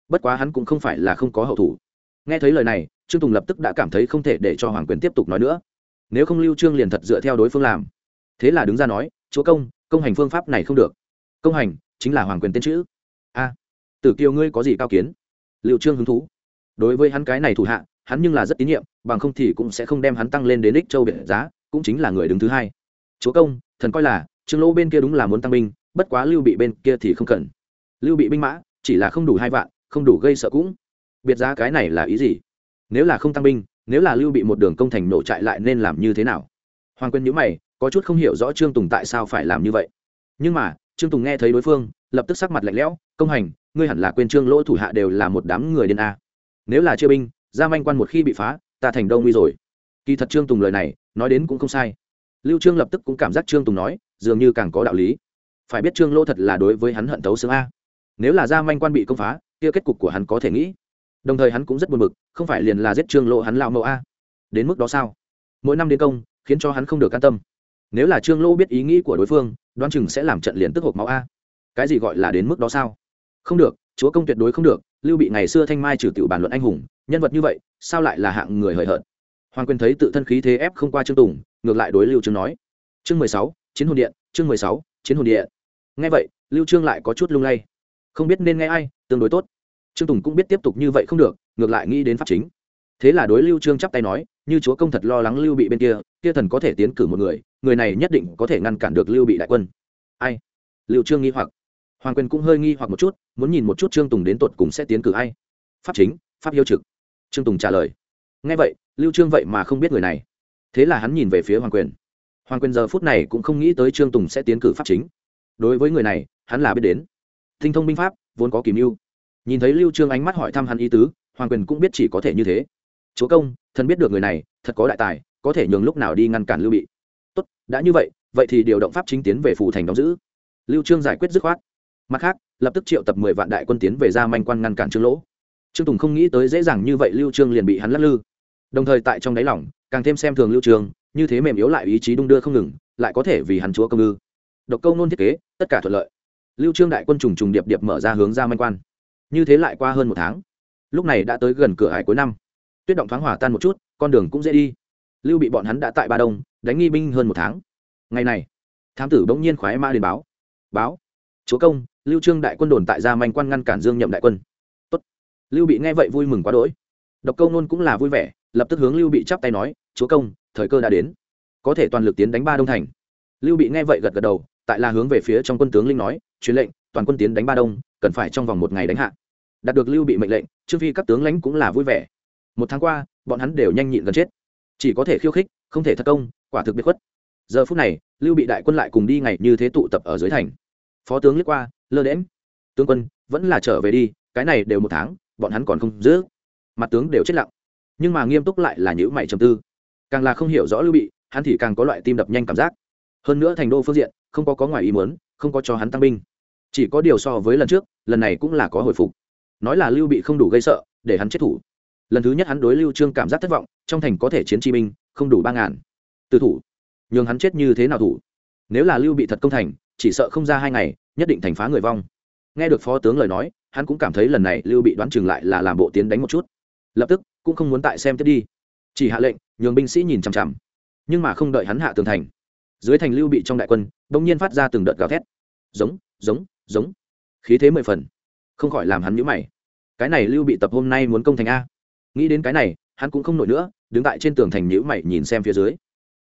Bất quá hắn cũng không phải là không có hậu thủ. Nghe thấy lời này, trương tùng lập tức đã cảm thấy không thể để cho hoàng quyền tiếp tục nói nữa. Nếu không lưu trương liền thật dựa theo đối phương làm. Thế là đứng ra nói, chúa công công hành phương pháp này không được. Công hành chính là hoàng quyền tên chữ. A, tử kiều ngươi có gì cao kiến? Lưu trương hứng thú. Đối với hắn cái này thủ hạ, hắn nhưng là rất tín nhiệm, bằng không thì cũng sẽ không đem hắn tăng lên đến đích châu biển giá, cũng chính là người đứng thứ hai. Chúa công, thần coi là, trương lỗ bên kia đúng là muốn tăng binh, bất quá lưu bị bên kia thì không cần. Lưu bị binh mã, chỉ là không đủ hai vạn, không đủ gây sợ cũng. Biệt giá cái này là ý gì? Nếu là không tăng binh, nếu là lưu bị một đường công thành nổ trại lại nên làm như thế nào? Hoàng quân nhữ mày, có chút không hiểu rõ trương tùng tại sao phải làm như vậy. Nhưng mà, trương tùng nghe thấy đối phương, lập tức sắc mặt lạnh lẽo, công hành ngươi hẳn là quên trương lỗ thủ hạ đều là một đám người điên a. Nếu là chia binh, ra manh quan một khi bị phá, ta thành đông nguy rồi. Kỳ thật trương tùng lời này, nói đến cũng không sai. Lưu trương lập tức cũng cảm giác trương tùng nói, dường như càng có đạo lý. Phải biết trương lỗ thật là đối với hắn hận tấu xương a. Nếu là ra manh quan bị công phá, kia kết cục của hắn có thể nghĩ. Đồng thời hắn cũng rất buồn bực, không phải liền là giết trương lỗ hắn lao mẫu a? Đến mức đó sao? Mỗi năm đến công, khiến cho hắn không được can tâm. Nếu là trương lỗ biết ý nghĩ của đối phương, đoán chừng sẽ làm trận liền tức hộp máu a. Cái gì gọi là đến mức đó sao? Không được, chúa công tuyệt đối không được, lưu bị ngày xưa thanh mai trừ tiểu bàn luận anh hùng, nhân vật như vậy, sao lại là hạng người hời hợt? Hoàng quyền thấy tự thân khí thế ép không qua trương tùng, ngược lại đối lưu trương nói. Chương mười sáu, chiến hồn điện, chương mười sáu, chiến hồn điện. Nghe vậy, lưu trương lại có chút lung lay. Không biết nên nghe ai, tương đối tốt. Trương tùng cũng biết tiếp tục như vậy không được, ngược lại nghĩ đến pháp chính. Thế là đối lưu trương chắp tay nói, như chúa công thật lo lắng lưu bị bên kia kia thần có thể tiến cử một người người này nhất định có thể ngăn cản được lưu bị đại quân. Ai? Lưu trương nghi hoặc hoàng quyền cũng hơi nghi hoặc một chút, muốn nhìn một chút trương tùng đến tột cùng sẽ tiến cử ai. Pháp chính, pháp hiếu trực. Trương tùng trả lời. Nghe vậy, lưu trương vậy mà không biết người này. Thế là hắn nhìn về phía hoàng quyền. Hoàng quyền giờ phút này cũng không nghĩ tới trương tùng sẽ tiến cử pháp chính. Đối với người này, hắn là biết đến. Tinh thông binh pháp, vốn có kìm mưu. Nhìn thấy lưu trương ánh mắt hỏi thăm hắn ý tứ, hoàng quyền cũng biết chỉ có thể như thế. Chúa công, thần biết được người này, thật có đại tài, có thể nhường lúc nào đi ngăn cản lưu bị. Tốt, đã như vậy vậy thì điều động pháp chính tiến về phủ thành đóng giữ. Lưu trương giải quyết dứt khoát mặt khác, lập tức triệu tập mười vạn đại quân tiến về ra manh quan ngăn cản trương lỗ. Trương tùng không nghĩ tới dễ dàng như vậy lưu trương liền bị hắn lắc lư. Đồng thời tại trong đáy lòng, càng thêm xem thường lưu trương, như thế mềm yếu lại ý chí đung đưa không ngừng, lại có thể vì hắn chúa công ư. Độc câu nôn thiết kế, tất cả thuận lợi. Lưu trương đại quân trùng trùng điệp điệp mở ra hướng ra manh quan. Như thế lại qua hơn một tháng. Lúc này đã tới gần cửa hải cuối năm. Tuyết động thoáng hỏa tan một chút, con đường cũng dễ đi. Lưu bị bọn hắn đã tại ba đông, đánh nghi binh hơn một tháng. Ngày này, thám tử bỗng nhiên khoái mã đến báo. Báo, chúa công lưu trương đại quân đồn tại gia manh quan ngăn cản dương nhậm đại quân. Tốt. lưu bị nghe vậy vui mừng quá đỗi. Độc câu nôn cũng là vui vẻ, lập tức hướng lưu bị chắp tay nói, chúa công, thời cơ đã đến. Có thể toàn lực tiến đánh ba đông thành. Lưu bị nghe vậy gật gật đầu, tại là hướng về phía trong quân tướng linh nói, truyền lệnh, toàn quân tiến đánh ba đông, cần phải trong vòng một ngày đánh hạ. Đạt được lưu bị mệnh lệnh, trương phi các tướng lãnh cũng là vui vẻ. Một tháng qua, bọn hắn đều nhanh nhịn gần chết. Chỉ có thể khiêu khích, không thể thất công, quả thực biệt khuất. Giờ phút này, lưu bị đại quân lại cùng đi ngày như thế tụ tập ở dưới thành. Phó tướng liếc qua lơ đễm tướng quân, vẫn là trở về đi, cái này đều một tháng, bọn hắn còn không giữ. Mặt tướng đều chết lặng. Nhưng mà nghiêm túc lại là những mày trầm tư. Càng là không hiểu rõ lưu bị, hắn thì càng có loại tim đập nhanh cảm giác. Hơn nữa thành đô phương diện, không có có ngoài ý muốn, không có cho hắn tăng binh. Chỉ có điều so với lần trước, lần này cũng là có hồi phục. Nói là lưu bị không đủ gây sợ, để hắn chết thủ. Lần thứ nhất hắn đối lưu trương cảm giác thất vọng, trong thành có thể chiến chi binh, không đủ ba ngàn. Từ thủ. Nhường hắn chết như thế nào thủ? Nếu là lưu bị thật công thành, chỉ sợ không ra hai ngày nhất định thành phá người vong. Nghe được phó tướng lời nói, hắn cũng cảm thấy lần này lưu bị đoán chừng lại là làm bộ tiến đánh một chút. Lập tức, cũng không muốn tại xem tiếp đi. Chỉ hạ lệnh, nhường binh sĩ nhìn chằm chằm. Nhưng mà không đợi hắn hạ tường thành, dưới thành lưu bị trong đại quân, bỗng nhiên phát ra từng đợt gào thét. Giống giống giống. Khí thế mười phần. Không khỏi làm hắn nhíu mày. Cái này lưu bị tập hôm nay muốn công thành a. Nghĩ đến cái này, hắn cũng không nổi nữa, đứng tại trên tường thành nhíu mày nhìn xem phía dưới.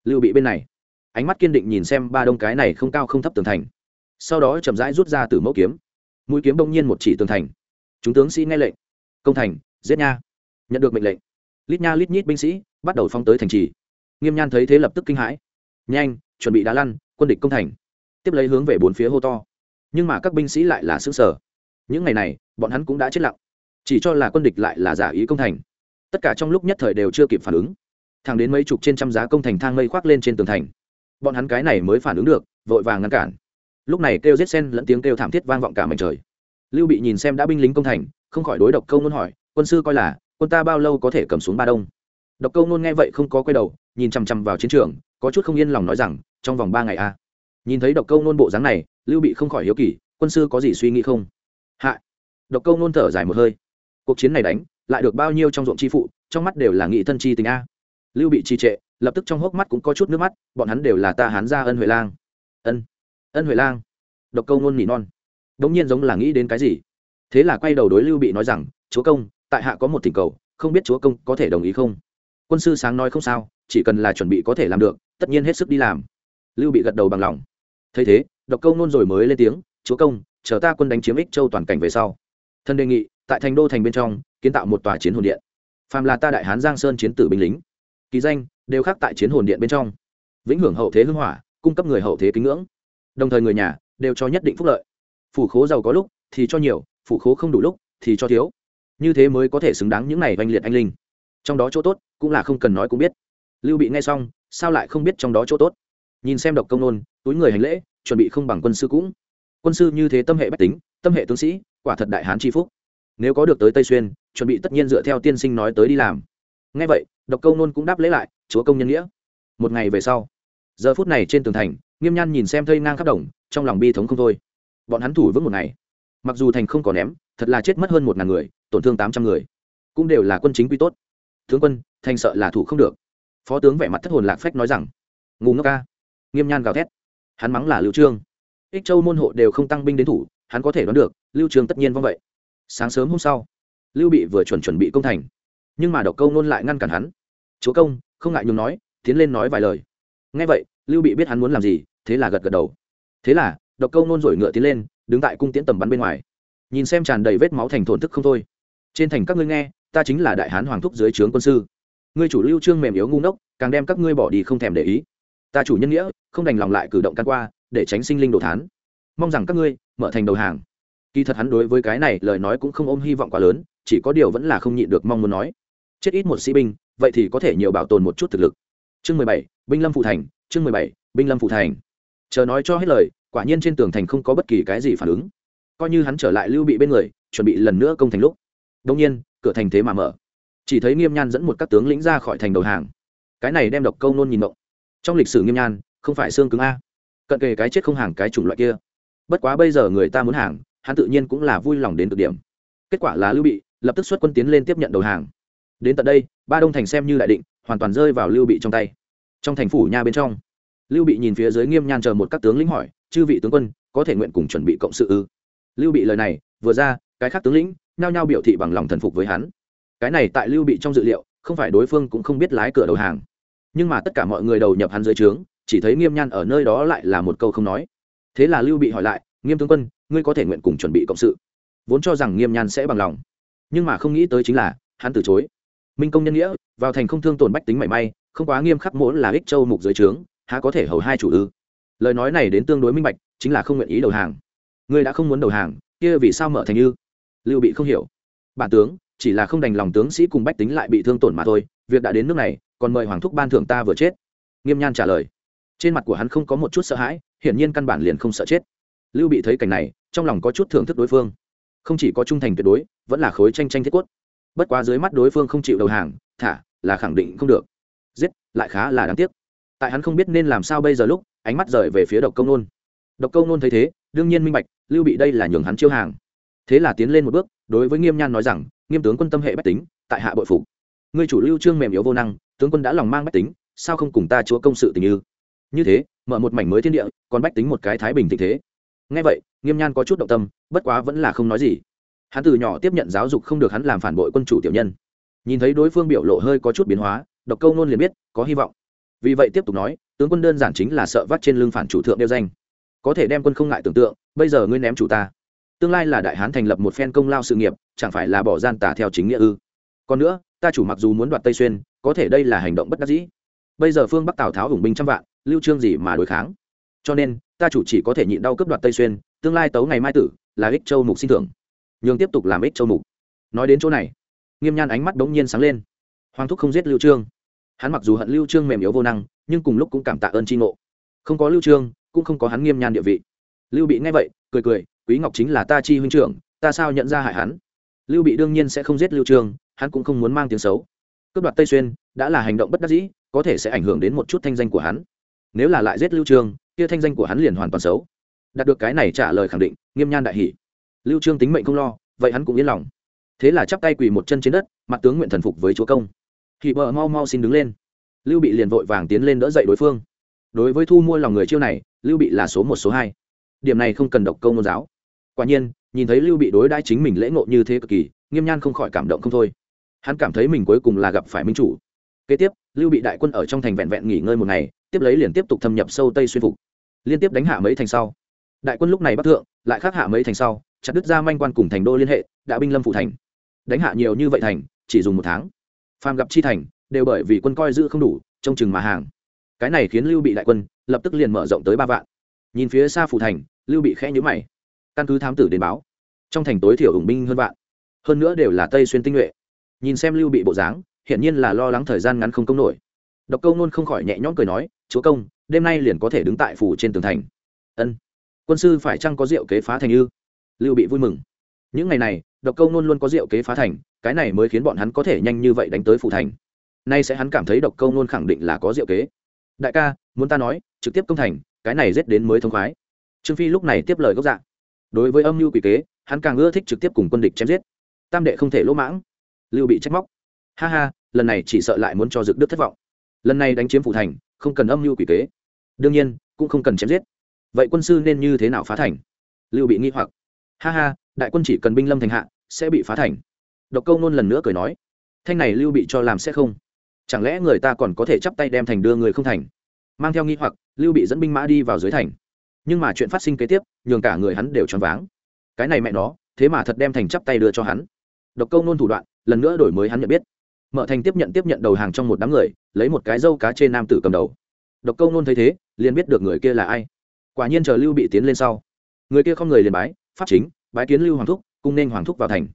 Lưu bị bên này. Ánh mắt kiên định nhìn xem ba đông cái này không cao không thấp tường thành sau đó chậm rãi rút ra từ mẫu kiếm. Mũi kiếm đông nhiên một chỉ tường thành. Chúng tướng sĩ nghe lệnh. Công thành, giết nha. Nhận được mệnh lệnh. Lít nha lít nhít binh sĩ bắt đầu phong tới thành trì. Nghiêm nhan thấy thế lập tức kinh hãi. Nhanh, chuẩn bị đá lăn, quân địch công thành. Tiếp lấy hướng về bốn phía hô to. Nhưng mà các binh sĩ lại là xứ sở những ngày này, bọn hắn cũng đã chết lặng. Chỉ cho là quân địch lại là giả ý công thành. Tất cả trong lúc nhất thời đều chưa kịp phản ứng. Thẳng đến mấy chục trên trăm giá công thành thang mây khoác lên trên tường thành. Bọn hắn cái này mới phản ứng được, vội vàng ngăn cản lúc này kêu giết sen lẫn tiếng kêu thảm thiết vang vọng cả mảnh trời. Lưu bị nhìn xem đã binh lính công thành, không khỏi đối độc câu nôn hỏi, quân sư coi là, quân ta bao lâu có thể cầm xuống ba đông? Độc câu nôn nghe vậy không có quay đầu, nhìn chằm chằm vào chiến trường, có chút không yên lòng nói rằng, trong vòng ba ngày a nhìn thấy độc câu nôn bộ dáng này, lưu bị không khỏi hiếu kỳ, quân sư có gì suy nghĩ không? Hạ. Độc câu nôn thở dài một hơi. Cuộc chiến này đánh, lại được bao nhiêu trong ruộng chi phụ, trong mắt đều là nghị thân chi tình a. Lưu bị trì trệ, lập tức trong hốc mắt cũng có chút nước mắt, bọn hắn đều là ta hán gia ân huệ lang. Ân ân huệ lang. Độc câu nôn nỉ non. Đống nhiên giống là nghĩ đến cái gì. Thế là quay đầu đối lưu bị nói rằng, chúa công, tại hạ có một thỉnh cầu, không biết chúa công có thể đồng ý không? Quân sư sáng nói không sao, chỉ cần là chuẩn bị có thể làm được, tất nhiên hết sức đi làm. Lưu bị gật đầu bằng lòng. Thấy thế, độc câu nôn rồi mới lên tiếng, chúa công, chờ ta quân đánh chiếm ích châu toàn cảnh về sau. Thân đề nghị, tại thành đô thành bên trong, kiến tạo một tòa chiến hồn điện. Phàm là ta đại hán giang sơn chiến tử binh lính ký danh, đều khác tại chiến hồn điện bên trong. Vĩnh hưởng hậu thế hưng hỏa, cung cấp người hậu thế kính ngưỡng đồng thời người nhà đều cho nhất định phúc lợi. Phủ khố giàu có lúc thì cho nhiều, phủ khố không đủ lúc thì cho thiếu. Như thế mới có thể xứng đáng những này oanh liệt anh linh. Trong đó chỗ tốt cũng là không cần nói cũng biết. Lưu bị nghe xong, sao lại không biết trong đó chỗ tốt? Nhìn xem độc công nôn, túi người hành lễ, chuẩn bị không bằng quân sư cũng. Quân sư như thế tâm hệ bách tính, tâm hệ tướng sĩ, quả thật đại hán tri phúc. Nếu có được tới tây xuyên, chuẩn bị tất nhiên dựa theo tiên sinh nói tới đi làm. Ngay vậy, độc câu nôn cũng đáp lễ lại, chúa công nhân nghĩa. Một ngày về sau, giờ phút này trên tường thành nghiêm nhan nhìn xem thây ngang khắp đồng, trong lòng bi thống không thôi. Bọn hắn thủ vững một ngày. Mặc dù thành không còn ném, thật là chết mất hơn một ngàn người, tổn thương tám trăm người. Cũng đều là quân chính quy tốt. Tướng quân, thành sợ là thủ không được. Phó tướng vẻ mặt thất hồn lạc phách nói rằng ngủ ngốc ca. Nghiêm nhan gào thét. Hắn mắng là lưu trương. Ích châu môn hộ đều không tăng binh đến thủ, hắn có thể đoán được, lưu trương tất nhiên vong vậy. Sáng sớm hôm sau, lưu bị vừa chuẩn chuẩn bị công thành. Nhưng mà độc câu nôn lại ngăn cản hắn. Chúa công, không ngại nhung nói, tiến lên nói vài lời. Nghe vậy lưu bị biết hắn muốn làm gì, thế là gật gật đầu. Thế là, độc câu nôn rồi ngựa tiến lên, đứng tại cung tiễn tầm bắn bên ngoài. Nhìn xem tràn đầy vết máu thành thổn thức không thôi. Trên thành các ngươi nghe, ta chính là đại hán hoàng thúc dưới trướng quân sư. Ngươi chủ lưu trương mềm yếu ngu ngốc, càng đem các ngươi bỏ đi không thèm để ý. Ta chủ nhân nghĩa, không đành lòng lại cử động can qua, để tránh sinh linh đồ thán. Mong rằng các ngươi, mở thành đầu hàng. Kỳ thật hắn đối với cái này lời nói cũng không ôm hy vọng quá lớn, chỉ có điều vẫn là không nhịn được mong muốn nói. Chết ít một sĩ binh, vậy thì có thể nhiều bảo tồn một chút thực lực. Chương mười bảy, binh lâm phụ thành chương mười bảy, binh lâm phụ thành. Chờ nói cho hết lời, quả nhiên trên tường thành không có bất kỳ cái gì phản ứng. Coi như hắn trở lại lưu bị bên người, chuẩn bị lần nữa công thành lúc. Đông nhiên, cửa thành thế mà mở. Chỉ thấy nghiêm nhan dẫn một các tướng lĩnh ra khỏi thành đầu hàng. Cái này đem độc câu nôn nhìn mộng. Trong lịch sử nghiêm nhan, không phải xương cứng a. Cận kề cái chết không hàng cái chủng loại kia. Bất quá bây giờ người ta muốn hàng, hắn tự nhiên cũng là vui lòng đến cực điểm. Kết quả là lưu bị lập tức xuất quân tiến lên tiếp nhận đầu hàng. Đến tận đây, ba đông thành xem như đại định, hoàn toàn rơi vào lưu bị trong tay trong thành phủ nha bên trong. Lưu bị nhìn phía dưới nghiêm nhan chờ một các tướng lĩnh hỏi, chư vị tướng quân, có thể nguyện cùng chuẩn bị cộng sự ư? Lưu bị lời này, vừa ra, cái khác tướng lĩnh nhao nhao biểu thị bằng lòng thần phục với hắn. Cái này tại lưu bị trong dự liệu, không phải đối phương cũng không biết lái cửa đầu hàng. Nhưng mà tất cả mọi người đầu nhập hắn dưới trướng, chỉ thấy nghiêm nhan ở nơi đó lại là một câu không nói. Thế là lưu bị hỏi lại, nghiêm tướng quân, ngươi có thể nguyện cùng chuẩn bị cộng sự? Vốn cho rằng nghiêm nhan sẽ bằng lòng. Nhưng mà không nghĩ tới chính là, hắn từ chối. Minh công nhân nghĩa, vào thành không thương tổn bách tính mảy may không quá nghiêm khắc mỗi là ích châu mục dưới trướng, há có thể hầu hai chủ ư? Lời nói này đến tương đối minh bạch, chính là không nguyện ý đầu hàng. Ngươi đã không muốn đầu hàng, kia vì sao mở thành như lưu bị không hiểu. Bản tướng, chỉ là không đành lòng tướng sĩ cùng bách tính lại bị thương tổn mà thôi, việc đã đến nước này, còn mời hoàng thúc ban thưởng ta vừa chết. Nghiêm nhan trả lời. Trên mặt của hắn không có một chút sợ hãi, hiển nhiên căn bản liền không sợ chết. Lưu bị thấy cảnh này, trong lòng có chút thưởng thức đối phương. Không chỉ có trung thành tuyệt đối, vẫn là khối tranh tranh thiết quất bất quá dưới mắt đối phương không chịu đầu hàng, thả, là khẳng định không được giết, lại khá là đáng tiếc. Tại hắn không biết nên làm sao bây giờ lúc, ánh mắt rời về phía độc công nôn. Độc công nôn thấy thế, đương nhiên minh bạch, lưu bị đây là nhường hắn chiêu hàng. Thế là tiến lên một bước, đối với nghiêm nhan nói rằng, nghiêm tướng quân tâm hệ bách tính, tại hạ bội phục. Ngươi chủ lưu trương mềm yếu vô năng, tướng quân đã lòng mang bách tính, sao không cùng ta chúa công sự tình như như thế, mở một mảnh mới thiên địa, còn bách tính một cái thái bình tình thế. Ngay vậy, nghiêm nhan có chút động tâm, bất quá vẫn là không nói gì. Hắn từ nhỏ tiếp nhận giáo dục không được hắn làm phản bội quân chủ tiểu nhân. Nhìn thấy đối phương biểu lộ hơi có chút biến hóa độc câu nôn liền biết, có hy vọng. Vì vậy tiếp tục nói, tướng quân đơn giản chính là sợ vắt trên lưng phản chủ thượng đeo danh. Có thể đem quân không ngại tưởng tượng, bây giờ ngươi ném chủ ta. Tương lai là đại hán thành lập một phen công lao sự nghiệp, chẳng phải là bỏ gian tả theo chính nghĩa ư? Còn nữa, ta chủ mặc dù muốn đoạt tây xuyên, có thể đây là hành động bất đắc dĩ. Bây giờ phương bắc tào tháo hùng binh trăm vạn, lưu trương gì mà đối kháng? Cho nên, ta chủ chỉ có thể nhịn đau cướp đoạt tây xuyên, tương lai tấu ngày mai tử, là ích châu mục xin thưởng. Nhường tiếp tục làm ích châu mục. Nói đến chỗ này, nghiêm nhan ánh mắt đống nhiên sáng lên. Hoàng thúc không giết lưu trương hắn mặc dù hận lưu trương mềm yếu vô năng, nhưng cùng lúc cũng cảm tạ ơn tri ngộ. Không có lưu trương, cũng không có hắn nghiêm nhan địa vị. Lưu bị nghe vậy, cười cười, quý ngọc chính là ta chi huynh trưởng, ta sao nhận ra hại hắn? Lưu bị đương nhiên sẽ không giết lưu trương, hắn cũng không muốn mang tiếng xấu. Cướp đoạt tây xuyên, đã là hành động bất đắc dĩ, có thể sẽ ảnh hưởng đến một chút thanh danh của hắn. Nếu là lại giết lưu trương, kia thanh danh của hắn liền hoàn toàn xấu. Đạt được cái này trả lời khẳng định, nghiêm nhan đại hỷ lưu trương tính mệnh không lo, vậy hắn cũng yên lòng. Thế là chắp tay quỳ một chân trên đất, mặt tướng nguyện thần phục với chúa công thì bờ mau mau xin đứng lên. Lưu bị liền vội vàng tiến lên đỡ dậy đối phương. Đối với thu mua lòng người chiêu này, lưu bị là số một, số hai. Điểm này không cần độc câu môn giáo. Quả nhiên, nhìn thấy lưu bị đối đãi chính mình lễ ngộ như thế cực kỳ, nghiêm nhan không khỏi cảm động không thôi. Hắn cảm thấy mình cuối cùng là gặp phải minh chủ. Kế tiếp, lưu bị đại quân ở trong thành vẹn vẹn nghỉ ngơi một ngày, tiếp lấy liền tiếp tục thâm nhập sâu tây xuyên phục. Liên tiếp đánh hạ mấy thành sau. Đại quân lúc này bắc thượng, lại khắc hạ mấy thành sau, chặt đứt ra manh quan cùng thành đô liên hệ, đã binh lâm phụ thành. Đánh hạ nhiều như vậy thành, chỉ dùng một tháng phàm gặp chi thành, đều bởi vì quân coi giữ không đủ, trông chừng mà hàng. Cái này khiến lưu bị đại quân lập tức liền mở rộng tới ba vạn. Nhìn phía xa phủ thành, lưu bị khẽ nhữ mày. Căn cứ thám tử đến báo, trong thành tối thiểu ủng binh hơn vạn, hơn nữa đều là tây xuyên tinh nhuệ. Nhìn xem lưu bị bộ dáng, hiển nhiên là lo lắng thời gian ngắn không công nổi. Độc câu nôn không khỏi nhẹ nhõm cười nói, chúa công, đêm nay liền có thể đứng tại phủ trên tường thành. Ân, quân sư phải chăng có rượu kế phá thành ư? Lưu bị vui mừng. Những ngày này, độc câu nôn luôn có rượu kế phá thành cái này mới khiến bọn hắn có thể nhanh như vậy đánh tới phủ thành. Nay sẽ hắn cảm thấy độc câu nôn khẳng định là có diệu kế. Đại ca, muốn ta nói, trực tiếp công thành, cái này rét đến mới thông khoái. Trương phi lúc này tiếp lời gốc dạng đối với âm mưu quỷ kế, hắn càng ưa thích trực tiếp cùng quân địch chém giết. Tam đệ không thể lỗ mãng. Lưu bị trách móc. Ha ha, lần này chỉ sợ lại muốn cho dực đức thất vọng. Lần này đánh chiếm phủ thành, không cần âm mưu quỷ kế. Đương nhiên, cũng không cần chém giết. Vậy quân sư nên như thế nào phá thành? Lưu bị nghi hoặc. Ha ha, đại quân chỉ cần binh lâm thành hạ, sẽ bị phá thành độc câu nôn lần nữa cười nói, thanh này lưu bị cho làm sẽ không? Chẳng lẽ người ta còn có thể chắp tay đem thành đưa người không thành? Mang theo nghi hoặc, lưu bị dẫn binh mã đi vào dưới thành. Nhưng mà chuyện phát sinh kế tiếp, nhường cả người hắn đều choáng váng. Cái này mẹ nó, thế mà thật đem thành chắp tay đưa cho hắn. Độc câu nôn thủ đoạn, lần nữa đổi mới hắn nhận biết. Mở thành tiếp nhận tiếp nhận đầu hàng trong một đám người, lấy một cái dâu cá trên nam tử cầm đầu. Độc câu nôn thấy thế, liền biết được người kia là ai. Quả nhiên chờ lưu bị tiến lên sau. Người kia không người liền bái, pháp chính, bái kiến lưu hoàng thúc, cung nên hoàng thúc vào thành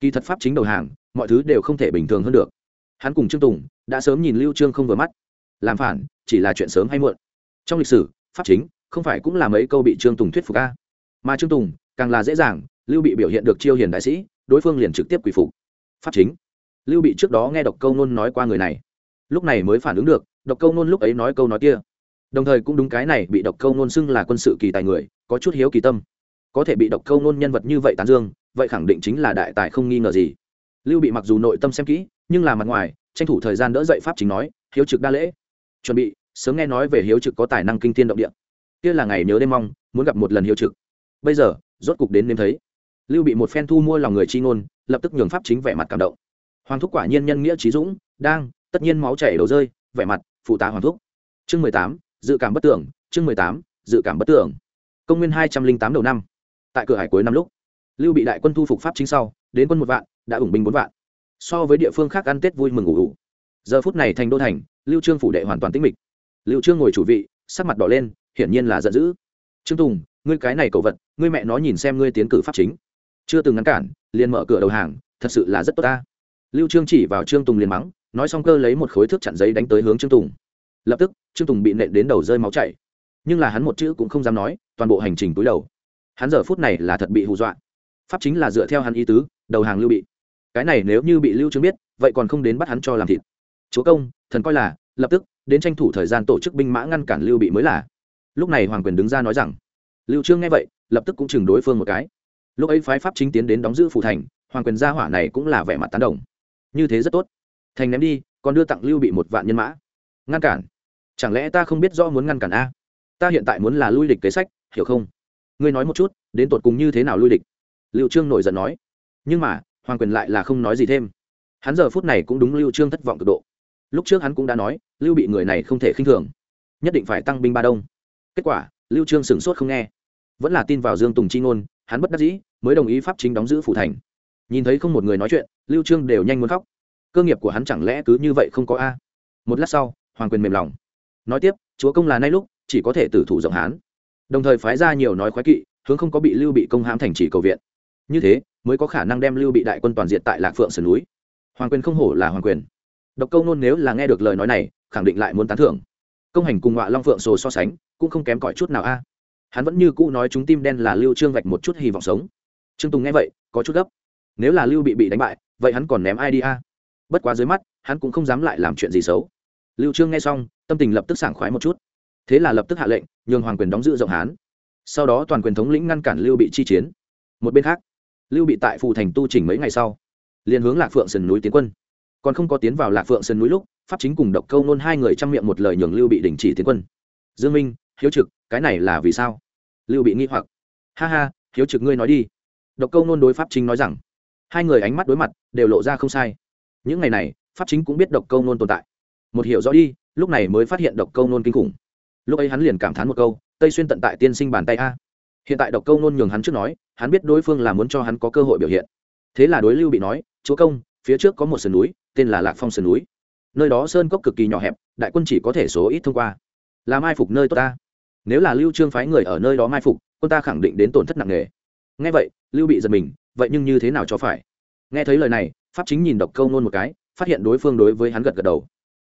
kỳ thật pháp chính đầu hàng, mọi thứ đều không thể bình thường hơn được. Hắn cùng trương tùng đã sớm nhìn lưu trương không vừa mắt. Làm phản, chỉ là chuyện sớm hay muộn. Trong lịch sử, pháp chính không phải cũng là mấy câu bị trương tùng thuyết phục a? Mà trương tùng càng là dễ dàng, lưu bị biểu hiện được chiêu hiền đại sĩ, đối phương liền trực tiếp quỳ phục. Pháp chính. Lưu bị trước đó nghe độc câu nôn nói qua người này. Lúc này mới phản ứng được, độc câu nôn lúc ấy nói câu nói kia. Đồng thời cũng đúng cái này, bị độc câu nôn xưng là quân sự kỳ tài người, có chút hiếu kỳ tâm. Có thể bị độc câu nôn nhân vật như vậy tán dương vậy khẳng định chính là đại tài không nghi ngờ gì. Lưu bị mặc dù nội tâm xem kỹ, nhưng là mặt ngoài, tranh thủ thời gian đỡ dậy pháp chính nói, hiếu trực đa lễ. Chuẩn bị, sớm nghe nói về hiếu trực có tài năng kinh thiên động địa. Kia là ngày nhớ đêm mong, muốn gặp một lần hiếu trực. Bây giờ, rốt cục đến đêm thấy. Lưu bị một phen thu mua lòng người chi ngôn, lập tức nhường pháp chính vẻ mặt cảm động. Hoàng thúc quả nhiên nhân nghĩa trí dũng, đang, tất nhiên máu chảy đầu rơi, vẻ mặt, phụ tá hoàng thúc. Chương mười tám, dự cảm bất tưởng, chương mười tám, dự cảm bất tưởng. Công nguyên hai trăm linh tám đầu năm. Tại cửa hải cuối năm lúc lưu bị đại quân thu phục pháp chính sau, đến quân một vạn, đã ủng binh bốn vạn. So với địa phương khác ăn tết vui mừng ngủ ngủ giờ phút này thành đô thành, lưu trương phủ đệ hoàn toàn tĩnh mịch. Lưu trương ngồi chủ vị, sắc mặt đỏ lên, hiển nhiên là giận dữ. Trương tùng, ngươi cái này cầu vật, ngươi mẹ nó nhìn xem ngươi tiến cử pháp chính. Chưa từng ngăn cản, liền mở cửa đầu hàng, thật sự là rất tốt ta. Lưu trương chỉ vào trương tùng liền mắng, nói xong cơ lấy một khối thước chặn giấy đánh tới hướng trương tùng. Lập tức, trương tùng bị nện đến đầu rơi máu chảy. Nhưng là hắn một chữ cũng không dám nói, toàn bộ hành trình túi đầu. Hắn giờ phút này là thật bị hù dọa pháp chính là dựa theo hắn ý tứ, đầu hàng lưu bị. Cái này nếu như bị lưu trương biết, vậy còn không đến bắt hắn cho làm thịt. Chúa công, thần coi là, lập tức, đến tranh thủ thời gian tổ chức binh mã ngăn cản lưu bị mới là. Lúc này hoàng quyền đứng ra nói rằng, lưu trương nghe vậy, lập tức cũng chừng đối phương một cái. Lúc ấy phái pháp chính tiến đến đóng giữ phủ thành, hoàng quyền gia hỏa này cũng là vẻ mặt tán đồng. Như thế rất tốt. Thành ném đi, còn đưa tặng lưu bị một vạn nhân mã. Ngăn cản? Chẳng lẽ ta không biết rõ muốn ngăn cản a? Ta hiện tại muốn là lui địch kế sách, hiểu không? Ngươi nói một chút, đến tột cùng như thế nào lui địch? Lưu trương nổi giận nói. Nhưng mà, hoàng quyền lại là không nói gì thêm. Hắn giờ phút này cũng đúng lưu trương thất vọng cực độ. Lúc trước hắn cũng đã nói, lưu bị người này không thể khinh thường. Nhất định phải tăng binh ba đông. Kết quả, lưu trương sửng sốt không nghe. Vẫn là tin vào dương tùng chi ngôn, hắn bất đắc dĩ, mới đồng ý pháp chính đóng giữ phủ thành. Nhìn thấy không một người nói chuyện, lưu trương đều nhanh muốn khóc. Cơ nghiệp của hắn chẳng lẽ cứ như vậy không có a? Một lát sau, hoàng quyền mềm lòng. Nói tiếp, chúa công là nay lúc, chỉ có thể tử thủ rộng hán. Đồng thời phái ra nhiều nói khoái kỵ, hướng không có bị lưu bị công hãm thành chỉ cầu viện như thế, mới có khả năng đem lưu bị đại quân toàn diện tại lạc phượng sườn núi. Hoàng quyền không hổ là hoàng quyền. Độc câu nôn nếu là nghe được lời nói này, khẳng định lại muốn tán thưởng. Công hành cùng ngọa long phượng sồ so sánh, cũng không kém cỏi chút nào a. Hắn vẫn như cũ nói chúng tim đen là lưu trương vạch một chút hy vọng sống. Trương tùng nghe vậy, có chút gấp. Nếu là lưu bị bị đánh bại, vậy hắn còn ném ai đi a? Bất quá dưới mắt, hắn cũng không dám lại làm chuyện gì xấu. Lưu trương nghe xong, tâm tình lập tức sảng khoái một chút. Thế là lập tức hạ lệnh, nhường hoàng quyền đóng giữ rộng hán. Sau đó toàn quyền thống lĩnh ngăn cản lưu bị chi chiến. Một bên khác lưu bị tại phù thành tu chỉnh mấy ngày sau, liền hướng lạc phượng sườn núi tiến quân. Còn không có tiến vào lạc phượng sườn núi lúc, pháp chính cùng độc câu nôn hai người chăm miệng một lời nhường lưu bị đình chỉ tiến quân. Dương minh, hiếu trực, cái này là vì sao? Lưu bị nghi hoặc. Ha ha, hiếu trực ngươi nói đi. Độc câu nôn đối pháp chính nói rằng, hai người ánh mắt đối mặt đều lộ ra không sai. Những ngày này, pháp chính cũng biết độc câu nôn tồn tại. Một hiểu rõ đi, lúc này mới phát hiện độc câu nôn kinh khủng. Lúc ấy hắn liền cảm thán một câu, tây xuyên tận tại tiên sinh bàn tay a hiện tại độc câu nôn nhường hắn trước nói, hắn biết đối phương là muốn cho hắn có cơ hội biểu hiện. Thế là đối lưu bị nói, chúa công, phía trước có một sườn núi, tên là lạc phong sườn núi. Nơi đó sơn cốc cực kỳ nhỏ hẹp, đại quân chỉ có thể số ít thông qua. Là mai phục nơi tốt ta. Nếu là lưu trương phái người ở nơi đó mai phục, quân ta khẳng định đến tổn thất nặng nề. Nghe vậy, lưu bị giật mình, vậy nhưng như thế nào cho phải? Nghe thấy lời này, pháp chính nhìn độc câu nôn một cái, phát hiện đối phương đối với hắn gật gật đầu.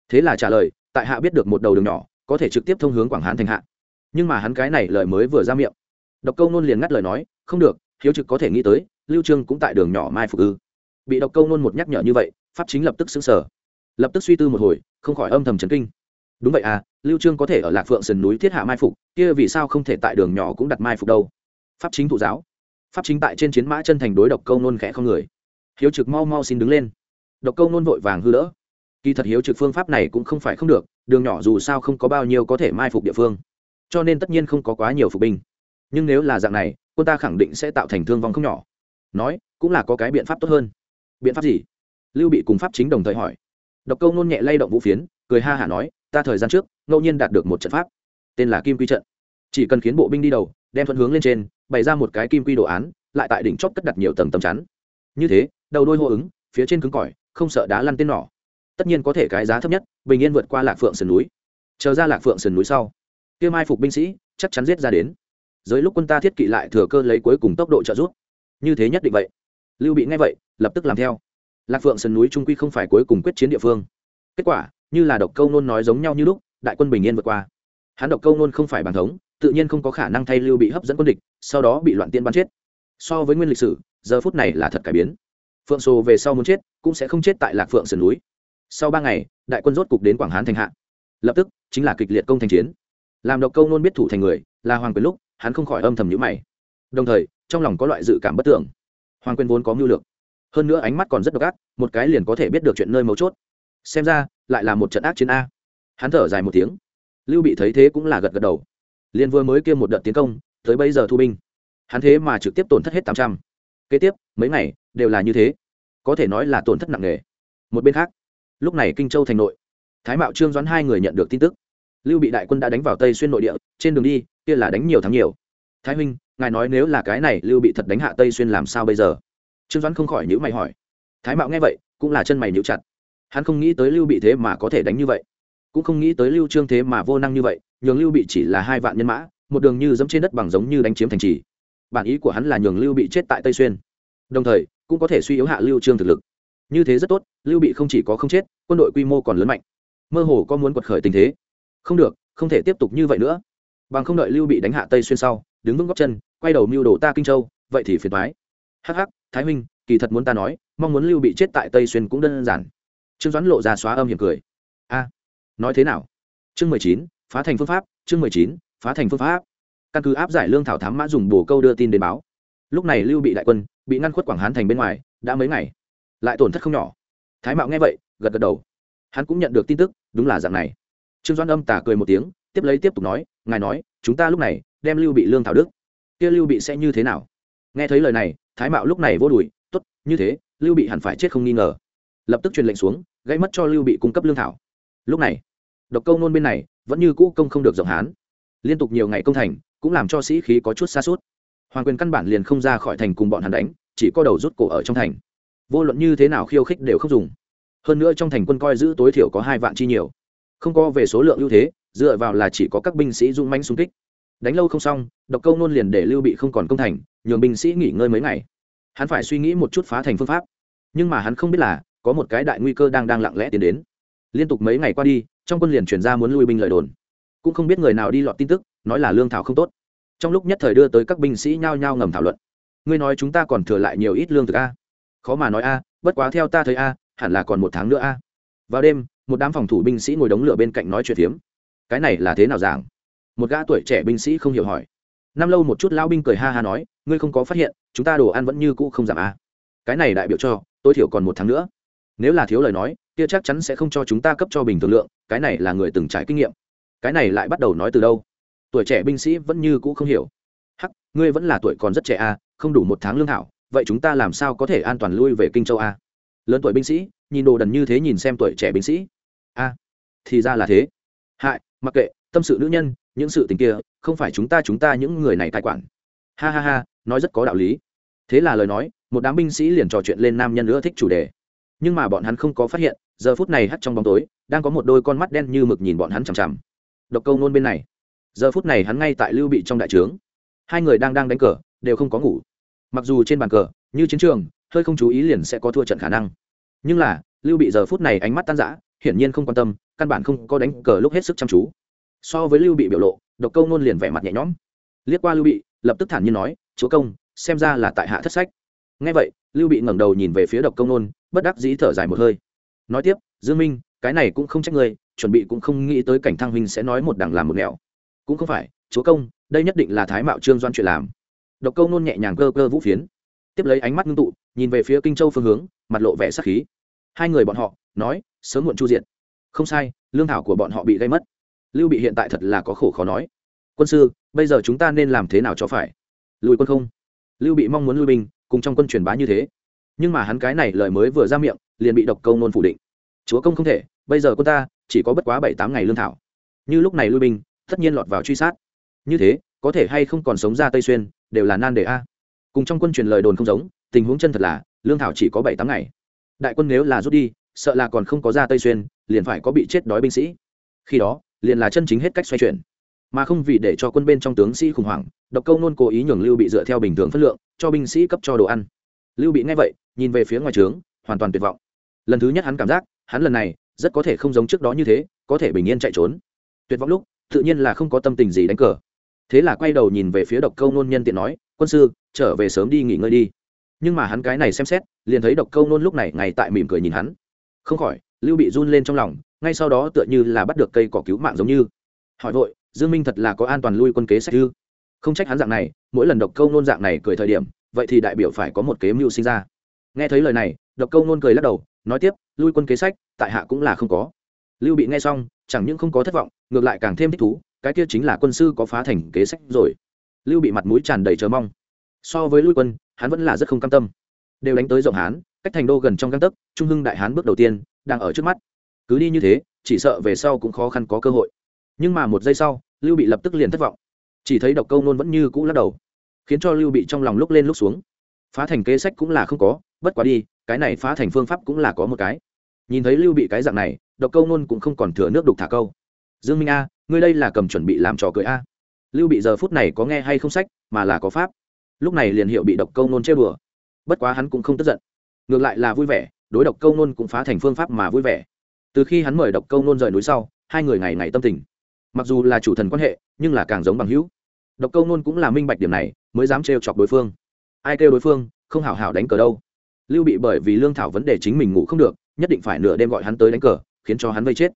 Thế là trả lời, tại hạ biết được một đầu đường nhỏ, có thể trực tiếp thông hướng quảng hán thành hạ. Nhưng mà hắn cái này lời mới vừa ra miệng độc câu nôn liền ngắt lời nói không được hiếu trực có thể nghĩ tới lưu trương cũng tại đường nhỏ mai phục ư. Bị độc câu nôn một nhắc nhở như vậy pháp chính lập tức sững sờ, lập tức suy tư một hồi không khỏi âm thầm chấn kinh. Đúng vậy à lưu trương có thể ở lạc phượng sườn núi thiết hạ mai phục kia vì sao không thể tại đường nhỏ cũng đặt mai phục đâu? Pháp chính thụ giáo. Pháp chính tại trên chiến mã chân thành đối độc câu nôn khẽ không người. Hiếu trực mau mau xin đứng lên. Độc câu nôn vội vàng hư đỡ kỳ thật hiếu trực phương pháp này cũng không phải không được đường nhỏ dù sao không có bao nhiêu có thể mai phục địa phương. Cho nên tất nhiên không có quá nhiều phục binh nhưng nếu là dạng này, quân ta khẳng định sẽ tạo thành thương vong không nhỏ. Nói, cũng là có cái biện pháp tốt hơn. Biện pháp gì? Lưu bị cùng pháp chính đồng thời hỏi. Độc câu nôn nhẹ lay động vũ phiến, cười ha hả nói, ta thời gian trước, ngẫu nhiên đạt được một trận pháp. Tên là kim quy trận. Chỉ cần khiến bộ binh đi đầu, đem thuận hướng lên trên, bày ra một cái kim quy đồ án, lại tại đỉnh chóp cất đặt nhiều tầng tầm chắn. Như thế, đầu đôi hô ứng, phía trên cứng cỏi, không sợ đá lăn tên nỏ. Tất nhiên có thể cái giá thấp nhất, bình yên vượt qua lạc phượng sườn núi. Chờ ra lạc phượng sườn núi sau, kia mai phục binh sĩ chắc chắn giết ra đến dưới lúc quân ta thiết kỵ lại thừa cơ lấy cuối cùng tốc độ trợ giúp. Như thế nhất định vậy. Lưu bị nghe vậy, lập tức làm theo. Lạc phượng sườn núi trung quy không phải cuối cùng quyết chiến địa phương. Kết quả, như là độc câu nôn nói giống nhau như lúc, đại quân bình yên vượt qua. Hắn độc câu nôn không phải bàn thống, tự nhiên không có khả năng thay lưu bị hấp dẫn quân địch, sau đó bị loạn tiên bắn chết. So với nguyên lịch sử, giờ phút này là thật cải biến. Phượng sồ về sau muốn chết, cũng sẽ không chết tại lạc phượng sườn núi. Sau ba ngày, đại quân rốt cục đến quảng hán thành hạ. Lập tức, chính là kịch liệt công thành chiến. Làm độc câu nôn biết thủ thành người, là hoàng quyền lúc hắn không khỏi âm thầm nhữ mày. Đồng thời, trong lòng có loại dự cảm bất tưởng hoàng quyền vốn có mưu lược, hơn nữa ánh mắt còn rất độc ác, một cái liền có thể biết được chuyện nơi mấu chốt. Xem ra, lại là một trận ác chiến a. Hắn thở dài một tiếng. Lưu bị thấy thế cũng là gật gật đầu. Liền vừa mới kia một đợt tiến công, tới bây giờ thu binh. Hắn thế mà trực tiếp tổn thất hết tám trăm. Kế tiếp, mấy ngày, đều là như thế. Có thể nói là tổn thất nặng nề. Một bên khác, lúc này kinh châu thành nội, thái mạo trương doãn hai người nhận được tin tức. Lưu bị đại quân đã đánh vào tây xuyên nội địa, trên đường đi kia là đánh nhiều thắng nhiều. Thái huynh, ngài nói nếu là cái này lưu bị thật đánh hạ tây xuyên làm sao bây giờ? Trương doãn không khỏi nhữ mày hỏi. Thái mạo nghe vậy, cũng là chân mày nhữ chặt. Hắn không nghĩ tới lưu bị thế mà có thể đánh như vậy. Cũng không nghĩ tới lưu trương thế mà vô năng như vậy, nhường lưu bị chỉ là hai vạn nhân mã, một đường như dẫm trên đất bằng giống như đánh chiếm thành trì. Bản ý của hắn là nhường lưu bị chết tại tây xuyên. Đồng thời, cũng có thể suy yếu hạ lưu trương thực lực. Như thế rất tốt, lưu bị không chỉ có không chết, quân đội quy mô còn lớn mạnh. Mơ hồ có muốn quật khởi tình thế. Không được, không thể tiếp tục như vậy nữa bằng không đợi lưu bị đánh hạ tây xuyên sau, đứng vững góc chân, quay đầu mưu đồ ta kinh châu, vậy thì phiền thoái hắc hắc, thái huynh, kỳ thật muốn ta nói, mong muốn lưu bị chết tại tây xuyên cũng đơn giản. Trương doãn lộ ra xóa âm hiểm cười. A, nói thế nào? Chương mười chín, phá thành phương pháp, chương mười chín, phá thành phương pháp. Căn cứ áp giải lương thảo thám mã dùng bổ câu đưa tin đến báo. Lúc này lưu bị đại quân, bị ngăn khuất quảng hán thành bên ngoài, đã mấy ngày. Lại tổn thất không nhỏ. Thái mạo nghe vậy, gật gật đầu. Hắn cũng nhận được tin tức, đúng là dạng này. Trương doãn âm tả cười một tiếng, tiếp lấy tiếp tục nói ngài nói, chúng ta lúc này đem lưu bị lương thảo đức, kia lưu bị sẽ như thế nào? Nghe thấy lời này, thái mạo lúc này vô đùi t ố t như thế, lưu bị hẳn phải chết không nghi ngờ. Lập tức truyền lệnh xuống, gây mất cho lưu bị cung cấp lương thảo. Lúc này, độc câu nôn bên này vẫn như cũ công không được rộng hán. Liên tục nhiều ngày công thành, cũng làm cho sĩ khí có chút xa suốt hoàng quyền căn bản liền không ra khỏi thành cùng bọn hắn đánh, chỉ có đầu rút cổ ở trong thành. Vô luận như thế nào khiêu khích đều không dùng. Hơn nữa trong thành quân coi giữ tối thiểu có hai vạn chi nhiều. Không có về số lượng ưu thế dựa vào là chỉ có các binh sĩ dũng manh xung kích. Đánh lâu không xong, độc câu nôn liền để lưu bị không còn công thành, nhường binh sĩ nghỉ ngơi mấy ngày. Hắn phải suy nghĩ một chút phá thành phương pháp. Nhưng mà hắn không biết là, có một cái đại nguy cơ đang đang lặng lẽ tiến đến. Liên tục mấy ngày qua đi, trong quân liền chuyển ra muốn lui binh lời đồn. Cũng không biết người nào đi lọt tin tức, nói là lương thảo không tốt. Trong lúc nhất thời đưa tới các binh sĩ nhao nhao ngầm thảo luận. Ngươi nói chúng ta còn thừa lại nhiều ít lương thực a? Khó mà nói a, bất quá theo ta thấy a, hẳn là còn một tháng nữa a. Vào đêm, một đám phòng thủ binh sĩ ngồi đống lửa bên cạnh nói chuyện phiếm cái này là thế nào giảng? Một gã tuổi trẻ binh sĩ không hiểu hỏi. Năm lâu một chút lão binh cười ha ha nói, ngươi không có phát hiện, chúng ta đồ ăn vẫn như cũ không giảm a cái này đại biểu cho, tối thiểu còn một tháng nữa. Nếu là thiếu lời nói, kia chắc chắn sẽ không cho chúng ta cấp cho bình thường lượng, cái này là người từng trải kinh nghiệm. Cái này lại bắt đầu nói từ đâu? Tuổi trẻ binh sĩ vẫn như cũ không hiểu. Hắc, ngươi vẫn là tuổi còn rất trẻ a không đủ một tháng lương thảo vậy chúng ta làm sao có thể an toàn lui về kinh châu a lớn tuổi binh sĩ, nhìn đồ đần như thế nhìn xem tuổi trẻ binh sĩ. A thì ra là thế. Hại mặc kệ, tâm sự nữ nhân, những sự tình kia, không phải chúng ta chúng ta những người này tài quản. Ha ha ha, nói rất có đạo lý. Thế là lời nói, một đám binh sĩ liền trò chuyện lên nam nhân nữa thích chủ đề. Nhưng mà bọn hắn không có phát hiện, giờ phút này hắt trong bóng tối, đang có một đôi con mắt đen như mực nhìn bọn hắn chằm chằm. Độc câu nôn bên này. Giờ phút này hắn ngay tại lưu bị trong đại trướng. Hai người đang đang đánh cờ, đều không có ngủ. Mặc dù trên bàn cờ, như chiến trường, hơi không chú ý liền sẽ có thua trận khả năng. Nhưng là, lưu bị giờ phút này ánh mắt tan rã, hiển nhiên không quan tâm căn bản không có đánh cờ lúc hết sức chăm chú. So với lưu bị biểu lộ, độc câu nôn liền vẻ mặt nhẹ nhõm. Liếc qua lưu bị, lập tức thản nhiên nói, chúa công, xem ra là tại hạ thất sách. Ngay vậy, lưu bị ngẩng đầu nhìn về phía độc công nôn, bất đắc dĩ thở dài một hơi. Nói tiếp, dương minh, cái này cũng không trách ngươi, chuẩn bị cũng không nghĩ tới cảnh thăng huynh sẽ nói một đằng làm một nẻo. Cũng không phải, chúa công, đây nhất định là thái mạo trương doan chuyện làm. Độc câu nôn nhẹ nhàng cơ cơ vũ phiến. Tiếp lấy ánh mắt ngưng tụ, nhìn về phía kinh châu phương hướng, mặt lộ vẻ sắc khí. Hai người bọn họ, nói, sớm muộn chu diện không sai, lương thảo của bọn họ bị gây mất. Lưu bị hiện tại thật là có khổ khó nói. Quân sư, bây giờ chúng ta nên làm thế nào cho phải? Lùi quân không? Lưu bị mong muốn lui binh, cùng trong quân truyền bá như thế. Nhưng mà hắn cái này lời mới vừa ra miệng, liền bị độc câu nôn phủ định. Chúa công không thể, bây giờ quân ta, chỉ có bất quá bảy tám ngày lương thảo. Như lúc này lui binh, tất nhiên lọt vào truy sát. Như thế, có thể hay không còn sống ra tây xuyên, đều là nan đề a. Cùng trong quân truyền lời đồn không giống, tình huống chân thật là, lương thảo chỉ có bảy tám ngày. Đại quân nếu là rút đi, sợ là còn không có ra tây xuyên liền phải có bị chết đói binh sĩ. Khi đó, liền là chân chính hết cách xoay chuyển. Mà không vì để cho quân bên trong tướng sĩ khủng hoảng, độc câu nôn cố ý nhường lưu bị dựa theo bình thường phân lượng, cho binh sĩ cấp cho đồ ăn. Lưu bị nghe vậy, nhìn về phía ngoài trướng, hoàn toàn tuyệt vọng. Lần thứ nhất hắn cảm giác, hắn lần này, rất có thể không giống trước đó như thế, có thể bình yên chạy trốn. Tuyệt vọng lúc, tự nhiên là không có tâm tình gì đánh cờ. Thế là quay đầu nhìn về phía độc câu nôn nhân tiện nói, quân sư, trở về sớm đi nghỉ ngơi đi. Nhưng mà hắn cái này xem xét, liền thấy độc câu nôn lúc này ngay tại mỉm cười nhìn hắn. Không khỏi lưu bị run lên trong lòng, ngay sau đó tựa như là bắt được cây cỏ cứu mạng giống như. Hỏi vội, dương minh thật là có an toàn lui quân kế sách ư? Không trách hắn dạng này, mỗi lần độc câu nôn dạng này cười thời điểm, vậy thì đại biểu phải có một kế mưu sinh ra. Nghe thấy lời này, độc câu nôn cười lắc đầu, nói tiếp, lui quân kế sách, tại hạ cũng là không có. Lưu bị nghe xong, chẳng những không có thất vọng, ngược lại càng thêm thích thú, cái kia chính là quân sư có phá thành kế sách rồi. Lưu bị mặt mũi tràn đầy chờ mong. So với lui quân, hắn vẫn là rất không cam tâm. Đều đánh tới rộng hán cách thành đô gần trong găng tấc, trung hưng đại hán bước đầu tiên, đang ở trước mắt. Cứ đi như thế, chỉ sợ về sau cũng khó khăn có cơ hội. Nhưng mà một giây sau, lưu bị lập tức liền thất vọng. Chỉ thấy độc câu nôn vẫn như cũ lắc đầu, khiến cho lưu bị trong lòng lúc lên lúc xuống. Phá thành kế sách cũng là không có, bất quá đi, cái này phá thành phương pháp cũng là có một cái. Nhìn thấy lưu bị cái dạng này, độc câu nôn cũng không còn thừa nước đục thả câu. Dương minh a, ngươi đây là cầm chuẩn bị làm trò cười a. Lưu bị giờ phút này có nghe hay không sách, mà là có pháp. Lúc này liền hiệu bị độc câu nôn chê bừa bất quá hắn cũng không tức giận ngược lại là vui vẻ, đối độc câu nôn cũng phá thành phương pháp mà vui vẻ. Từ khi hắn mời độc câu nôn rời núi sau, hai người ngày ngày tâm tình. Mặc dù là chủ thần quan hệ, nhưng là càng giống bằng hữu. Độc câu nôn cũng là minh bạch điểm này, mới dám trêu chọc đối phương. Ai kêu đối phương, không hảo hảo đánh cờ đâu. Lưu bị bởi vì lương thảo vấn đề chính mình ngủ không được, nhất định phải nửa đêm gọi hắn tới đánh cờ, khiến cho hắn vây chết.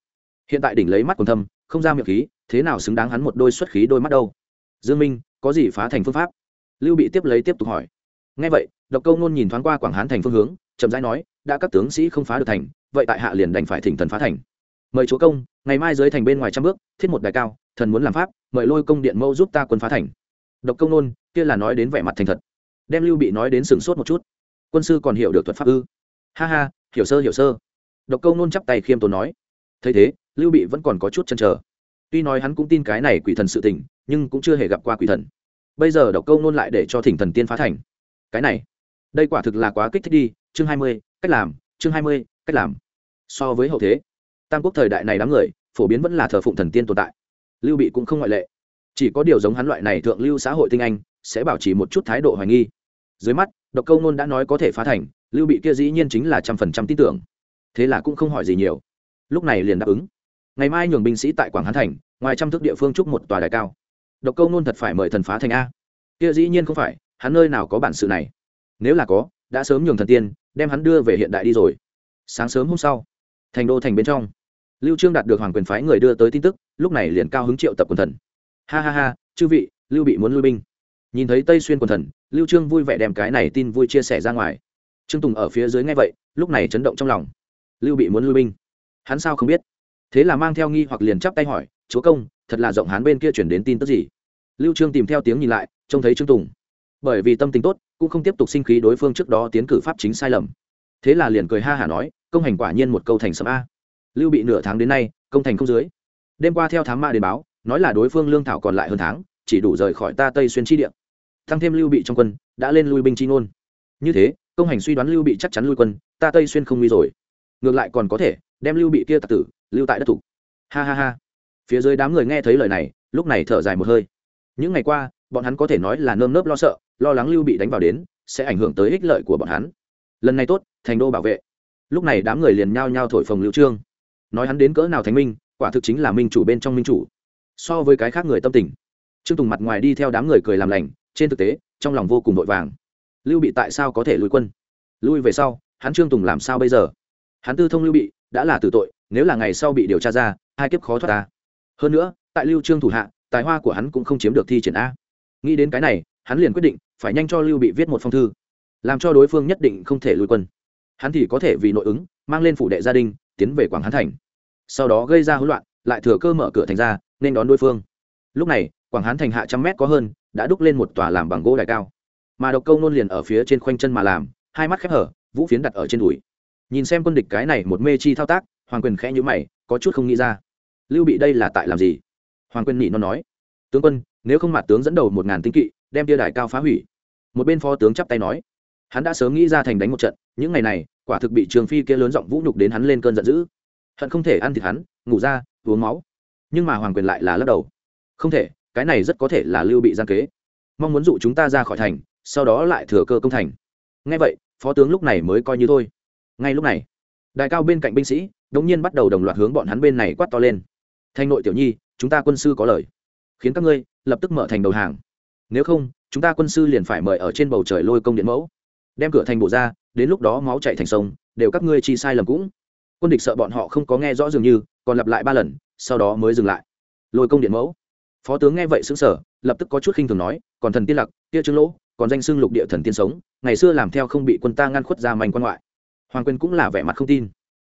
Hiện tại đỉnh lấy mắt còn thâm, không ra miệng khí, thế nào xứng đáng hắn một đôi xuất khí đôi mắt đâu? Dương minh, có gì phá thành phương pháp? Lưu bị tiếp lấy tiếp tục hỏi. Ngay vậy, độc câu nôn nhìn thoáng qua quảng hán thành phương hướng chậm rãi nói, đã các tướng sĩ không phá được thành, vậy tại hạ liền đành phải thỉnh thần phá thành. Mời chúa công, ngày mai dưới thành bên ngoài trăm bước, thiết một đài cao, thần muốn làm pháp, mời lôi công điện mẫu giúp ta quân phá thành. Độc công nôn, kia là nói đến vẻ mặt thành thật. Đem lưu bị nói đến sửng sốt một chút. Quân sư còn hiểu được thuật pháp ư? Ha ha, hiểu sơ hiểu sơ. Độc công nôn chắp tay khiêm tốn nói. Thấy thế, lưu bị vẫn còn có chút chân chờ. Tuy nói hắn cũng tin cái này quỷ thần sự tình, nhưng cũng chưa hề gặp qua quỷ thần. Bây giờ độc công nôn lại để cho thỉnh thần tiên phá thành. Cái này, đây quả thực là quá kích thích đi chương hai mươi, cách làm, chương hai mươi, cách làm. So với hậu thế, tam quốc thời đại này đám người, phổ biến vẫn là thờ phụng thần tiên tồn tại. Lưu bị cũng không ngoại lệ. Chỉ có điều giống hắn loại này thượng lưu xã hội tinh anh, sẽ bảo trì một chút thái độ hoài nghi. Dưới mắt, độc câu nôn đã nói có thể phá thành, lưu bị kia dĩ nhiên chính là trăm phần trăm tin tưởng. Thế là cũng không hỏi gì nhiều. Lúc này liền đáp ứng. Ngày mai nhường binh sĩ tại quảng hán thành, ngoài trăm thước địa phương trúc một tòa đài cao. Độc câu nôn thật phải mời thần phá thành a. Kia dĩ nhiên không phải, hắn nơi nào có bản sự này. Nếu là có đã sớm nhường thần tiên, đem hắn đưa về hiện đại đi rồi. Sáng sớm hôm sau, thành đô thành bên trong, lưu trương đạt được hoàng quyền phái người đưa tới tin tức, lúc này liền cao hứng triệu tập quần thần. Ha ha ha, chư vị, lưu bị muốn lui binh. Nhìn thấy tây xuyên quần thần, lưu trương vui vẻ đem cái này tin vui chia sẻ ra ngoài. Trương tùng ở phía dưới nghe vậy, lúc này chấn động trong lòng. Lưu bị muốn lui binh. Hắn sao không biết? Thế là mang theo nghi hoặc liền chắp tay hỏi, chúa công, thật là rộng hán bên kia chuyển đến tin tức gì? Lưu trương tìm theo tiếng nhìn lại, trông thấy trương tùng. Bởi vì tâm tình tốt cũng không tiếp tục sinh khí đối phương trước đó tiến cử pháp chính sai lầm. Thế là liền cười ha hả nói, công hành quả nhiên một câu thành sấm a. Lưu bị nửa tháng đến nay, công thành không dưới. Đêm qua theo thám ma đến báo, nói là đối phương lương thảo còn lại hơn tháng, chỉ đủ rời khỏi ta tây xuyên chi địa. Tăng thêm lưu bị trong quân, đã lên lui binh chi ngôn. Như thế, công hành suy đoán lưu bị chắc chắn lui quân, ta tây xuyên không nguy rồi. Ngược lại còn có thể, đem lưu bị kia tạc tử, lưu tại đất thủ. Ha ha ha. Phía dưới đám người nghe thấy lời này, lúc này thở dài một hơi. Những ngày qua, bọn hắn có thể nói là nơm nớp lo sợ lo lắng lưu bị đánh vào đến, sẽ ảnh hưởng tới ích lợi của bọn hắn. Lần này tốt, thành đô bảo vệ. Lúc này đám người liền nhao nhao thổi phồng lưu trương. Nói hắn đến cỡ nào thánh minh, quả thực chính là minh chủ bên trong minh chủ. So với cái khác người tâm tình. Trương tùng mặt ngoài đi theo đám người cười làm lành, trên thực tế, trong lòng vô cùng vội vàng. Lưu bị tại sao có thể lùi quân? Lui về sau, hắn trương tùng làm sao bây giờ? Hắn tư thông lưu bị, đã là tử tội, nếu là ngày sau bị điều tra ra, hai kiếp khó thoát ta. Hơn nữa, tại lưu trương thủ hạ, tài hoa của hắn cũng không chiếm được thi triển a. Nghĩ đến cái này hắn liền quyết định phải nhanh cho lưu bị viết một phong thư, làm cho đối phương nhất định không thể lùi quân. Hắn thì có thể vì nội ứng, mang lên phủ đệ gia đình, tiến về quảng hán thành. Sau đó gây ra hỗn loạn, lại thừa cơ mở cửa thành ra, nên đón đối phương. Lúc này, quảng hán thành hạ trăm mét có hơn, đã đúc lên một tòa làm bằng gỗ đài cao. Mà độc câu nôn liền ở phía trên khoanh chân mà làm, hai mắt khép hở, vũ phiến đặt ở trên đùi. Nhìn xem quân địch cái này một mê chi thao tác, hoàng quyền khẽ nhữ mày, có chút không nghĩ ra. Lưu bị đây là tại làm gì? Hoàng quyền nhị nó nói. Tướng quân, nếu không mặt tướng dẫn đầu một ngàn tinh kỵ đem bia đài cao phá hủy. Một bên phó tướng chắp tay nói, hắn đã sớm nghĩ ra thành đánh một trận, những ngày này, quả thực bị trường phi kia lớn giọng vũ nhục đến hắn lên cơn giận dữ. Hận không thể ăn thịt hắn, ngủ ra, uống máu. Nhưng mà hoàng quyền lại là lắc đầu. Không thể, cái này rất có thể là lưu bị gian kế. Mong muốn dụ chúng ta ra khỏi thành, sau đó lại thừa cơ công thành. Ngay vậy, phó tướng lúc này mới coi như thôi. Ngay lúc này đại cao bên cạnh binh sĩ, đống nhiên bắt đầu đồng loạt hướng bọn hắn bên này quát to lên. Thanh nội tiểu nhi, chúng ta quân sư có lời. Khiến các ngươi lập tức mở thành đầu hàng nếu không, chúng ta quân sư liền phải mời ở trên bầu trời lôi công điện mẫu. Đem cửa thành bổ ra, đến lúc đó máu chạy thành sông, đều các ngươi chi sai lầm cũng. Quân địch sợ bọn họ không có nghe rõ dường như, còn lặp lại ba lần, sau đó mới dừng lại. Lôi công điện mẫu. Phó tướng nghe vậy xứng sở lập tức có chút khinh thường nói, còn thần tiên lặc tia trương lỗ, còn danh xưng lục địa thần tiên sống, ngày xưa làm theo không bị quân ta ngăn khuất ra manh quan ngoại. Hoàng quyền cũng là vẻ mặt không tin.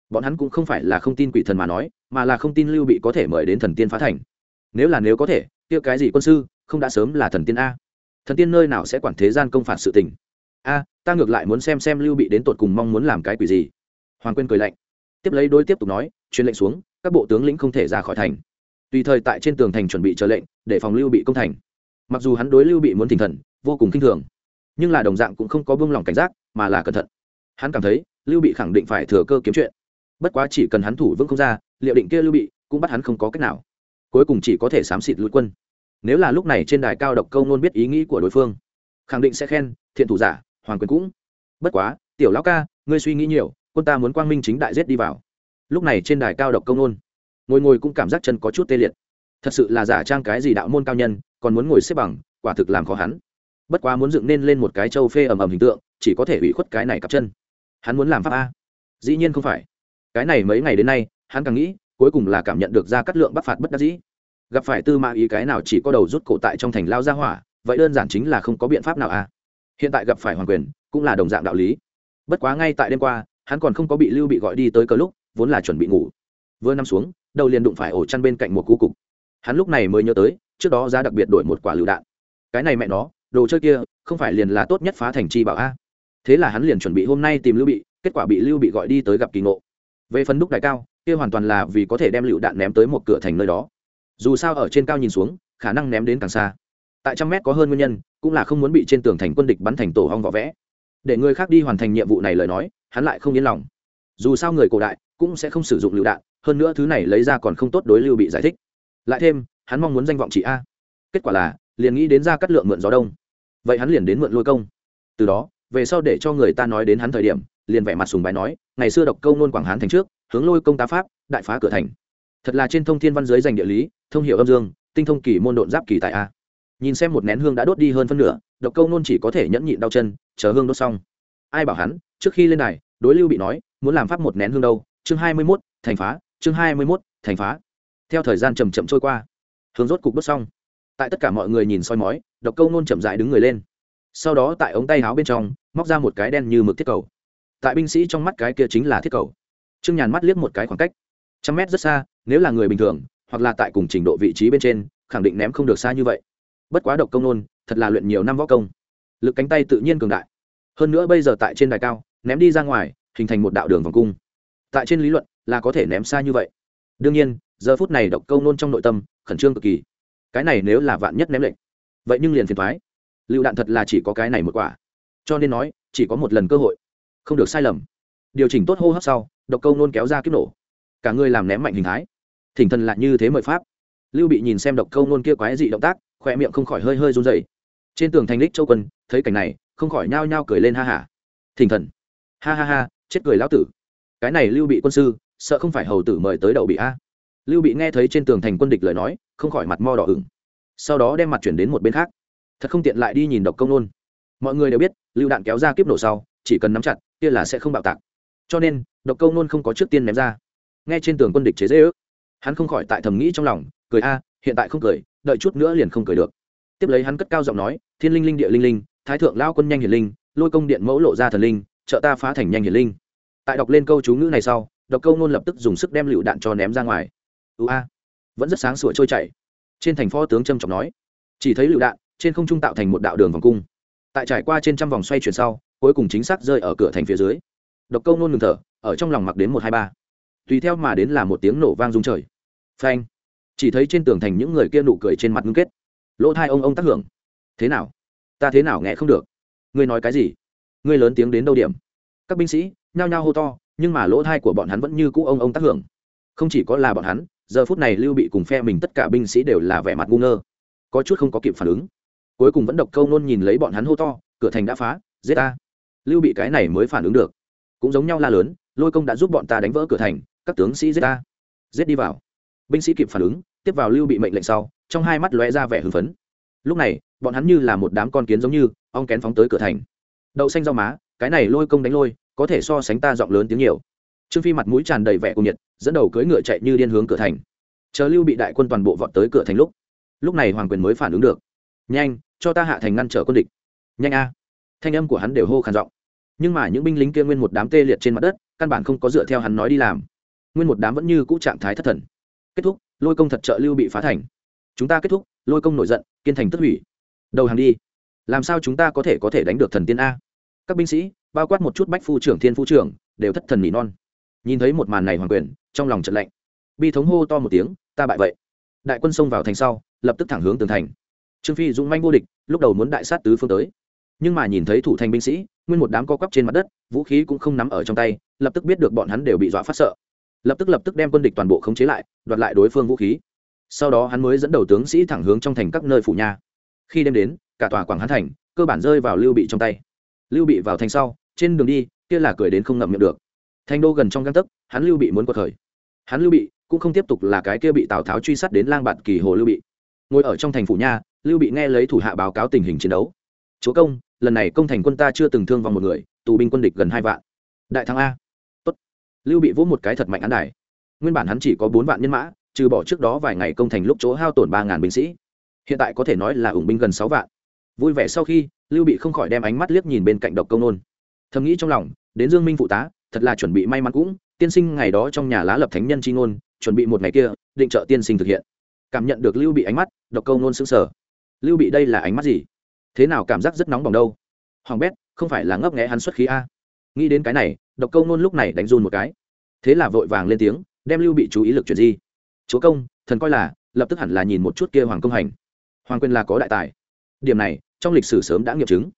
Bọn hắn cũng không phải là không tin quỷ thần mà nói, mà là không tin lưu bị có thể mời đến thần tiên phá thành. Nếu là nếu có thể, kia cái gì quân sư? Không đã sớm là thần tiên a. Thần tiên nơi nào sẽ quản thế gian công phạt sự tình? A, ta ngược lại muốn xem xem lưu bị đến tột cùng mong muốn làm cái quỷ gì. Hoàng quên cười lạnh. Tiếp lấy đối tiếp tục nói, truyền lệnh xuống, các bộ tướng lĩnh không thể ra khỏi thành. Tùy thời tại trên tường thành chuẩn bị chờ lệnh, để phòng lưu bị công thành. Mặc dù hắn đối lưu bị muốn thỉnh thần, vô cùng k i n h thường, nhưng là đồng dạng cũng không có buông lỏng cảnh giác, mà là cẩn thận. Hắn cảm thấy, lưu bị khẳng định phải thừa cơ kiếm chuyện. Bất quá chỉ cần hắn thủ vững không ra, liệu định kia lưu bị cũng bắt hắn không có cách nào. Cuối cùng chỉ có thể xám xịt lũi quân nếu là lúc này trên đài cao độc câu nôn biết ý nghĩ của đối phương, khẳng định sẽ khen, thiện thủ giả, hoàng quyền cũng. Bất quá, tiểu lão ca, ngươi suy nghĩ nhiều, quân ta muốn quang minh chính đại giết đi vào. Lúc này trên đài cao độc công nôn, ngồi ngồi cũng cảm giác chân có chút tê liệt. Thật sự là giả trang cái gì đạo môn cao nhân, còn muốn ngồi xếp bằng, quả thực làm khó hắn. Bất quá muốn dựng nên lên một cái châu phê ầm ầm hình tượng, chỉ có thể hủy khuất cái này cặp chân. Hắn muốn làm pháp a. Dĩ nhiên không phải. Cái này mấy ngày đến nay, hắn càng nghĩ, cuối cùng là cảm nhận được ra cắt lượng bắc phạt bất đắc dĩ gặp phải tư mã ý cái nào chỉ có đầu rút cổ tại trong thành lao ra hỏa, vậy đơn giản chính là không có biện pháp nào à. Hiện tại gặp phải hoàng quyền, cũng là đồng dạng đạo lý. Bất quá ngay tại đêm qua, hắn còn không có bị lưu bị gọi đi tới cờ lúc, vốn là chuẩn bị ngủ. Vừa nằm xuống, đầu liền đụng phải ổ chăn bên cạnh một cú cục. Hắn lúc này mới nhớ tới, trước đó ra đặc biệt đổi một quả lựu đạn. Cái này mẹ nó, đồ chơi kia, không phải liền là tốt nhất phá thành chi bảo a thế là hắn liền chuẩn bị hôm nay tìm lưu bị, kết quả bị lưu bị gọi đi tới gặp kỳ ngộ. Về phần đúc đại cao, kia hoàn toàn là vì có thể đem lựu đạn ném tới một cửa thành nơi đó dù sao ở trên cao nhìn xuống, khả năng ném đến càng xa. Tại trăm mét có hơn nguyên nhân, cũng là không muốn bị trên tường thành quân địch bắn thành tổ hong vỏ vẽ. Để người khác đi hoàn thành nhiệm vụ này lời nói, hắn lại không yên lòng. Dù sao người cổ đại cũng sẽ không sử dụng lựu đạn, hơn nữa thứ này lấy ra còn không tốt đối lưu bị giải thích. Lại thêm, hắn mong muốn danh vọng chị a. Kết quả là, liền nghĩ đến ra cắt lượng mượn gió đông. Vậy hắn liền đến mượn lôi công. Từ đó, về sau để cho người ta nói đến hắn thời điểm, liền vẻ mặt sùng bài nói, ngày xưa độc câu nôn quảng hán thành trước, hướng lôi công tá pháp, đại phá cửa thành. Thật là trên thông thiên văn giới dành địa lý thông hiệu âm dương, tinh thông kỳ môn độn giáp kỳ tại a. Nhìn xem một nén hương đã đốt đi hơn phân nửa, độc câu nôn chỉ có thể nhẫn nhịn đau chân, chờ hương đốt xong. Ai bảo hắn, trước khi lên đài, đối lưu bị nói, muốn làm pháp một nén hương đâu, chương hai mươi mốt, thành phá, chương hai mươi mốt, thành phá. Theo thời gian chầm chậm trôi qua, hương rốt cục đốt xong. Tại tất cả mọi người nhìn soi mói, độc câu nôn chậm dại đứng người lên. Sau đó tại ống tay áo bên trong, móc ra một cái đen như mực thiết cầu. Tại binh sĩ trong mắt cái kia chính là thiết cầu. Trương nhàn mắt liếc một cái khoảng cách. Trăm mét rất xa, nếu là người bình thường hoặc là tại cùng trình độ vị trí bên trên, khẳng định ném không được xa như vậy. Bất quá độc công nôn, thật là luyện nhiều năm võ công. Lực cánh tay tự nhiên cường đại. Hơn nữa bây giờ tại trên đài cao, ném đi ra ngoài, hình thành một đạo đường vòng cung. Tại trên lý luận, là có thể ném xa như vậy. Đương nhiên, giờ phút này độc câu nôn trong nội tâm, khẩn trương cực kỳ. Cái này nếu là vạn nhất ném lệnh, vậy nhưng liền phiền thoái lựu đạn thật là chỉ có cái này một quả. Cho nên nói, chỉ có một lần cơ hội. Không được sai lầm. Điều chỉnh tốt hô hấp sau, độc câu nôn kéo ra kiếp nổ. Cả người làm ném mạnh hình thái thỉnh thần lại như thế mời pháp. Lưu bị nhìn xem độc câu nôn kia quái dị động tác khoe miệng không khỏi hơi hơi run dày trên tường thành đích châu quân, thấy cảnh này, không khỏi nhao nhao cười lên ha hả. Thỉnh thần. Ha ha ha, chết cười lão tử. Cái này lưu bị quân sư, sợ không phải hầu tử mời tới đậu bị a. Lưu bị nghe thấy trên tường thành quân địch lời nói, không khỏi mặt mo đỏ ửng. Sau đó đem mặt chuyển đến một bên khác. Thật không tiện lại đi nhìn độc công nôn mọi người đều biết lưu đạn kéo ra kiếp nổ sau, chỉ cần nắm chặt, kia là sẽ không bạo tạc. Cho nên, độc công nôn không có trước tiên ném ra. Nghe trên tường quân địch chế dễ ước hắn không khỏi tại thầm nghĩ trong lòng, cười a, hiện tại không cười, đợi chút nữa liền không cười được. Tiếp lấy hắn cất cao giọng nói, thiên linh linh địa linh linh, thái thượng lao quân nhanh hiển linh, lôi công điện mẫu lộ ra thần linh, trợ ta phá thành nhanh hiển linh. Tại đọc lên câu chú ngữ này sau đọc câu nôn lập tức dùng sức đem lựu đạn cho ném ra ngoài. Ưu a, vẫn rất sáng sủa trôi chảy. Trên thành phó tướng trâm trọng nói, chỉ thấy lựu đạn, trên không trung tạo thành một đạo đường vòng cung. Tại trải qua trên trăm vòng xoay chuyển sau, cuối cùng chính xác rơi ở cửa thành phía dưới. Độc câu nôn ngừng thở, ở trong lòng mặc đến một hai ba. Tùy theo mà đến là một tiếng nổ vang rung trời phanh. Chỉ thấy trên tường thành những người kia nụ cười trên mặt ngưng kết. Lỗ thai ông ông tác hưởng. Thế nào? Ta thế nào nghe không được? Ngươi nói cái gì? Ngươi lớn tiếng đến đâu điểm? Các binh sĩ, nhao nhao hô to, nhưng mà lỗ thai của bọn hắn vẫn như cũ ông ông tác hưởng. Không chỉ có là bọn hắn, giờ phút này lưu bị cùng phe mình tất cả binh sĩ đều là vẻ mặt ngu ngơ. Có chút không có kịp phản ứng. Cuối cùng vẫn độc câu nôn nhìn lấy bọn hắn hô to, cửa thành đã phá, giết ta. Lưu bị cái này mới phản ứng được. Cũng giống nhau la lớn, lôi công đã giúp bọn ta đánh vỡ cửa thành, các tướng sĩ giết ta. Giết đi vào binh sĩ kịp phản ứng, tiếp vào lưu bị mệnh lệnh sau, trong hai mắt lóe ra vẻ hưng phấn. Lúc này, bọn hắn như là một đám con kiến giống như, ong kén phóng tới cửa thành. Đậu xanh rau má, cái này lôi công đánh lôi, có thể so sánh ta giọng lớn tiếng nhiều. Trương phi mặt mũi tràn đầy vẻ cùng nhiệt, dẫn đầu cưỡi ngựa chạy như điên hướng cửa thành. Chờ lưu bị đại quân toàn bộ vọt tới cửa thành lúc lúc này hoàng quyền mới phản ứng được. Nhanh, cho ta hạ thành ngăn trở quân địch. Nhanh a. Thanh âm của hắn đều hô khàn giọng. Nhưng mà những binh lính kia nguyên một đám tê liệt trên mặt đất, căn bản không có dựa theo hắn nói đi làm. Nguyên một đám vẫn như cũ trạng thái thất thần kết thúc, lôi công thật trợ lưu bị phá thành. Chúng ta kết thúc, lôi công nổi giận, kiên thành tức hủy. Đầu hàng đi. Làm sao chúng ta có thể có thể đánh được thần tiên a? Các binh sĩ, bao quát một chút bách phu trưởng, thiên phu trưởng, đều thất thần mỹ non. Nhìn thấy một màn này hoàng quyền, trong lòng trận lạnh. Bi thống hô to một tiếng, ta bại vậy. Đại quân xông vào thành sau, lập tức thẳng hướng tường thành. Trương phi dũng manh vô địch, lúc đầu muốn đại sát tứ phương tới. Nhưng mà nhìn thấy thủ thành binh sĩ, nguyên một đám co quắp trên mặt đất, vũ khí cũng không nắm ở trong tay, lập tức biết được bọn hắn đều bị dọa phát sợ lập tức lập tức đem quân địch toàn bộ khống chế lại, đoạt lại đối phương vũ khí. Sau đó hắn mới dẫn đầu tướng sĩ thẳng hướng trong thành các nơi phủ nha khi đêm đến, cả tòa quảng hán thành, cơ bản rơi vào lưu bị trong tay. Lưu bị vào thành sau, trên đường đi, kia là cười đến không ngậm miệng được. Thành đô gần trong găng tấc, hắn lưu bị muốn quật khởi. Hắn lưu bị cũng không tiếp tục là cái kia bị tào tháo truy sát đến lang bạt kỳ hồ lưu bị. Ngồi ở trong thành phủ nha lưu bị nghe lấy thủ hạ báo cáo tình hình chiến đấu. Chúa công, lần này công thành quân ta chưa từng thương vong một người, tù binh quân địch gần hai vạn. Đại thắng a lưu bị vỗ một cái thật mạnh án đài. Nguyên bản hắn chỉ có bốn vạn nhân mã, trừ bỏ trước đó vài ngày công thành lúc chỗ hao tổn ba ngàn binh sĩ. Hiện tại có thể nói là ủng binh gần sáu vạn. Vui vẻ sau khi, lưu bị không khỏi đem ánh mắt liếc nhìn bên cạnh độc công nôn. Thầm nghĩ trong lòng, đến dương minh phụ tá, thật là chuẩn bị may mắn cũng, tiên sinh ngày đó trong nhà lá lập thánh nhân chi ngôn, chuẩn bị một ngày kia, định trợ tiên sinh thực hiện. Cảm nhận được lưu bị ánh mắt, độc câu nôn sững sờ. Lưu bị đây là ánh mắt gì? Thế nào cảm giác rất nóng bỏng đâu? Hoàng bét, không phải là ngấp nghẽ hắn xuất khí a? Nghĩ đến cái này, độc câu nôn lúc này đánh run một cái. Thế là vội vàng lên tiếng, đem lưu bị chú ý lực chuyển di. Chúa công, thần coi là, lập tức hẳn là nhìn một chút kia hoàng công hành. Hoàng quyền là có đại tài. Điểm này, trong lịch sử sớm đã nghiệm chứng.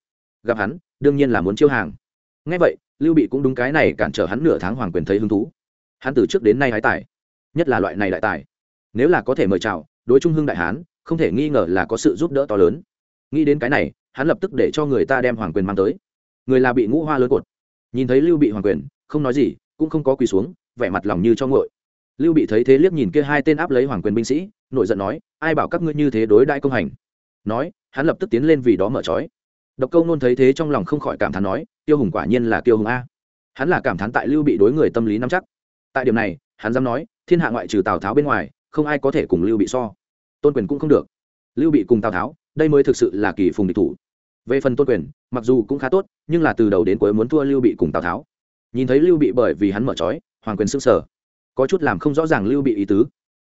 Gặp hắn, đương nhiên là muốn chiêu hàng. Ngay vậy, lưu bị cũng đúng cái này cản trở hắn nửa tháng hoàng quyền thấy hứng thú. Hắn từ trước đến nay hái tài, nhất là loại này đại tài, nếu là có thể mời chào, đối trung hưng đại hán, không thể nghi ngờ là có sự giúp đỡ to lớn. Nghĩ đến cái này, hắn lập tức để cho người ta đem hoàng quyền mang tới. Người là bị ngũ hoa lớn cột nhìn thấy lưu bị hoàng quyền, không nói gì, cũng không có quỳ xuống, vẻ mặt lòng như cho ngội lưu bị thấy thế liếc nhìn kia hai tên áp lấy hoàng quyền binh sĩ nội giận nói, ai bảo các ngươi như thế đối đại công hành? Nói, hắn lập tức tiến lên vì đó mở trói. Độc câu nôn thấy thế trong lòng không khỏi cảm thán nói tiêu hùng quả nhiên là tiêu hùng a. Hắn là cảm thán tại lưu bị đối người tâm lý nắm chắc. Tại điểm này, hắn dám nói, thiên hạ ngoại trừ tào tháo bên ngoài, không ai có thể cùng lưu bị so. Tôn quyền cũng không được. Lưu bị cùng tào tháo, đây mới thực sự là kỳ phùng địch thủ về phần tôn quyền, mặc dù cũng khá tốt, nhưng là từ đầu đến cuối muốn thua lưu bị cùng tào tháo. Nhìn thấy lưu bị bởi vì hắn mở trói, hoàng quyền s ư n g sở có chút làm không rõ ràng lưu bị ý tứ.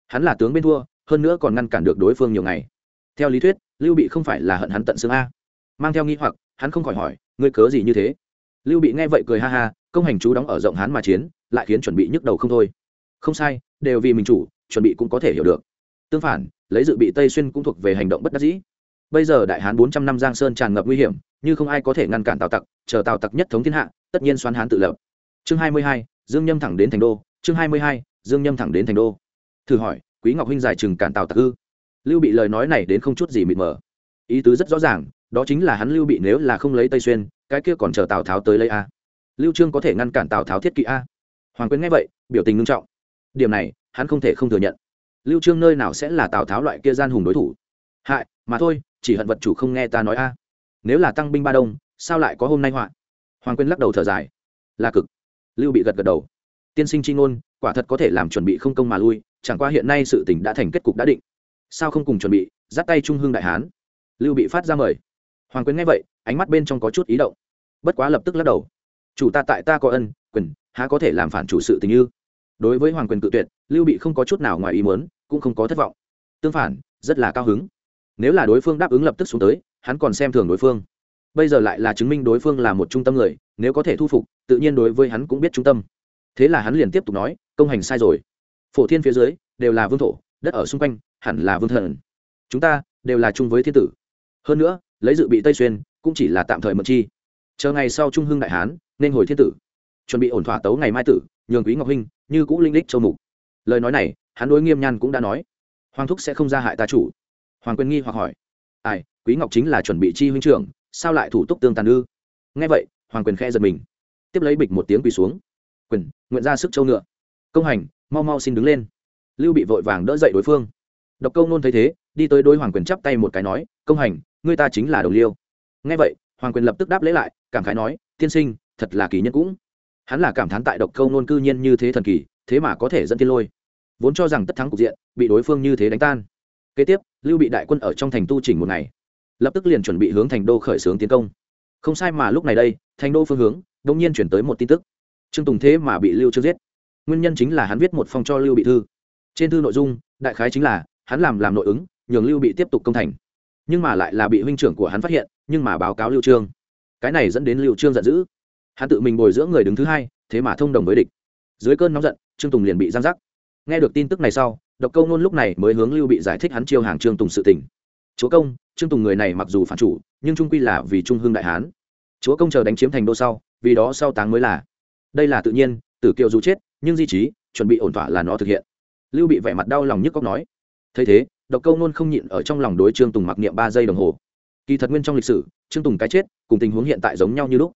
Hắn là tướng bên thua, hơn nữa còn ngăn cản được đối phương nhiều ngày. Theo lý thuyết, lưu bị không phải là hận hắn tận xương a. Mang theo nghi hoặc, hắn không khỏi hỏi, ngươi cớ gì như thế? Lưu bị nghe vậy cười ha ha, công hành chú đóng ở rộng hán mà chiến, lại khiến chuẩn bị nhức đầu không thôi. Không sai, đều vì mình chủ, chuẩn bị cũng có thể hiểu được. Tương phản, lấy dự bị tây xuyên cũng thuộc về hành động bất đắc dĩ bây giờ đại hán bốn trăm năm giang sơn tràn ngập nguy hiểm, như không ai có thể ngăn cản tào tặc, chờ tào tặc nhất thống thiên hạ, tất nhiên xoán hán tự lập. Chương hai mươi hai, dương nhâm thẳng đến thành đô. Chương hai mươi hai, dương nhâm thẳng đến thành đô. Thử hỏi, quý ngọc huynh giải chừng cản tào tặc ư? Lưu bị lời nói này đến không chút gì mịt mờ. Ý tứ rất rõ ràng, đó chính là hắn lưu bị nếu là không lấy tây xuyên, cái kia còn chờ tào tháo tới lấy a. Lưu trương có thể ngăn cản tào tháo thiết kỵ a. Hoàng quyến nghe vậy, biểu tình nghiêm trọng. Điểm này, hắn không thể không thừa nhận. Lưu trương nơi nào sẽ là tào tháo loại kia gian hùng đối thủ? Hại mà thôi, chỉ hận vật chủ không nghe ta nói a. Nếu là tăng binh ba đông, sao lại có hôm nay họa? Hoàng quyên lắc đầu thở dài. Là cực. Lưu bị gật gật đầu. Tiên sinh chi ngôn, quả thật có thể làm chuẩn bị không công mà lui, chẳng qua hiện nay sự tình đã thành kết cục đã định. Sao không cùng chuẩn bị, dắt tay trung hưng đại hán? Lưu bị phát ra mời. Hoàng quyến nghe vậy, ánh mắt bên trong có chút ý động. Bất quá lập tức lắc đầu. Chủ ta tại ta có ân, quyền, há có thể làm phản chủ sự tình như? Đối với hoàng quyền tự tuyệt, lưu bị không có chút nào ngoài ý muốn, cũng không có thất vọng. Tương phản, rất là cao hứng nếu là đối phương đáp ứng lập tức xuống tới, hắn còn xem thường đối phương. Bây giờ lại là chứng minh đối phương là một trung tâm người, nếu có thể thu phục, tự nhiên đối với hắn cũng biết trung tâm. Thế là hắn liền tiếp tục nói, công hành sai rồi. Phổ thiên phía dưới, đều là vương thổ, đất ở xung quanh, hẳn là vương thần. Chúng ta, đều là chung với thiên tử. Hơn nữa, lấy dự bị tây xuyên, cũng chỉ là tạm thời mật chi. Chờ ngày sau trung hưng đại hán, nên hồi thiên tử. Chuẩn bị ổn thỏa tấu ngày mai tử, nhường quý ngọc huynh, như cũ linh đích châu mục. Lời nói này, hắn đối nghiêm nhan cũng đã nói. Hoàng thúc sẽ không ra hại ta chủ hoàng quyền nghi hoặc hỏi, ai, quý ngọc chính là chuẩn bị chi huynh trưởng, sao lại thủ tục tương tàn ư? Nghe vậy, hoàng quyền khe giật mình, tiếp lấy bịch một tiếng quỳ xuống. Quyền, nguyện ra sức châu ngựa. Công hành, mau mau xin đứng lên. Lưu bị vội vàng đỡ dậy đối phương. Độc câu nôn thấy thế, đi tới đối hoàng quyền chắp tay một cái nói, công hành, ngươi ta chính là đồng liêu. Nghe vậy, hoàng quyền lập tức đáp lễ lại, cảm khái nói, tiên sinh, thật là kỳ nhân cũng. Hắn là cảm thán tại độc câu nôn cư nhiên như thế thần kỳ, thế mà có thể dẫn thiên lôi. Vốn cho rằng tất thắng cục diện, bị đối phương như thế đánh tan. Kế tiếp lưu bị đại quân ở trong thành tu chỉnh một ngày, lập tức liền chuẩn bị hướng thành đô khởi xướng tiến công. Không sai mà lúc này đây, thành đô phương hướng đông nhiên chuyển tới một tin tức. Trương tùng thế mà bị lưu trương giết. Nguyên nhân chính là hắn viết một phong cho lưu bị thư. Trên thư nội dung, đại khái chính là hắn làm làm nội ứng, nhường lưu bị tiếp tục công thành. Nhưng mà lại là bị huynh trưởng của hắn phát hiện, nhưng mà báo cáo lưu trương. Cái này dẫn đến lưu trương giận dữ. Hắn tự mình bồi dưỡng người đứng thứ hai, thế mà thông đồng với địch. Dưới cơn nóng giận, trương tùng liền bị giam giác. Nghe được tin tức này sau độc câu nôn lúc này mới hướng lưu bị giải thích hắn chiêu hàng trương tùng sự tình. Chúa công, trương tùng người này mặc dù phản chủ, nhưng trung quy là vì trung hương đại hán. Chúa công chờ đánh chiếm thành đô sau, vì đó sau táng mới là. Đây là tự nhiên, tử kiều dù chết, nhưng di trí, chuẩn bị ổn thỏa là nó thực hiện. Lưu bị vẻ mặt đau lòng nhức cóc nói. Thấy thế, độc câu nôn không nhịn ở trong lòng đối trương tùng mặc niệm ba giây đồng hồ. Kỳ thật nguyên trong lịch sử, trương tùng cái chết, cùng tình huống hiện tại giống nhau như lúc.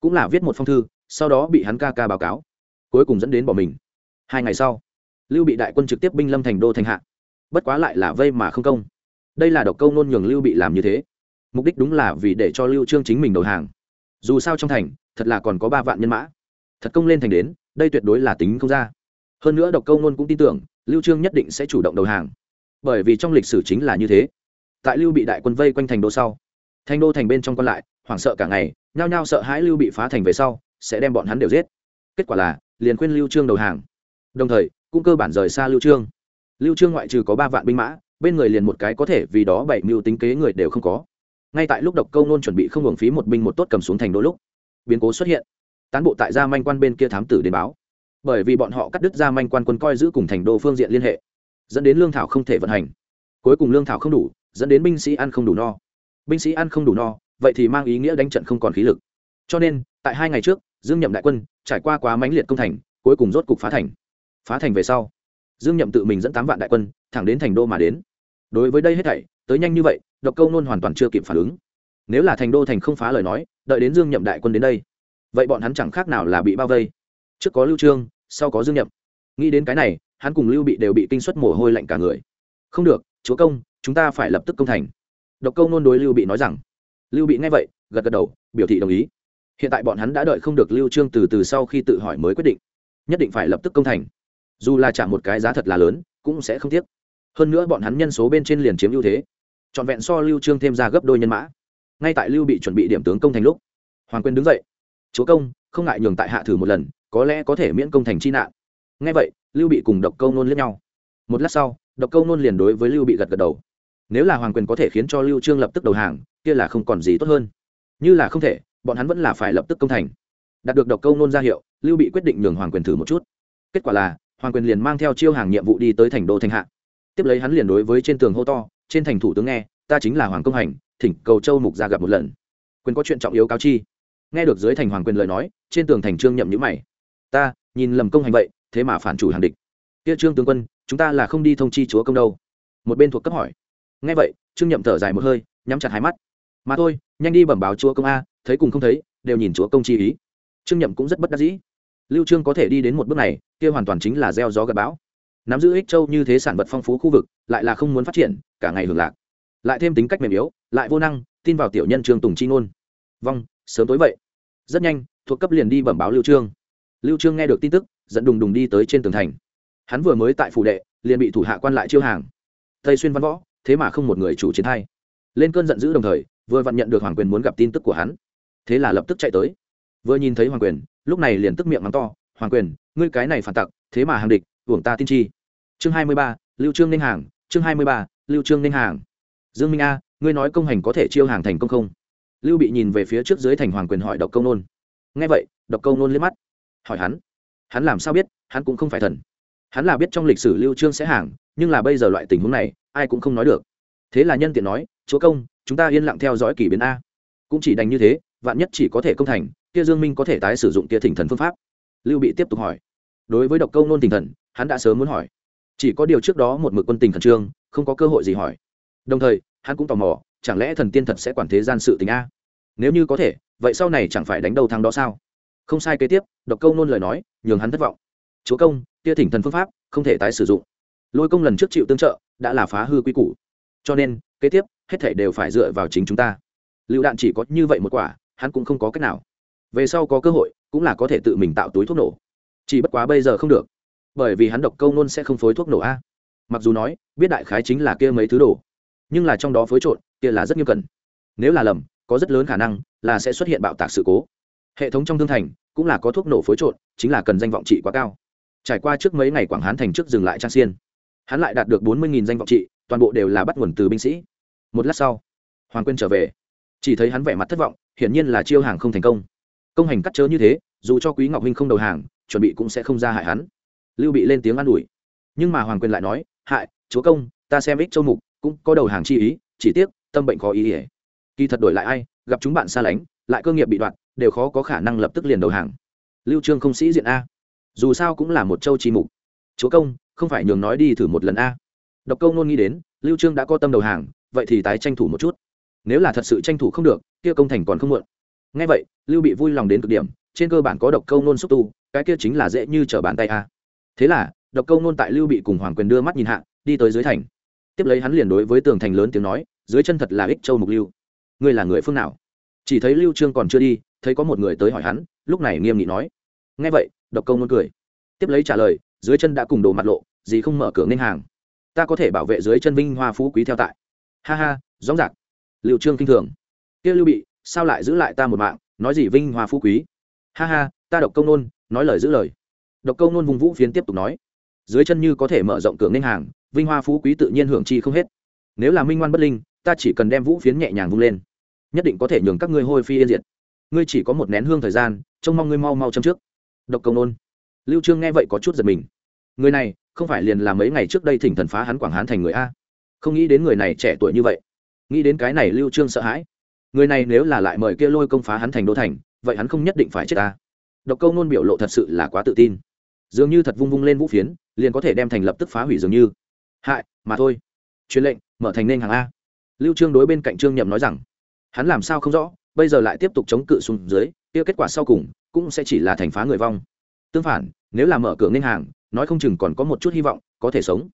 Cũng là viết một phong thư, sau đó bị hắn ca ca báo cáo. Cuối cùng dẫn đến bỏ mình. Hai ngày sau lưu bị đại quân trực tiếp binh lâm thành đô thành hạ. Bất quá lại là vây mà không công. Đây là độc câu nôn nhường lưu bị làm như thế. Mục đích đúng là vì để cho lưu trương chính mình đầu hàng. Dù sao trong thành, thật là còn có ba vạn nhân mã. Thật công lên thành đến, đây tuyệt đối là tính không ra. Hơn nữa độc câu nôn cũng tin tưởng, lưu trương nhất định sẽ chủ động đầu hàng. Bởi vì trong lịch sử chính là như thế. Tại lưu bị đại quân vây quanh thành đô sau, thành đô thành bên trong còn lại, hoảng sợ cả ngày, nhao nhao sợ hãi lưu bị phá thành về sau, sẽ đem bọn hắn đều giết. Kết quả là, liền khuyên lưu trương đầu hàng. Đồng thời cũng cơ bản rời xa lưu trương. Lưu trương ngoại trừ có ba vạn binh mã, bên người liền một cái có thể vì đó bảy mưu tính kế người đều không có. Ngay tại lúc độc câu nôn chuẩn bị không hưởng phí một binh một tốt cầm xuống thành đôi lúc, biến cố xuất hiện. Tán bộ tại gia manh quan bên kia thám tử đến báo. Bởi vì bọn họ cắt đứt gia manh quan quân coi giữ cùng thành đô phương diện liên hệ, dẫn đến lương thảo không thể vận hành. Cuối cùng lương thảo không đủ, dẫn đến binh sĩ ăn không đủ no. Binh sĩ ăn không đủ no, vậy thì mang ý nghĩa đánh trận không còn khí lực. Cho nên, tại hai ngày trước, dương nhậm đại quân trải qua quá mãnh liệt công thành, cuối cùng rốt cục phá thành phá thành về sau. Dương nhậm tự mình dẫn tám vạn đại quân, thẳng đến thành đô mà đến. Đối với đây hết thảy, tới nhanh như vậy, độc câu nôn hoàn toàn chưa kịp phản ứng. Nếu là thành đô thành không phá lời nói, đợi đến dương nhậm đại quân đến đây, vậy bọn hắn chẳng khác nào là bị bao vây. Trước có lưu trương, sau có dương nhậm. Nghĩ đến cái này, hắn cùng lưu bị đều bị kinh suất mồ hôi lạnh cả người. Không được, chúa công, chúng ta phải lập tức công thành. Độc câu nôn đối lưu bị nói rằng. Lưu bị nghe vậy, gật gật đầu, biểu thị đồng ý. Hiện tại bọn hắn đã đợi không được lưu trương từ từ sau khi tự hỏi mới quyết định. Nhất định phải lập tức công thành dù là trả một cái giá thật là lớn, cũng sẽ không tiếc. Hơn nữa bọn hắn nhân số bên trên liền chiếm ưu thế. Trọn vẹn so lưu trương thêm ra gấp đôi nhân mã. Ngay tại lưu bị chuẩn bị điểm tướng công thành lúc, hoàng quyền đứng dậy. Chúa công, không ngại nhường tại hạ thử một lần, có lẽ có thể miễn công thành chi nạn. Ngay vậy, lưu bị cùng độc câu nôn lẫn nhau. Một lát sau, độc câu nôn liền đối với lưu bị gật gật đầu. Nếu là hoàng quyền có thể khiến cho lưu trương lập tức đầu hàng, kia là không còn gì tốt hơn. Như là không thể, bọn hắn vẫn là phải lập tức công thành. Đạt được độc câu nôn ra hiệu, lưu bị quyết định nhường hoàng quyền thử một chút. Kết quả là hoàng quyền liền mang theo chiêu hàng nhiệm vụ đi tới thành đô thành hạ. Tiếp lấy hắn liền đối với trên tường hô to, trên thành thủ tướng nghe, ta chính là hoàng công hành, thỉnh cầu châu mục ra gặp một lần. Quyền có chuyện trọng yếu cáo chi. Nghe được dưới thành hoàng quyền lời nói, trên tường thành trương nhậm nhữ mày. Ta, nhìn lầm công hành vậy, thế mà phản chủ hàng địch. Kia trương tướng quân, chúng ta là không đi thông chi chúa công đâu. Một bên thuộc cấp hỏi. Nghe vậy, trương nhậm thở dài một hơi, nhắm chặt hai mắt. Mà thôi, nhanh đi bẩm báo chúa công a, thấy cùng không thấy, đều nhìn chúa công chi ý. Trương nhậm cũng rất bất đắc dĩ. Lưu trương có thể đi đến một bước này kia hoàn toàn chính là gieo gió gặt bão. Nắm giữ ích châu như thế sản vật phong phú khu vực, lại là không muốn phát triển, cả ngày hưởng lạc. Lại thêm tính cách mềm yếu, lại vô năng, tin vào tiểu nhân trương tùng chi ngôn. Vong, sớm tối vậy. Rất nhanh, thuộc cấp liền đi bẩm báo lưu trương. Lưu trương nghe được tin tức dẫn đùng đùng đi tới trên tường thành. Hắn vừa mới tại phủ đệ, liền bị thủ hạ quan lại chiêu hàng. Tây xuyên văn võ, thế mà không một người chủ chiến hay. Lên cơn giận dữ đồng thời, vừa vặn nhận được hoàng quyền muốn gặp tin tức của hắn. Thế là lập tức chạy tới. Vừa nhìn thấy hoàng quyền, lúc này liền tức miệng mắng to hoàng quyền, ngươi cái này phản tặc, thế mà hàng địch uổng ta tin chi. Chương hai mươi ba, lưu trương ninh hàng, chương hai mươi ba, lưu trương ninh hàng. Dương minh a, ngươi nói công hành có thể chiêu hàng thành công không? Lưu bị nhìn về phía trước dưới thành hoàng quyền hỏi độc câu nôn. Nghe vậy, độc câu nôn liếc mắt. Hỏi hắn hắn làm sao biết, hắn cũng không phải thần. Hắn là biết trong lịch sử lưu trương sẽ hàng, nhưng là bây giờ loại tình huống này, ai cũng không nói được. Thế là nhân tiện nói, chúa công, chúng ta yên lặng theo dõi kỳ biến a. Cũng chỉ đành như thế, vạn nhất chỉ có thể công thành, kia dương minh có thể tái sử dụng kia thỉnh thần phương pháp lưu bị tiếp tục hỏi. Đối với độc câu nôn tình thần, hắn đã sớm muốn hỏi. Chỉ có điều trước đó một mực quân tình khẩn trương, không có cơ hội gì hỏi. Đồng thời, hắn cũng tò mò, chẳng lẽ thần tiên thật sẽ quản thế gian sự tình a? Nếu như có thể, vậy sau này chẳng phải đánh đầu thắng đó sao? Không sai kế tiếp, độc câu nôn lời nói, nhường hắn thất vọng. Chúa công Tia thỉnh thần phương pháp, không thể tái sử dụng. Lôi công lần trước chịu tương trợ, đã là phá hư quy củ. Cho nên, kế tiếp, hết thể đều phải dựa vào chính chúng ta. Lựu đạn chỉ có như vậy một quả, hắn cũng không có cách nào về sau có cơ hội, cũng là có thể tự mình tạo túi thuốc nổ. Chỉ bất quá bây giờ không được, bởi vì hắn độc câu nôn sẽ không phối thuốc nổ a. Mặc dù nói, biết đại khái chính là kia mấy thứ đồ, nhưng là trong đó phối trộn, kia là rất nghiêm cẩn. Nếu là lầm, có rất lớn khả năng là sẽ xuất hiện bạo tạc sự cố. Hệ thống trong thương thành cũng là có thuốc nổ phối trộn, chính là cần danh vọng trị quá cao. Trải qua trước mấy ngày quảng hán thành trước dừng lại trang xiên, hắn lại đạt được bốn mươi danh vọng trị, toàn bộ đều là bắt nguồn từ binh sĩ. Một lát sau, hoàng quyên trở về. Chỉ thấy hắn vẻ mặt thất vọng, hiển nhiên là chiêu hàng không thành công công hành cắt chớ như thế, dù cho quý ngọc huynh không đầu hàng, chuẩn bị cũng sẽ không ra hại hắn. Lưu bị lên tiếng an ủi. Nhưng mà hoàng quyền lại nói, hại, chúa công, ta xem ích châu mục, cũng có đầu hàng chi ý, chỉ tiếc, tâm bệnh khó ý ỉa. Kỳ thật đổi lại ai, gặp chúng bạn xa lánh, lại cơ nghiệp bị đoạn đều khó có khả năng lập tức liền đầu hàng. Lưu trương không sĩ diện a. Dù sao cũng là một châu chi mục. Chúa công, không phải nhường nói đi thử một lần a. Độc câu nôn nghĩ đến, lưu trương đã có tâm đầu hàng, vậy thì tái tranh thủ một chút. Nếu là thật sự tranh thủ không được, kia công thành còn không muộn ngay vậy, lưu bị vui lòng đến cực điểm, trên cơ bản có độc câu nôn xúc tu, cái kia chính là dễ như trở bàn tay a. Thế là, độc câu nôn tại lưu bị cùng hoàng quyền đưa mắt nhìn hạ, đi tới dưới thành. Tiếp lấy hắn liền đối với tường thành lớn tiếng nói, dưới chân thật là ích châu mục lưu. Ngươi là người phương nào? Chỉ thấy lưu trương còn chưa đi, thấy có một người tới hỏi hắn, lúc này nghiêm nghị nói. Nghe vậy, độc câu nôn cười. Tiếp lấy trả lời, dưới chân đã cùng đồ mặt lộ, gì không mở cửa nên hàng. Ta có thể bảo vệ dưới chân vinh hoa phú quý theo tại. Ha ha rõ ràng liệu trương kinh thường. Kia lưu bị sao lại giữ lại ta một mạng, nói gì vinh hoa phú quý. Ha ha, ta độc công nôn, nói lời giữ lời. Độc công nôn vùng vũ phiến tiếp tục nói. Dưới chân như có thể mở rộng cửa nên hàng, vinh hoa phú quý tự nhiên hưởng chi không hết. Nếu là minh ngoan bất linh, ta chỉ cần đem vũ phiến nhẹ nhàng vung lên. Nhất định có thể nhường các ngươi hôi phi yên diệt. Ngươi chỉ có một nén hương thời gian, trông mong ngươi mau mau châm trước. Độc công nôn. Lưu trương nghe vậy có chút giật mình. Người này, không phải liền là mấy ngày trước đây thỉnh thần phá hắn quảng hán thành người a. Không nghĩ đến người này trẻ tuổi như vậy. Nghĩ đến cái này lưu trương sợ hãi người này nếu là lại mời kia lôi công phá hắn thành đô thành, vậy hắn không nhất định phải chết ta. Độc câu nôn biểu lộ thật sự là quá tự tin. Dường như thật vung vung lên vũ phiến, liền có thể đem thành lập tức phá hủy dường như. Hại, mà thôi. Truyền lệnh, mở thành nên hàng a. Lưu trương đối bên cạnh trương nhậm nói rằng, hắn làm sao không rõ, bây giờ lại tiếp tục chống cự xuống dưới, kia kết quả sau cùng, cũng sẽ chỉ là thành phá người vong. Tương phản, nếu là mở cửa nên hàng, nói không chừng còn có một chút hy vọng, có thể sống.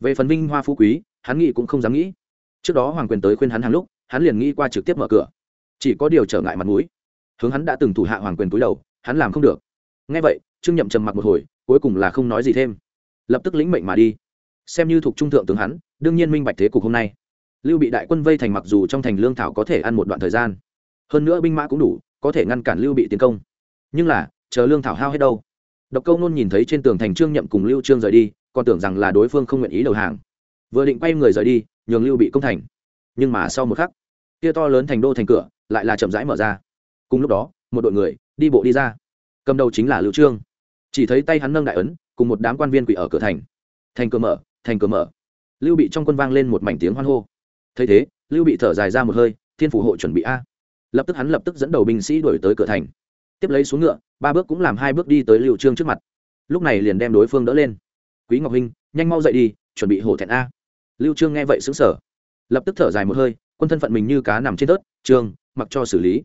Về phần vinh hoa phú quý, hắn nghĩ cũng không dám nghĩ. Trước đó hoàng quyền tới khuyên hắn hàng lúc hắn liền nghĩ qua trực tiếp mở cửa. Chỉ có điều trở ngại mặt mũi. Hướng hắn đã từng thủ hạ hoàng quyền túi đầu, hắn làm không được. Ngay vậy, trương nhậm trầm mặc một hồi, cuối cùng là không nói gì thêm. Lập tức lĩnh mệnh mà đi. Xem như thuộc trung thượng tướng hắn, đương nhiên minh bạch thế cục hôm nay. Lưu bị đại quân vây thành mặc dù trong thành lương thảo có thể ăn một đoạn thời gian, hơn nữa binh mã cũng đủ, có thể ngăn cản lưu bị tiến công. Nhưng là, chờ lương thảo hao hết đâu? Độc câu nôn nhìn thấy trên tường thành trương nhậm cùng lưu trương rời đi, còn tưởng rằng là đối phương không nguyện ý đầu hàng. Vừa định quay người rời đi, nhường lưu bị công thành. Nhưng mà sau một khắc kia to lớn thành đô thành cửa, lại là chậm rãi mở ra. Cùng lúc đó, một đội người đi bộ đi ra. Cầm đầu chính là lưu trương. Chỉ thấy tay hắn nâng đại ấn, cùng một đám quan viên quỷ ở cửa thành. Thành cửa mở, thành cửa mở. Lưu bị trong quân vang lên một mảnh tiếng hoan hô. Thấy thế, lưu bị thở dài ra một hơi, thiên phủ hộ chuẩn bị a. Lập tức hắn lập tức dẫn đầu binh sĩ đuổi tới cửa thành. Tiếp lấy xuống ngựa, ba bước cũng làm hai bước đi tới lưu trương trước mặt. Lúc này liền đem đối phương đỡ lên. Quý ngọc huynh, nhanh mau dậy đi, chuẩn bị hổ thẹn a. Lưu trương nghe vậy sững sờ. Lập tức thở dài một hơi quân thân phận mình như cá nằm trên tớt trương mặc cho xử lý.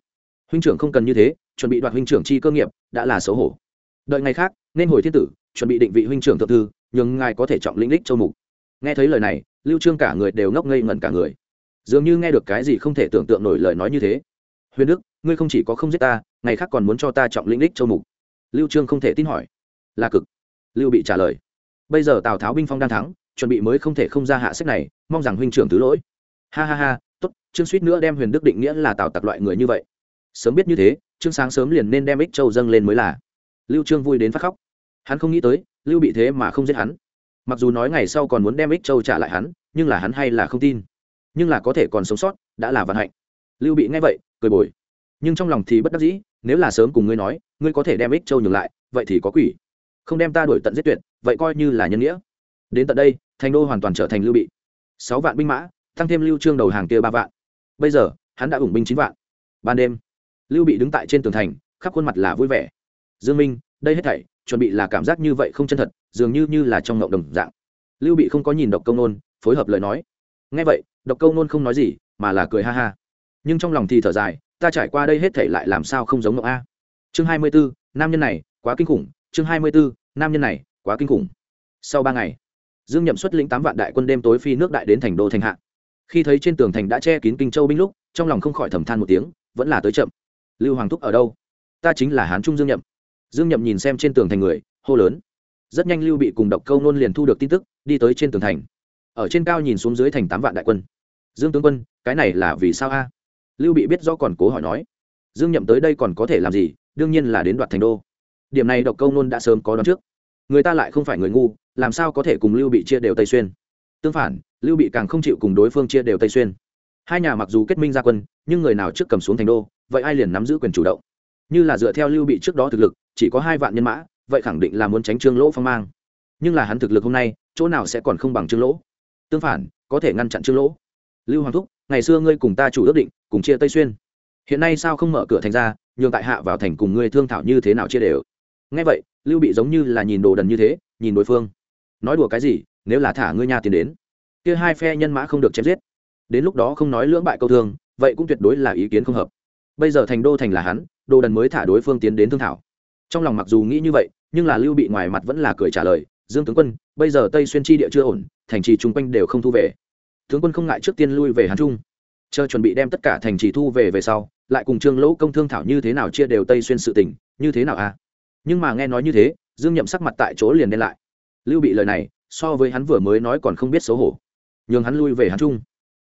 Huynh trưởng không cần như thế, chuẩn bị đoạt huynh trưởng chi cơ nghiệp, đã là xấu hổ. Đợi ngày khác, nên hồi thiên tử, chuẩn bị định vị huynh trưởng thượng thư nhưng ngài có thể trọng lĩnh lích châu mục. Nghe thấy lời này, lưu trương cả người đều ngốc ngây ngẩn cả người. Dường như nghe được cái gì không thể tưởng tượng nổi lời nói như thế. Huyền đức, ngươi không chỉ có không giết ta, ngày khác còn muốn cho ta trọng lĩnh đích châu mục. Lưu trương không thể tin hỏi. Là cực. Lưu bị trả lời. Bây giờ tào tháo binh phong đang thắng, chuẩn bị mới không thể không ra hạ sách này, mong rằng huynh trưởng thứ lỗi. Ha ha ha tốt, trương suýt nữa đem huyền đức định nghĩa là tào tặc loại người như vậy. Sớm biết như thế, trương sáng sớm liền nên đem ích châu dâng lên mới là. Lưu trương vui đến phát khóc. Hắn không nghĩ tới, lưu bị thế mà không giết hắn. Mặc dù nói ngày sau còn muốn đem ích châu trả lại hắn, nhưng là hắn hay là không tin. Nhưng là có thể còn sống sót, đã là vận hạnh. Lưu bị nghe vậy, cười bồi. Nhưng trong lòng thì bất đắc dĩ, nếu là sớm cùng ngươi nói, ngươi có thể đem ích châu nhường lại, vậy thì có quỷ. Không đem ta đuổi tận giết tuyệt, vậy coi như là nhân nghĩa. Đến tận đây, thành đô hoàn toàn trở thành lưu bị. Sáu vạn binh mã tăng thêm lưu trương đầu hàng kia ba vạn. Bây giờ hắn đã ủng binh chín vạn. Ban đêm lưu bị đứng tại trên tường thành khắp khuôn mặt là vui vẻ. Dương minh đây hết thảy chuẩn bị là cảm giác như vậy không chân thật dường như như là trong ngộng đồng dạng. Lưu bị không có nhìn độc công nôn phối hợp lời nói. Nghe vậy độc công nôn không nói gì mà là cười ha ha. Nhưng trong lòng thì thở dài ta trải qua đây hết thảy lại làm sao không giống ngộng a? Chương hai mươi 24, nam nhân này quá kinh khủng. Chương hai mươi 24, nam nhân này quá kinh khủng. Sau ba ngày dương nhậm xuất lĩnh tám vạn đại quân đêm tối phi nước đại đến thành đô thành hạ khi thấy trên tường thành đã che kín kinh châu binh lúc, trong lòng không khỏi thầm than một tiếng, vẫn là tới chậm. Lưu hoàng thúc ở đâu? Ta chính là hán trung dương nhậm. Dương nhậm nhìn xem trên tường thành người, hô lớn. Rất nhanh lưu bị cùng độc câu nôn liền thu được tin tức, đi tới trên tường thành. Ở trên cao nhìn xuống dưới thành tám vạn đại quân. Dương tướng quân, cái này là vì sao a? Lưu bị biết do còn cố hỏi nói. Dương nhậm tới đây còn có thể làm gì? Đương nhiên là đến đoạt thành đô. Điểm này độc câu nôn đã sớm có đoán trước. Người ta lại không phải người ngu, làm sao có thể cùng lưu bị chia đều tây xuyên? Tương phản lưu bị càng không chịu cùng đối phương chia đều tây xuyên. Hai nhà mặc dù kết minh ra quân, nhưng người nào trước cầm xuống thành đô, vậy ai liền nắm giữ quyền chủ động? Như là dựa theo lưu bị trước đó thực lực, chỉ có hai vạn nhân mã, vậy khẳng định là muốn tránh trương lỗ phong mang. Nhưng là hắn thực lực hôm nay, chỗ nào sẽ còn không bằng trương lỗ? Tương phản, có thể ngăn chặn trương lỗ. Lưu hoàng thúc, ngày xưa ngươi cùng ta chủ ước định, cùng chia tây xuyên. Hiện nay sao không mở cửa thành ra, nhường tại hạ vào thành cùng ngươi thương thảo như thế nào chia đều? Ngay vậy, lưu bị giống như là nhìn đồ đần như thế, nhìn đối phương. Nói đùa cái gì, nếu là thả ngươi nhà tiền đến? Kia hai phe nhân mã không được chém giết. Đến lúc đó không nói lưỡng bại câu thương vậy cũng tuyệt đối là ý kiến không hợp. Bây giờ thành đô thành là hắn đồ đần mới thả đối phương tiến đến thương thảo. Trong lòng mặc dù nghĩ như vậy nhưng là lưu bị ngoài mặt vẫn là cười trả lời dương tướng quân bây giờ tây xuyên chi địa chưa ổn thành trì chung quanh đều không thu về. Tướng quân không ngại trước tiên lui về hán trung. Chờ chuẩn bị đem tất cả thành trì thu về về sau lại cùng trương lỗ công thương thảo như thế nào chia đều tây xuyên sự tình, như thế nào a à? nhưng mà nghe nói như thế dương nhậm sắc mặt tại chỗ liền đen lại. Lưu bị lời này so với hắn vừa mới nói còn không biết xấu hổ nhường hắn lui về hắn trung.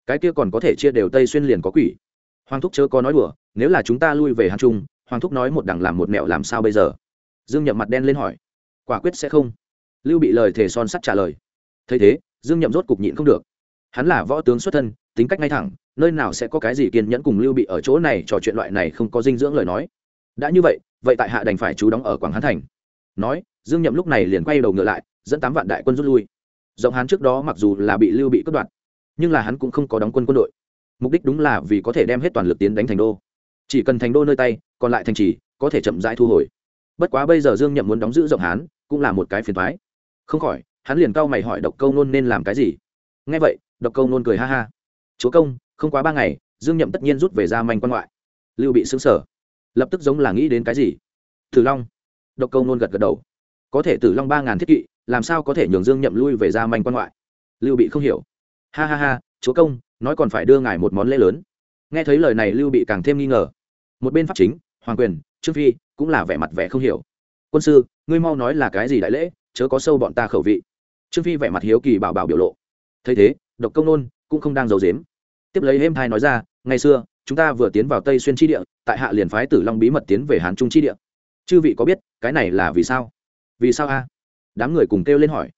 Cái kia còn có thể chia đều tây xuyên liền có quỷ. Hoàng thúc chớ có nói đùa, nếu là chúng ta lui về hắn trung, hoàng thúc nói một đằng làm một mẹo làm sao bây giờ? Dương nhậm mặt đen lên hỏi. Quả quyết sẽ không. Lưu bị lời thề son sắt trả lời. Thấy thế, dương nhậm rốt cục nhịn không được. Hắn là võ tướng xuất thân, tính cách ngay thẳng, nơi nào sẽ có cái gì kiên nhẫn cùng lưu bị ở chỗ này trò chuyện loại này không có dinh dưỡng lời nói. Đã như vậy vậy tại hạ đành phải chú đóng ở quảng hán thành. Nói, dương nhậm lúc này liền quay đầu ngựa lại, dẫn tám vạn đại quân rút lui rộng hán trước đó mặc dù là bị lưu bị cướp đoạt, nhưng là hắn cũng không có đóng quân quân đội. Mục đích đúng là vì có thể đem hết toàn lực tiến đánh thành đô. Chỉ cần thành đô nơi tay, còn lại thành trì, có thể chậm rãi thu hồi. Bất quá bây giờ dương nhậm muốn đóng giữ rộng hán, cũng là một cái phiền thoái không khỏi, hắn liền cau mày hỏi độc câu nôn nên làm cái gì. Nghe vậy, độc câu nôn cười ha ha. Chúa công, không quá ba ngày, dương nhậm tất nhiên rút về ra manh quan ngoại. Lưu bị xứng sở lập tức giống là nghĩ đến cái gì. Tử long. Độc câu nôn gật gật đầu. Có thể tử long ba ngàn thiết kỵ làm sao có thể nhường dương nhậm lui về ra manh quan ngoại? Lưu bị không hiểu. Ha ha ha, chúa công, nói còn phải đưa ngài một món lễ lớn. Nghe thấy lời này lưu bị càng thêm nghi ngờ. Một bên pháp chính, hoàng quyền, trương phi cũng là vẻ mặt vẻ không hiểu. Quân sư, ngươi mau nói là cái gì đại lễ, chớ có sâu bọn ta khẩu vị. Trương phi vẻ mặt hiếu kỳ bảo bảo biểu lộ. Thấy thế, độc công nôn cũng không đang giấu dếm tiếp lấy êm thai nói ra, ngày xưa, chúng ta vừa tiến vào tây xuyên tri địa, tại hạ liền phái tử long bí mật tiến về hán trung tri địa. Chư vị có biết, cái này là vì sao? Vì sao a? Đám người cùng kêu lên hỏi.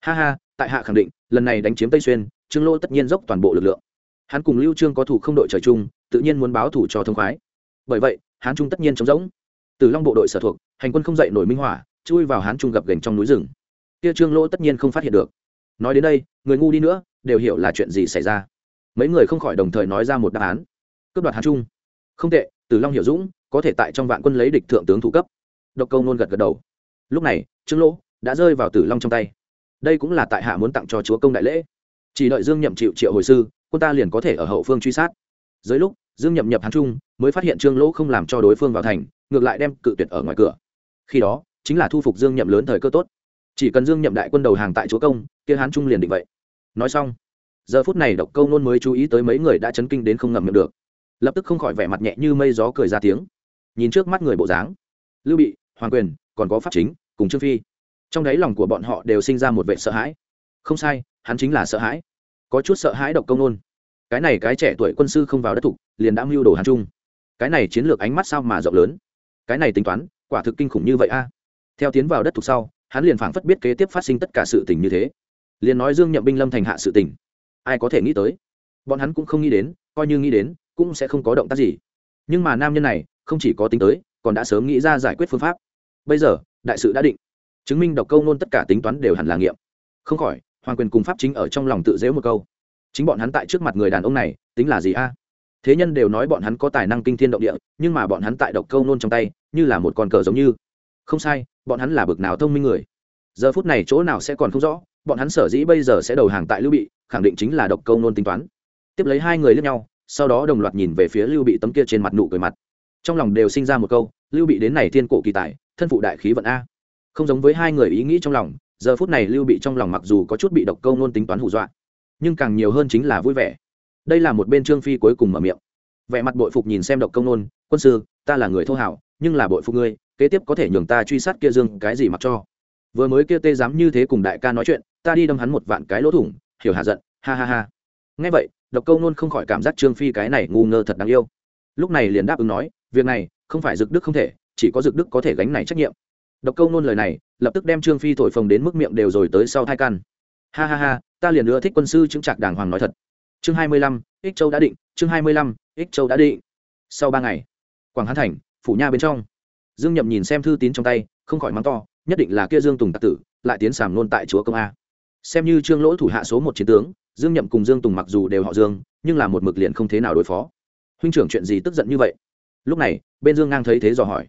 Ha ha, tại hạ khẳng định, lần này đánh chiếm tây xuyên, trương lô tất nhiên dốc toàn bộ lực lượng. Hắn cùng lưu trương có thủ không đội trời chung, tự nhiên muốn báo thủ cho thông khoái. Bởi vậy, hán trung tất nhiên chống rỗng. Từ long bộ đội sở thuộc, hành quân không dậy nổi minh hỏa chui vào hán trung gặp gành trong núi rừng. Kia trương lô tất nhiên không phát hiện được. Nói đến đây, người ngu đi nữa, đều hiểu là chuyện gì xảy ra. Mấy người không khỏi đồng thời nói ra một đáp án. Cướp đoạt hán trung. Không tệ, từ long hiểu dũng, có thể tại trong vạn quân lấy địch thượng tướng thủ cấp. Độc câu nôn gật gật đầu. Lúc này, trương lỗ đã rơi vào tử long trong tay. Đây cũng là tại hạ muốn tặng cho chúa công đại lễ. Chỉ đợi dương nhậm chịu triệu hồi sư, quân ta liền có thể ở hậu phương truy sát. Dưới lúc, dương nhậm nhập hán trung, mới phát hiện trương lỗ không làm cho đối phương vào thành, ngược lại đem cự tuyệt ở ngoài cửa. Khi đó, chính là thu phục dương nhậm lớn thời cơ tốt. Chỉ cần dương nhậm đại quân đầu hàng tại chúa công, kia hán trung liền định vậy. Nói xong, giờ phút này độc câu nôn mới chú ý tới mấy người đã chấn kinh đến không ngậm miệng được. Lập tức không khỏi vẻ mặt nhẹ như mây gió cười ra tiếng. Nhìn trước mắt người bộ dáng, lưu bị, hoàng quyền, còn có pháp chính, cùng trương phi trong đáy lòng của bọn họ đều sinh ra một vệ sợ hãi. Không sai, hắn chính là sợ hãi. Có chút sợ hãi độc công nôn. Cái này cái trẻ tuổi quân sư không vào đất thục, liền đã mưu đồ hắn chung. Cái này chiến lược ánh mắt sao mà rộng lớn? Cái này tính toán, quả thực kinh khủng như vậy a. Theo tiến vào đất thục sau, hắn liền phảng phất biết kế tiếp phát sinh tất cả sự tình như thế. Liền nói dương nhậm binh lâm thành hạ sự tình. Ai có thể nghĩ tới? Bọn hắn cũng không nghĩ đến, coi như nghĩ đến, cũng sẽ không có động tác gì. Nhưng mà nam nhân này, không chỉ có tính tới, còn đã sớm nghĩ ra giải quyết phương pháp. Bây giờ, đại sự đã định chứng minh độc câu nôn tất cả tính toán đều hẳn là nghiệm. Không khỏi, hoàng quyền cùng pháp chính ở trong lòng tự dễu một câu. Chính bọn hắn tại trước mặt người đàn ông này, tính là gì a? Thế nhân đều nói bọn hắn có tài năng kinh thiên động địa, nhưng mà bọn hắn tại độc câu nôn trong tay, như là một con cờ giống như. Không sai, bọn hắn là bực nào thông minh người. Giờ phút này chỗ nào sẽ còn không rõ, bọn hắn sở dĩ bây giờ sẽ đầu hàng tại lưu bị, khẳng định chính là độc câu nôn tính toán. Tiếp lấy hai người lướt nhau, sau đó đồng loạt nhìn về phía lưu bị tấm kia trên mặt nụ cười mặt. Trong lòng đều sinh ra một câu, lưu bị đến này thiên cổ kỳ tài, thân phụ đại khí vận a không giống với hai người ý nghĩ trong lòng, giờ phút này lưu bị trong lòng mặc dù có chút bị độc câu nôn tính toán hù dọa, nhưng càng nhiều hơn chính là vui vẻ. Đây là một bên trương phi cuối cùng mở miệng. Vẻ mặt bội phục nhìn xem độc công nôn, quân sư, ta là người thô hảo, nhưng là bội phục ngươi, kế tiếp có thể nhường ta truy sát kia dương, cái gì mặc cho? Vừa mới kia tê dám như thế cùng đại ca nói chuyện, ta đi đâm hắn một vạn cái lỗ thủng, hiểu hạ giận, ha ha ha. Ngay vậy, độc câu nôn không khỏi cảm giác trương phi cái này ngu ngơ thật đáng yêu. Lúc này liền đáp ứng nói, việc này không phải dực đức không thể, chỉ có dực đức có thể gánh này trách nhiệm độc câu nôn lời này, lập tức đem trương phi thổi phồng đến mức miệng đều rồi tới sau thai căn. Ha ha ha, ta liền nữa thích quân sư chứng trạc đàng hoàng nói thật. Chương hai mươi lăm, ích châu đã định, chương hai mươi lăm, ích châu đã định. Sau ba ngày, quảng hán thành, phủ nha bên trong. Dương nhậm nhìn xem thư tín trong tay, không khỏi mắng to, nhất định là kia dương tùng tạc tử, lại tiến sàm nôn tại chúa công a. Xem như trương lỗ thủ hạ số một chiến tướng, dương nhậm cùng dương tùng mặc dù đều họ dương, nhưng là một mực liền không thế nào đối phó. Huynh trưởng chuyện gì tức giận như vậy? Lúc này, bên dương ngang thấy thế dò hỏi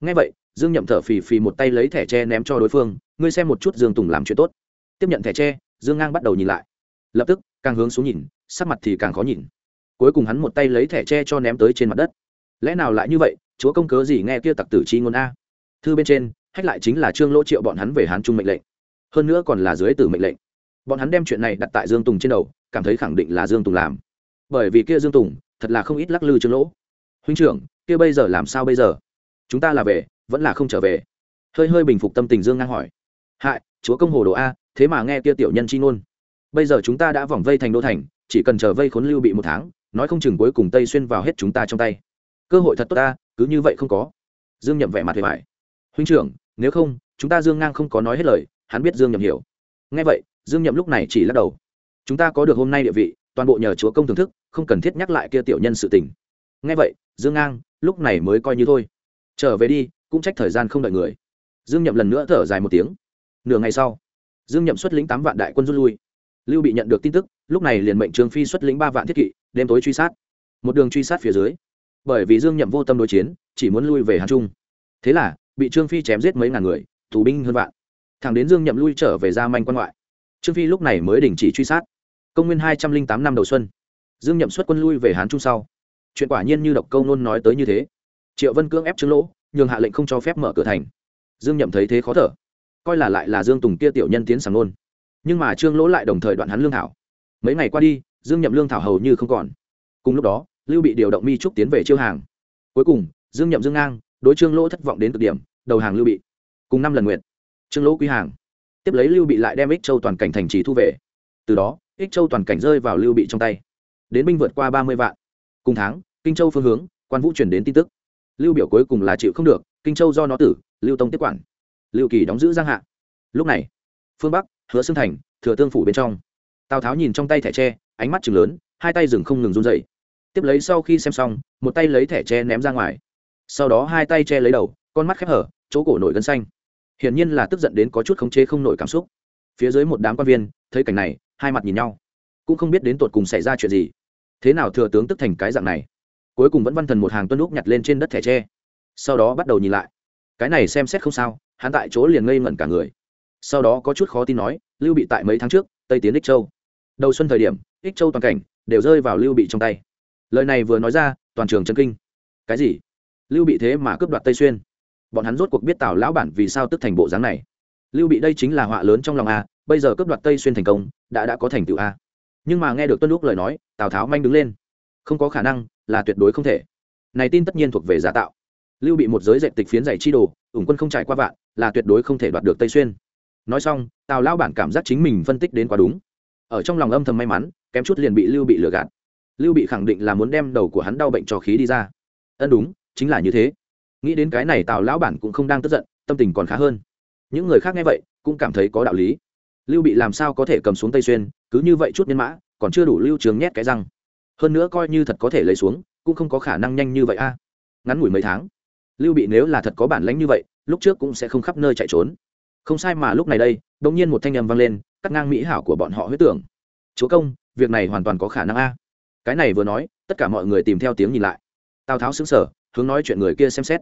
ngay vậy, dương nhậm thở phì phì một tay lấy thẻ tre ném cho đối phương, ngươi xem một chút dương tùng làm chuyện tốt. Tiếp nhận thẻ tre, dương ngang bắt đầu nhìn lại. Lập tức, càng hướng xuống nhìn, sắc mặt thì càng khó nhìn. Cuối cùng hắn một tay lấy thẻ tre cho ném tới trên mặt đất. Lẽ nào lại như vậy? Chúa công cớ gì nghe kia tặc tử chi ngôn a? Thư bên trên, hách lại chính là trương lỗ triệu bọn hắn về hán trung mệnh lệnh. Hơn nữa còn là dưới tử mệnh lệnh. Bọn hắn đem chuyện này đặt tại dương tùng trên đầu, cảm thấy khẳng định là dương tùng làm. Bởi vì kia dương tùng, thật là không ít lắc lư trương lỗ. Huynh trưởng, kia bây giờ làm sao bây giờ? Chúng ta là về, vẫn là không trở về. Hơi hơi bình phục tâm tình dương ngang hỏi. Hại, chúa công hồ đồ a, thế mà nghe kia tiểu nhân chi ngôn. Bây giờ chúng ta đã vòng vây thành đô thành, chỉ cần chờ vây khốn lưu bị một tháng, nói không chừng cuối cùng tây xuyên vào hết chúng ta trong tay. Cơ hội thật tốt ta cứ như vậy không có. Dương nhậm vẻ mặt hề vải huynh trưởng, nếu không, chúng ta dương ngang không có nói hết lời, hắn biết dương nhậm hiểu. Nghe vậy, dương nhậm lúc này chỉ lắc đầu. Chúng ta có được hôm nay địa vị, toàn bộ nhờ chúa công thưởng thức, không cần thiết nhắc lại kia tiểu nhân sự tình. Nghe vậy, dương ngang, lúc này mới coi như thôi trở về đi, cũng trách thời gian không đợi người. Dương nhậm lần nữa thở dài một tiếng. Nửa ngày sau, dương nhậm xuất lĩnh tám vạn đại quân rút lui. Lưu bị nhận được tin tức, lúc này liền mệnh trương phi xuất lĩnh ba vạn thiết kỵ, đêm tối truy sát. Một đường truy sát phía dưới, bởi vì dương nhậm vô tâm đối chiến, chỉ muốn lui về hàn trung. Thế là, bị trương phi chém giết mấy ngàn người, tù binh hơn vạn. Thẳng đến dương nhậm lui trở về ra manh quan ngoại. Trương phi lúc này mới đình chỉ truy sát. Công nguyên hai trăm linh tám năm đầu xuân. Dương nhậm xuất quân lui về hán trung sau. Chuyện quả nhiên như độc câu nôn nói tới như thế triệu vân cưỡng ép trương lỗ, nhường hạ lệnh không cho phép mở cửa thành. Dương nhậm thấy thế khó thở. Coi là lại là dương tùng kia tiểu nhân tiến sàng nôn. Nhưng mà trương lỗ lại đồng thời đoạn hắn lương thảo. Mấy ngày qua đi, dương nhậm lương thảo hầu như không còn. Cùng lúc đó, lưu bị điều động mi trúc tiến về chiêu hàng. Cuối cùng, dương nhậm dương ngang, đối trương lỗ thất vọng đến cực điểm, đầu hàng lưu bị. Cùng năm lần nguyện trương lỗ quý hàng. Tiếp lấy lưu bị lại đem ích châu toàn cảnh thành trì thu về. Từ đó, ích châu toàn cảnh rơi vào lưu bị trong tay. Đến binh vượt qua ba mươi vạn. Cùng tháng, kinh châu phương hướng, quan vũ chuyển đến tin tức lưu biểu cuối cùng là chịu không được, kinh châu do nó tử, lưu tông tiếp quản. Lưu kỳ đóng giữ giang hạ. Lúc này, phương bắc, hứa xương thành, thừa tương phủ bên trong. Tào tháo nhìn trong tay thẻ tre, ánh mắt chừng lớn, hai tay rừng không ngừng run dậy tiếp lấy sau khi xem xong, một tay lấy thẻ tre ném ra ngoài. Sau đó hai tay che lấy đầu, con mắt khép hở, chỗ cổ nổi gân xanh. Hiển nhiên là tức giận đến có chút khống chế không nổi cảm xúc. Phía dưới một đám quan viên, thấy cảnh này, hai mặt nhìn nhau, cũng không biết đến tột cùng xảy ra chuyện gì. Thế nào thừa tướng tức thành cái dạng này? Cuối cùng vẫn văn thần một hàng tuân lúc nhặt lên trên đất thẻ tre. Sau đó bắt đầu nhìn lại. Cái này xem xét không sao, hắn tại chỗ liền ngây ngẩn cả người. Sau đó có chút khó tin nói, lưu bị tại mấy tháng trước, tây tiến ích châu. Đầu xuân thời điểm, ích châu toàn cảnh đều rơi vào lưu bị trong tay. Lời này vừa nói ra, toàn trường chân kinh. Cái gì? Lưu bị thế mà cướp đoạt tây xuyên. Bọn hắn rốt cuộc biết tào lão bản vì sao tức thành bộ dáng này. Lưu bị đây chính là họa lớn trong lòng a, bây giờ cướp đoạt tây xuyên thành công, đã đã có thành tựu a. Nhưng mà nghe được tuân lúc lời nói, tào tháo manh đứng lên không có khả năng, là tuyệt đối không thể. Này tin tất nhiên thuộc về giả tạo. Lưu bị một giới dạy tịch phiến dạy chi đồ, ủng quân không trải qua vạn, là tuyệt đối không thể đoạt được tây xuyên. Nói xong, tào lao bản cảm giác chính mình phân tích đến quá đúng. Ở trong lòng âm thầm may mắn, kém chút liền bị lưu bị lừa gạt. Lưu bị khẳng định là muốn đem đầu của hắn đau bệnh trò khí đi ra. Ân đúng, chính là như thế. Nghĩ đến cái này tào lão bản cũng không đang tức giận, tâm tình còn khá hơn. Những người khác nghe vậy, cũng cảm thấy có đạo lý. Lưu bị làm sao có thể cầm xuống tây xuyên, cứ như vậy chút nhân mã, còn chưa đủ lưu trường nhét cái răng hơn nữa coi như thật có thể lấy xuống, cũng không có khả năng nhanh như vậy a. Ngắn ngủi mấy tháng, lưu bị nếu là thật có bản lãnh như vậy, lúc trước cũng sẽ không khắp nơi chạy trốn. Không sai mà lúc này đây đ ỗ n g nhiên một thanh â m vang lên, cắt ngang mỹ hảo của bọn họ huyết tưởng. Chúa công, việc này hoàn toàn có khả năng a. Cái này vừa nói, tất cả mọi người tìm theo tiếng nhìn lại. Tào tháo xứng sở hướng nói chuyện người kia xem xét.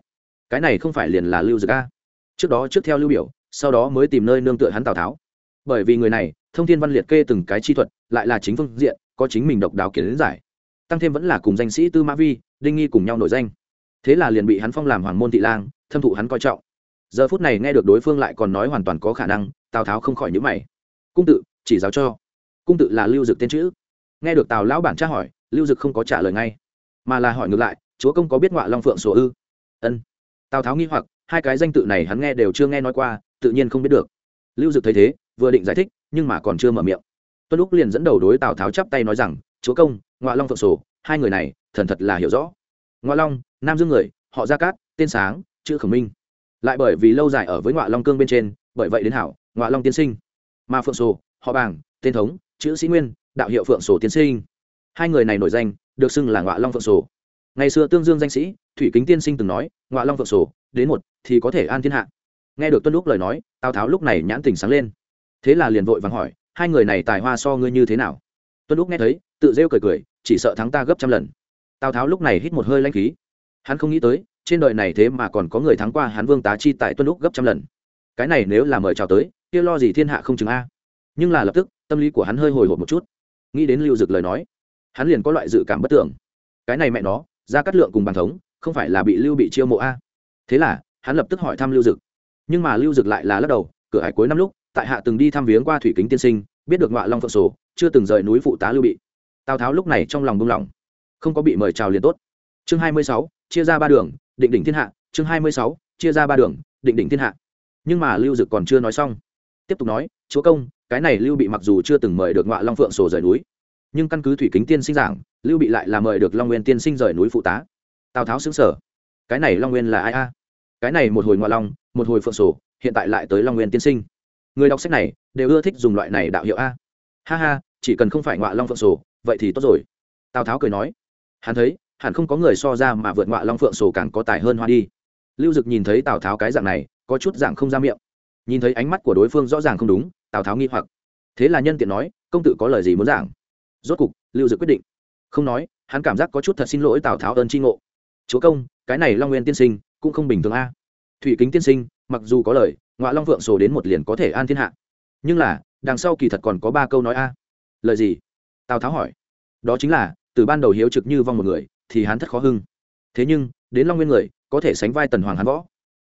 Cái này không phải liền là lưu dực a. Trước đó trước theo lưu biểu, sau đó mới tìm nơi nương tựa hắn tào tháo. Bởi vì người này, thông thiên văn liệt kê từng cái chi thuật, lại là chính phương diện, có chính mình độc đáo kiến giải tăng thêm vẫn là cùng danh sĩ tư mã vi, đinh nghi cùng nhau nổi danh. Thế là liền bị hắn phong làm hoàng môn thị lang, thâm thụ hắn coi trọng. Giờ phút này nghe được đối phương lại còn nói hoàn toàn có khả năng, tào tháo không khỏi nhữ mày. Cung tự, chỉ giáo cho. Cung tự là lưu dực tên chữ. Nghe được tào lão bản tra hỏi, lưu dực không có trả lời ngay, mà là hỏi ngược lại, chúa công có biết ngọa long phượng sổ ư? Ân. Tào tháo nghi hoặc, hai cái danh tự này hắn nghe đều chưa nghe nói qua, tự nhiên không biết được. Lưu dực thấy thế, vừa định giải thích, nhưng mà còn chưa mở miệng. Tuân lúc liền dẫn đầu đối tào tháo chắp tay nói rằng, chúa công ngọa long phượng sổ hai người này thần thật là hiểu rõ. Ngọa long nam dương người họ gia cát tên sáng chữ khổng minh. Lại bởi vì lâu dài ở với ngọa long cương bên trên bởi vậy đến hảo ngọa long tiên sinh. Mà phượng sổ họ Bảng, tên thống chữ sĩ nguyên đạo hiệu phượng sổ tiên sinh. Hai người này nổi danh được xưng là ngọa long phượng sổ. Ngày xưa tương dương danh sĩ thủy kính tiên sinh từng nói ngọa long phượng sổ đến một thì có thể an thiên hạ. Nghe được tuân lúc lời nói tào tháo lúc này nhãn tình sáng lên. Thế là liền vội vàng hỏi hai người này tài hoa so ngươi như thế nào? Tuân lúc nghe thấy, tự rêu cười cười, chỉ sợ thắng ta gấp trăm lần. Tào tháo lúc này hít một hơi lanh khí. Hắn không nghĩ tới, trên đời này thế mà còn có người thắng qua hắn vương tá chi tại tuân lúc gấp trăm lần. Cái này nếu là mời chào tới, kia lo gì thiên hạ không chừng a. Nhưng là lập tức, tâm lý của hắn hơi hồi hộp một chút. Nghĩ đến lưu dực lời nói, hắn liền có loại dự cảm bất tưởng. Cái này mẹ nó, ra cắt lượng cùng bàn thống, không phải là bị lưu bị chiêu mộ a. Thế là, hắn lập tức hỏi thăm lưu dực. Nhưng mà lưu dực lại là lắc đầu, cửa hải cuối năm lúc, tại hạ từng đi thăm viếng qua thủy kính tiên sinh biết được ngọa long phượng sổ, chưa từng rời núi phụ tá lưu bị. Tào tháo lúc này trong lòng buông lỏng, không có bị mời chào liền tốt. Chương hai mươi sáu, chia ra ba đường, định đỉnh thiên hạ. Chương hai mươi sáu, chia ra ba đường, định đỉnh thiên hạ. Nhưng mà lưu dực còn chưa nói xong. Tiếp tục nói, chúa công, cái này lưu bị mặc dù chưa từng mời được ngọa long phượng sổ rời núi, nhưng căn cứ thủy kính tiên sinh giảng, lưu bị lại là mời được long nguyên tiên sinh rời núi phụ tá. Tào tháo xứng sở cái này long nguyên là ai a? Cái này một hồi ngọa long, một hồi phượng sổ, hiện tại lại tới long nguyên tiên sinh người đọc sách này đều ưa thích dùng loại này đạo hiệu a. Ha ha, chỉ cần không phải ngọa long phượng sổ, vậy thì tốt rồi. Tào tháo cười nói, hắn thấy, hẳn không có người so ra mà vượt ngọa long phượng sổ càng có tài hơn hoa đi. Lưu dực nhìn thấy tào tháo cái dạng này, có chút dạng không ra miệng. Nhìn thấy ánh mắt của đối phương rõ ràng không đúng, tào tháo nghi hoặc. Thế là nhân tiện nói, công tử có lời gì muốn giảng? Rốt cục, lưu dực quyết định. Không nói, hắn cảm giác có chút thật xin lỗi tào tháo ơn tri ngộ. Chúa công, cái này long nguyên tiên sinh cũng không bình thường a. Thủy kính tiên sinh, mặc dù có lời ngoại long vượng sổ đến một liền có thể an thiên hạ. Nhưng là, đằng sau kỳ thật còn có ba câu nói a. Lời gì? Tào tháo hỏi. Đó chính là, từ ban đầu hiếu trực như vong một người, thì hắn thất khó hưng. Thế nhưng, đến long nguyên người, có thể sánh vai tần hoàng hắn võ.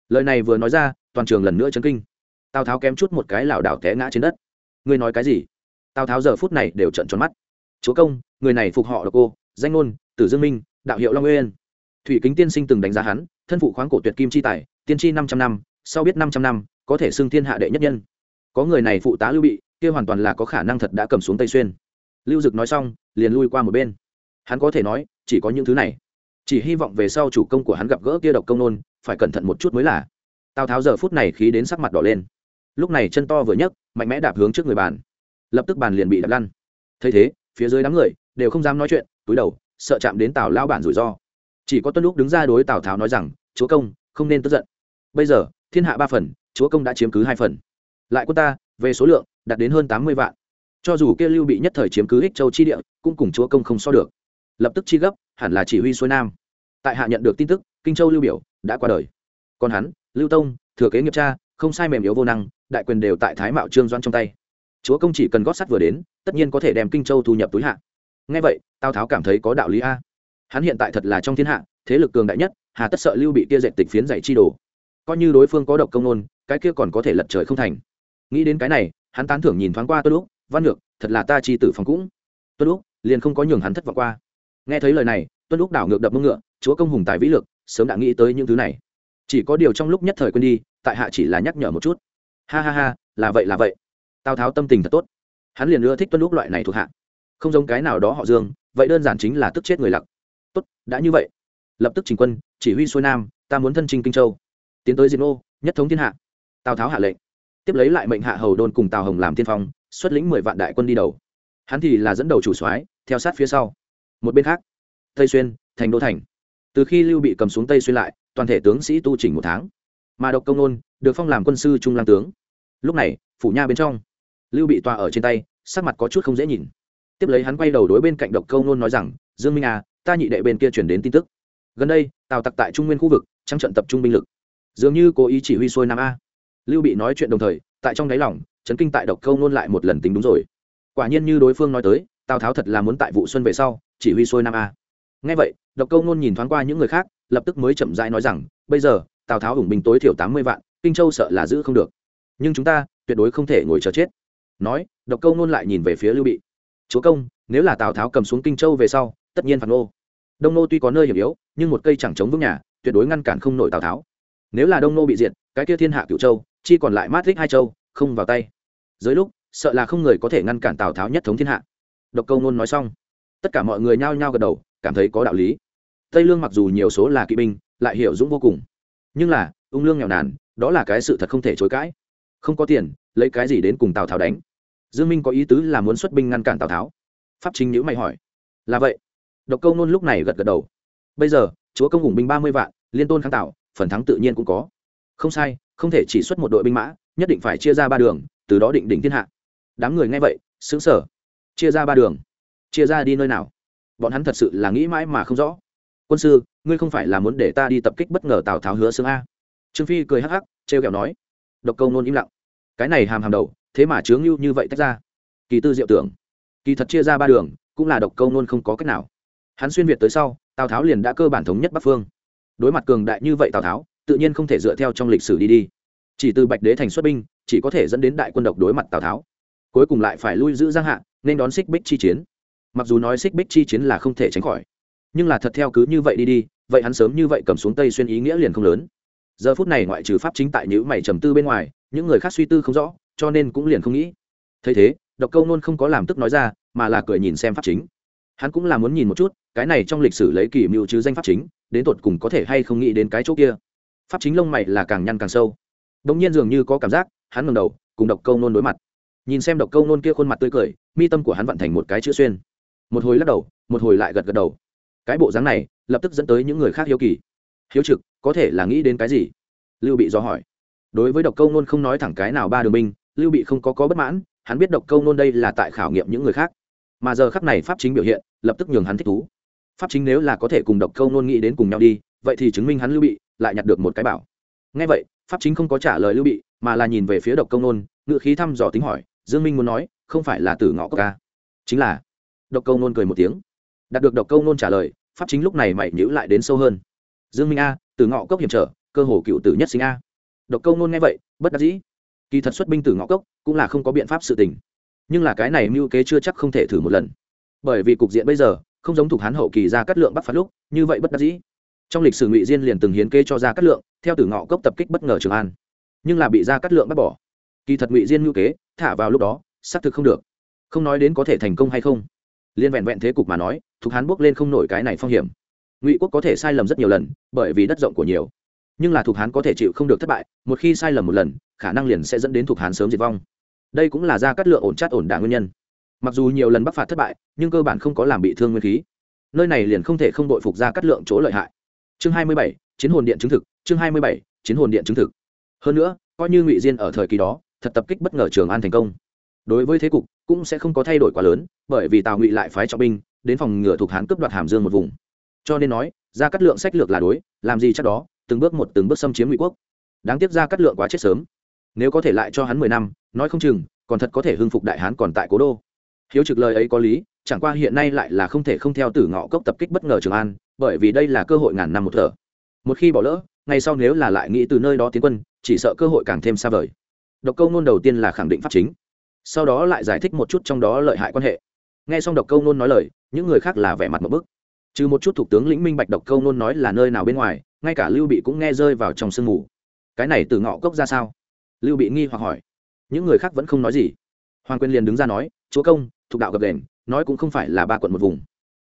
Lời này vừa nói ra, toàn trường lần nữa chấn kinh. Tào tháo kém chút một cái lảo đảo té ngã trên đất. Ngươi nói cái gì? Tào tháo giờ phút này đều trận tròn mắt. Chúa công, người này phục họ là cô, danh ngôn, tử dương minh, đạo hiệu long nguyên. Thủy kính tiên sinh từng đánh giá hắn, thân phụ khoáng cổ tuyệt kim chi tài, tiên tri năm trăm năm, sau biết năm trăm năm có thể xưng thiên hạ đệ nhất nhân. Có người này phụ tá lưu bị, kia hoàn toàn là có khả năng thật đã cầm xuống tây xuyên. Lưu dực nói xong, liền lui qua một bên. Hắn có thể nói, chỉ có những thứ này. Chỉ hy vọng về sau chủ công của hắn gặp gỡ kia độc công nôn, phải cẩn thận một chút mới là. Tào tháo giờ phút này khí đến sắc mặt đỏ lên. Lúc này chân to vừa nhấc, mạnh mẽ đạp hướng trước người bàn. Lập tức bàn liền bị đạp lăn. Thấy thế, phía dưới đám người đều không dám nói chuyện, túi đầu, sợ chạm đến tào lao bản rủi ro. Chỉ có tuân lúc đứng ra đối tào tháo nói rằng, chúa công, không nên tức giận. Bây giờ, thiên hạ ba phần chúa công đã chiếm cứ hai phần. Lại quân ta, về số lượng, đạt đến hơn tám mươi vạn. Cho dù kia lưu bị nhất thời chiếm cứ ích châu chi địa, cũng cùng chúa công không so được. Lập tức chi gấp, hẳn là chỉ huy xuôi nam. Tại hạ nhận được tin tức, kinh châu lưu biểu, đã qua đời. Còn hắn, lưu tông, thừa kế nghiệp cha, không sai mềm yếu vô năng, đại quyền đều tại thái mạo trương doan trong tay. Chúa công chỉ cần gót sắt vừa đến, tất nhiên có thể đem kinh châu thu nhập túi hạ. Ngay vậy, tào tháo cảm thấy có đạo lý a. Hắn hiện tại thật là trong thiên hạ, thế lực cường đại nhất, hà tất sợ lưu bị kia dệt tịch phiến dạy chi đồ. Coi như đối phương có độc công nôn cái kia còn có thể lật trời không thành. Nghĩ đến cái này, hắn tán thưởng nhìn thoáng qua tuân lúc văn ngược thật là ta chi tử phòng cũng. Tuân lúc liền không có nhường hắn thất vọng qua. Nghe thấy lời này tuân lúc đảo ngược đập mông ngựa, chúa công hùng tài vĩ lực, sớm đã nghĩ tới những thứ này. Chỉ có điều trong lúc nhất thời quên đi, tại hạ chỉ là nhắc nhở một chút. Ha ha ha, là vậy là vậy. Tào tháo tâm tình thật tốt. Hắn liền ưa thích tuân lúc loại này thuộc hạ. Không giống cái nào đó họ dương, vậy đơn giản chính là tức chết người lặc. Tốt, đã như vậy. Lập tức chỉnh quân, chỉ huy xuôi nam, ta muốn thân trinh kinh châu. Tiến tới diệt ô nhất thống thiên hạ tào tháo hạ lệnh, tiếp lấy lại mệnh hạ hầu đôn cùng tào hồng làm tiên phong, xuất lĩnh mười vạn đại quân đi đầu. Hắn thì là dẫn đầu chủ soái, theo sát phía sau. Một bên khác, tây xuyên, thành đô thành. Từ khi lưu bị cầm xuống tây xuyên lại, toàn thể tướng sĩ tu chỉnh một tháng. Mà độc công nôn, được phong làm quân sư trung lang tướng. Lúc này, phủ nha bên trong, lưu bị tòa ở trên tay, sắc mặt có chút không dễ nhìn. Tiếp lấy hắn quay đầu đối bên cạnh độc câu nôn nói rằng, dương minh à ta nhị đệ bên kia chuyển đến tin tức. Gần đây, tào tặc tại trung nguyên khu vực trăng trận tập trung binh lực. Dường như cố ý chỉ huy xuôi nam a lưu bị nói chuyện đồng thời, tại trong đáy lòng, chấn kinh tại độc câu nôn lại một lần tính đúng rồi. Quả nhiên như đối phương nói tới, tào tháo thật là muốn tại vụ xuân về sau, chỉ huy xuôi nam a. Ngay vậy, độc câu nôn nhìn thoáng qua những người khác, lập tức mới chậm rãi nói rằng, bây giờ, tào tháo hùng binh tối thiểu tám mươi vạn, kinh châu sợ là giữ không được. Nhưng chúng ta, tuyệt đối không thể ngồi chờ chết. Nói, độc câu nôn lại nhìn về phía lưu bị. Chúa công, nếu là tào tháo cầm xuống kinh châu về sau, tất nhiên phản ô. đông nô tuy có nơi hiểm yếu, nhưng một cây chẳng chống vững nhà, tuyệt đối ngăn cản không nổi tào tháo. Nếu là đông nô bị diệt, cái kia thiên hạ cựu châu chi còn lại mát thích hai châu, không vào tay. Dưới lúc, sợ là không người có thể ngăn cản tào tháo nhất thống thiên hạ. Độc câu nôn nói xong, tất cả mọi người nhao nhao gật đầu, cảm thấy có đạo lý. Tây lương mặc dù nhiều số là kỵ binh, lại hiểu dũng vô cùng. Nhưng là, ung lương nghèo nàn, đó là cái sự thật không thể chối cãi. Không có tiền, lấy cái gì đến cùng tào tháo đánh? Dương minh có ý tứ là muốn xuất binh ngăn cản tào tháo. Pháp chính nhữ mày hỏi. Là vậy. Độc câu nôn lúc này gật gật đầu. Bây giờ, chúa công hùng binh ba mươi vạn, liên tôn kháng tạo phần thắng tự nhiên cũng có không sai, không thể chỉ xuất một đội binh mã, nhất định phải chia ra ba đường, từ đó định đỉnh thiên hạ. Đám người nghe vậy xứng sở chia ra ba đường. Chia ra đi nơi nào? Bọn hắn thật sự là nghĩ mãi mà không rõ. Quân sư, ngươi không phải là muốn để ta đi tập kích bất ngờ tào tháo hứa xương a? Trương phi cười hắc hắc, trêu kẹo nói. Độc câu nôn im lặng. Cái này hàm hàm đầu, thế mà chướng lưu như vậy tách ra. Kỳ tư diệu tưởng. Kỳ thật chia ra ba đường, cũng là độc câu nôn không có cách nào. Hắn xuyên việt tới sau, tào tháo liền đã cơ bản thống nhất bắc phương. Đối mặt cường đại như vậy tào tháo tự nhiên không thể dựa theo trong lịch sử đi đi. Chỉ từ bạch đế thành xuất binh, chỉ có thể dẫn đến đại quân độc đối mặt tào tháo. Cuối cùng lại phải lui giữ giang hạ, nên đón xích bích chi chiến. Mặc dù nói xích bích chi chiến là không thể tránh khỏi, nhưng là thật theo cứ như vậy đi đi, vậy hắn sớm như vậy cầm xuống tây xuyên ý nghĩa liền không lớn. Giờ phút này ngoại trừ pháp chính tại những mày trầm tư bên ngoài, những người khác suy tư không rõ, cho nên cũng liền không nghĩ. Thấy thế, độc câu nôn không có làm tức nói ra, mà là cười nhìn xem pháp chính. Hắn cũng là muốn nhìn một chút, cái này trong lịch sử lấy kỷ mưu chứ danh pháp chính, đến tột cùng có thể hay không nghĩ đến cái chỗ kia pháp chính lông mày là càng nhăn càng sâu. Đ ỗ n g nhiên dường như có cảm giác, hắn ngầm đầu, cùng độc câu nôn đối mặt. Nhìn xem độc câu nôn kia khuôn mặt tươi cười, mi tâm của hắn vận thành một cái chữ xuyên. Một hồi lắc đầu, một hồi lại gật gật đầu. Cái bộ dáng này, lập tức dẫn tới những người khác hiếu kỳ. Hiếu trực, có thể là nghĩ đến cái gì? Lưu bị do hỏi. Đối với độc câu nôn không nói thẳng cái nào ba đường binh, lưu bị không có có bất mãn, hắn biết độc câu nôn đây là tại khảo nghiệm những người khác. Mà giờ khắc này pháp chính biểu hiện, lập tức nhường hắn thích thú. Pháp chính nếu là có thể cùng độc câu nôn nghĩ đến cùng nhau đi, vậy thì chứng minh hắn lưu bị lại nhặt được một cái bảo. Ngay vậy, pháp chính không có trả lời lưu bị, mà là nhìn về phía độc câu nôn ngự khí thăm dò tính hỏi, dương minh muốn nói, không phải là tử ngõ cốc ca? Chính là. Độc câu nôn cười một tiếng. Đạt được độc câu nôn trả lời, pháp chính lúc này mày nhữ lại đến sâu hơn. Dương minh a, tử ngọ cốc hiểm trở, cơ hồ cựu tử nhất sinh a. Độc câu nôn nghe vậy, bất đắc dĩ. Kỳ thật xuất binh tử ngọ cốc cũng là không có biện pháp sự tình. Nhưng là cái này mưu kế chưa chắc không thể thử một lần. Bởi vì cục diện bây giờ, không giống thuộc hán hậu kỳ ra cắt lượng bắt phạt lúc, như vậy bất đắc dĩ trong lịch sử ngụy diên liền từng hiến kê cho ra cát lượng, theo tử ngọ cốc tập kích bất ngờ trường an. Nhưng là bị ra cát lượng bắt bỏ. Kỳ thật ngụy diên mưu kế, thả vào lúc đó, xác thực không được. Không nói đến có thể thành công hay không. Liên vẹn vẹn thế cục mà nói thuộc hán bước lên không nổi cái này phong hiểm. Ngụy quốc có thể sai lầm rất nhiều lần, bởi vì đất rộng của nhiều. Nhưng là thuộc hán có thể chịu không được thất bại, một khi sai lầm một lần, khả năng liền sẽ dẫn đến thuộc hán sớm diệt vong. Đây cũng là ra cát lượng ổn chát ổn đả nguyên nhân. Mặc dù nhiều lần bắc phạt thất bại, nhưng cơ bản không có làm bị thương nguyên khí. Nơi này liền không thể không đội phục ra cát lượng chỗ lợi hại chương hai mươi bảy, chiến hồn điện chứng thực, chương hai mươi bảy, chiến hồn điện chứng thực. Hơn nữa, coi như ngụy diên ở thời kỳ đó, thật tập kích bất ngờ trường an thành công. Đối với thế cục, cũng sẽ không có thay đổi quá lớn, bởi vì tào ngụy lại phái trọng binh, đến phòng ngừa thuộc hán cướp đoạt hàm dương một vùng. Cho nên nói ra cắt lượng sách lược là đối, làm gì chắc đó, từng bước một từng bước xâm chiếm ngụy quốc. Đáng tiếc ra cắt lượng quá chết sớm. Nếu có thể lại cho hắn mười năm, nói không chừng, còn thật có thể hưng phục đại hán còn tại cố đô. Hiếu trực lời ấy có lý, chẳng qua hiện nay lại là không thể không theo tử ngọ cốc tập kích bất ngờ trường an bởi vì đây là cơ hội ngàn năm một thở. Một khi bỏ lỡ, ngay sau nếu là lại nghĩ từ nơi đó tiến quân, chỉ sợ cơ hội càng thêm xa vời. Độc câu Nôn đầu tiên là khẳng định pháp chính. Sau đó lại giải thích một chút trong đó lợi hại quan hệ. Nghe xong độc câu nôn nói lời, những người khác là vẻ mặt một bức. Trừ một chút thủ tướng lĩnh minh bạch độc câu nôn nói là nơi nào bên ngoài, ngay cả lưu bị cũng nghe rơi vào trong sương mù. Cái này từ ngọ cốc ra sao? Lưu bị nghi hoặc hỏi. Những người khác vẫn không nói gì. Hoàng quyền liền đứng ra nói, chúa công, thuộc đạo gập đền, nói cũng không phải là ba quận một vùng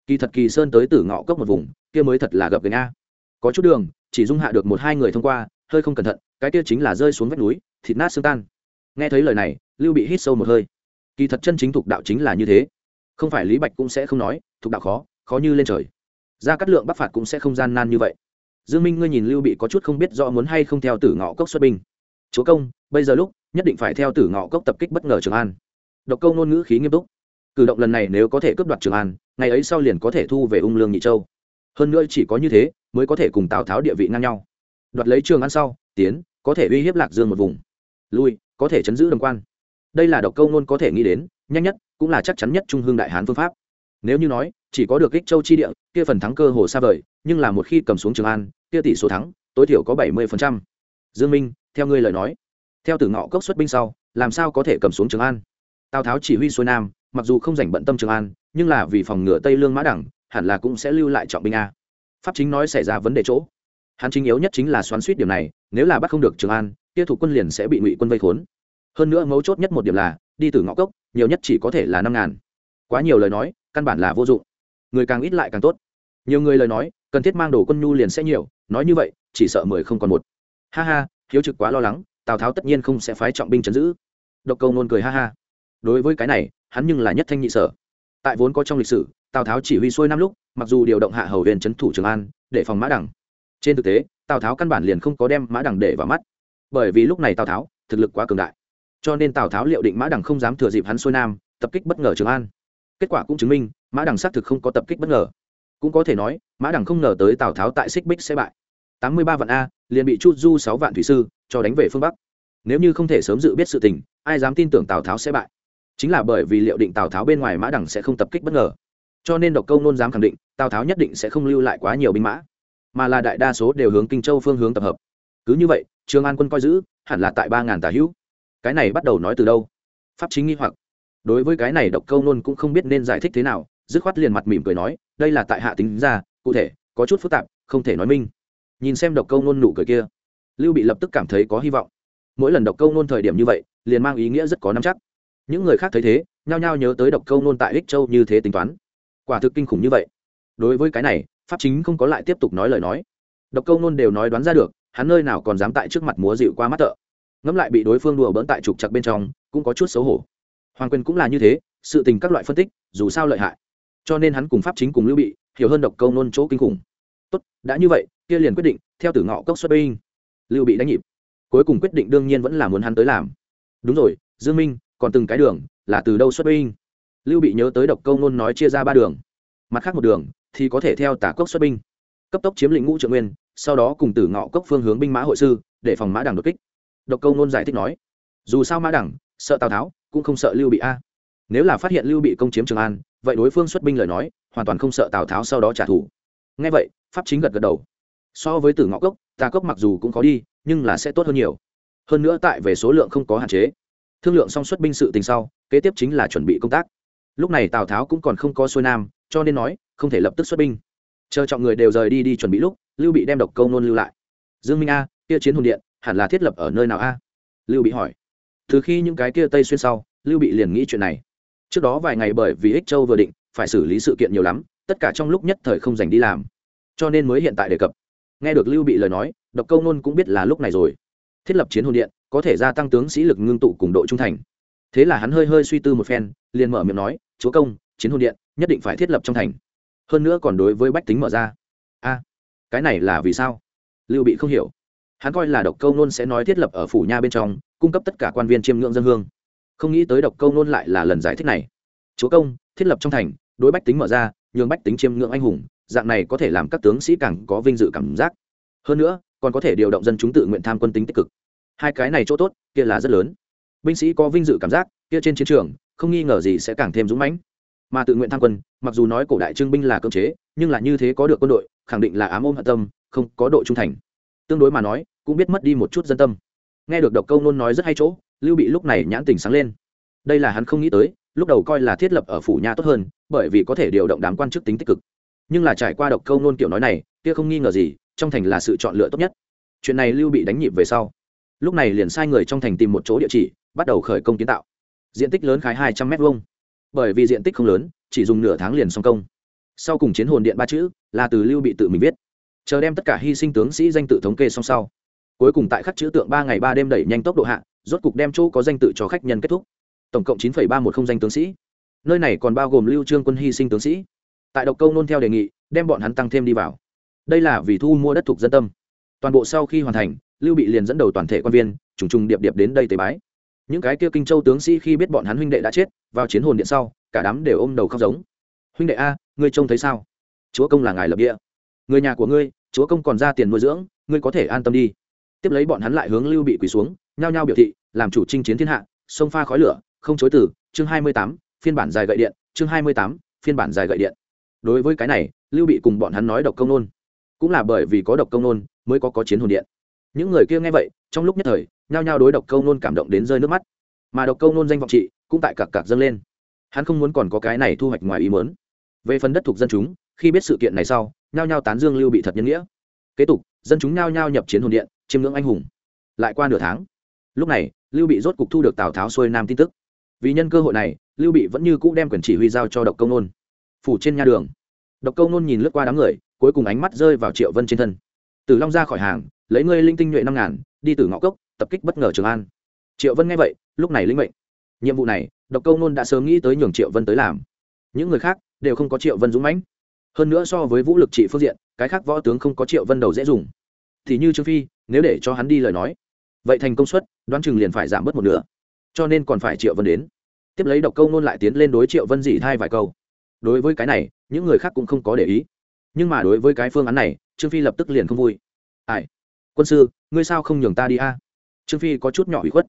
kỳ thật kỳ sơn tới Tử ngọ cốc một vùng, kia mới thật là gập gành a. Có chút đường, chỉ dung hạ được một hai người thông qua, hơi không cẩn thận, cái kia chính là rơi xuống vách núi, thịt nát xương tan. Nghe thấy lời này, lưu bị hít sâu một hơi. Kỳ thật chân chính thuộc đạo chính là như thế. Không phải lý bạch cũng sẽ không nói, thuộc đạo khó khó như lên trời. Ra cắt lượng bắc phạt cũng sẽ không gian nan như vậy. Dương minh, ngươi nhìn lưu bị có chút không biết rõ muốn hay không theo tử ngọ cốc xuất binh. Chúa công, bây giờ lúc, nhất định phải theo tử ngọ cốc tập kích bất ngờ trường an. Độc câu ngôn ngữ khí nghiêm túc. Cử động lần này nếu có thể cướp đoạt trường an ngày ấy sau liền có thể thu về ung lương nhị châu. Hơn nữa chỉ có như thế mới có thể cùng tào tháo địa vị ngang nhau. Đoạt lấy trường an sau, tiến có thể uy hiếp lạc dương một vùng. Lui, có thể chấn giữ đồng quan. Đây là độc câu nôn có thể nghĩ đến, nhanh nhất cũng là chắc chắn nhất trung hương đại hán phương pháp. Nếu như nói, chỉ có được kích châu chi địa, kia phần thắng cơ hồ xa vời, nhưng là một khi cầm xuống trường an, kia tỷ số thắng, tối thiểu có bảy mươi dương minh, theo ngươi lời nói, theo từ ngọ cốc xuất binh sau, làm sao có thể cầm xuống trường an? Tào tháo chỉ huy xuôi nam, mặc dù không dành bận tâm trường an nhưng là vì phòng ngừa tây lương mã đẳng, hẳn là cũng sẽ lưu lại trọng binh a. Pháp chính nói xảy ra vấn đề chỗ. Hắn chính yếu nhất chính là xoắn suýt điểm này, nếu là bắt không được trường an, kia thủ quân liền sẽ bị ngụy quân vây khốn. Hơn nữa mấu chốt nhất một điểm là, đi từ ngõ cốc, nhiều nhất chỉ có thể là năm ngàn. Quá nhiều lời nói, căn bản là vô dụng. Người càng ít lại càng tốt. Nhiều người lời nói, cần thiết mang đồ quân nhu liền sẽ nhiều, nói như vậy, chỉ sợ mười không còn một. Ha ha, hiếu trực quá lo lắng, tào tháo tất nhiên không sẽ phái trọng binh chấn giữ. Độc câu nôn cười ha ha. Đối với cái này, hắn nhưng là nhất thanh nhị sở tại vốn có trong lịch sử, tào tháo chỉ huy xuôi năm lúc, mặc dù điều động hạ hầu huyền trấn thủ trường an, để phòng mã đẳng trên thực tế, tào tháo căn bản liền không có đem mã đẳng để vào mắt. Bởi vì lúc này tào tháo, thực lực quá cường đại. Cho nên tào tháo liệu định mã đằng không dám thừa dịp hắn xuôi nam, tập kích bất ngờ trường an. Kết quả cũng chứng minh, mã đằng xác thực không có tập kích bất ngờ. Cũng có thể nói, mã đằng không ngờ tới tào tháo tại xích bích sẽ bại. Tám mươi ba vạn a, liền bị chút du sáu vạn thủy sư cho đánh về phương bắc. Nếu như không thể sớm dự biết sự tình, ai dám tin tưởng tào tháo sẽ bại? Chính là bởi vì liệu định tào tháo bên ngoài mã đằng sẽ không tập kích bất ngờ cho nên độc câu nôn dám khẳng định tào tháo nhất định sẽ không lưu lại quá nhiều binh mã mà là đại đa số đều hướng kinh châu phương hướng tập hợp cứ như vậy trường an quân coi giữ hẳn là tại ba ngàn tà hữu cái này bắt đầu nói từ đâu pháp chính nghi hoặc đối với cái này độc câu nôn cũng không biết nên giải thích thế nào dứt khoát liền mặt mỉm cười nói đây là tại hạ tính ra cụ thể có chút phức tạp không thể nói minh nhìn xem độc câu nôn nụ cười kia lưu bị lập tức cảm thấy có hy vọng mỗi lần độc câu nôn thời điểm như vậy liền mang ý nghĩa rất có nắm chắc những người khác thấy thế, nhao nhao nhớ tới độc câu nôn tại ích châu như thế tính toán. Quả thực kinh khủng như vậy. Đối với cái này, pháp chính không có lại tiếp tục nói lời nói. Độc câu nôn đều nói đoán ra được, hắn nơi nào còn dám tại trước mặt múa dịu qua mắt tợ. ngẫm lại bị đối phương đùa bỡn tại trục chặt bên trong, cũng có chút xấu hổ. Hoàng quyền cũng là như thế, sự tình các loại phân tích, dù sao lợi hại. Cho nên hắn cùng pháp chính cùng lưu bị, hiểu hơn độc câu nôn chỗ kinh khủng. Tốt, đã như vậy, kia liền quyết định, theo tử ngọ cốc xuất binh. Lưu bị đánh nhịp. Cuối cùng quyết định đương nhiên vẫn là muốn hắn tới làm. Đúng rồi, dương minh còn từng cái đường, là từ đâu xuất binh? Lưu bị nhớ tới độc câu nôn nói chia ra ba đường. Mặt khác một đường, thì có thể theo tả cốc xuất binh. Cấp tốc chiếm lĩnh ngũ trượng nguyên, sau đó cùng tử ngọ cốc phương hướng binh mã hội sư, để phòng mã đằng đột kích. Độc câu nôn giải thích nói, dù sao mã đằng sợ tào tháo, cũng không sợ lưu bị a. Nếu là phát hiện lưu bị công chiếm trường an, vậy đối phương xuất binh lời nói, hoàn toàn không sợ tào tháo sau đó trả thù. Ngay vậy, pháp chính gật gật đầu. So với tử ngọ cốc, tà cốc mặc dù cũng có đi, nhưng là sẽ tốt hơn nhiều. Hơn nữa tại về số lượng không có hạn chế thương lượng xong xuất binh sự tình sau, kế tiếp chính là chuẩn bị công tác. Lúc này tào tháo cũng còn không có xuôi nam, cho nên nói, không thể lập tức xuất binh. Chờ chọn người đều rời đi đi chuẩn bị lúc, lưu bị đem độc câu nôn lưu lại. Dương minh a, kia chiến hồn điện, hẳn là thiết lập ở nơi nào a? Lưu bị hỏi. Từ khi những cái kia tây xuyên sau, lưu bị liền nghĩ chuyện này. Trước đó vài ngày bởi vì ích châu vừa định, phải xử lý sự kiện nhiều lắm, tất cả trong lúc nhất thời không dành đi làm. Cho nên mới hiện tại đề cập. Nghe được lưu bị lời nói, độc câu nôn cũng biết là lúc này rồi thiết lập chiến hồn điện, có thể gia tăng tướng sĩ lực ngưng tụ cùng độ trung thành. Thế là hắn hơi hơi suy tư một phen, liền mở miệng nói, chúa công, chiến hồn điện nhất định phải thiết lập trong thành. Hơn nữa còn đối với bách tính mở ra. A, cái này là vì sao? Lưu bị không hiểu. Hắn coi là độc câu nôn sẽ nói thiết lập ở phủ nha bên trong, cung cấp tất cả quan viên chiêm ngưỡng dân hương. Không nghĩ tới độc câu nôn lại là lần giải thích này. Chúa công, thiết lập trong thành, đối bách tính mở ra, nhường bách tính chiêm ngưỡng anh hùng, dạng này có thể làm các tướng sĩ càng có vinh dự cảm giác. Hơn nữa còn có thể điều động dân chúng tự nguyện tham quân tính tích cực. Hai cái này chỗ tốt, kia là rất lớn. Binh sĩ có vinh dự cảm giác, kia trên chiến trường, không nghi ngờ gì sẽ càng thêm dũng mãnh. Mà tự nguyện tham quân, mặc dù nói cổ đại trưng binh là cơ chế, nhưng là như thế có được quân đội, khẳng định là ám ôm hận tâm, không có độ trung thành. Tương đối mà nói, cũng biết mất đi một chút dân tâm. Nghe được độc câu nôn nói rất hay chỗ, lưu bị lúc này nhãn tình sáng lên. Đây là hắn không nghĩ tới, lúc đầu coi là thiết lập ở phủ nha tốt hơn, bởi vì có thể điều động đám quan chức tính tích cực. Nhưng là trải qua độc câu nôn kiểu nói này, kia không nghi ngờ gì trong thành là sự chọn lựa tốt nhất. Chuyện này lưu bị đánh nhịp về sau. Lúc này liền sai người trong thành tìm một chỗ địa chỉ, bắt đầu khởi công kiến tạo. Diện tích lớn khái hai trăm m hai bởi vì diện tích không lớn, chỉ dùng nửa tháng liền xong công. Sau cùng chiến hồn điện ba chữ là từ lưu bị tự mình viết. Chờ đem tất cả hy sinh tướng sĩ danh tự thống kê xong sau. Cuối cùng tại khắc chữ tượng ba ngày ba đêm đẩy nhanh tốc độ hạ, rốt cục đem chỗ có danh tự cho khách nhân kết thúc. Tổng cộng chín ba một không danh tướng sĩ. Nơi này còn bao gồm lưu trương quân hy sinh tướng sĩ. Tại độc câu nôn theo đề nghị, đem bọn hắn tăng thêm đi vào đây là vì thu mua đất thuộc dân tâm. Toàn bộ sau khi hoàn thành, lưu bị liền dẫn đầu toàn thể quan viên, trùng trùng điệp điệp đến đây tế bái. Những cái kia kinh châu tướng sĩ khi biết bọn hắn huynh đệ đã chết, vào chiến hồn điện sau, cả đám đều ôm đầu khóc giống. Huynh đệ a, ngươi trông thấy sao? Chúa công là ngài lập địa. Người nhà của ngươi, chúa công còn ra tiền nuôi dưỡng, ngươi có thể an tâm đi. Tiếp lấy bọn hắn lại hướng lưu bị quỳ xuống, nhao nhao biểu thị, làm chủ chinh chiến thiên hạ, sông pha khói lửa, không chối từ, chương hai mươi tám, phiên bản dài gậy điện, chương hai mươi tám, phiên bản dài gậy điện. Đối với cái này, lưu bị cùng bọn hắn nói độc công nôn cũng là bởi vì có độc công nôn mới có có chiến hồn điện. Những người kia nghe vậy, trong lúc nhất thời, nhao nhao đối độc câu nôn cảm động đến rơi nước mắt. Mà độc câu nôn danh vọng trị cũng tại cặp cặp dâng lên. Hắn không muốn còn có cái này thu hoạch ngoài ý mớn về phần đất thuộc dân chúng, khi biết sự kiện này sau, nhao nhao tán dương lưu bị thật nhân nghĩa. Kế tục, dân chúng nhao nhao nhập chiến hồn điện, chiêm ngưỡng anh hùng. Lại qua nửa tháng, lúc này, lưu bị rốt cục thu được tào tháo xuôi nam tin tức. Vì nhân cơ hội này, lưu bị vẫn như cũ đem quyền chỉ huy giao cho độc công nôn phủ trên nha đường, độc công nôn nhìn lướt qua đám người cuối cùng ánh mắt rơi vào triệu vân trên thân. Từ long ra khỏi hàng, lấy ngươi linh tinh nhuệ năm ngàn, đi từ ngõ cốc, tập kích bất ngờ trường an. Triệu vân nghe vậy, lúc này linh mệnh. Nhiệm vụ này, độc câu nôn đã sớm nghĩ tới nhường triệu vân tới làm. Những người khác đều không có triệu vân dũng mãnh. Hơn nữa so với vũ lực trị phương diện, cái khác võ tướng không có triệu vân đầu dễ dùng. Thì như trương phi, nếu để cho hắn đi lời nói, vậy thành công suất, đoán chừng liền phải giảm bớt một nửa. Cho nên còn phải triệu vân đến. Tiếp lấy độc câu nôn lại tiến lên đối triệu vân dỉ thai vài câu. Đối với cái này, những người khác cũng không có để ý nhưng mà đối với cái phương án này trương phi lập tức liền không vui. Ai? Quân sư ngươi sao không nhường ta đi a? Trương phi có chút nhỏ bị khuất.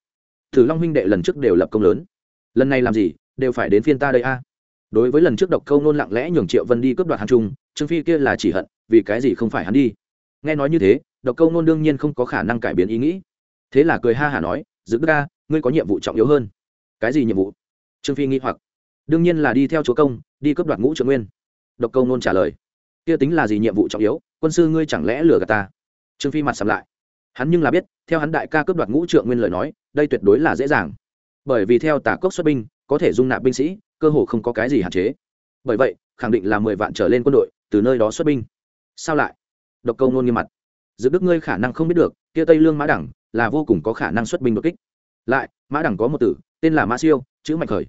Thử long huynh đệ lần trước đều lập công lớn. Lần này làm gì đều phải đến phiên ta đây a. Đối với lần trước độc câu nôn lặng lẽ nhường triệu vân đi cướp đoạt hàn trung trương phi kia là chỉ hận vì cái gì không phải hắn đi? Nghe nói như thế độc câu nôn đương nhiên không có khả năng cải biến ý nghĩ. Thế là cười ha hả nói giữ ra, ngươi có nhiệm vụ trọng yếu hơn. Cái gì nhiệm vụ? Trương phi nghĩ hoặc. Đương nhiên là đi theo chúa công đi cướp đoạt ngũ trượng nguyên. Độc câu nôn trả lời kia tính là gì nhiệm vụ trọng yếu, quân sư ngươi chẳng lẽ lừa gạt ta? Trương phi mặt sầm lại. Hắn nhưng là biết, theo hắn đại ca cướp đoạt ngũ trượng nguyên lời nói, đây tuyệt đối là dễ dàng. Bởi vì theo tả cốc xuất binh, có thể dung nạp binh sĩ, cơ hồ không có cái gì hạn chế. Bởi vậy, khẳng định là mười vạn trở lên quân đội, từ nơi đó xuất binh. Sao lại? Độc câu nôn nghiêm mặt. Dự đức ngươi khả năng không biết được, kia tây lương mã đẳng là vô cùng có khả năng xuất binh đột kích. Lại, mã đẳng có một tử, tên là mã siêu, chữ mạnh khởi.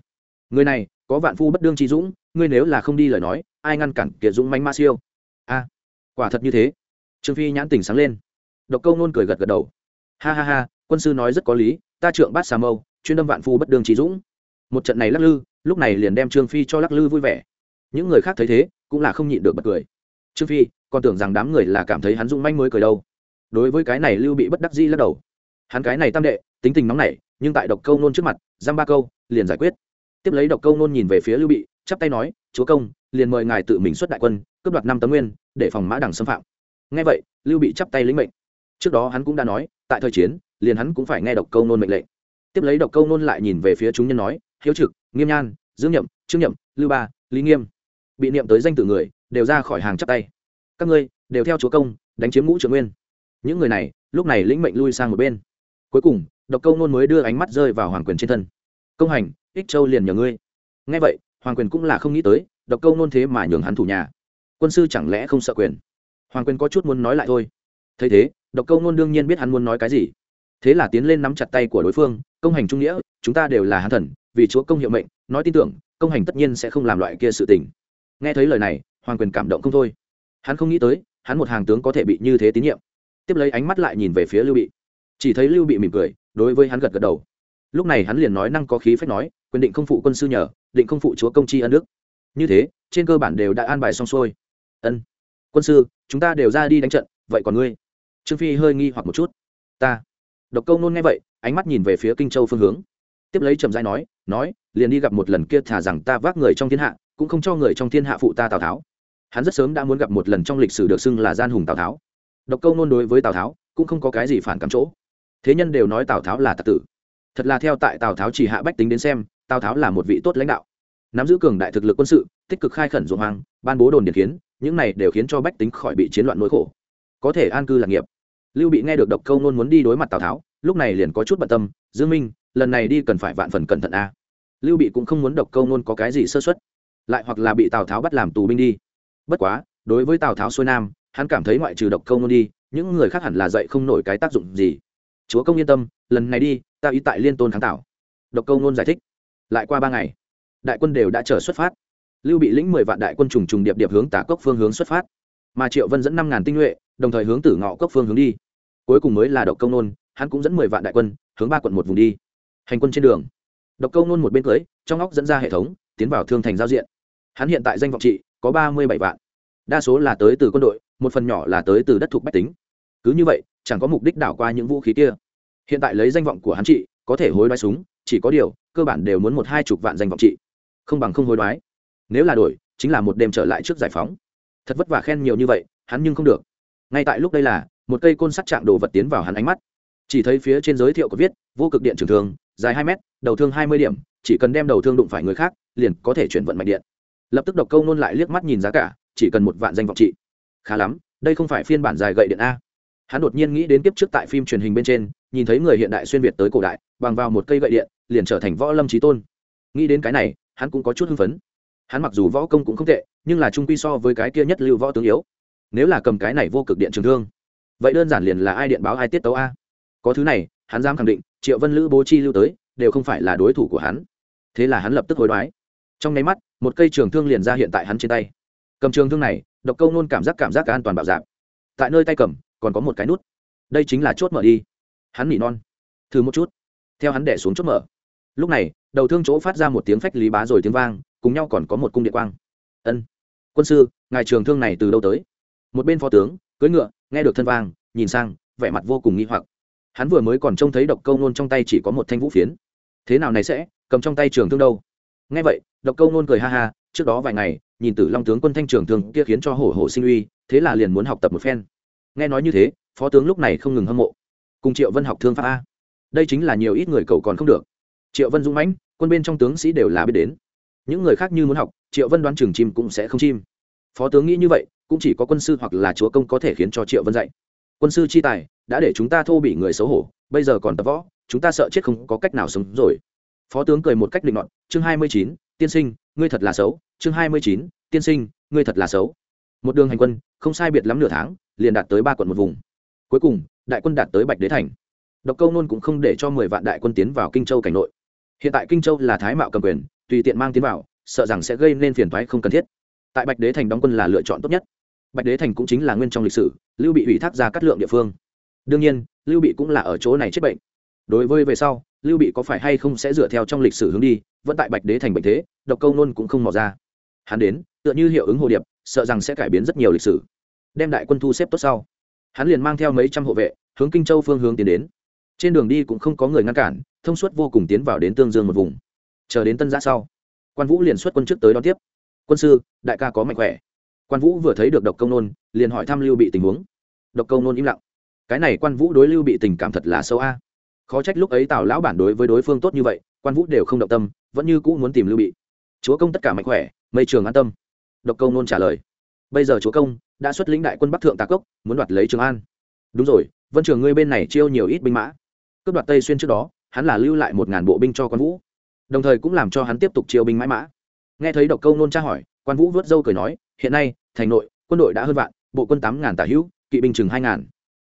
Người này có vạn phu bất đương chi dũng, ngươi nếu là không đi lời nói, ai ngăn cản kiệt dũng mánh ma siêu? A, quả thật như thế. Trương phi nhãn tình sáng lên. Độc câu nôn cười gật gật đầu. Ha ha ha, quân sư nói rất có lý, ta trượng bát xà mâu, chuyên đâm vạn phu bất đương chi dũng. Một trận này lắc lư, lúc này liền đem trương phi cho lắc lư vui vẻ. Những người khác thấy thế, cũng là không nhịn được bật cười. Trương phi, còn tưởng rằng đám người là cảm thấy hắn dũng manh mới cười đâu. Đối với cái này lưu bị bất đắc di lắc đầu. Hắn cái này tam đệ, tính tình nóng nảy, nhưng tại độc câu nôn trước mặt, giam ba câu, liền giải quyết tiếp lấy độc câu nôn nhìn về phía lưu bị, chắp tay nói, chúa công, liền mời ngài tự mình xuất đại quân, cướp đoạt năm tấm nguyên, để phòng mã đằng xâm phạm. Ngay vậy, lưu bị chắp tay lĩnh mệnh. Trước đó hắn cũng đã nói, tại thời chiến, liền hắn cũng phải nghe độc câu nôn mệnh lệnh. Tiếp lấy độc câu nôn lại nhìn về phía chúng nhân nói, hiếu trực, nghiêm nhan, dương nhậm, trương nhậm, lưu ba, lý nghiêm. Bị niệm tới danh tự người, đều ra khỏi hàng chắp tay. Các ngươi đều theo chúa công, đánh chiếm ngũ trưởng nguyên. Những người này, lúc này lĩnh mệnh lui sang một bên. Cuối cùng, độc câu nôn mới đưa ánh mắt rơi vào hoàng quyền trên thân. Công hành ích châu liền nhờ ngươi. Ngay vậy, hoàng quyền cũng là không nghĩ tới, độc câu nôn thế mà nhường hắn thủ nhà. Quân sư chẳng lẽ không sợ quyền? Hoàng quyền có chút muốn nói lại thôi. Thấy thế, độc câu nôn đương nhiên biết hắn muốn nói cái gì. Thế là tiến lên nắm chặt tay của đối phương, công hành trung nghĩa, chúng ta đều là hắn thần, vì chúa công hiệu mệnh, nói tin tưởng, công hành tất nhiên sẽ không làm loại kia sự tình. Nghe thấy lời này, hoàng quyền cảm động không thôi. Hắn không nghĩ tới, hắn một hàng tướng có thể bị như thế tín nhiệm. Tiếp lấy ánh mắt lại nhìn về phía lưu bị. Chỉ thấy lưu bị mỉm cười, đối với hắn gật gật đầu lúc này hắn liền nói năng có khí phách nói, quyền định không phụ quân sư nhờ, định không phụ chúa công chi ân đức. Như thế, trên cơ bản đều đã an bài xong xuôi. Ân, quân sư, chúng ta đều ra đi đánh trận, vậy còn ngươi? Trương phi hơi nghi hoặc một chút. Ta. Độc câu nôn nghe vậy, ánh mắt nhìn về phía kinh châu phương hướng. Tiếp lấy trầm giai nói nói, liền đi gặp một lần kia thả rằng ta vác người trong thiên hạ, cũng không cho người trong thiên hạ phụ ta tào tháo. Hắn rất sớm đã muốn gặp một lần trong lịch sử được xưng là gian hùng tào tháo. Độc câu nôn đối với tào tháo cũng không có cái gì phản cảm chỗ. Thế nhân đều nói tào tháo là tạc tử thật là theo tại tào tháo chỉ hạ bách tính đến xem tào tháo là một vị tốt lãnh đạo nắm giữ cường đại thực lực quân sự tích cực khai khẩn ruộng hoang ban bố đồn điện kiến những này đều khiến cho bách tính khỏi bị chiến loạn nỗi khổ có thể an cư lạc nghiệp lưu bị nghe được độc câu nôn muốn đi đối mặt tào tháo lúc này liền có chút bận tâm dương minh lần này đi cần phải vạn phần cẩn thận a lưu bị cũng không muốn độc câu nôn có cái gì sơ xuất lại hoặc là bị tào tháo bắt làm tù binh đi bất quá đối với tào tháo xuôi nam hắn cảm thấy ngoại trừ độc câu nôn đi những người khác hẳn là dạy không nổi cái tác dụng gì chúa công yên tâm lần này đi ta ý tại liên tôn kháng tạo. Độc câu nôn giải thích. Lại qua ba ngày, đại quân đều đã chờ xuất phát. Lưu bị lĩnh mười vạn đại quân trùng trùng điệp điệp hướng tả cốc phương hướng xuất phát. Mà triệu vân dẫn năm ngàn tinh nhuệ, đồng thời hướng tử ngọ cốc phương hướng đi. Cuối cùng mới là độc công nôn hắn cũng dẫn mười vạn đại quân, hướng ba quận một vùng đi. Hành quân trên đường, độc công nôn một bên cưới, trong óc dẫn ra hệ thống, tiến vào thương thành giao diện. Hắn hiện tại danh vọng trị có ba mươi bảy vạn. Đa số là tới từ quân đội, một phần nhỏ là tới từ đất thuộc bách tính. Cứ như vậy, chẳng có mục đích đảo qua những vũ khí kia hiện tại lấy danh vọng của hắn trị có thể hối đoái súng, chỉ có điều, cơ bản đều muốn một hai chục vạn danh vọng trị không bằng không hối đoái. Nếu là đổi, chính là một đêm trở lại trước giải phóng. Thật vất vả khen nhiều như vậy, hắn nhưng không được. Ngay tại lúc đây là, một cây côn sắt chạm đồ vật tiến vào hắn ánh mắt. Chỉ thấy phía trên giới thiệu có viết, vô cực điện trường thương, dài hai mét, đầu thương hai mươi điểm, chỉ cần đem đầu thương đụng phải người khác, liền có thể chuyển vận mạch điện. Lập tức độc câu nôn lại liếc mắt nhìn giá cả, chỉ cần một vạn danh vọng trị khá lắm, đây không phải phiên bản dài gậy điện a. Hắn đột nhiên nghĩ đến tiếp trước tại phim truyền hình bên trên nhìn thấy người hiện đại xuyên việt tới cổ đại, bằng vào một cây gậy điện, liền trở thành võ lâm trí tôn. Nghĩ đến cái này, hắn cũng có chút hưng phấn. Hắn mặc dù võ công cũng không tệ, nhưng là trung quy so với cái kia nhất lưu võ tướng yếu. Nếu là cầm cái này vô cực điện trường thương, vậy đơn giản liền là ai điện báo ai tiết tấu a. Có thứ này, hắn dám khẳng định, triệu vân lữ bố chi lưu tới, đều không phải là đối thủ của hắn. Thế là hắn lập tức hối đoái. Trong nháy mắt, một cây trường thương liền ra hiện tại hắn trên tay. Cầm trường thương này, độc câu nôn cảm giác cảm giác an toàn bảo giảm tại nơi tay cầm, còn có một cái nút. Đây chính là chốt mở đi hắn nỉ non. Thử một chút. Theo hắn đẻ xuống chốt mở. Lúc này, đầu thương chỗ phát ra một tiếng phách lý bá rồi tiếng vang, cùng nhau còn có một cung điện quang. Ân. Quân sư, ngài trường thương này từ đâu tới? Một bên phó tướng, cưỡi ngựa, nghe được thân vang, nhìn sang, vẻ mặt vô cùng nghi hoặc. Hắn vừa mới còn trông thấy độc câu nôn trong tay chỉ có một thanh vũ phiến. Thế nào này sẽ, cầm trong tay trường thương đâu? Nghe vậy, độc câu nôn cười ha ha, trước đó vài ngày, nhìn tử long tướng quân thanh trường thương kia khiến cho hổ hổ sinh uy, thế là liền muốn học tập một phen. Nghe nói như thế, phó tướng lúc này không ngừng hâm mộ cùng triệu vân học thương pháp a. Đây chính là nhiều ít người cầu còn không được. Triệu vân dũng mãnh, quân bên trong tướng sĩ đều là biết đến. Những người khác như muốn học, triệu vân đoán trường chim cũng sẽ không chim. Phó tướng nghĩ như vậy, cũng chỉ có quân sư hoặc là chúa công có thể khiến cho triệu vân dạy. Quân sư chi tài, đã để chúng ta thô bị người xấu hổ, bây giờ còn tập võ, chúng ta sợ chết không có cách nào sống rồi. Phó tướng cười một cách định luận chương hai mươi chín, tiên sinh, ngươi thật là xấu. Chương hai mươi chín, tiên sinh, ngươi thật là xấu. Một đường hành quân, không sai biệt lắm nửa tháng, liền đạt tới ba quận một vùng. Cuối cùng đại quân đạt tới bạch đế thành. Độc câu nôn cũng không để cho mười vạn đại quân tiến vào kinh châu cảnh nội. Hiện tại kinh châu là thái mạo cầm quyền, tùy tiện mang tiến vào, sợ rằng sẽ gây nên phiền thoái không cần thiết. Tại bạch đế thành đóng quân là lựa chọn tốt nhất. Bạch đế thành cũng chính là nguyên trong lịch sử, lưu bị ủy thác ra cắt lượng địa phương. Đương nhiên, lưu bị cũng là ở chỗ này chết bệnh. Đối với về sau, lưu bị có phải hay không sẽ dựa theo trong lịch sử hướng đi, vẫn tại bạch đế thành bệnh thế, độc câu nôn cũng không mò ra. Hắn đến, tựa như hiệu ứng hồ điệp, sợ rằng sẽ cải biến rất nhiều lịch sử. Đem đại quân thu xếp tốt sau hắn liền mang theo mấy trăm hộ vệ, hướng kinh châu phương hướng tiến đến. Trên đường đi cũng không có người ngăn cản, thông suốt vô cùng tiến vào đến tương dương một vùng. Chờ đến tân giã sau, quan vũ liền xuất quân trước tới đón tiếp. Quân sư, đại ca có mạnh khỏe. Quan vũ vừa thấy được độc công nôn, liền hỏi thăm lưu bị tình huống. Độc công nôn im lặng. Cái này quan vũ đối lưu bị tình cảm thật là sâu a. Khó trách lúc ấy tào lão bản đối với đối phương tốt như vậy, quan vũ đều không động tâm, vẫn như cũ muốn tìm lưu bị. Chúa công tất cả mạnh khỏe, mây trường an tâm. Độc công nôn trả lời bây giờ chúa công đã xuất lĩnh đại quân bắc thượng tà cốc, muốn đoạt lấy trường an. Đúng rồi, vân trường ngươi bên này chiêu nhiều ít binh mã. Cướp đoạt tây xuyên trước đó, hắn là lưu lại một ngàn bộ binh cho quan vũ. Đồng thời cũng làm cho hắn tiếp tục chiêu binh mãi mã. Nghe thấy độc câu nôn tra hỏi, quan vũ vớt dâu cười nói, hiện nay, thành nội, quân đội đã hơn vạn, bộ quân tám ngàn tả hữu, kỵ binh chừng hai ngàn.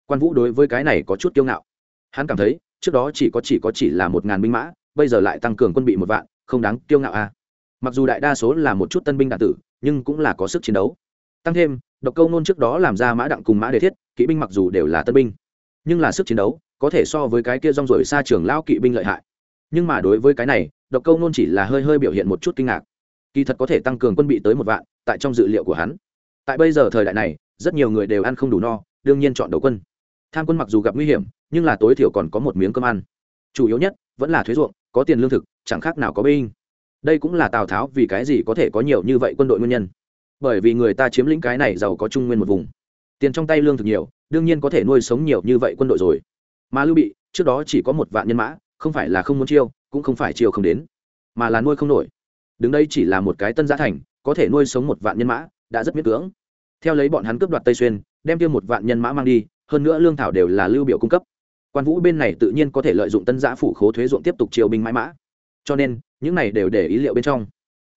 Quan vũ đối với cái này có chút kiêu ngạo. Hắn cảm thấy, trước đó chỉ có chỉ có chỉ là một ngàn binh mã, bây giờ lại tăng cường quân bị một vạn, không đáng kiêu ngạo à. Mặc dù đại đa số là một chút tân binh đạn tử, nhưng cũng là có sức chiến đấu tăng thêm, độc câu nôn trước đó làm ra mã đặng cùng mã đề thiết, kỵ binh mặc dù đều là tân binh, nhưng là sức chiến đấu, có thể so với cái kia rong rổi xa trường lao kỵ binh lợi hại. Nhưng mà đối với cái này, độc câu nôn chỉ là hơi hơi biểu hiện một chút kinh ngạc. Kỳ thật có thể tăng cường quân bị tới một vạn, tại trong dự liệu của hắn. Tại bây giờ thời đại này, rất nhiều người đều ăn không đủ no, đương nhiên chọn đầu quân. Tham quân mặc dù gặp nguy hiểm, nhưng là tối thiểu còn có một miếng cơm ăn. Chủ yếu nhất, vẫn là thuế ruộng, có tiền lương thực, chẳng khác nào có binh. Đây cũng là tào tháo vì cái gì có thể có nhiều như vậy quân đội nguyên nhân bởi vì người ta chiếm lĩnh cái này giàu có trung nguyên một vùng. Tiền trong tay lương thực nhiều, đương nhiên có thể nuôi sống nhiều như vậy quân đội rồi. Mà lưu bị, trước đó chỉ có một vạn nhân mã, không phải là không muốn chiêu, cũng không phải chiêu không đến, mà là nuôi không nổi. Đứng đây chỉ là một cái tân giá thành, có thể nuôi sống một vạn nhân mã, đã rất miễn cưỡng. Theo lấy bọn hắn cướp đoạt tây xuyên, đem tiêu một vạn nhân mã mang đi, hơn nữa lương thảo đều là lưu biểu cung cấp. Quan vũ bên này tự nhiên có thể lợi dụng tân giã phủ khố thuế ruộng tiếp tục chiều binh mãi mã. Cho nên, những này đều để ý liệu bên trong.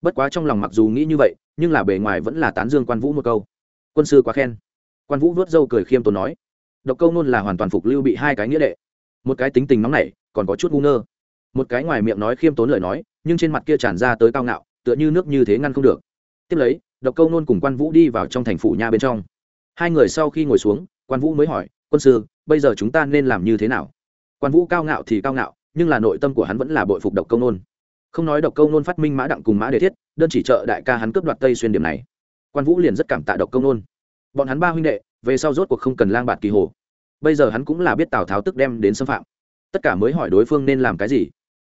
Bất quá trong lòng mặc dù nghĩ như vậy nhưng là bề ngoài vẫn là tán dương quan vũ một câu. Quân sư quá khen. Quan vũ vớt râu cười khiêm tốn nói, độc câu nôn là hoàn toàn phục lưu bị hai cái nghĩa đệ. Một cái tính tình nóng nảy, còn có chút ngu ngơ. Một cái ngoài miệng nói khiêm tốn lời nói, nhưng trên mặt kia tràn ra tới cao ngạo, tựa như nước như thế ngăn không được. Tiếp lấy, độc câu nôn cùng quan vũ đi vào trong thành phủ nha bên trong. Hai người sau khi ngồi xuống, quan vũ mới hỏi, quân sư, bây giờ chúng ta nên làm như thế nào? Quan vũ cao ngạo thì cao ngạo, nhưng là nội tâm của hắn vẫn là bội phục độc câu nôn không nói độc câu nôn phát minh mã đặng cùng mã đề thiết, đơn chỉ trợ đại ca hắn cướp đoạt tây xuyên điểm này. Quan vũ liền rất cảm tạ độc câu nôn. Bọn hắn ba huynh đệ, về sau rốt cuộc không cần lang bạt kỳ hồ. Bây giờ hắn cũng là biết tào tháo tức đem đến xâm phạm. Tất cả mới hỏi đối phương nên làm cái gì.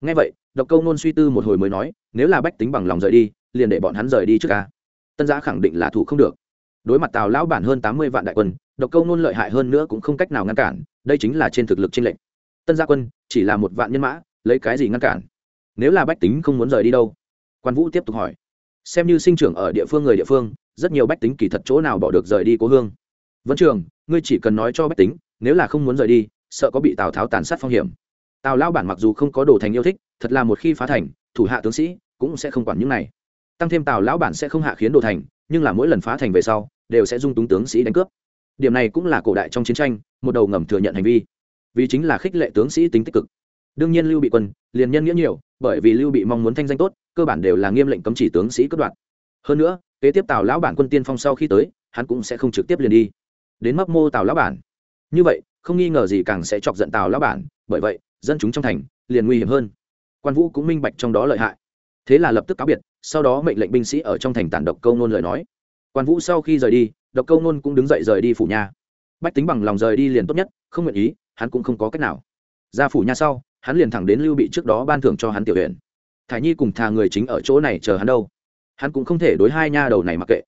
Ngay vậy, độc câu nôn suy tư một hồi mới nói, nếu là bách tính bằng lòng rời đi, liền để bọn hắn rời đi trước ca. Tân giã khẳng định là thủ không được. Đối mặt tào lão bản hơn tám mươi vạn đại quân, độc câu nôn lợi hại hơn nữa cũng không cách nào ngăn cản, đây chính là trên thực lực t r ê n lệch. Tân gia quân, chỉ là một vạn nhân mã, lấy cái gì ngăn cản? Nếu là bách tính không muốn rời đi đâu? Quan vũ tiếp tục hỏi. Xem như sinh trưởng ở địa phương người địa phương, rất nhiều bách tính kỳ thật chỗ nào bỏ được rời đi cố hương? Vẫn trường, ngươi chỉ cần nói cho bách tính, nếu là không muốn rời đi, sợ có bị tào tháo tàn sát phong hiểm. Tào lao bản mặc dù không có đồ thành yêu thích, thật là một khi phá thành, thủ hạ tướng sĩ cũng sẽ không quản những này. Tăng thêm tào lão bản sẽ không hạ khiến đồ thành, nhưng là mỗi lần phá thành về sau, đều sẽ dung túng tướng sĩ đánh cướp. Điểm này cũng là cổ đại trong chiến tranh, một đầu ngầm thừa nhận hành vi. Vì chính là khích lệ tướng sĩ tính tích cực đương nhiên lưu bị quân liền nhân nghĩa nhiều, bởi vì lưu bị mong muốn thanh danh tốt, cơ bản đều là nghiêm lệnh cấm chỉ tướng sĩ cướp đoạt. Hơn nữa, kế tiếp tào lão bản quân tiên phong sau khi tới, hắn cũng sẽ không trực tiếp liền đi. Đến mấp mô tào lão bản. Như vậy, không nghi ngờ gì càng sẽ chọc giận tào lão bản, bởi vậy, dân chúng trong thành liền nguy hiểm hơn. Quan vũ cũng minh bạch trong đó lợi hại. Thế là lập tức cáo biệt, sau đó mệnh lệnh binh sĩ ở trong thành tản độc câu nôn lời nói. Quan vũ sau khi rời đi, độc câu nôn cũng đứng dậy rời đi phủ nhà. Bách tính bằng lòng rời đi liền tốt nhất, không nguyện ý, hắn cũng không có cách nào. Ra phủ nhà sau hắn liền thẳng đến lưu bị trước đó ban thưởng cho hắn tiểu huyện thải nhi cùng thà người chính ở chỗ này chờ hắn đâu? Hắn cũng không thể đối hai nha đầu này mặc kệ.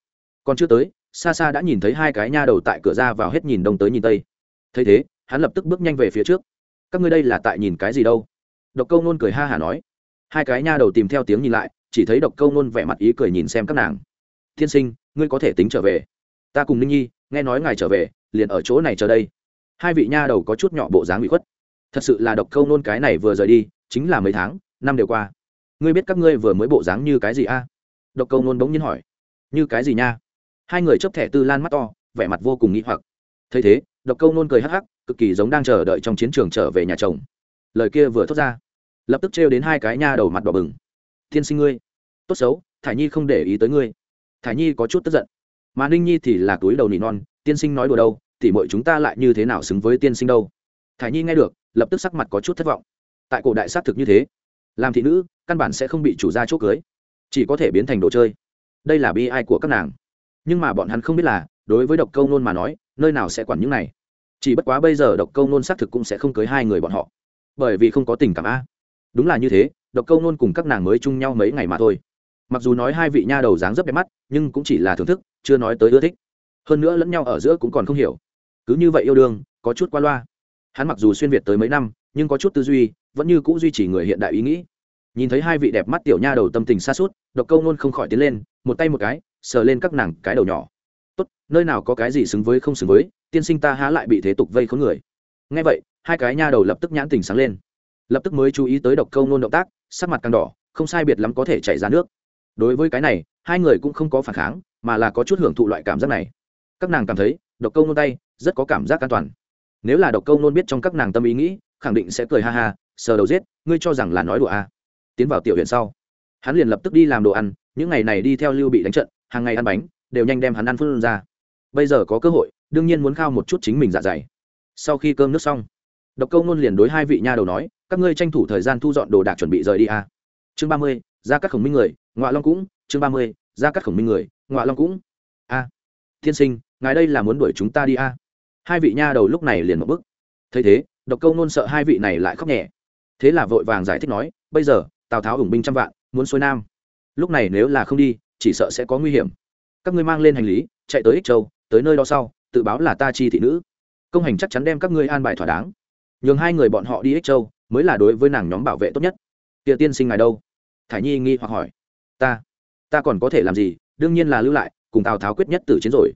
Còn chưa tới xa xa đã nhìn thấy hai cái nha đầu tại cửa ra vào hết nhìn đông tới nhìn tây. Thấy thế, hắn lập tức bước nhanh về phía trước. Các ngươi đây là tại nhìn cái gì đâu? Độc câu nôn cười ha hả nói. Hai cái nha đầu tìm theo tiếng nhìn lại, chỉ thấy độc câu nôn vẻ mặt ý cười nhìn xem các nàng. Tiên sinh, ngươi có thể tính trở về. Ta cùng ninh nhi, nghe nói ngài trở về, liền ở chỗ này chờ đây. Hai vị nha đầu có chút nhỏ bộ dáng bị khuất thật sự là độc câu nôn cái này vừa rời đi, chính là mấy tháng, năm đều qua. Ngươi biết các ngươi vừa mới bộ dáng như cái gì a? Độc câu nôn bỗng nhiên hỏi. Như cái gì nha? Hai người chấp thẻ tư lan mắt to, vẻ mặt vô cùng nghĩ hoặc. Thấy thế, độc câu nôn cười hắc hắc, cực kỳ giống đang chờ đợi trong chiến trường trở về nhà chồng. Lời kia vừa thốt ra, lập tức trêu đến hai cái nha đầu mặt đỏ bừng. Thiên sinh ngươi, tốt xấu thả nhi không để ý tới ngươi. Thả nhi có chút tức giận. Mà ninh nhi thì là túi đầu nỉ non, tiên sinh nói đùa đâu thì mọi chúng ta lại như thế nào xứng với tiên sinh đâu? Thả nhi nghe được lập tức sắc mặt có chút thất vọng. Tại cổ đại xác thực như thế, làm thị nữ, căn bản sẽ không bị chủ gia chốt cưới, chỉ có thể biến thành đồ chơi. Đây là bi ai của các nàng. Nhưng mà bọn hắn không biết là, đối với độc câu nôn mà nói, nơi nào sẽ quản những này. Chỉ bất quá bây giờ độc câu nôn xác thực cũng sẽ không cưới hai người bọn họ. Bởi vì không có tình cảm a. Đúng là như thế, độc câu nôn cùng các nàng mới chung nhau mấy ngày mà thôi. Mặc dù nói hai vị nha đầu dáng rất đẹp mắt, nhưng cũng chỉ là thưởng thức, chưa nói tới ưa thích. Hơn nữa lẫn nhau ở giữa cũng còn không hiểu. Cứ như vậy yêu đương, có chút qua loa hắn mặc dù xuyên việt tới mấy năm, nhưng có chút tư duy, vẫn như c ũ duy trì người hiện đại ý nghĩ. Nhìn thấy hai vị đẹp mắt tiểu nha đầu tâm tình xa suốt độc câu nôn không khỏi tiến lên, một tay một cái, sờ lên các nàng cái đầu nhỏ. Tốt, nơi nào có cái gì xứng với không xứng với, tiên sinh ta há lại bị thế tục vây khốn người. Ngay vậy, hai cái nha đầu lập tức nhãn tình sáng lên. Lập tức mới chú ý tới độc câu nôn động tác, sắc mặt càng đỏ, không sai biệt lắm có thể chảy ra nước. Đối với cái này, hai người cũng không có phản kháng, mà là có chút hưởng thụ loại cảm giác này. Các nàng cảm thấy, độc câu nôn tay, rất có cảm giác an toàn nếu là độc câu nôn biết trong các nàng tâm ý nghĩ, khẳng định sẽ cười ha ha, sờ đầu giết, ngươi cho rằng là nói đùa à. tiến vào tiểu huyện sau, hắn liền lập tức đi làm đồ ăn, những ngày này đi theo lưu bị đánh trận, hàng ngày ăn bánh, đều nhanh đem hắn ăn phân ra bây giờ có cơ hội, đương nhiên muốn khao một chút chính mình dạ dày sau khi cơm nước xong, độc câu nôn liền đối hai vị nha đầu nói, các ngươi tranh thủ thời gian thu dọn đồ đạc chuẩn bị rời đi à. chương ba mươi ra các khổng minh người ngoại long cũng chương ba mươi ra các khổng minh người ngoại long cũng a à. thiên sinh, ngài đây là muốn đuổi chúng ta đi a à hai vị nha đầu lúc này liền một bức thấy thế, độc câu nôn sợ hai vị này lại khóc nhẹ. Thế là vội vàng giải thích nói, bây giờ, tào tháo ủng binh trăm vạn, muốn xuôi nam. Lúc này nếu là không đi, chỉ sợ sẽ có nguy hiểm. Các ngươi mang lên hành lý, chạy tới ích châu, tới nơi đó sau, tự báo là ta chi thị nữ. Công hành chắc chắn đem các ngươi an bài thỏa đáng. Nhường hai người bọn họ đi ích châu, mới là đối với nàng nhóm bảo vệ tốt nhất. Tiệ tiên sinh ngài đâu? Thải nhi nghi hoặc hỏi. Ta ta còn có thể làm gì? Đương nhiên là lưu lại, cùng tào tháo quyết nhất tử chiến rồi.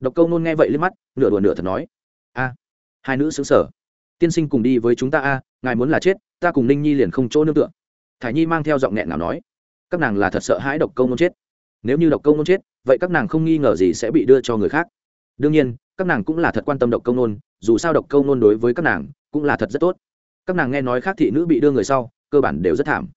Độc câu nôn nghe vậy lên mắt, nửa đùa nửa thật nói hai nữ xứng sở. Tiên sinh cùng đi với chúng ta a, ngài muốn là chết, ta cùng ninh nhi liền không chỗ nương tựa. Thả nhi mang theo giọng nghẹn nào nói, các nàng là thật sợ hãi độc câu nôn chết. Nếu như độc câu nôn chết, vậy các nàng không nghi ngờ gì sẽ bị đưa cho người khác. Đương nhiên, các nàng cũng là thật quan tâm độc câu nôn, dù sao độc câu nôn đối với các nàng cũng là thật rất tốt. Các nàng nghe nói khác thị nữ bị đưa người sau, cơ bản đều rất thảm.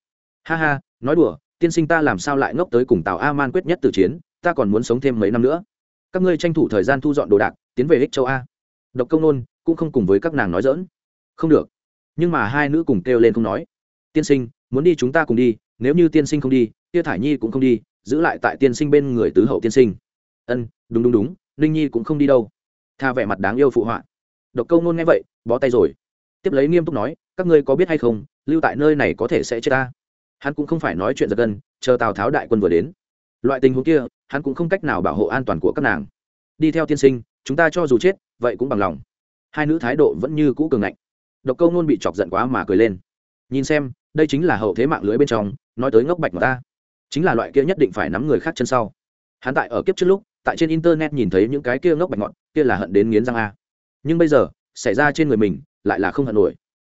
Ha ha, nói đùa, tiên sinh ta làm sao lại ngốc tới cùng tào a man quyết nhất từ chiến, ta còn muốn sống thêm mấy năm nữa. Các ngươi tranh thủ thời gian thu dọn đồ đạc, tiến về ích châu a. Độc công nôn cũng không cùng với các nàng nói dỡn. Không được. Nhưng mà hai nữ cùng kêu lên không nói. Tiên sinh, muốn đi chúng ta cùng đi, nếu như tiên sinh không đi tia thải nhi cũng không đi, giữ lại tại tiên sinh bên người tứ hậu tiên sinh. Ân, đúng đúng đúng, ninh nhi cũng không đi đâu. Tha vẻ mặt đáng yêu phụ họa. Độc câu nôn nghe vậy, bó tay rồi. Tiếp lấy nghiêm túc nói, các ngươi có biết hay không, lưu tại nơi này có thể sẽ chết ta. Hắn cũng không phải nói chuyện giật gân, chờ tào tháo đại quân vừa đến. Loại tình huống kia, hắn cũng không cách nào bảo hộ an toàn của các nàng. Đi theo tiên sinh, chúng ta cho dù chết, vậy cũng bằng lòng hai nữ thái độ vẫn như cũ cường ngạnh. Độc câu nôn bị chọc giận quá mà cười lên. Nhìn xem, đây chính là hậu thế mạng lưới bên trong, nói tới ngốc bạch mà ta. Chính là loại kia nhất định phải nắm người khác chân sau. Hắn tại ở kiếp trước lúc, tại trên internet nhìn thấy những cái kia ngốc bạch ngọn, kia là hận đến nghiến răng a. Nhưng bây giờ, xảy ra trên người mình, lại là không hận nổi.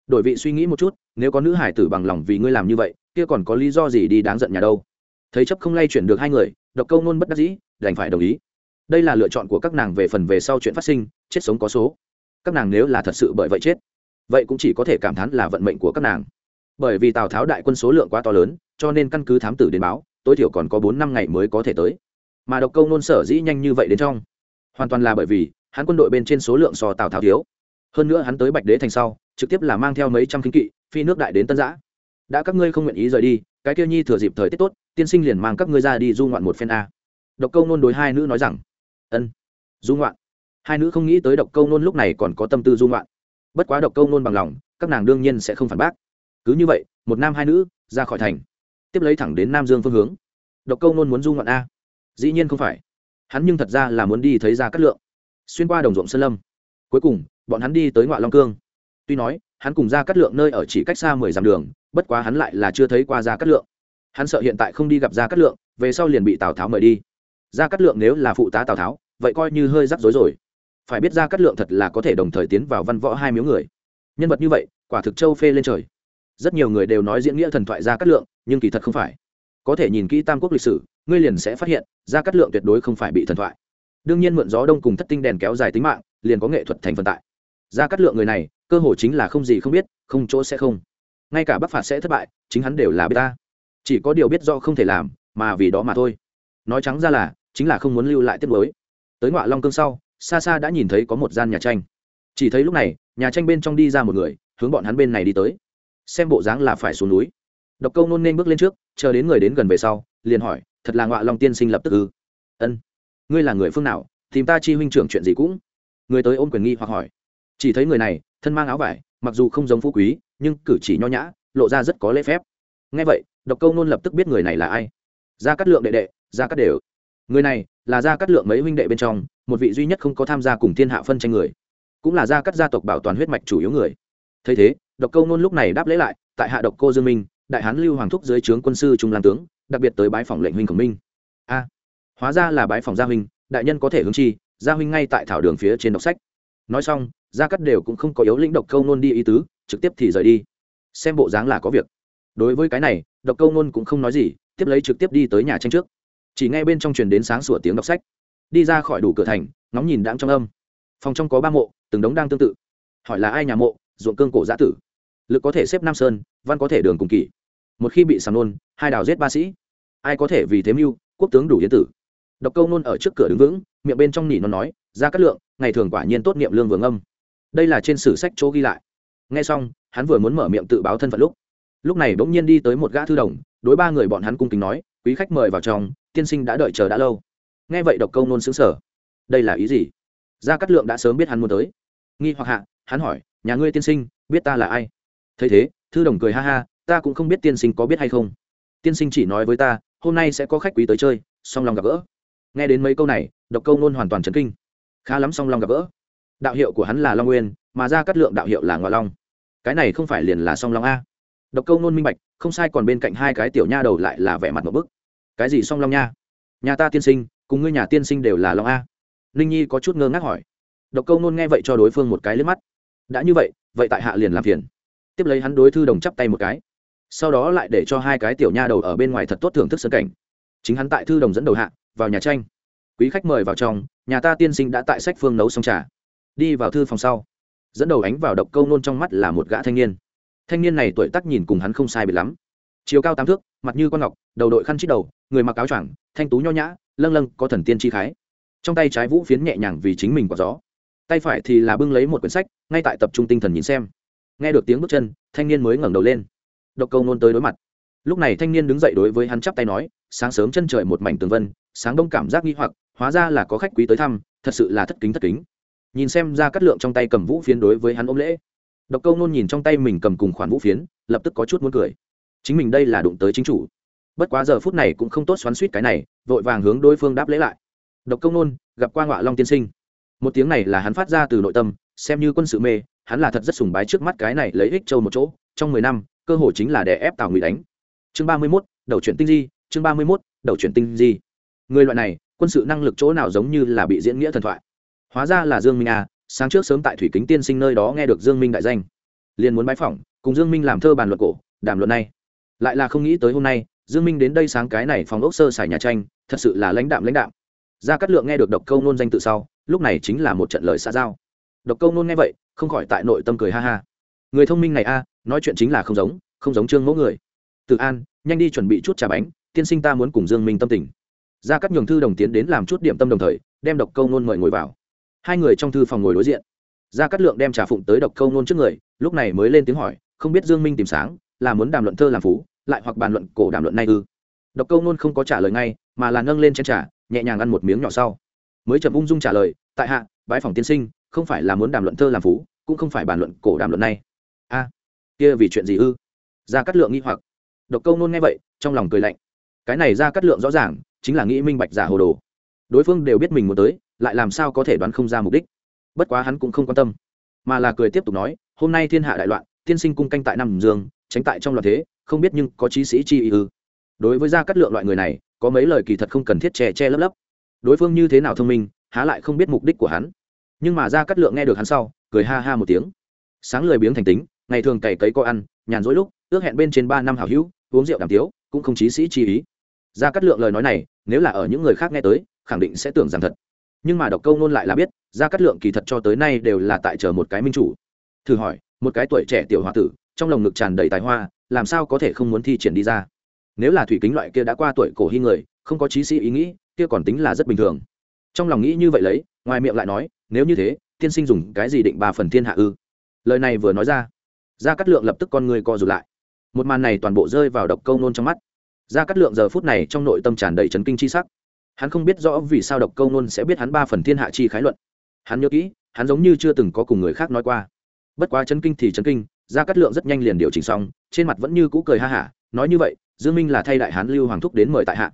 Đổi vị suy nghĩ một chút, nếu có nữ hải tử bằng lòng vì ngươi làm như vậy, kia còn có lý do gì đi đáng giận nhà đâu? Thấy chấp không lay chuyển được hai người, độc câu nôn bất đắc dĩ, đành phải đồng ý. Đây là lựa chọn của các nàng về phần về sau chuyện phát sinh, chết sống có số các nàng nếu là thật sự bởi vậy chết, vậy cũng chỉ có thể cảm thán là vận mệnh của các nàng. Bởi vì tào tháo đại quân số lượng quá to lớn, cho nên căn cứ thám tử đến báo, tối thiểu còn có bốn năm ngày mới có thể tới. Mà độc câu nôn sở dĩ nhanh như vậy đến trong, hoàn toàn là bởi vì, hắn quân đội bên trên số lượng so tào tháo thiếu. Hơn nữa hắn tới bạch đế thành sau, trực tiếp là mang theo mấy trăm kinh kỵ, phi nước đại đến tân giã. Đã các ngươi không nguyện ý rời đi, cái tiêu nhi thừa dịp thời tiết tốt, tiên sinh liền mang các ngươi ra đi du ngoạn một phen a. Độc câu nôn đối hai nữ nói rằng, ân, du ngoạn hai nữ không nghĩ tới độc câu nôn lúc này còn có tâm tư dung loạn. bất quá độc câu nôn bằng lòng, các nàng đương nhiên sẽ không phản bác. Cứ như vậy, một nam hai nữ ra khỏi thành, tiếp lấy thẳng đến nam dương phương hướng. Độc câu nôn muốn dung loạn a. Dĩ nhiên không phải. Hắn nhưng thật ra là muốn đi thấy ra cát lượng. Xuyên qua đồng ruộng sơn lâm. Cuối cùng, bọn hắn đi tới ngoại long cương. Tuy nói, hắn cùng ra cát lượng nơi ở chỉ cách xa mười dặm đường, bất quá hắn lại là chưa thấy qua ra cát lượng. Hắn sợ hiện tại không đi gặp ra cát lượng, về sau liền bị tào tháo mời đi. Ra cát lượng nếu là phụ tá tào tháo, vậy coi như hơi rắc rối rồi phải biết ra cát lượng thật là có thể đồng thời tiến vào văn võ hai miếu người. Nhân vật như vậy, quả thực châu phê lên trời. Rất nhiều người đều nói diễn nghĩa thần thoại ra cát lượng, nhưng kỳ thật không phải. Có thể nhìn kỹ tam quốc lịch sử, ngươi liền sẽ phát hiện, ra cát lượng tuyệt đối không phải bị thần thoại. Đương nhiên mượn gió đông cùng thất tinh đèn kéo dài tính mạng, liền có nghệ thuật thành phần tại. Ra cát lượng người này, cơ hồ chính là không gì không biết, không chỗ sẽ không. Ngay cả bắc phạt sẽ thất bại, chính hắn đều là biết ta. Chỉ có điều biết do không thể làm, mà vì đó mà thôi. Nói trắng ra là, chính là không muốn lưu lại tiết mới tới ngoại long cương sau xa xa đã nhìn thấy có một gian nhà tranh. Chỉ thấy lúc này, nhà tranh bên trong đi ra một người, hướng bọn hắn bên này đi tới. Xem bộ dáng là phải xuống núi. Độc câu nôn nên bước lên trước, chờ đến người đến gần về sau, liền hỏi, thật là ngoại long tiên sinh lập tức ư? Ân, ngươi là người phương nào, tìm ta chi huynh trưởng chuyện gì cũng? Người tới ôm quyền nghi hoặc hỏi. Chỉ thấy người này, thân mang áo vải, mặc dù không giống phú quý, nhưng cử chỉ nho nhã, lộ ra rất có lễ phép. Ngay vậy, độc câu nôn lập tức biết người này là ai. Gia cát lượng đệ đệ, gia cát đều. Người này là gia cát lượng mấy huynh đệ bên trong một vị duy nhất không có tham gia cùng thiên hạ phân tranh người, cũng là gia cát gia tộc bảo toàn huyết mạch chủ yếu người. Thấy thế, độc câu nôn lúc này đáp lễ lại, tại hạ độc cô dương minh, đại hán lưu hoàng thúc dưới trướng quân sư trung lan tướng, đặc biệt tới bái phòng lệnh huynh khổng minh a, hóa ra là bái phòng gia huynh, đại nhân có thể hướng chi, gia huynh ngay tại thảo đường phía trên đọc sách. Nói xong, gia cắt đều cũng không có yếu lĩnh độc câu nôn đi ý tứ, trực tiếp thì rời đi. Xem bộ dáng là có việc. Đối với cái này, độc câu nôn cũng không nói gì, tiếp lấy trực tiếp đi tới nhà tranh trước. Chỉ nghe bên trong truyền đến sáng sủa tiếng đọc sách đi ra khỏi đủ cửa thành, ngóng nhìn đãng trong âm. Phòng trong có ba mộ, từng đống đang tương tự. Hỏi là ai nhà mộ, ruộng cương cổ giã tử. Lực có thể xếp nam sơn, văn có thể đường cùng kỷ. Một khi bị sàm nôn, hai đào giết ba sĩ. Ai có thể vì thế mưu, quốc tướng đủ yến tử. Độc câu nôn ở trước cửa đứng vững, miệng bên trong nỉ nó nói, ra cát lượng, ngày thường quả nhiên tốt niệm lương vương âm. Đây là trên sử sách chỗ ghi lại. Nghe xong, hắn vừa muốn mở miệng tự báo thân phận lúc. Lúc này bỗng nhiên đi tới một gã thư đồng, đối ba người bọn hắn cung kính nói, quý khách mời vào trong, tiên sinh đã đợi chờ đã lâu nghe vậy độc câu nôn xứng sở đây là ý gì? Gia cát lượng đã sớm biết hắn muốn tới. Nghi hoặc hạ, hắn hỏi, nhà ngươi tiên sinh, biết ta là ai? Thấy thế, thư đồng cười ha ha, ta cũng không biết tiên sinh có biết hay không. Tiên sinh chỉ nói với ta, hôm nay sẽ có khách quý tới chơi, song lòng gặp gỡ. Nghe đến mấy câu này, độc câu nôn hoàn toàn chấn kinh. Khá lắm song long gặp gỡ. Đạo hiệu của hắn là long nguyên, mà ra cắt lượng đạo hiệu là ngoại long. Cái này không phải liền là song long a? Độc câu nôn minh bạch, không sai còn bên cạnh hai cái tiểu nha đầu lại là vẻ mặt một bức. Cái gì song long nha? Nhà ta tiên sinh, cùng ngươi nhà tiên sinh đều là long a. Ninh nhi có chút ngơ ngác hỏi. Độc câu nôn nghe vậy cho đối phương một cái lên mắt. Đã như vậy vậy tại hạ liền làm phiền. Tiếp lấy hắn đối thư đồng chắp tay một cái. Sau đó lại để cho hai cái tiểu nha đầu ở bên ngoài thật tốt thưởng thức sân cảnh. Chính hắn tại thư đồng dẫn đầu hạ, vào nhà tranh. Quý khách mời vào trong, nhà ta tiên sinh đã tại sách phương nấu xong trà. Đi vào thư phòng sau. Dẫn đầu ánh vào độc câu nôn trong mắt là một gã thanh niên. Thanh niên này tuổi tác nhìn cùng hắn không sai biệt lắm chiều cao tám thước, mặt như con ngọc, đầu đội khăn chít đầu, người mặc áo choàng, thanh tú nho nhã, lâng lâng, có thần tiên chi khái. Trong tay trái vũ phiến nhẹ nhàng vì chính mình quả gió. Tay phải thì là bưng lấy một quyển sách, ngay tại tập trung tinh thần nhìn xem. Nghe được tiếng bước chân, thanh niên mới ngẩng đầu lên. Độc câu nôn tới đối mặt. Lúc này thanh niên đứng dậy đối với hắn chắp tay nói, sáng sớm chân trời một mảnh tường vân, sáng đông cảm giác nghi hoặc, hóa ra là có khách quý tới thăm, thật sự là thất kính thất kính. Nhìn xem ra cắt lượng trong tay cầm vũ phiến đối với hắn ôm lễ. Độc câu nôn nhìn trong tay mình cầm cùng khoản vũ phiến, lập tức có chút muốn cười chính mình đây là đụng tới chính chủ. Bất quá giờ phút này cũng không tốt xoắn suýt cái này, vội vàng hướng đối phương đáp lễ lại. Độc công nôn, gặp qua ngọa long tiên sinh. Một tiếng này là hắn phát ra từ nội tâm, xem như quân sự mê, hắn là thật rất sùng bái trước mắt cái này lấy ích châu một chỗ, trong mười năm, cơ hội chính là để ép tào ngụy đánh. Chương ba mươi mốt, đầu chuyển tinh di, chương ba mươi mốt, đầu chuyển tinh di. Người loại này, quân sự năng lực chỗ nào giống như là bị diễn nghĩa thần thoại. Hóa ra là dương minh a sáng trước sớm tại thủy kính tiên sinh nơi đó nghe được dương minh đại danh. Liền muốn bái phỏng, cùng dương minh làm thơ bàn luận cổ, đàm luận này lại là không nghĩ tới hôm nay, dương minh đến đây sáng cái này phòng ốc sơ xài nhà tranh, thật sự là lãnh đạm lãnh đạm. Gia cát lượng nghe được độc câu nôn danh tự sau, lúc này chính là một trận lời xã giao. Độc câu nôn nghe vậy, không khỏi tại nội tâm cười ha ha. Người thông minh này a, nói chuyện chính là không giống không giống trương mẫu người. Tự an, nhanh đi chuẩn bị chút trà bánh, tiên sinh ta muốn cùng dương minh tâm tình. Gia Cát nhường thư đồng tiến đến làm chút điểm tâm đồng thời, đem độc câu nôn mời ngồi vào. Hai người trong thư phòng ngồi đối diện. Gia cát lượng đem trà phụng tới độc câu nôn trước người, lúc này mới lên tiếng hỏi, không biết dương minh tìm sáng, là muốn đàm luận thơ làm phú lại hoặc bàn luận cổ đàm luận nay ư. Độc câu nôn không có trả lời ngay, mà là nâng lên trên trà, nhẹ nhàng ăn một miếng nhỏ sau. Mới chậm ung dung trả lời, tại hạ, bái phòng tiên sinh, không phải là muốn đàm luận thơ làm phú, cũng không phải bàn luận cổ đàm luận nay. A, kia vì chuyện gì ư? Ra cát lượng nghi hoặc. Độc câu nôn nghe vậy, trong lòng cười lạnh. Cái này ra cát lượng rõ ràng, chính là nghĩ minh bạch giả hồ đồ. Đối phương đều biết mình muốn tới, lại làm sao có thể đoán không ra mục đích. Bất quá hắn cũng không quan tâm, mà là cười tiếp tục nói, hôm nay thiên hạ đại loạn, tiên sinh cung canh tại nam dương, tránh tại trong loạn thế không biết nhưng có trí sĩ chi ý ư. Đối với gia cát lượng loại người này, có mấy lời kỳ thật không cần thiết che che lấp lấp. Đối phương như thế nào thông minh, há lại không biết mục đích của hắn. Nhưng mà gia cát lượng nghe được hắn sau, cười ha ha một tiếng. Sáng lười biếng thành tính, ngày thường cày cấy có ăn, nhàn rỗi lúc, ước hẹn bên trên ba năm hảo hữu, uống rượu đàm tiếu, cũng không chí sĩ chi ý. Gia cát lượng lời nói này, nếu là ở những người khác nghe tới, khẳng định sẽ tưởng rằng thật. Nhưng mà đọc câu nôn lại là biết, gia cát lượng kỳ thật cho tới nay đều là tại chờ một cái minh chủ. Thử hỏi, một cái tuổi trẻ tiểu h tử, trong lồng ngực tràn đầy tài hoa làm sao có thể không muốn thi triển đi ra? Nếu là thủy kính loại kia đã qua tuổi cổ hy người, không có trí sĩ ý nghĩ, kia còn tính là rất bình thường. Trong lòng nghĩ như vậy lấy, ngoài miệng lại nói, nếu như thế, tiên sinh dùng cái gì định ba phần thiên hạ ư? Lời này vừa nói ra, gia cát lượng lập tức con người co rụt lại. Một màn này toàn bộ rơi vào độc câu nôn trong mắt. Gia cát lượng giờ phút này trong nội tâm tràn đầy chấn kinh chi sắc. Hắn không biết rõ vì sao độc câu nôn sẽ biết hắn ba phần thiên hạ chi khái luận. Hắn nhớ kỹ, hắn giống như chưa từng có cùng người khác nói qua. Bất quá chấn kinh thì chấn kinh gia cát lượng rất nhanh liền điều chỉnh xong, trên mặt vẫn như cũ cười ha hả, nói như vậy, dương minh là thay đại hán lưu hoàng thúc đến mời tại hạ.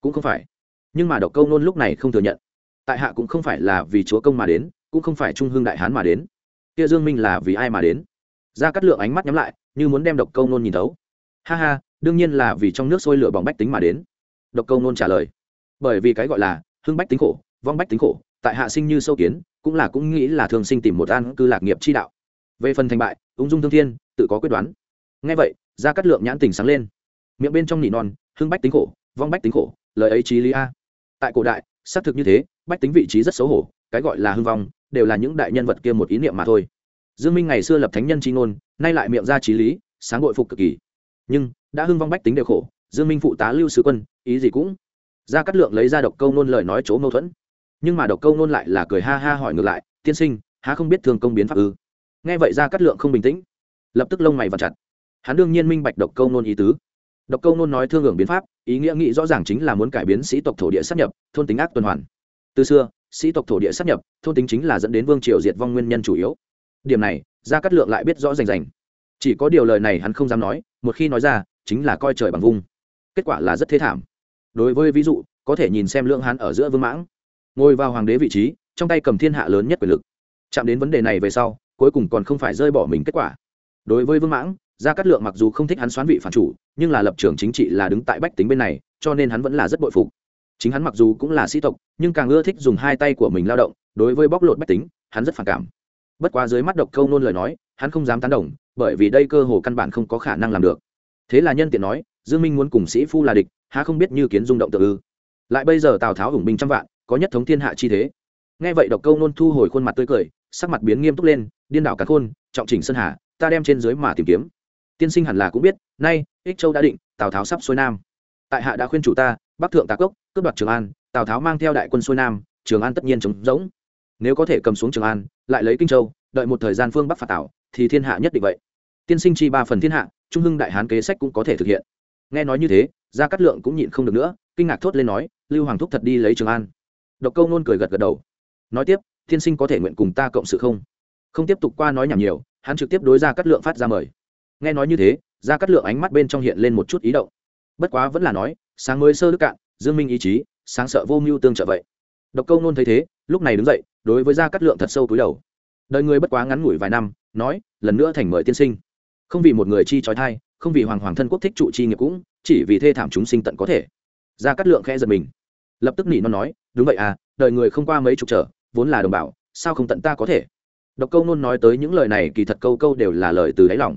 Cũng không phải. Nhưng mà độc câu nôn lúc này không thừa nhận. Tại hạ cũng không phải là vì chúa công mà đến, cũng không phải trung hương đại hán mà đến. Kia dương minh là vì ai mà đến? Gia cát lượng ánh mắt nhắm lại, như muốn đem độc câu nôn nhìn thấu. Ha ha, đương nhiên là vì trong nước sôi lửa bỏng bách tính mà đến. Độc câu nôn trả lời. Bởi vì cái gọi là hưng bách tính khổ, vong bách tính khổ, tại hạ sinh như sâu kiến, cũng là cũng nghĩ là thường sinh tìm một an cư lạc nghiệp chi đạo. Về phần thành bại ung dung thương thiên, tự có quyết đoán. Ngay vậy, gia cát lượng nhãn tình sáng lên. Miệng bên trong nỉ non, hưng bách tính khổ, vong bách tính khổ, lời ấy trí lý a. Tại cổ đại, xác thực như thế, bách tính vị trí rất xấu hổ, cái gọi là hưng vong, đều là những đại nhân vật kia một ý niệm mà thôi. Dương minh ngày xưa lập thánh nhân chi ngôn, nay lại miệng ra trí lý, sáng bội phục cực kỳ. Nhưng, đã hưng vong bách tính đều khổ, dương minh phụ tá lưu sứ quân, ý gì cũng? Ra cắt lượng lấy ra độc câu nôn lời nói chỗ mâu thuẫn. Nhưng mà độc câu nôn lại là cười ha ha hỏi ngược lại, tiên sinh, há không biết thương công biến pháp ư? Nghe vậy ra cắt lượng không bình tĩnh, lập tức lông mày vặn chặt. Hắn đương nhiên minh bạch độc câu nôn ý tứ. Độc câu nôn nói thương hưởng biến pháp, ý nghĩa nghĩ rõ ràng chính là muốn cải biến sĩ tộc thổ địa sắp nhập, thôn tính ác tuần hoàn. Từ xưa, sĩ tộc thổ địa sắp nhập, thôn tính chính là dẫn đến vương triều diệt vong nguyên nhân chủ yếu. Điểm này, gia cát lượng lại biết rõ rành rành. Chỉ có điều lời này hắn không dám nói, một khi nói ra, chính là coi trời bằng vung. Kết quả là rất thế thảm. Đối với ví dụ, có thể nhìn xem lượng hắn ở giữa vương mãng. Ngồi vào hoàng đế vị trí, trong tay cầm thiên hạ lớn nhất quyền lực. Chạm đến vấn đề này về sau cuối cùng còn không phải rơi bỏ mình kết quả. Đối với vương mãng, gia cát lượng mặc dù không thích hắn xoán vị phản chủ, nhưng là lập trường chính trị là đứng tại bách tính bên này, cho nên hắn vẫn là rất bội phục. Chính hắn mặc dù cũng là sĩ tộc, nhưng càng ưa thích dùng hai tay của mình lao động, đối với bóc lột bách tính, hắn rất phản cảm. Bất quá dưới mắt độc câu nôn lời nói, hắn không dám tán đồng, bởi vì đây cơ hồ căn bản không có khả năng làm được. Thế là nhân tiện nói, dương minh muốn cùng sĩ phu là địch, há không biết như kiến rung động tự ư. Lại bây giờ tào tháo hùng binh trăm vạn, có nhất thống thiên hạ chi thế. Nghe vậy độc câu nôn thu hồi khuôn mặt tươi cười, sắc mặt biến nghiêm túc lên điên đảo cả khôn, trọng chỉnh sơn hà, ta đem trên dưới mà tìm kiếm. Tiên sinh hẳn là cũng biết, nay, ích châu đã định, tào tháo sắp xuôi nam. Tại hạ đã khuyên chủ ta, bắc thượng tà cốc, cướp đoạt trường an, tào tháo mang theo đại quân xuôi nam, trường an tất nhiên chống rỗng. Nếu có thể cầm xuống trường an, lại lấy kinh châu, đợi một thời gian phương bắc phạt tảo thì thiên hạ nhất định vậy. Tiên sinh chi ba phần thiên hạ, trung hưng đại hán kế sách cũng có thể thực hiện. Nghe nói như thế, gia cát lượng cũng nhịn không được nữa, kinh ngạc thốt lên nói, lưu hoàng thúc thật đi lấy trường an. Độc câu nôn cười gật gật đầu. Nói tiếp, tiên sinh có thể nguyện cùng ta cộng sự không? Không tiếp tục qua nói nhảm nhiều, hắn trực tiếp đối gia cắt lượng phát ra mời. Nghe nói như thế, gia cắt lượng ánh mắt bên trong hiện lên một chút ý động. Bất quá vẫn là nói, sáng mới sơ đức cạn, dương minh ý chí, sáng sợ vô mưu tương trợ vậy. Độc câu nôn thấy thế, lúc này đứng dậy, đối với gia cát lượng thật sâu túi đầu. Đời người bất quá ngắn ngủi vài năm, nói, lần nữa thành mời tiên sinh. Không vì một người chi trói thai, không vì hoàng hoàng thân quốc thích trụ chi nghiệp cũng, chỉ vì thê thảm chúng sinh tận có thể. Gia cát lượng khẽ giật mình. Lập tức nỉ nó nói, đúng vậy à đời người không qua mấy chục trở, vốn là đồng bào, sao không tận ta có thể? Độc câu nôn nói tới những lời này kỳ thật câu câu đều là lời từ đáy lòng.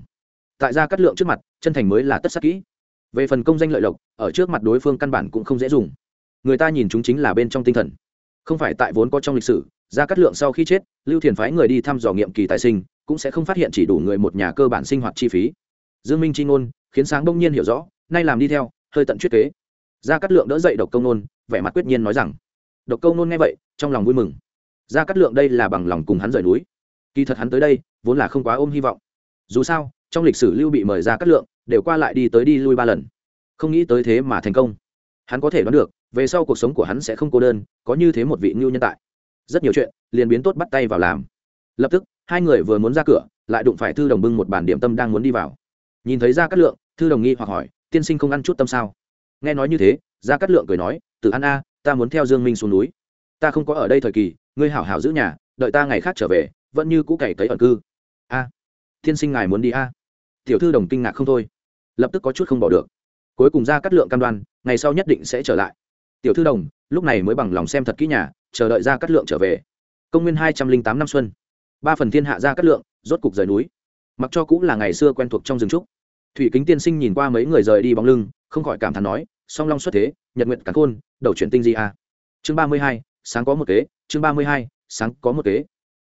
Tại gia cát lượng trước mặt, chân thành mới là tất sát kỹ. Về phần công danh lợi lộc, ở trước mặt đối phương căn bản cũng không dễ dùng. Người ta nhìn chúng chính là bên trong tinh thần. Không phải tại vốn có trong lịch sử, gia cát lượng sau khi chết, lưu thiền phái người đi thăm dò nghiệm kỳ tài sinh, cũng sẽ không phát hiện chỉ đủ người một nhà cơ bản sinh hoạt chi phí. Dương minh chi ngôn, khiến sáng đông nhiên hiểu rõ, nay làm đi theo, hơi tận chuyết kế. Gia cát lượng đỡ dậy độc Câu nôn, vẻ mặt quyết nhiên nói rằng, độc Câu nôn nghe vậy, trong lòng vui mừng. Gia cát lượng đây là bằng lòng cùng hắn rời núi kỳ thật hắn tới đây, vốn là không quá ôm hy vọng. Dù sao, trong lịch sử lưu bị mời ra cát lượng, đều qua lại đi tới đi lui ba lần. Không nghĩ tới thế mà thành công. Hắn có thể đoán được, về sau cuộc sống của hắn sẽ không cô đơn, có như thế một vị ngưu nhân tại. Rất nhiều chuyện, liền biến tốt bắt tay vào làm. Lập tức, hai người vừa muốn ra cửa, lại đụng phải thư đồng bưng một bản điểm tâm đang muốn đi vào. Nhìn thấy ra cát lượng, thư đồng nghi hoặc hỏi, tiên sinh không ăn chút tâm sao? Nghe nói như thế ra cát lượng cười nói, từ ăn a, ta muốn theo dương minh xuống núi. Ta không có ở đây thời kỳ, ngươi hảo hảo giữ nhà, đợi ta ngày khác trở về vẫn như cũ cày cấy ẩn cư. A thiên sinh ngài muốn đi a? Tiểu thư đồng kinh ngạc không thôi. Lập tức có chút không bỏ được. Cuối cùng ra cắt lượng cam đoan, ngày sau nhất định sẽ trở lại. Tiểu thư đồng, lúc này mới bằng lòng xem thật kỹ nhà, chờ đợi ra cắt lượng trở về. Công nguyên hai trăm linh tám năm xuân. Ba phần thiên hạ ra cắt lượng, rốt cục rời núi. Mặc cho cũng là ngày xưa quen thuộc trong rừng trúc. Thủy kính tiên sinh nhìn qua mấy người rời đi bóng lưng, không khỏi cảm thán nói, song long xuất thế, nhật nguyện cắn khôn, đầu chuyển tinh di a. Chương ba mươi hai, sáng có một kế, chương ba mươi hai, sáng có một kế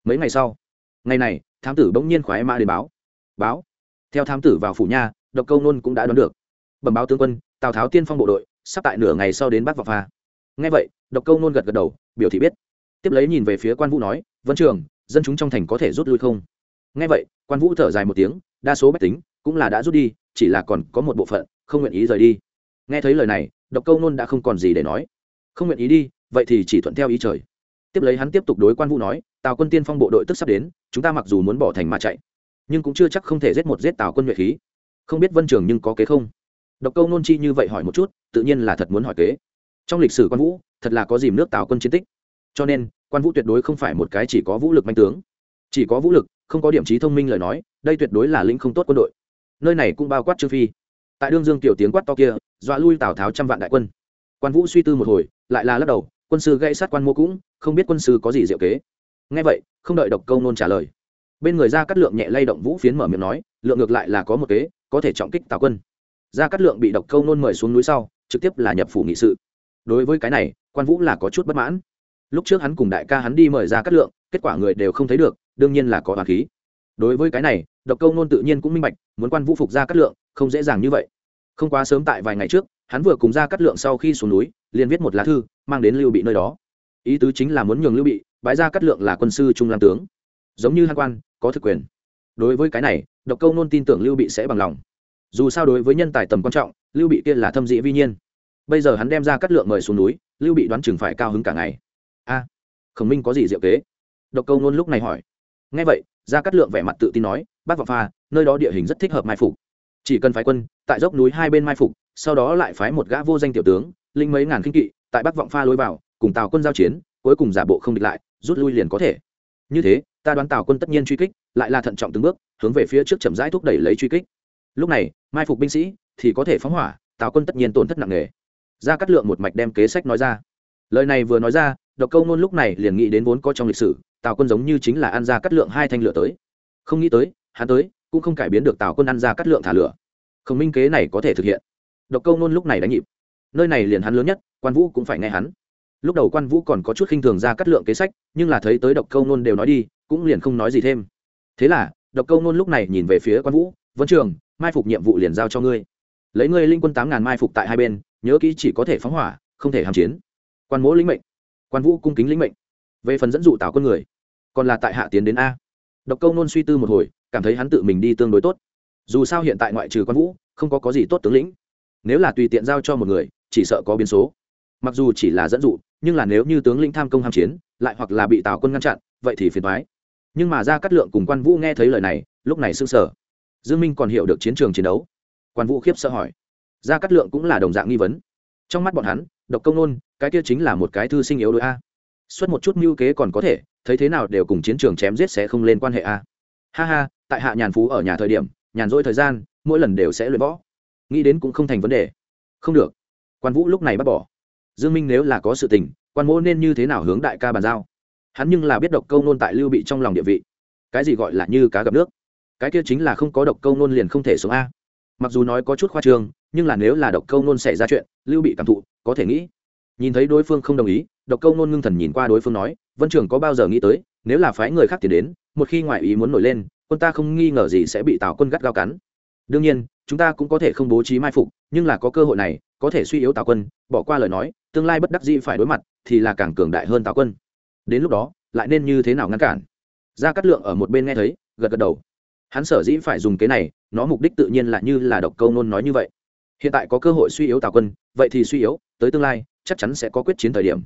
mấy ngày sau. Ngày này, thám tử bỗng nhiên khoái mã đến báo. Báo. Theo thám tử vào phủ nha, độc câu nôn cũng đã đoán được. Bẩm báo tướng quân, tào tháo tiên phong bộ đội, sắp tại nửa ngày sau đến bắt vào pha. Ngay vậy, độc câu nôn gật gật đầu, biểu thị biết. Tiếp lấy nhìn về phía quan vũ nói, vân trường, dân chúng trong thành có thể rút lui không? Ngay vậy, quan vũ thở dài một tiếng, đa số bách tính, cũng là đã rút đi, chỉ là còn có một bộ phận, không nguyện ý rời đi. Nghe thấy lời này, độc câu nôn đã không còn gì để nói. Không nguyện ý đi, vậy thì chỉ thuận theo ý trời. Tiếp lấy hắn tiếp tục đối quan vũ nói tào quân tiên phong bộ đội tức sắp đến, chúng ta mặc dù muốn bỏ thành mà chạy, nhưng cũng chưa chắc không thể giết một giết tào quân nhuệ khí. Không biết vân trường nhưng có kế không? Độc câu nôn chi như vậy hỏi một chút, tự nhiên là thật muốn hỏi kế. Trong lịch sử quan vũ, thật là có dìm nước tào quân chiến tích. Cho nên, quan vũ tuyệt đối không phải một cái chỉ có vũ lực manh tướng. Chỉ có vũ lực, không có điểm trí thông minh lời nói, đây tuyệt đối là lĩnh không tốt quân đội. Nơi này cũng bao quát trương phi. Tại đương dương tiểu tiếng quát to kia, dọa lui tào tháo trăm vạn đại quân. Quan vũ suy tư một hồi, lại là lắc đầu, quân sư gây sát quan mô cũng, không biết quân sư có gì diệu kế ngay vậy, không đợi độc câu nôn trả lời, bên người ra cắt lượng nhẹ lay động vũ phiến mở miệng nói, lượng ngược lại là có một kế, có thể trọng kích tào quân. Ra cắt lượng bị độc câu nôn mời xuống núi sau, trực tiếp là nhập phủ nghị sự. Đối với cái này, quan vũ là có chút bất mãn. Lúc trước hắn cùng đại ca hắn đi mời ra cắt lượng, kết quả người đều không thấy được, đương nhiên là có hoàng khí. Đối với cái này, độc câu nôn tự nhiên cũng minh bạch, muốn quan vũ phục ra cắt lượng, không dễ dàng như vậy. Không quá sớm tại vài ngày trước, hắn vừa cùng ra cắt lượng sau khi xuống núi, liền viết một lá thư, mang đến lưu bị nơi đó. Ý tứ chính là muốn nhường lưu bị bái ra cắt lượng là quân sư trung lang tướng. Giống như hát quan, có thực quyền. Đối với cái này, độc câu nôn tin tưởng lưu bị sẽ bằng lòng. Dù sao đối với nhân tài tầm quan trọng, lưu bị kia là thâm dĩ vi nhiên. Bây giờ hắn đem ra cắt lượng mời xuống núi, lưu bị đoán chừng phải cao hứng cả ngày. A, khổng minh có gì diệu kế? Độc câu nôn lúc này hỏi. Ngay vậy ra cắt lượng vẻ mặt tự tin nói, bác vọng pha, nơi đó địa hình rất thích hợp mai phục. Chỉ cần phái quân, tại dốc núi hai bên mai phục, sau đó lại phái một gã vô danh tiểu tướng linh mấy ngàn kinh kỵ, tại bắc vọng pha lối vào, cùng tào quân giao chiến, cuối cùng giả bộ không địch lại rút lui liền có thể. Như thế, ta đoán tào quân tất nhiên truy kích, lại là thận trọng từng bước, hướng về phía trước chậm rãi thúc đẩy lấy truy kích. Lúc này, mai phục binh sĩ thì có thể phóng hỏa, tào quân tất nhiên tổn thất nặng nề. Ra cắt lượng một mạch đem kế sách nói ra. Lời này vừa nói ra, độc câu nôn lúc này liền nghĩ đến vốn có trong lịch sử, tào quân giống như chính là ăn ra cắt lượng hai thanh lửa tới. Không nghĩ tới, hắn tới, cũng không cải biến được tào quân ăn ra cắt lượng thả lửa. Khổng minh kế này có thể thực hiện. Độc câu nôn lúc này đánh nhịp. Nơi này liền hắn lớn nhất, quan vũ cũng phải nghe hắn lúc đầu quan vũ còn có chút khinh thường ra cắt lượng kế sách, nhưng là thấy tới độc câu nôn đều nói đi, cũng liền không nói gì thêm. Thế là, độc câu nôn lúc này nhìn về phía quan vũ vấn trường, mai phục nhiệm vụ liền giao cho ngươi. Lấy ngươi linh quân tám ngàn mai phục tại hai bên, nhớ kỹ chỉ có thể phóng hỏa, không thể hàm chiến. Quan mỗ lĩnh mệnh. Quan vũ cung kính lĩnh mệnh. Về phần dẫn dụ tạo con người, còn là tại hạ tiến đến a. Độc câu nôn suy tư một hồi, cảm thấy hắn tự mình đi tương đối tốt. Dù sao hiện tại ngoại trừ quan vũ, không có có gì tốt tướng lĩnh. Nếu là tùy tiện giao cho một người, chỉ sợ có biến số. Mặc dù chỉ là dẫn dụ nhưng là nếu như tướng lĩnh tham công ham chiến, lại hoặc là bị tào quân ngăn chặn, vậy thì phiền thoái nhưng mà ra cắt lượng cùng quan vũ nghe thấy lời này, lúc này sưng sở dương minh còn hiểu được chiến trường chiến đấu. Quan vũ khiếp sợ hỏi. Ra cắt lượng cũng là đồng dạng nghi vấn. Trong mắt bọn hắn, độc công nôn, cái kia chính là một cái thư sinh yếu đuối a. Xuất một chút mưu kế còn có thể, thấy thế nào đều cùng chiến trường chém giết sẽ không lên quan hệ a. Ha ha, tại hạ nhàn phú ở nhà thời điểm, nhàn rỗi thời gian, mỗi lần đều sẽ luyện võ. Nghĩ đến cũng không thành vấn đề. Không được. Quan vũ lúc này bắt bỏ dương minh nếu là có sự tình, quan mỗ nên như thế nào hướng đại ca bàn giao? Hắn nhưng là biết độc câu nôn tại lưu bị trong lòng địa vị. Cái gì gọi là như cá gặp nước? Cái kia chính là không có độc câu nôn liền không thể sống a. Mặc dù nói có chút khoa trương, nhưng là nếu là độc câu nôn xảy ra chuyện, lưu bị cảm thụ, có thể nghĩ. Nhìn thấy đối phương không đồng ý, độc câu nôn ngưng thần nhìn qua đối phương nói, vân trường có bao giờ nghĩ tới, nếu là phái người khác tiền đến, một khi ngoại ý muốn nổi lên, quân ta không nghi ngờ gì sẽ bị tào quân gắt gao cắn. Đương nhiên, chúng ta cũng có thể không bố trí mai phục, nhưng là có cơ hội này, có thể suy yếu tào quân, bỏ qua lời nói tương lai bất đắc dĩ phải đối mặt, thì là càng cường đại hơn tào quân. Đến lúc đó, lại nên như thế nào ngăn cản? Gia cát lượng ở một bên nghe thấy, gật gật đầu. Hắn sở dĩ phải dùng cái này, nó mục đích tự nhiên là như là độc câu nôn nói như vậy. Hiện tại có cơ hội suy yếu tào quân, vậy thì suy yếu, tới tương lai, chắc chắn sẽ có quyết chiến thời điểm.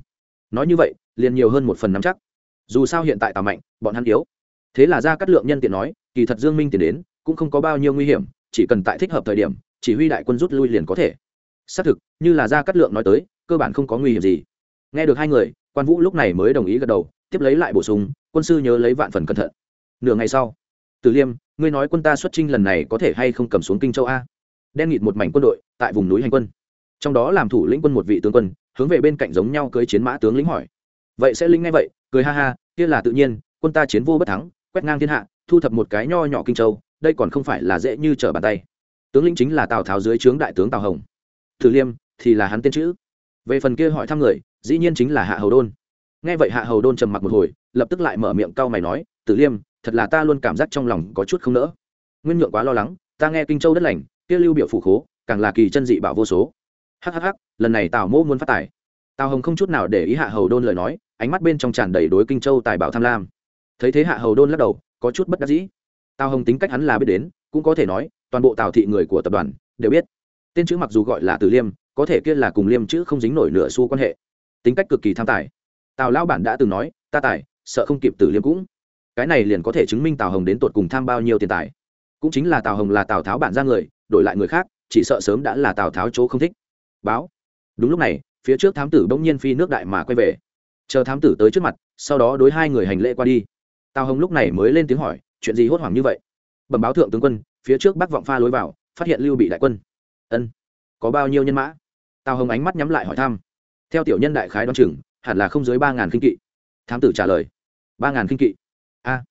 Nói như vậy, liền nhiều hơn một phần nắm chắc. Dù sao hiện tại tào mạnh, bọn hắn yếu. Thế là Gia Cát lượng nhân tiện nói, kỳ thật dương minh tiền đến, cũng không có bao nhiêu nguy hiểm, chỉ cần tại thích hợp thời điểm, chỉ huy đại quân rút lui liền có thể. Xác thực, như là Gia Cát lượng nói tới cơ bản không có nguy hiểm gì. Nghe được hai người, quan vũ lúc này mới đồng ý gật đầu, tiếp lấy lại bổ sung, quân sư nhớ lấy vạn phần cẩn thận. Nửa ngày sau từ liêm, ngươi nói quân ta xuất trinh lần này có thể hay không cầm xuống kinh châu a? Đen nghịt một mảnh quân đội, tại vùng núi hành quân. Trong đó làm thủ lĩnh quân một vị tướng quân, hướng về bên cạnh giống nhau cưới chiến mã tướng lĩnh hỏi. Vậy sẽ linh ngay vậy, cười ha ha, kia là tự nhiên, quân ta chiến vô bất thắng, quét ngang thiên hạ, thu thập một cái nho nhỏ kinh châu, đây còn không phải là dễ như trở bàn tay. Tướng lĩnh chính là tào tháo dưới trướng đại tướng tào hồng. Thử liêm, thì là hắn tên chữ về phần kia hỏi thăm người, dĩ nhiên chính là hạ hầu đôn. Nghe vậy hạ hầu đôn trầm mặc một hồi, lập tức lại mở miệng cau mày nói, tử liêm, thật là ta luôn cảm giác trong lòng có chút không nỡ. Nguyên nhượng quá lo lắng, ta nghe kinh châu đất lành, kia lưu biểu phủ khố, càng là kỳ chân dị bảo vô số. Hhh lần này tào Mô muốn phát tài. Tào hồng không chút nào để ý hạ hầu đôn lời nói, ánh mắt bên trong tràn đầy đối kinh châu tài bảo tham lam. Thấy thế hạ hầu đôn lắc đầu, có chút bất đắc dĩ. Tào hồng tính cách hắn là biết đến, cũng có thể nói, toàn bộ tào thị người của tập đoàn đều biết. Tên chữ mặc dù gọi là Tử liêm có thể kia là cùng liêm chữ không dính nổi nửa xu quan hệ. Tính cách cực kỳ tham tài. Tào lão bản đã từng nói, ta tài, sợ không kịp tử liêm cũng. Cái này liền có thể chứng minh tào hồng đến tột cùng tham bao nhiêu tiền tài. Cũng chính là tào hồng là tào tháo bản ra người, đổi lại người khác, chỉ sợ sớm đã là tào tháo chỗ không thích. Báo. Đúng lúc này, phía trước thám tử bỗng nhiên phi nước đại mà quay về. Chờ thám tử tới trước mặt, sau đó đối hai người hành lễ qua đi. Tào hồng lúc này mới lên tiếng hỏi, chuyện gì hốt hoảng như vậy? Bẩm báo thượng tướng quân, phía trước bắc vọng pha lối vào, phát hiện lưu bị đại quân. Ân, có bao nhiêu nhân mã? Tào hồng ánh mắt nhắm lại hỏi thăm. Theo tiểu nhân đại khái đoán chừng, hẳn là không dưới ba ngàn kinh kỵ. Thám tử trả lời. Ba ngàn kinh kỵ? A,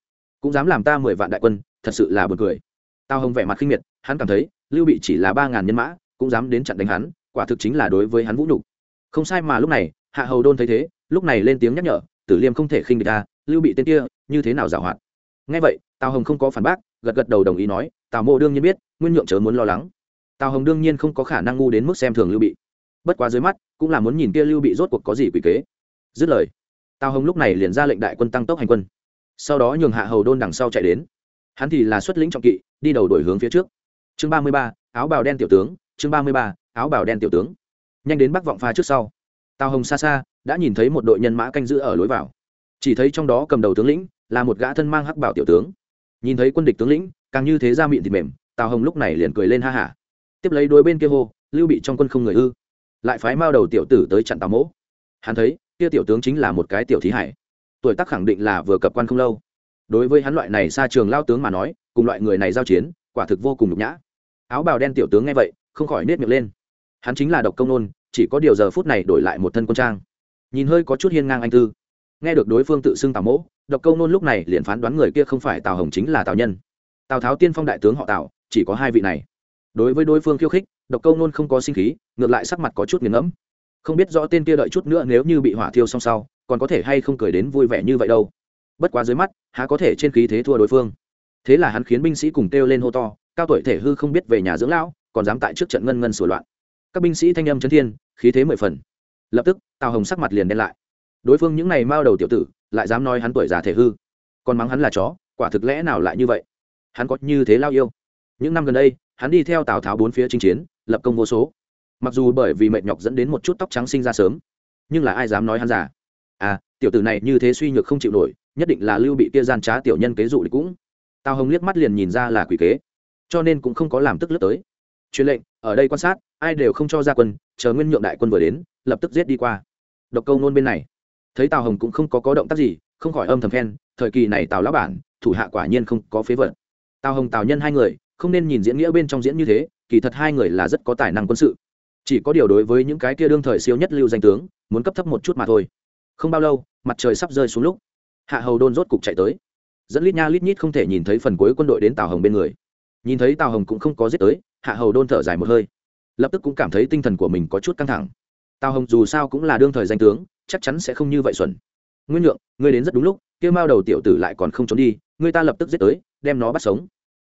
cũng dám làm ta mười vạn đại quân, thật sự là buồn cười. Tào hồng vẻ mặt khinh miệt, hắn cảm thấy, lưu bị chỉ là ba ngàn nhân mã, cũng dám đến chặn đánh hắn, quả thực chính là đối với hắn vũ nhục. Không sai mà lúc này, hạ hầu đôn thấy thế, lúc này lên tiếng nhắc nhở, tử liêm không thể khinh địch ta, lưu bị tên kia, như thế nào giảo hoạt? Ngay vậy, tào hồng không có phản bác, gật gật đầu đồng ý nói, tào mộ đương nhiên biết, nguyên nhượng chớ muốn lo lắng. Tào hồng đương nhiên không có khả năng ngu đến mức xem thường lưu bị bất quá dưới mắt, cũng là muốn nhìn kia lưu bị rốt cuộc có gì quỷ kế. Dứt lời, tào hồng lúc này liền ra lệnh đại quân tăng tốc hành quân. Sau đó nhường hạ hầu đôn đằng sau chạy đến. Hắn thì là xuất lĩnh trọng kỵ, đi đầu đổi hướng phía trước. Chương ba mươi ba, áo bào đen tiểu tướng, chương ba mươi ba, áo bào đen tiểu tướng. Nhanh đến bắc vọng pha trước sau. Tào hồng xa xa, đã nhìn thấy một đội nhân mã canh giữ ở lối vào. Chỉ thấy trong đó cầm đầu tướng lĩnh, là một gã thân mang hắc bảo tiểu tướng. Nhìn thấy quân địch tướng lĩnh, càng như thế ra miệng thịt mềm, tào hồng lúc này liền cười lên ha hả. Tiếp lấy đối bên kia hô, lưu bị trong quân không người ư lại phái mao đầu tiểu tử tới chặn tào mỗ. Hắn thấy, kia tiểu tướng chính là một cái tiểu thí hải. Tuổi tác khẳng định là vừa cập quan không lâu. Đối với hắn loại này xa trường lao tướng mà nói, cùng loại người này giao chiến, quả thực vô cùng nhục nhã. Áo bào đen tiểu tướng nghe vậy, không khỏi nết miệng lên. Hắn chính là độc công nôn, chỉ có điều giờ phút này đổi lại một thân quân trang. Nhìn hơi có chút hiên ngang anh tư. Nghe được đối phương tự xưng tào mỗ, độc câu nôn lúc này liền phán đoán người kia không phải tào hồng chính là tào nhân. Tào tháo tiên phong đại tướng họ tào, chỉ có hai vị này đối với đối phương khiêu khích, độc câu nôn không có sinh khí, ngược lại sắc mặt có chút nghiền ngẫm. Không biết rõ tên kia đợi chút nữa nếu như bị hỏa thiêu xong sau, còn có thể hay không cười đến vui vẻ như vậy đâu. Bất quá dưới mắt, há có thể trên khí thế thua đối phương. Thế là hắn khiến binh sĩ cùng kêu lên hô to, cao tuổi thể hư không biết về nhà dưỡng lão, còn dám tại trước trận ngân ngân sửa loạn. Các binh sĩ thanh âm chấn thiên, khí thế mười phần. Lập tức, tào hồng sắc mặt liền đen lại. Đối phương những này mao đầu tiểu tử, lại dám nói hắn tuổi già thể hư. Còn mắng hắn là chó, quả thực lẽ nào lại như vậy? Hắn có như thế lao yêu? Những năm gần đây hắn đi theo tào tháo bốn phía chinh chiến lập công vô số mặc dù bởi vì mệt nhọc dẫn đến một chút tóc trắng sinh ra sớm nhưng là ai dám nói hắn già à tiểu tử này như thế suy nhược không chịu nổi nhất định là lưu bị kia gian trá tiểu nhân kế dụ địch cũng tào hồng liếc mắt liền nhìn ra là quỷ kế cho nên cũng không có làm tức lướt tới truyền lệnh ở đây quan sát ai đều không cho ra quân chờ nguyên nhượng đại quân vừa đến lập tức giết đi qua độc câu nôn bên này thấy tào hồng cũng không có có động tác gì không khỏi âm thầm khen thời kỳ này tào lão bản thủ hạ quả nhiên không có phế vật tào hồng tào nhân hai người không nên nhìn diễn nghĩa bên trong diễn như thế, kỳ thật hai người là rất có tài năng quân sự. Chỉ có điều đối với những cái kia đương thời siêu nhất lưu danh tướng, muốn cấp thấp một chút mà thôi. Không bao lâu, mặt trời sắp rơi xuống lúc, hạ hầu đôn rốt cục chạy tới. Dẫn lít nha lít nhít không thể nhìn thấy phần cuối quân đội đến tào hồng bên người. Nhìn thấy tào hồng cũng không có giết tới, hạ hầu đôn thở dài một hơi. Lập tức cũng cảm thấy tinh thần của mình có chút căng thẳng. Tào hồng dù sao cũng là đương thời danh tướng, chắc chắn sẽ không như vậy xuẩn. Nguyên nhượng, ngươi đến rất đúng lúc kêu mao đầu tiểu tử lại còn không trốn đi, người ta lập tức giết tới, đem nó bắt sống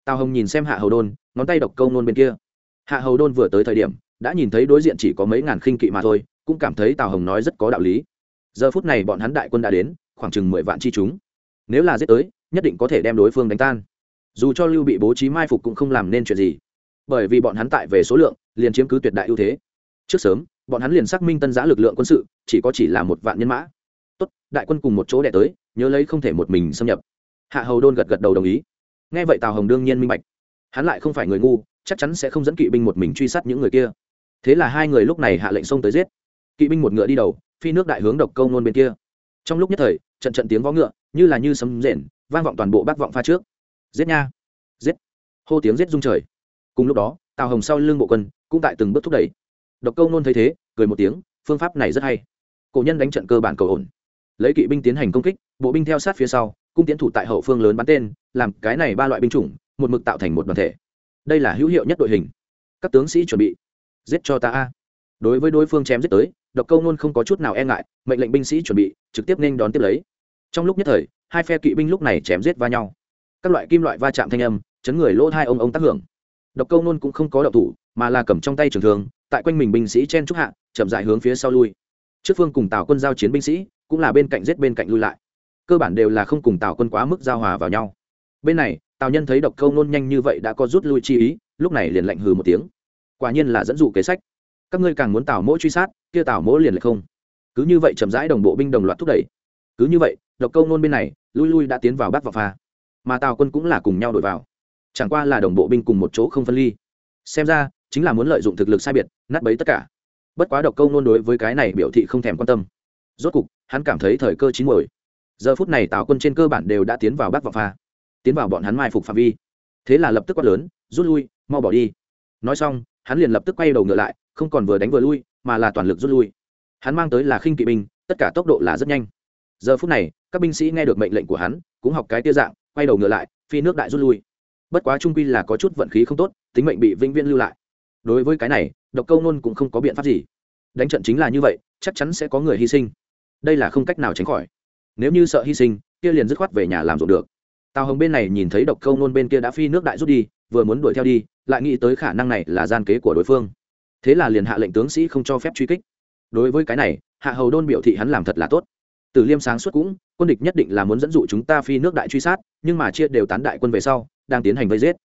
tào hồng nhìn xem hạ hầu đôn, ngón tay độc câu nôn bên kia. Hạ hầu đôn vừa tới thời điểm, đã nhìn thấy đối diện chỉ có mấy ngàn khinh kỵ mà thôi, cũng cảm thấy tào hồng nói rất có đạo lý. Giờ phút này bọn hắn đại quân đã đến, khoảng chừng mười vạn chi chúng. Nếu là giết tới, nhất định có thể đem đối phương đánh tan. Dù cho lưu bị bố trí mai phục cũng không làm nên chuyện gì. Bởi vì bọn hắn tại về số lượng, liền chiếm cứ tuyệt đại ưu thế. Trước sớm, bọn hắn liền xác minh tân giã lực lượng quân sự, chỉ có chỉ là một vạn nhân mã. Tốt, đại quân cùng một chỗ đẻ tới, nhớ lấy không thể một mình xâm nhập. Hạ hầu đôn gật gật đầu đồng ý nghe vậy tào hồng đương nhiên minh bạch. Hắn lại không phải người ngu, chắc chắn sẽ không dẫn kỵ binh một mình truy sát những người kia. Thế là hai người lúc này hạ lệnh xông tới giết. Kỵ binh một ngựa đi đầu, phi nước đại hướng độc câu nôn bên kia. Trong lúc nhất thời, trận trận tiếng vó ngựa, như là như sấm rền, vang vọng toàn bộ bác vọng pha trước. Giết nha! Giết! Hô tiếng giết rung trời. Cùng lúc đó, tào hồng sau lưng bộ quân cũng tại từng bước thúc đẩy. Độc câu nôn thấy thế, cười một tiếng, phương pháp này rất hay. Cổ nhân đánh trận cơ bản cầu ổn. Lấy kỵ binh tiến hành công kích, bộ binh theo sát phía sau cung tiến thủ tại hậu phương lớn bắn tên, làm cái này ba loại binh chủng, một mực tạo thành một đoàn thể. Đây là hữu hiệu nhất đội hình. Các tướng sĩ chuẩn bị. Giết cho ta a. Đối với đối phương chém giết tới, độc câu nôn không có chút nào e ngại, mệnh lệnh binh sĩ chuẩn bị, trực tiếp nên đón tiếp lấy. Trong lúc nhất thời, hai phe kỵ binh lúc này chém giết va nhau. Các loại kim loại va chạm thanh âm, chấn người lỗ hai ông ông tác hưởng. Độc câu nôn cũng không có đậu thủ, mà là cầm trong tay trường thường tại quanh mình binh sĩ chen trúc hạ, chậm dại hướng phía sau lui. Trước phương cùng tào quân giao chiến binh sĩ, cũng là bên cạnh giết bên cạnh lui lại cơ bản đều là không cùng tào quân quá mức giao hòa vào nhau. Bên này, tào nhân thấy độc câu nôn nhanh như vậy đã có rút lui chi ý, lúc này liền lạnh hừ một tiếng. Quả nhiên là dẫn dụ kế sách. Các ngươi càng muốn tào mỗ truy sát, kia tào mỗ liền lại không. Cứ như vậy chậm rãi đồng bộ binh đồng loạt thúc đẩy. Cứ như vậy, độc câu nôn bên này, lui lui đã tiến vào bắc vào pha. Mà tào quân cũng là cùng nhau đổi vào. Chẳng qua là đồng bộ binh cùng một chỗ không phân ly. Xem ra, chính là muốn lợi dụng thực lực sai biệt, nát bấy tất cả. Bất quá độc câu nôn đối với cái này biểu thị không thèm quan tâm. Rốt cục, hắn cảm thấy thời cơ chín muồi giờ phút này tào quân trên cơ bản đều đã tiến vào bắc vào pha. Tiến vào bọn hắn mai phục phạm vi. Thế là lập tức quát lớn, rút lui, mau bỏ đi. Nói xong, hắn liền lập tức quay đầu ngựa lại, không còn vừa đánh vừa lui, mà là toàn lực rút lui. Hắn mang tới là khinh kỵ binh, tất cả tốc độ là rất nhanh. Giờ phút này, các binh sĩ nghe được mệnh lệnh của hắn, cũng học cái tia dạng, quay đầu ngựa lại, phi nước đại rút lui. Bất quá trung quy là có chút vận khí không tốt, tính mệnh bị vĩnh viễn lưu lại. Đối với cái này, độc câu nôn cũng không có biện pháp gì. Đánh trận chính là như vậy, chắc chắn sẽ có người hy sinh. Đây là không cách nào tránh khỏi nếu như sợ hy sinh, kia liền dứt khoát về nhà làm ruộng được. Tào hồng bên này nhìn thấy độc câu nôn bên kia đã phi nước đại rút đi, vừa muốn đuổi theo đi, lại nghĩ tới khả năng này là gian kế của đối phương. Thế là liền hạ lệnh tướng sĩ không cho phép truy kích. Đối với cái này, hạ hầu đôn biểu thị hắn làm thật là tốt. Từ liêm sáng suốt cũng, quân địch nhất định là muốn dẫn dụ chúng ta phi nước đại truy sát, nhưng mà chia đều tán đại quân về sau, đang tiến hành vây giết.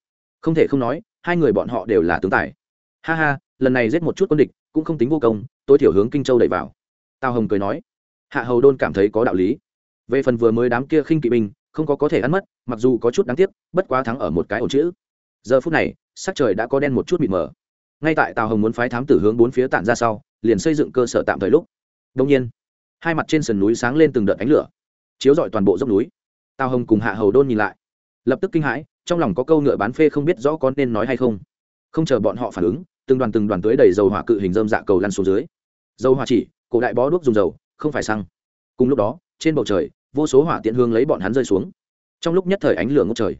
Không thể không nói, hai người bọn họ đều là tướng tài. Ha ha, lần này giết một chút quân địch, cũng không tính vô công, tối thiểu hướng kinh châu đẩy vào. Tào hồng cười nói, hạ hầu đôn cảm thấy có đạo lý về phần vừa mới đám kia khinh kỵ binh, không có có thể ăn mất, mặc dù có chút đáng tiếc, bất quá thắng ở một cái ổ chữ. Giờ phút này, sắc trời đã có đen một chút mịt mờ. Ngay tại tào hồng muốn phái thám tử hướng bốn phía tản ra sau, liền xây dựng cơ sở tạm thời lúc. Đông nhiên, hai mặt trên sườn núi sáng lên từng đợt ánh lửa, chiếu rọi toàn bộ dốc núi. Tào hồng cùng hạ hầu đôn nhìn lại, lập tức kinh hãi, trong lòng có câu ngựa bán phê không biết rõ có nên nói hay không. Không chờ bọn họ phản ứng, từng đoàn từng đoàn tưới đầy dầu hỏa cự hình dơm dạ cầu lăn xuống dưới. Dầu hỏa chỉ, cổ đại bó đuốc dùng dầu, không phải xăng. Cùng lúc đó, trên bầu trời vô số hỏa tiện hương lấy bọn hắn rơi xuống. Trong lúc nhất thời ánh lửa ngốc trời,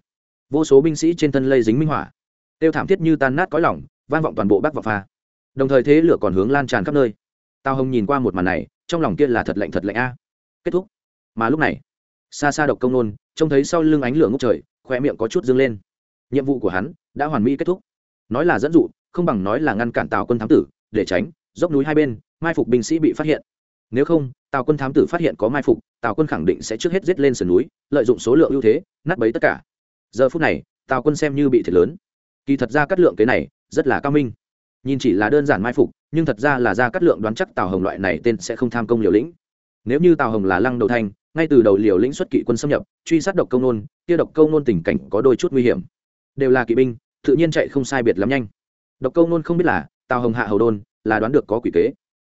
vô số binh sĩ trên thân lây dính minh hỏa, tiêu thảm thiết như tan nát cõi lỏng vang vọng toàn bộ bắc và pha. Đồng thời thế lửa còn hướng lan tràn khắp nơi. Tào hồng nhìn qua một màn này, trong lòng kia là thật lạnh thật lạnh a. Kết thúc. Mà lúc này xa xa độc công nôn, trông thấy sau lưng ánh lửa ngốc trời khoe miệng có chút dâng lên. Nhiệm vụ của hắn đã hoàn mỹ kết thúc. Nói là dẫn dụ, không bằng nói là ngăn cản tào quân thám tử, để tránh, dốc núi hai bên, mai phục binh sĩ bị phát hiện nếu không, tào quân thám tử phát hiện có mai phục, tào quân khẳng định sẽ trước hết giết lên sườn núi, lợi dụng số lượng ưu thế, nát bấy tất cả. Giờ phút này, tào quân xem như bị thiệt lớn. Kỳ thật ra cắt lượng cái này, rất là cao minh. Nhìn chỉ là đơn giản mai phục, nhưng thật ra là ra cắt lượng đoán chắc tào hồng loại này tên sẽ không tham công liều lĩnh. Nếu như tào hồng là lăng đầu thanh ngay từ đầu liều lĩnh xuất kỵ quân xâm nhập, truy sát độc công nôn, kia độc công nôn tình cảnh có đôi chút nguy hiểm. Đều là kỵ binh, tự nhiên chạy không sai biệt lắm nhanh. Độc công nôn không biết là, tào hồng hạ hầu đôn là đoán được có quỷ kế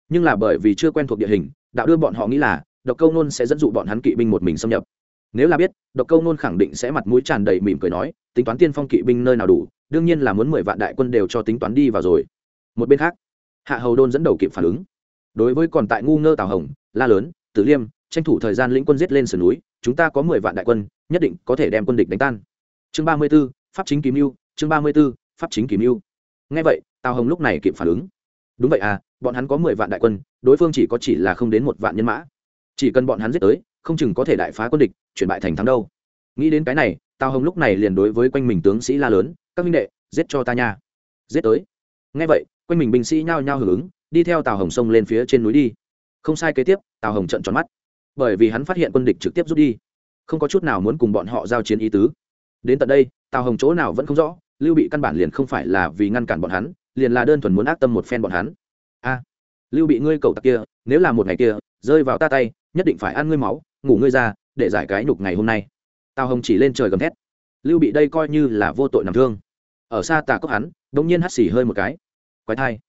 nhưng là bởi vì chưa quen thuộc địa hình, đạo đưa bọn họ nghĩ là, độc câu nôn sẽ dẫn dụ bọn hắn kỵ binh một mình xâm nhập. Nếu là biết, độc câu nôn khẳng định sẽ mặt mũi tràn đầy mỉm cười nói, tính toán tiên phong kỵ binh nơi nào đủ, đương nhiên là muốn mười vạn đại quân đều cho tính toán đi vào rồi. Một bên khác, hạ hầu đôn dẫn đầu kịp phản ứng. Đối với còn tại ngu ngơ tào hồng, la lớn, tử liêm, tranh thủ thời gian lĩnh quân giết lên sườn núi, chúng ta có mười vạn đại quân, nhất định có thể đem quân địch đánh tan. Chương ba mươi b ố pháp chính kìm mưu chương ba mươi b ố pháp chính kìm mưu ngay vậy, tào hồng lúc này kịp phản ứng đúng vậy à bọn hắn có mười vạn đại quân, đối phương chỉ có chỉ là không đến một vạn nhân mã. Chỉ cần bọn hắn giết tới, không chừng có thể đại phá quân địch, chuyển bại thành thắng đâu. Nghĩ đến cái này, tào hồng lúc này liền đối với quanh mình tướng sĩ la lớn, các minh đệ, giết cho ta nha. Giết tới? Ngay vậy, quanh mình binh sĩ nhao nhao hưởng ứng, đi theo tào hồng sông lên phía trên núi đi. Không sai kế tiếp, tào hồng trận tròn mắt. Bởi vì hắn phát hiện quân địch trực tiếp rút đi. Không có chút nào muốn cùng bọn họ giao chiến ý tứ. Đến tận đây, tào hồng chỗ nào vẫn không rõ, lưu bị căn bản liền không phải là vì ngăn cản bọn hắn liền là đơn thuần muốn ác tâm một phen bọn hắn. A, lưu bị ngươi cầu tặc kia, nếu là một ngày kia, rơi vào ta tay, nhất định phải ăn ngươi máu, ngủ ngươi ra, để giải cái nhục ngày hôm nay. Tào hồng chỉ lên trời gầm thét. Lưu bị đây coi như là vô tội nằm thương. Ở xa tà cốc hắn đ ỗ n g nhiên hắt xì hơi một cái. Quái thai.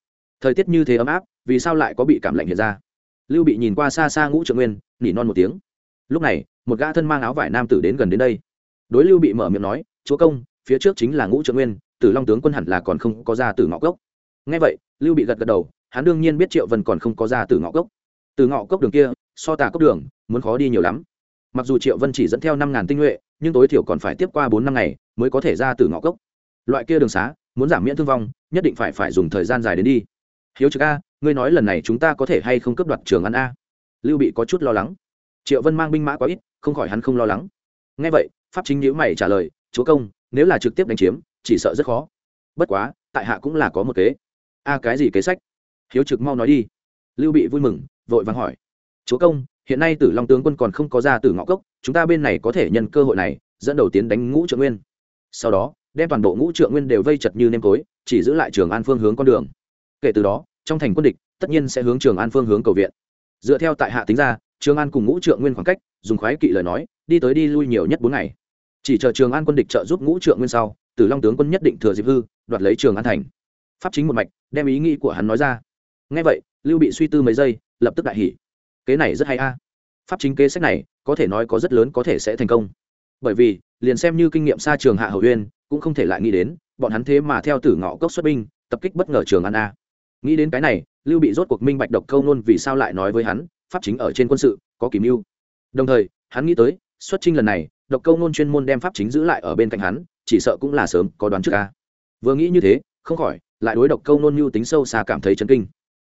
Thời tiết như thế ấm áp, vì sao lại có bị cảm lạnh hiện ra? Lưu bị nhìn qua xa xa ngũ trượng nguyên, nỉ non một tiếng. Lúc này, một gã thân mang áo vải nam tử đến gần đến đây. Đối lưu bị mở miệng nói, chúa công, phía trước chính là ngũ trượng nguyên tử long tướng quân hẳn là còn không có ra từ ngõ cốc. Ngay vậy, lưu bị gật gật đầu, hắn đương nhiên biết triệu vân còn không có ra từ ngõ cốc. Từ ngõ cốc đường kia, so tà cốc đường, muốn khó đi nhiều lắm. Mặc dù triệu vân chỉ dẫn theo năm ngàn tinh nhuệ, nhưng tối thiểu còn phải tiếp qua bốn năm ngày mới có thể ra từ ngõ cốc. Loại kia đường xá, muốn giảm miễn thương vong, nhất định phải phải dùng thời gian dài đến đi. Hiếu trực a, ngươi nói lần này chúng ta có thể hay không cấp đoạt trường ăn a? Lưu bị có chút lo lắng. Triệu vân mang binh mã quá ít, không khỏi hắn không lo lắng. Ngay vậy, pháp chính nhữ mày trả lời, chúa công, nếu là trực tiếp đánh chiếm chỉ sợ rất khó. Bất quá, tại hạ cũng là có một kế. A, cái gì kế sách? Hiếu trực mau nói đi. Lưu bị vui mừng, vội vàng hỏi. Chúa công, hiện nay tử long tướng quân còn không có ra từ ngõ cốc, chúng ta bên này có thể nhân cơ hội này, dẫn đầu tiến đánh ngũ trượng nguyên. Sau đó, đem toàn bộ ngũ trượng nguyên đều vây chật như nêm tối chỉ giữ lại trường an phương hướng con đường. Kể từ đó, trong thành quân địch, tất nhiên sẽ hướng trường an phương hướng cầu viện. Dựa theo tại hạ tính ra, trường an cùng ngũ trượng nguyên khoảng cách, dùng khoái kỵ lời nói, đi tới đi lui nhiều nhất bốn ngày. Chỉ chờ trường an quân địch trợ giúp ngũ trượng nguyên sau tử long tướng quân nhất định thừa dịp hư, đoạt lấy trường an thành. Pháp chính một mạch, đem ý nghĩ của hắn nói ra. Ngay vậy, lưu bị suy tư mấy giây, lập tức đại hỉ. Kế này rất hay a. Pháp chính kế sách này, có thể nói có rất lớn có thể sẽ thành công. Bởi vì, liền xem như kinh nghiệm xa trường hạ hầu uyên, cũng không thể lại nghĩ đến, bọn hắn thế mà theo tử ngọ cốc xuất binh, tập kích bất ngờ trường an a. Nghĩ đến cái này, lưu bị rốt cuộc minh bạch độc câu nôn vì sao lại nói với hắn, pháp chính ở trên quân sự, có kỷ mưu. Đồng thời, hắn nghĩ tới, xuất trinh lần này độc câu nôn chuyên môn đem pháp chính giữ lại ở bên cạnh hắn, chỉ sợ cũng là sớm có đoán trước ca vừa nghĩ như thế, không khỏi, lại đối độc câu nôn mưu tính sâu xa cảm thấy chấn kinh.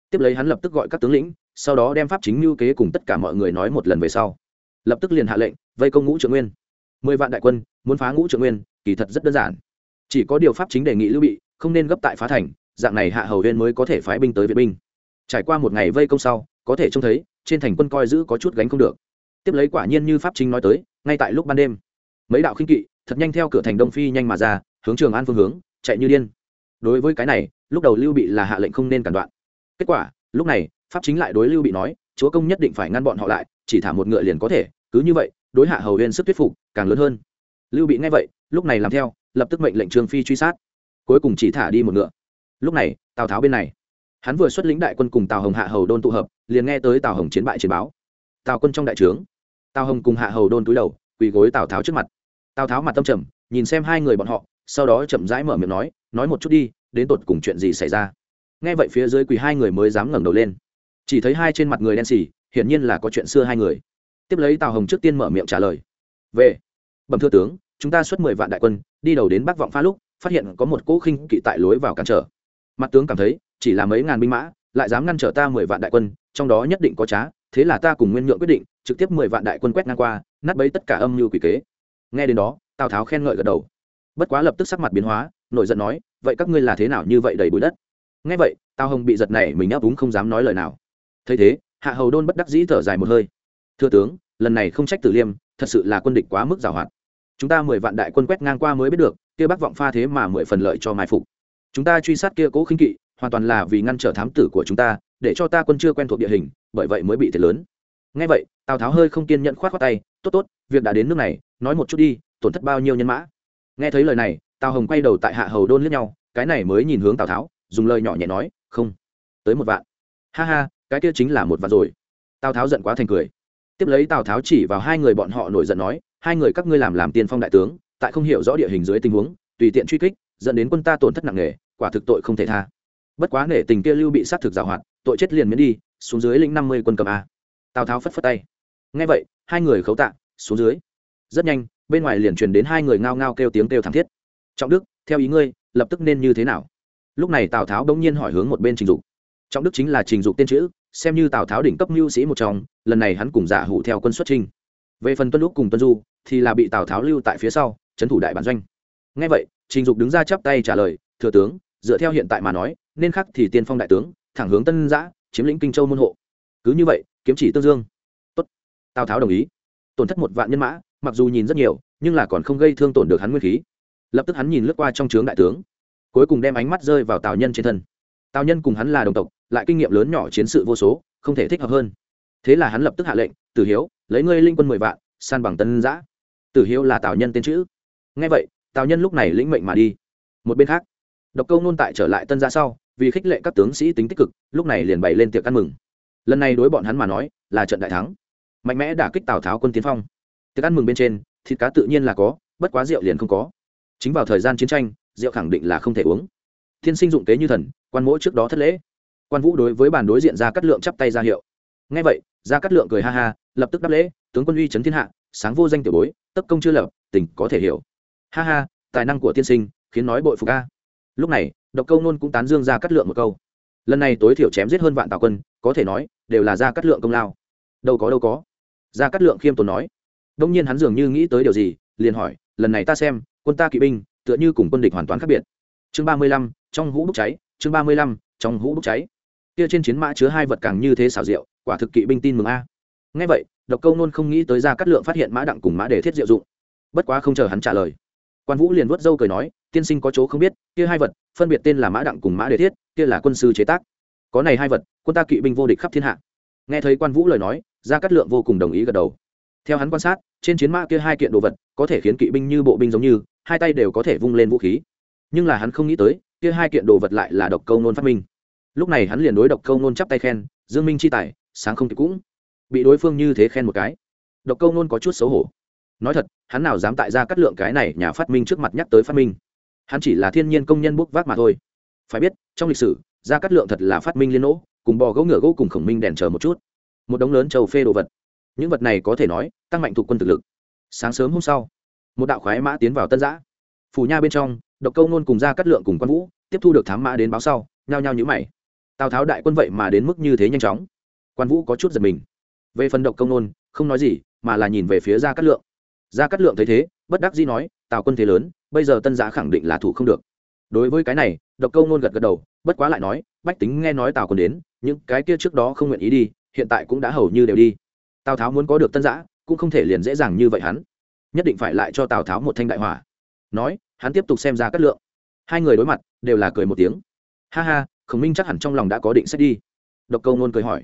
Tiếp lấy hắn lập tức gọi các tướng lĩnh, sau đó đem pháp chính mưu kế cùng tất cả mọi người nói một lần về sau. Lập tức liền hạ lệnh, vây công ngũ trượng nguyên. Mười vạn đại quân, muốn phá ngũ trượng nguyên, kỳ thật rất đơn giản. Chỉ có điều pháp chính đề nghị lưu bị, không nên gấp tại phá thành, dạng này hạ hầu huyên mới có thể phái binh tới viện binh. Trải qua một ngày vây công sau, có thể trông thấy, trên thành quân coi giữ có chút gánh không được tiếp lấy quả nhiên như pháp chính nói tới, ngay tại lúc ban đêm, mấy đạo khinh kỵ thật nhanh theo cửa thành đông phi nhanh mà ra, hướng trường an phương hướng, chạy như điên. Đối với cái này, lúc đầu lưu bị là hạ lệnh không nên cản đoạn. Kết quả, lúc này, pháp chính lại đối lưu bị nói, chúa công nhất định phải ngăn bọn họ lại, chỉ thả một ngựa liền có thể, cứ như vậy, đối hạ hầu huyên sức thuyết phục càng lớn hơn. Lưu bị nghe vậy, lúc này làm theo, lập tức mệnh lệnh trương phi truy sát, cuối cùng chỉ thả đi một ngựa. Lúc này, tào tháo bên này, hắn vừa xuất lĩnh đại quân cùng tào hồng hạ hầu đôn tụ hợp, liền nghe tới tào hồng chiến bại chiến báo. Tào quân trong đại trướng tào hồng cùng hạ hầu đôn túi đầu, quỳ gối tào tháo trước mặt. Tào tháo mặt tâm trầm, nhìn xem hai người bọn họ, sau đó chậm rãi mở miệng nói nói một chút đi, đến tột cùng chuyện gì xảy ra? Nghe vậy phía dưới quỳ hai người mới dám ngẩng đầu lên. Chỉ thấy hai trên mặt người đen xì, hiển nhiên là có chuyện xưa hai người. Tiếp lấy tào hồng trước tiên mở miệng trả lời, về. Bẩm thưa tướng, chúng ta xuất mười vạn đại quân, đi đầu đến bắc vọng pha lúc, phát hiện có một cỗ khinh kỵ tại lối vào cản trở. Mặt tướng cảm thấy, chỉ là mấy ngàn binh mã, lại dám ngăn trở ta mười vạn đại quân, trong đó nhất định có trá thế là ta cùng nguyên nhượng quyết định, trực tiếp mười vạn đại quân quét ngang qua, nát bấy tất cả âm mưu quỷ kế. Nghe đến đó, tào tháo khen ngợi gật đầu. Bất quá lập tức sắc mặt biến hóa, nổi giận nói, vậy các ngươi là thế nào như vậy đầy bụi đất? Nghe vậy, tào hồng bị giật này mình áp úng không dám nói lời nào. Thấy thế, hạ hầu đôn bất đắc dĩ thở dài một hơi. Thưa tướng, lần này không trách tử liêm, thật sự là quân địch quá mức giàu hạn. Chúng ta mười vạn đại quân quét ngang qua mới biết được, kia bắc vọng pha thế mà mười phần lợi cho mai phục. Chúng ta truy sát kia cố khinh kỵ, hoàn toàn là vì ngăn trở thám tử của chúng ta để cho ta quân chưa quen thuộc địa hình, bởi vậy mới bị thiệt lớn. Ngay vậy, tào tháo hơi không kiên nhẫn khoát khoát tay, tốt tốt, việc đã đến nước này, nói một chút đi, tổn thất bao nhiêu nhân mã? Nghe thấy lời này, tào hồng quay đầu tại hạ hầu đôn lướt nhau, cái này mới nhìn hướng tào tháo, dùng lời nhỏ nhẹ nói, không, tới một vạn. Ha ha, cái kia chính là một vạn rồi. Tào tháo giận quá thành cười. Tiếp lấy tào tháo chỉ vào hai người bọn họ nổi giận nói, hai người các ngươi làm làm tiên phong đại tướng, tại không hiểu rõ địa hình dưới tình huống, tùy tiện truy kích, dẫn đến quân ta tổn thất nặng nề, quả thực tội không thể tha. Bất quá nể tình kia lưu bị sát thực giảo hoạt tội chết liền miễn đi, xuống dưới lĩnh năm mươi quân cầm a. Tào tháo phất phất tay. Ngay vậy, hai người khấu tạ, xuống dưới. Rất nhanh, bên ngoài liền truyền đến hai người ngao ngao kêu tiếng kêu thảm thiết. Trọng đức, theo ý ngươi, lập tức nên như thế nào? Lúc này tào tháo bỗng nhiên hỏi hướng một bên trình dục. Trọng đức chính là trình dục tên chữ, xem như tào tháo đỉnh cấp mưu sĩ một trong, lần này hắn cùng giả hủ theo quân xuất trinh về phần tuân lúc cùng tuân du, thì là bị tào tháo lưu tại phía sau, trấn thủ đại bản doanh. Ngay vậy, trình dục đứng ra chắp tay trả lời, thừa tướng, dựa theo hiện tại mà nói, nên khắc thì tiên phong đại tướng thẳng hướng tân giã, chiếm lĩnh kinh châu môn hộ. Cứ như vậy, kiếm chỉ tương dương. Tốt. tào tháo đồng ý. Tổn thất một vạn nhân mã, mặc dù nhìn rất nhiều, nhưng là còn không gây thương tổn được hắn nguyên khí. Lập tức hắn nhìn lướt qua trong trướng đại tướng, cuối cùng đem ánh mắt rơi vào tào nhân trên thân. Tào nhân cùng hắn là đồng tộc, lại kinh nghiệm lớn nhỏ chiến sự vô số, không thể thích hợp hơn. Thế là hắn lập tức hạ lệnh, tử hiếu, lấy ngươi linh quân mười vạn, san bằng tân giã. Tử hiếu là tào nhân tên chữ. Ngay vậy, tào nhân lúc này lĩnh mệnh mà đi. Một bên khác, độc câu nôn tại trở lại tân giã sau vì khích lệ các tướng sĩ tính tích cực, lúc này liền bày lên tiệc ăn mừng. Lần này đối bọn hắn mà nói, là trận đại thắng. Mạnh mẽ đả kích tào tháo quân tiến phong. Tiệc ăn mừng bên trên, thịt cá tự nhiên là có, bất quá rượu liền không có. Chính vào thời gian chiến tranh, rượu khẳng định là không thể uống. Thiên sinh dụng kế như thần, quan mỗi trước đó thất lễ. Quan vũ đối với bàn đối diện ra cắt lượng chắp tay ra hiệu. Ngay vậy ra cắt lượng cười ha ha, lập tức đáp lễ, tướng quân uy trấn thiên hạ, sáng vô danh tiểu bối tấp công chưa lập, tình có thể hiểu. Ha ha, tài năng của tiên sinh, khiến nói bội phục ca lúc này độc câu nôn cũng tán dương ra cắt lượng một câu. Lần này tối thiểu chém giết hơn vạn tào quân, có thể nói, đều là ra cắt lượng công lao. Đâu có đâu có. Ra cắt lượng khiêm tốn nói. Đông nhiên hắn dường như nghĩ tới điều gì, liền hỏi, lần này ta xem, quân ta kỵ binh, tựa như cùng quân địch hoàn toàn khác biệt. Chương ba mươi lăm, trong hũ bốc cháy, chương ba mươi lăm, trong hũ bốc cháy. Kia trên chiến mã chứa hai vật càng như thế xảo diệu, quả thực kỵ binh tin mừng a. Ngay vậy, độc câu nôn không nghĩ tới ra cắt lượng phát hiện mã đặng cùng mã để thiết diệu dụng. Bất quá không chờ hắn trả lời, quan vũ liền vớt dâu cười nói tiên sinh có chỗ không biết, kia hai vật, phân biệt tên là mã đặng cùng mã đề thiết, kia là quân sư chế tác. Có này hai vật, quân ta kỵ binh vô địch khắp thiên hạ. Nghe thấy quan vũ lời nói, gia cát lượng vô cùng đồng ý gật đầu. Theo hắn quan sát, trên chiến mã kia hai kiện đồ vật, có thể khiến kỵ binh như bộ binh giống như, hai tay đều có thể vung lên vũ khí. Nhưng là hắn không nghĩ tới, kia hai kiện đồ vật lại là độc câu nôn phát minh. Lúc này hắn liền đối độc câu nôn chắp tay khen, dương minh chi tài, sáng không kịp cũng. Bị đối phương như thế khen một cái, độc câu nôn có chút xấu hổ. Nói thật, hắn nào dám tại ra cắt lượng cái này nhà phát minh trước mặt nhắc tới phát minh hắn chỉ là thiên nhiên công nhân bốc vác mà thôi. Phải biết, trong lịch sử, gia cát lượng thật là phát minh liên nỗ, cùng bò gỗ ngựa gỗ cùng khổng minh đèn chờ một chút. Một đống lớn trầu phê đồ vật. Những vật này có thể nói, tăng mạnh thuộc quân thực lực. Sáng sớm hôm sau, một đạo khoái mã tiến vào tân giã. Phủ nha bên trong, độc câu nôn cùng gia cát lượng cùng quan vũ tiếp thu được thám mã đến báo sau, nhao nhao nhữ mày. Tào tháo đại quân vậy mà đến mức như thế nhanh chóng. Quan vũ có chút giật mình. Về phần độc công nôn, không nói gì, mà là nhìn về phía gia cát lượng. Gia cát lượng thấy thế, bất đắc dĩ nói tào quân thế lớn, bây giờ tân giã khẳng định là thủ không được. Đối với cái này, độc câu nôn gật gật đầu, bất quá lại nói, bách tính nghe nói tào quân đến, những cái kia trước đó không nguyện ý đi, hiện tại cũng đã hầu như đều đi. Tào tháo muốn có được tân giã, cũng không thể liền dễ dàng như vậy hắn. Nhất định phải lại cho tào tháo một thanh đại hỏa. Nói, hắn tiếp tục xem ra cát lượng. Hai người đối mặt, đều là cười một tiếng. Ha ha, khổng minh chắc hẳn trong lòng đã có định sách đi. Độc câu nôn cười hỏi.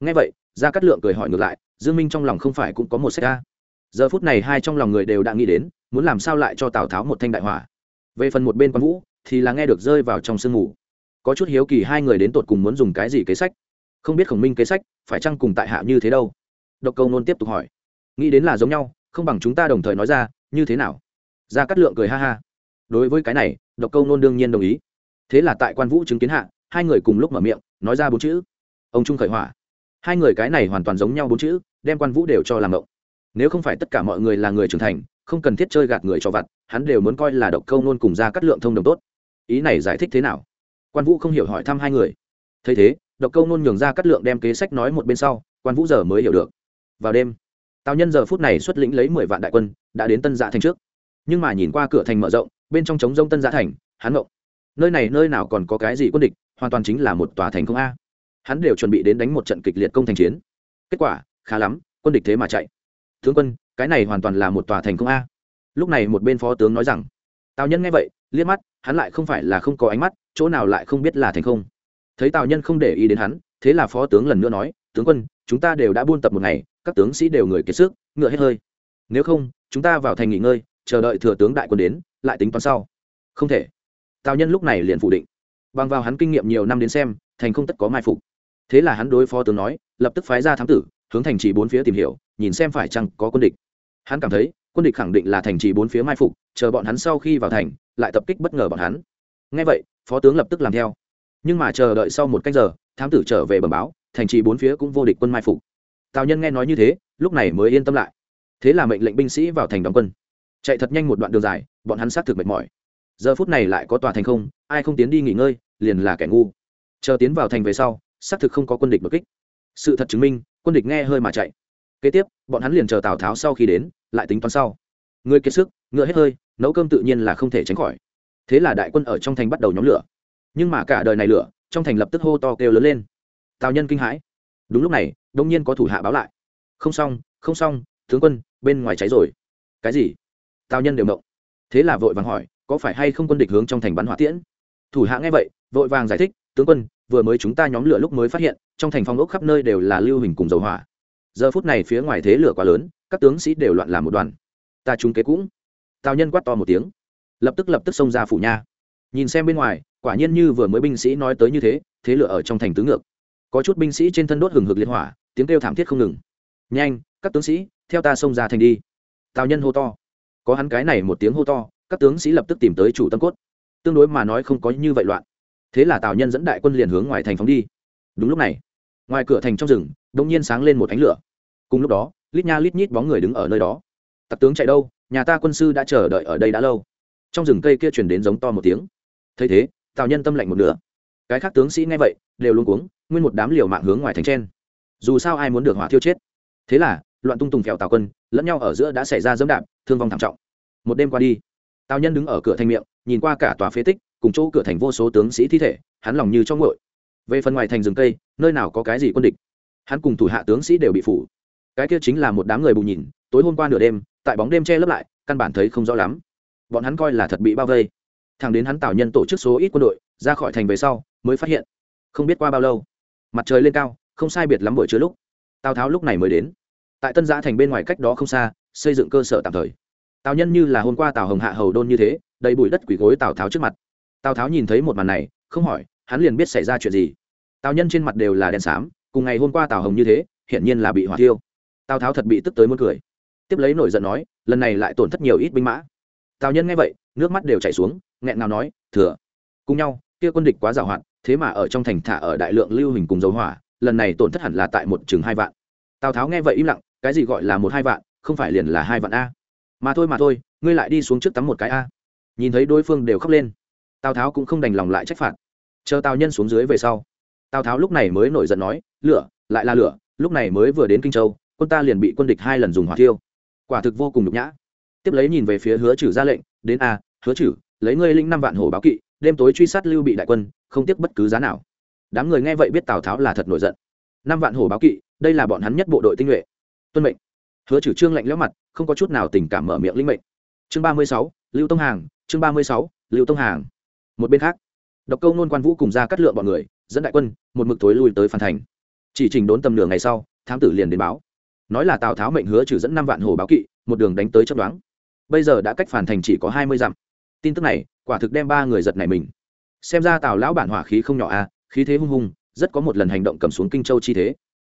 Nghe vậy ra cát lượng cười hỏi ngược lại, dương minh trong lòng không phải cũng có một sách ca. giờ phút này hai trong lòng người đều đã nghĩ đến muốn làm sao lại cho tào tháo một thanh đại hỏa? Về phần một bên quan vũ, thì là nghe được rơi vào trong sương mù. Có chút hiếu kỳ hai người đến tột cùng muốn dùng cái gì kế sách? Không biết khổng minh kế sách, phải chăng cùng tại hạ như thế đâu? Độc câu nôn tiếp tục hỏi. Nghĩ đến là giống nhau, không bằng chúng ta đồng thời nói ra, như thế nào? Ra cắt lượng cười ha ha. Đối với cái này, độc câu nôn đương nhiên đồng ý. Thế là tại quan vũ chứng kiến hạ, hai người cùng lúc mở miệng, nói ra bốn chữ. Ông trung khởi hỏa. Hai người cái này hoàn toàn giống nhau bốn chữ, đem quan vũ đều cho làm động nếu không phải tất cả mọi người là người trưởng thành, không cần thiết chơi gạt người cho vặt, hắn đều muốn coi là độc câu nôn cùng ra cắt lượng thông đồng tốt. Ý này giải thích thế nào? Quan vũ không hiểu hỏi thăm hai người. Thấy thế, độc câu nôn nhường ra cắt lượng đem kế sách nói một bên sau, quan vũ giờ mới hiểu được. Vào đêm, tào nhân giờ phút này xuất lĩnh lấy mười vạn đại quân, đã đến tân dạ thành trước. Nhưng mà nhìn qua cửa thành mở rộng, bên trong trống rông tân dạ thành, hắn ngộng nơi này nơi nào còn có cái gì quân địch, hoàn toàn chính là một tòa thành không a. Hắn đều chuẩn bị đến đánh một trận kịch liệt công thành chiến. Kết quả, khá lắm, quân địch thế mà chạy tướng quân, cái này hoàn toàn là một tòa thành công a. Lúc này một bên phó tướng nói rằng, tào nhân nghe vậy, liếc mắt, hắn lại không phải là không có ánh mắt, chỗ nào lại không biết là thành không. Thấy tào nhân không để ý đến hắn, thế là phó tướng lần nữa nói, tướng quân, chúng ta đều đã buôn tập một ngày, các tướng sĩ đều người kiệt sức, ngựa hết hơi. Nếu không, chúng ta vào thành nghỉ ngơi, chờ đợi thừa tướng đại quân đến, lại tính toán sau. Không thể. Tào nhân lúc này liền phủ định. Bằng vào hắn kinh nghiệm nhiều năm đến xem, thành không tất có mai phục. Thế là hắn đối phó tướng nói, lập tức phái ra thám tử, hướng thành chỉ bốn phía tìm hiểu nhìn xem phải chăng có quân địch. Hắn cảm thấy, quân địch khẳng định là thành trì bốn phía mai phục, chờ bọn hắn sau khi vào thành, lại tập kích bất ngờ bọn hắn. Ngay vậy, phó tướng lập tức làm theo. Nhưng mà chờ đợi sau một cách giờ, thám tử trở về bẩm báo, thành trì bốn phía cũng vô địch quân mai phục. Tào nhân nghe nói như thế, lúc này mới yên tâm lại. Thế là mệnh lệnh binh sĩ vào thành đóng quân. Chạy thật nhanh một đoạn đường dài, bọn hắn xác thực mệt mỏi. Giờ phút này lại có tòa thành không, ai không tiến đi nghỉ ngơi, liền là kẻ ngu. Chờ tiến vào thành về sau, xác thực không có quân địch đột kích. Sự thật chứng minh, quân địch nghe hơi mà chạy kế tiếp, bọn hắn liền chờ tào tháo sau khi đến, lại tính toán sau. Người kiệt sức, ngựa hết hơi, nấu cơm tự nhiên là không thể tránh khỏi. Thế là đại quân ở trong thành bắt đầu nhóm lửa. Nhưng mà cả đời này lửa, trong thành lập tức hô to kêu lớn lên. Tào nhân kinh hãi. Đúng lúc này đông nhiên có thủ hạ báo lại. Không xong không xong, tướng quân, bên ngoài cháy rồi. Cái gì? Tào nhân đều động thế là vội vàng hỏi, có phải hay không quân địch hướng trong thành bắn hỏa tiễn? Thủ hạ nghe vậy, vội vàng giải thích, tướng quân, vừa mới chúng ta nhóm lửa lúc mới phát hiện, trong thành phong ốc khắp nơi đều là lưu hình cùng dầu hỏa giờ phút này phía ngoài thế lửa quá lớn, các tướng sĩ đều loạn làm một đoàn. Ta trúng kế cũng. Tào nhân quát to một tiếng. Lập tức lập tức xông ra phủ nha. Nhìn xem bên ngoài, quả nhiên như vừa mới binh sĩ nói tới như thế thế lửa ở trong thành tứ ngược. Có chút binh sĩ trên thân đốt hừng hực liên hỏa, tiếng kêu thảm thiết không ngừng. Nhanh, các tướng sĩ, theo ta xông ra thành đi. Tào nhân hô to. Có hắn cái này một tiếng hô to, các tướng sĩ lập tức tìm tới chủ tâm cốt. Tương đối mà nói không có như vậy loạn. Thế là tào nhân dẫn đại quân liền hướng ngoài thành phóng đi. Đúng lúc này, ngoài cửa thành trong rừng đ ỗ n g nhiên sáng lên một ánh lửa cùng lúc đó, lít nha lít nhít bóng người đứng ở nơi đó. Tặc tướng chạy đâu? Nhà ta quân sư đã chờ đợi ở đây đã lâu. Trong rừng cây kia chuyển đến giống to một tiếng. Thấy thế, tào nhân tâm lạnh một nửa. Cái khác tướng sĩ nghe vậy, đều luôn cuống, nguyên một đám liều mạng hướng ngoài thành trên dù sao ai muốn được hỏa thiêu chết? Thế là, loạn tung tùng phèo tào quân, lẫn nhau ở giữa đã xảy ra dẫm đạp, thương vong thảm trọng. Một đêm qua đi, tào nhân đứng ở cửa thành miệng, nhìn qua cả tòa phế tích, cùng chỗ cửa thành vô số tướng sĩ thi thể, hắn lòng như trong ngội về phần ngoài thành rừng cây, nơi nào có cái gì quân địch? Hắn cùng thủ hạ tướng sĩ đều bị phủ cái kia chính là một đám người bù nhìn, tối hôm qua nửa đêm, tại bóng đêm che lấp lại, căn bản thấy không rõ lắm. Bọn hắn coi là thật bị bao vây. Thằng đến hắn tào nhân tổ chức số ít quân đội, ra khỏi thành về sau, mới phát hiện, không biết qua bao lâu, mặt trời lên cao, không sai biệt lắm buổi trưa lúc, tào tháo lúc này mới đến. Tại tân giã thành bên ngoài cách đó không xa, xây dựng cơ sở tạm thời. Tào nhân như là hôm qua tào hồng hạ hầu đôn như thế, đầy bụi đất quỷ gối tào tháo trước mặt. Tào tháo nhìn thấy một màn này, không hỏi, hắn liền biết xảy ra chuyện gì. Tào nhân trên mặt đều là đen xám, cùng ngày hôm qua tào hồng như thế, hiển nhiên là bị hỏa thiêu tào tháo thật bị tức tới muốn cười. Tiếp lấy nổi giận nói, lần này lại tổn thất nhiều ít binh mã. Tào nhân nghe vậy, nước mắt đều chảy xuống, nghẹn ngào nói, thừa, cùng nhau, kia quân địch quá giàu hạn, thế mà ở trong thành thả ở đại lượng lưu hình cùng dầu hỏa, lần này tổn thất hẳn là tại một chừng hai vạn. Tào tháo nghe vậy im lặng, cái gì gọi là một hai vạn, không phải liền là hai vạn a? Mà thôi mà thôi, ngươi lại đi xuống trước tắm một cái a. Nhìn thấy đối phương đều khóc lên, tào tháo cũng không đành lòng lại trách phạt. Chờ tào nhân xuống dưới về sau, tào tháo lúc này mới nổi giận nói, lửa, lại là lửa, lúc này mới vừa đến kinh châu quân ta liền bị quân địch hai lần dùng hỏa thiêu. Quả thực vô cùng nhục nhã. Tiếp lấy nhìn về phía hứa trừ ra lệnh, đến a, hứa trừ, lấy ngươi linh năm vạn hổ báo kỵ, đêm tối truy sát lưu bị đại quân, không tiếc bất cứ giá nào. Đám người nghe vậy biết tào tháo là thật nổi giận. Năm vạn hổ báo kỵ, đây là bọn hắn nhất bộ đội tinh nhuệ. Tuân mệnh. Hứa trừ trương lạnh lẽo mặt, không có chút nào tình cảm mở miệng linh mệnh. Chương ba mươi sáu, lưu tông hàng, chương ba mươi sáu, lưu tông hàng. Một bên khác, độc câu nôn quan vũ cùng ra cắt lượng bọn người, dẫn đại quân, một mực tối lui tới phan thành. Chỉ trình đốn tầm nửa ngày sau, thám tử liền đến báo nói là tào tháo mệnh hứa trừ dẫn năm vạn hồ báo kỵ một đường đánh tới chấp đoán bây giờ đã cách phản thành chỉ có hai mươi dặm. Tin tức này quả thực đem ba người giật này mình. Xem ra tào lão bản hỏa khí không nhỏ a à, khí thế hung hung rất có một lần hành động cầm xuống kinh châu chi thế.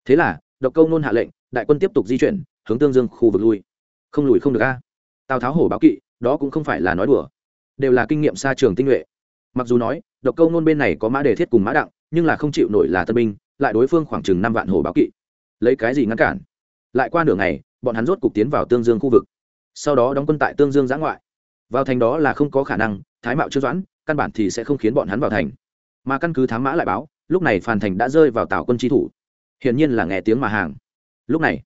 Thế là độc câu nôn hạ lệnh đại quân tiếp tục di chuyển hướng tương dương khu vực lui. Không lùi không được a tào tháo hổ báo kỵ đó cũng không phải là nói đùa. Đều là kinh nghiệm xa trường tinh nhuệ. Mặc dù nói độc câu nôn bên này có mã đề thiết cùng mã đặng nhưng là không chịu nổi là tân binh lại đối phương khoảng chừng năm vạn hổ báo kỵ. Lấy cái gì ngăn cản? Lại qua nửa ngày, bọn hắn rốt cục tiến vào tương dương khu vực. Sau đó đóng quân tại tương dương giã ngoại. Vào thành đó là không có khả năng, thái mạo chưa doãn, căn bản thì sẽ không khiến bọn hắn vào thành. Mà căn cứ thám mã lại báo, lúc này phàn thành đã rơi vào tào quân tri thủ. Hiển nhiên là nghe tiếng mà hàng. Lúc này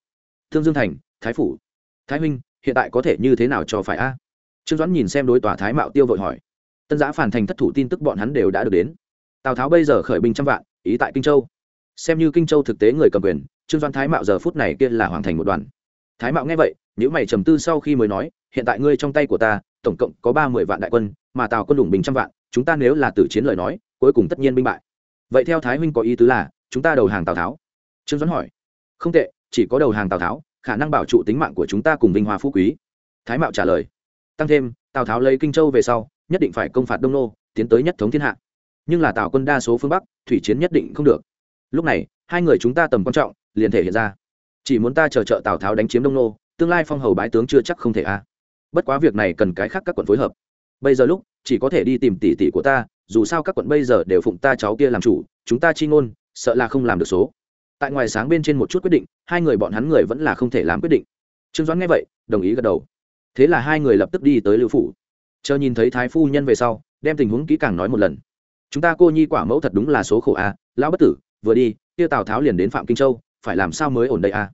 thương dương thành, thái phủ. Thái huynh, hiện tại có thể như thế nào cho phải a? Trương doãn nhìn xem đối tòa thái mạo tiêu vội hỏi. Tân giã phản thành thất thủ tin tức bọn hắn đều đã được đến. Tào tháo bây giờ khởi binh trăm vạn, ý tại kinh châu xem như kinh châu thực tế người cầm quyền, trương doan thái mạo giờ phút này kia là hoàn thành một đoàn. Thái mạo nghe vậy nếu mày trầm tư sau khi mới nói, hiện tại ngươi trong tay của ta, tổng cộng có ba mươi vạn đại quân, mà tào quân đủng bình trăm vạn, chúng ta nếu là tử chiến lời nói, cuối cùng tất nhiên binh bại. Vậy theo thái huynh có ý tứ là, chúng ta đầu hàng tào tháo? Trương doãn hỏi. Không tệ, chỉ có đầu hàng tào tháo, khả năng bảo trụ tính mạng của chúng ta cùng vinh hoa phú quý. Thái mạo trả lời. Tăng thêm, tào tháo lấy kinh châu về sau, nhất định phải công phạt đông nô, tiến tới nhất thống thiên hạ. Nhưng là tào quân đa số phương bắc, thủy chiến nhất định không được lúc này, hai người chúng ta tầm quan trọng, liền thể hiện ra. Chỉ muốn ta chờ trợ tào tháo đánh chiếm đông nô, tương lai phong hầu bái tướng chưa chắc không thể a. Bất quá việc này cần cái khác các quận phối hợp. Bây giờ lúc, chỉ có thể đi tìm tỷ tỷ của ta, dù sao các quận bây giờ đều phụng ta cháu kia làm chủ, chúng ta chi ngôn, sợ là không làm được số. Tại ngoài sáng bên trên một chút quyết định, hai người bọn hắn người vẫn là không thể làm quyết định. Trương doãn nghe vậy, đồng ý gật đầu. Thế là hai người lập tức đi tới lưu phủ. Chờ nhìn thấy thái phu nhân về sau, đem tình huống kỹ càng nói một lần. Chúng ta cô nhi quả mẫu thật đúng là số khổ a, lão bất tử vừa đi, kia tào tháo liền đến phạm kinh châu, phải làm sao mới ổn đây à?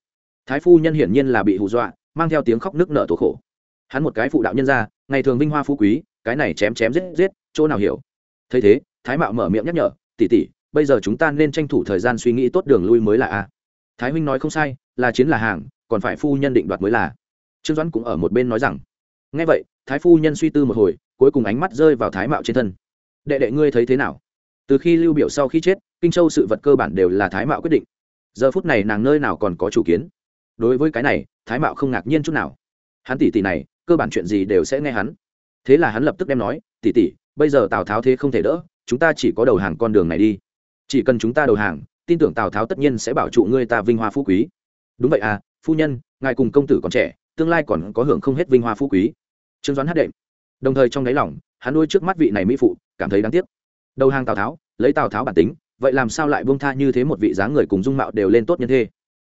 thái phu nhân hiển nhiên là bị hù dọa, mang theo tiếng khóc nước nở tổ khổ. Hắn một cái phụ đạo nhân ra, ngày thường vinh hoa phú quý, cái này chém chém giết giết, chỗ nào hiểu? Thấy thế, thái mạo mở miệng nhắc nhở tỉ tỉ bây giờ chúng ta nên tranh thủ thời gian suy nghĩ tốt đường lui mới là a. Thái huynh nói không sai, là chiến là hàng, còn phải phu nhân định đoạt mới là. Trương doãn cũng ở một bên nói rằng ngay vậy, thái phu nhân suy tư một hồi, cuối cùng ánh mắt rơi vào thái mạo trên thân. Đệ đệ ngươi thấy thế nào? Từ khi lưu biểu sau khi chết, kinh châu sự vật cơ bản đều là thái mạo quyết định. Giờ phút này nàng nơi nào còn có chủ kiến? Đối với cái này, thái mạo không ngạc nhiên chút nào. Hắn tỷ tỷ này, cơ bản chuyện gì đều sẽ nghe hắn. Thế là hắn lập tức đem nói, tỷ tỷ, bây giờ tào tháo thế không thể đỡ, chúng ta chỉ có đầu hàng con đường này đi. Chỉ cần chúng ta đầu hàng, tin tưởng tào tháo tất nhiên sẽ bảo trụ ngươi ta vinh hoa phú quý. Đúng vậy à phu nhân, ngài cùng công tử còn trẻ, tương lai còn có hưởng không hết vinh hoa phú quý. Trương doãn hát đệm. Đồng thời trong đáy lòng, hắn nuôi trước mắt vị này mỹ phụ, cảm thấy đáng tiếc đầu hàng tào tháo, lấy tào tháo bản tính, vậy làm sao lại buông tha như thế một vị dáng người cùng dung mạo đều lên tốt nhân thế?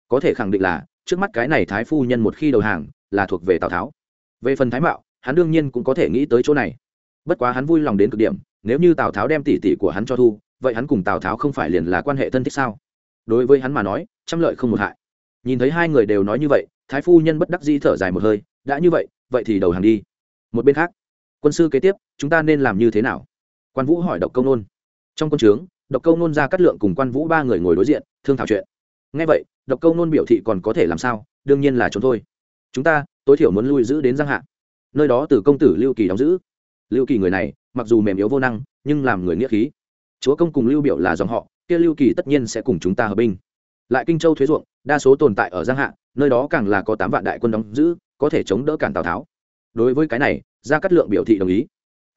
Có thể khẳng định là, trước mắt cái này thái phu nhân một khi đầu hàng, là thuộc về tào tháo. Về phần thái mạo, hắn đương nhiên cũng có thể nghĩ tới chỗ này. Bất quá hắn vui lòng đến cực điểm, nếu như tào tháo đem tỷ tỷ của hắn cho thu, vậy hắn cùng tào tháo không phải liền là quan hệ thân thích sao? Đối với hắn mà nói, trăm lợi không một hại. Nhìn thấy hai người đều nói như vậy, thái phu nhân bất đắc dĩ thở dài một hơi, đã như vậy vậy thì đầu hàng đi. Một bên khác, quân sư kế tiếp, chúng ta nên làm như thế nào? Quan vũ hỏi độc công nôn. Trong quân trướng, độc câu nôn ra cắt lượng cùng quan vũ ba người ngồi đối diện, thương thảo chuyện. Ngay vậy, độc câu nôn biểu thị còn có thể làm sao, đương nhiên là chúng thôi. Chúng ta, tối thiểu muốn lui giữ đến giang hạ. Nơi đó từ công tử lưu kỳ đóng giữ. Lưu kỳ người này, mặc dù mềm yếu vô năng, nhưng làm người nghĩa khí. Chúa công cùng lưu biểu là dòng họ, kia lưu kỳ tất nhiên sẽ cùng chúng ta hợp binh. Lại kinh châu thuế ruộng, đa số tồn tại ở giang hạ, nơi đó càng là có tám vạn đại quân đóng giữ, có thể chống đỡ cản tào tháo. Đối với cái này, gia cát lượng biểu thị đồng ý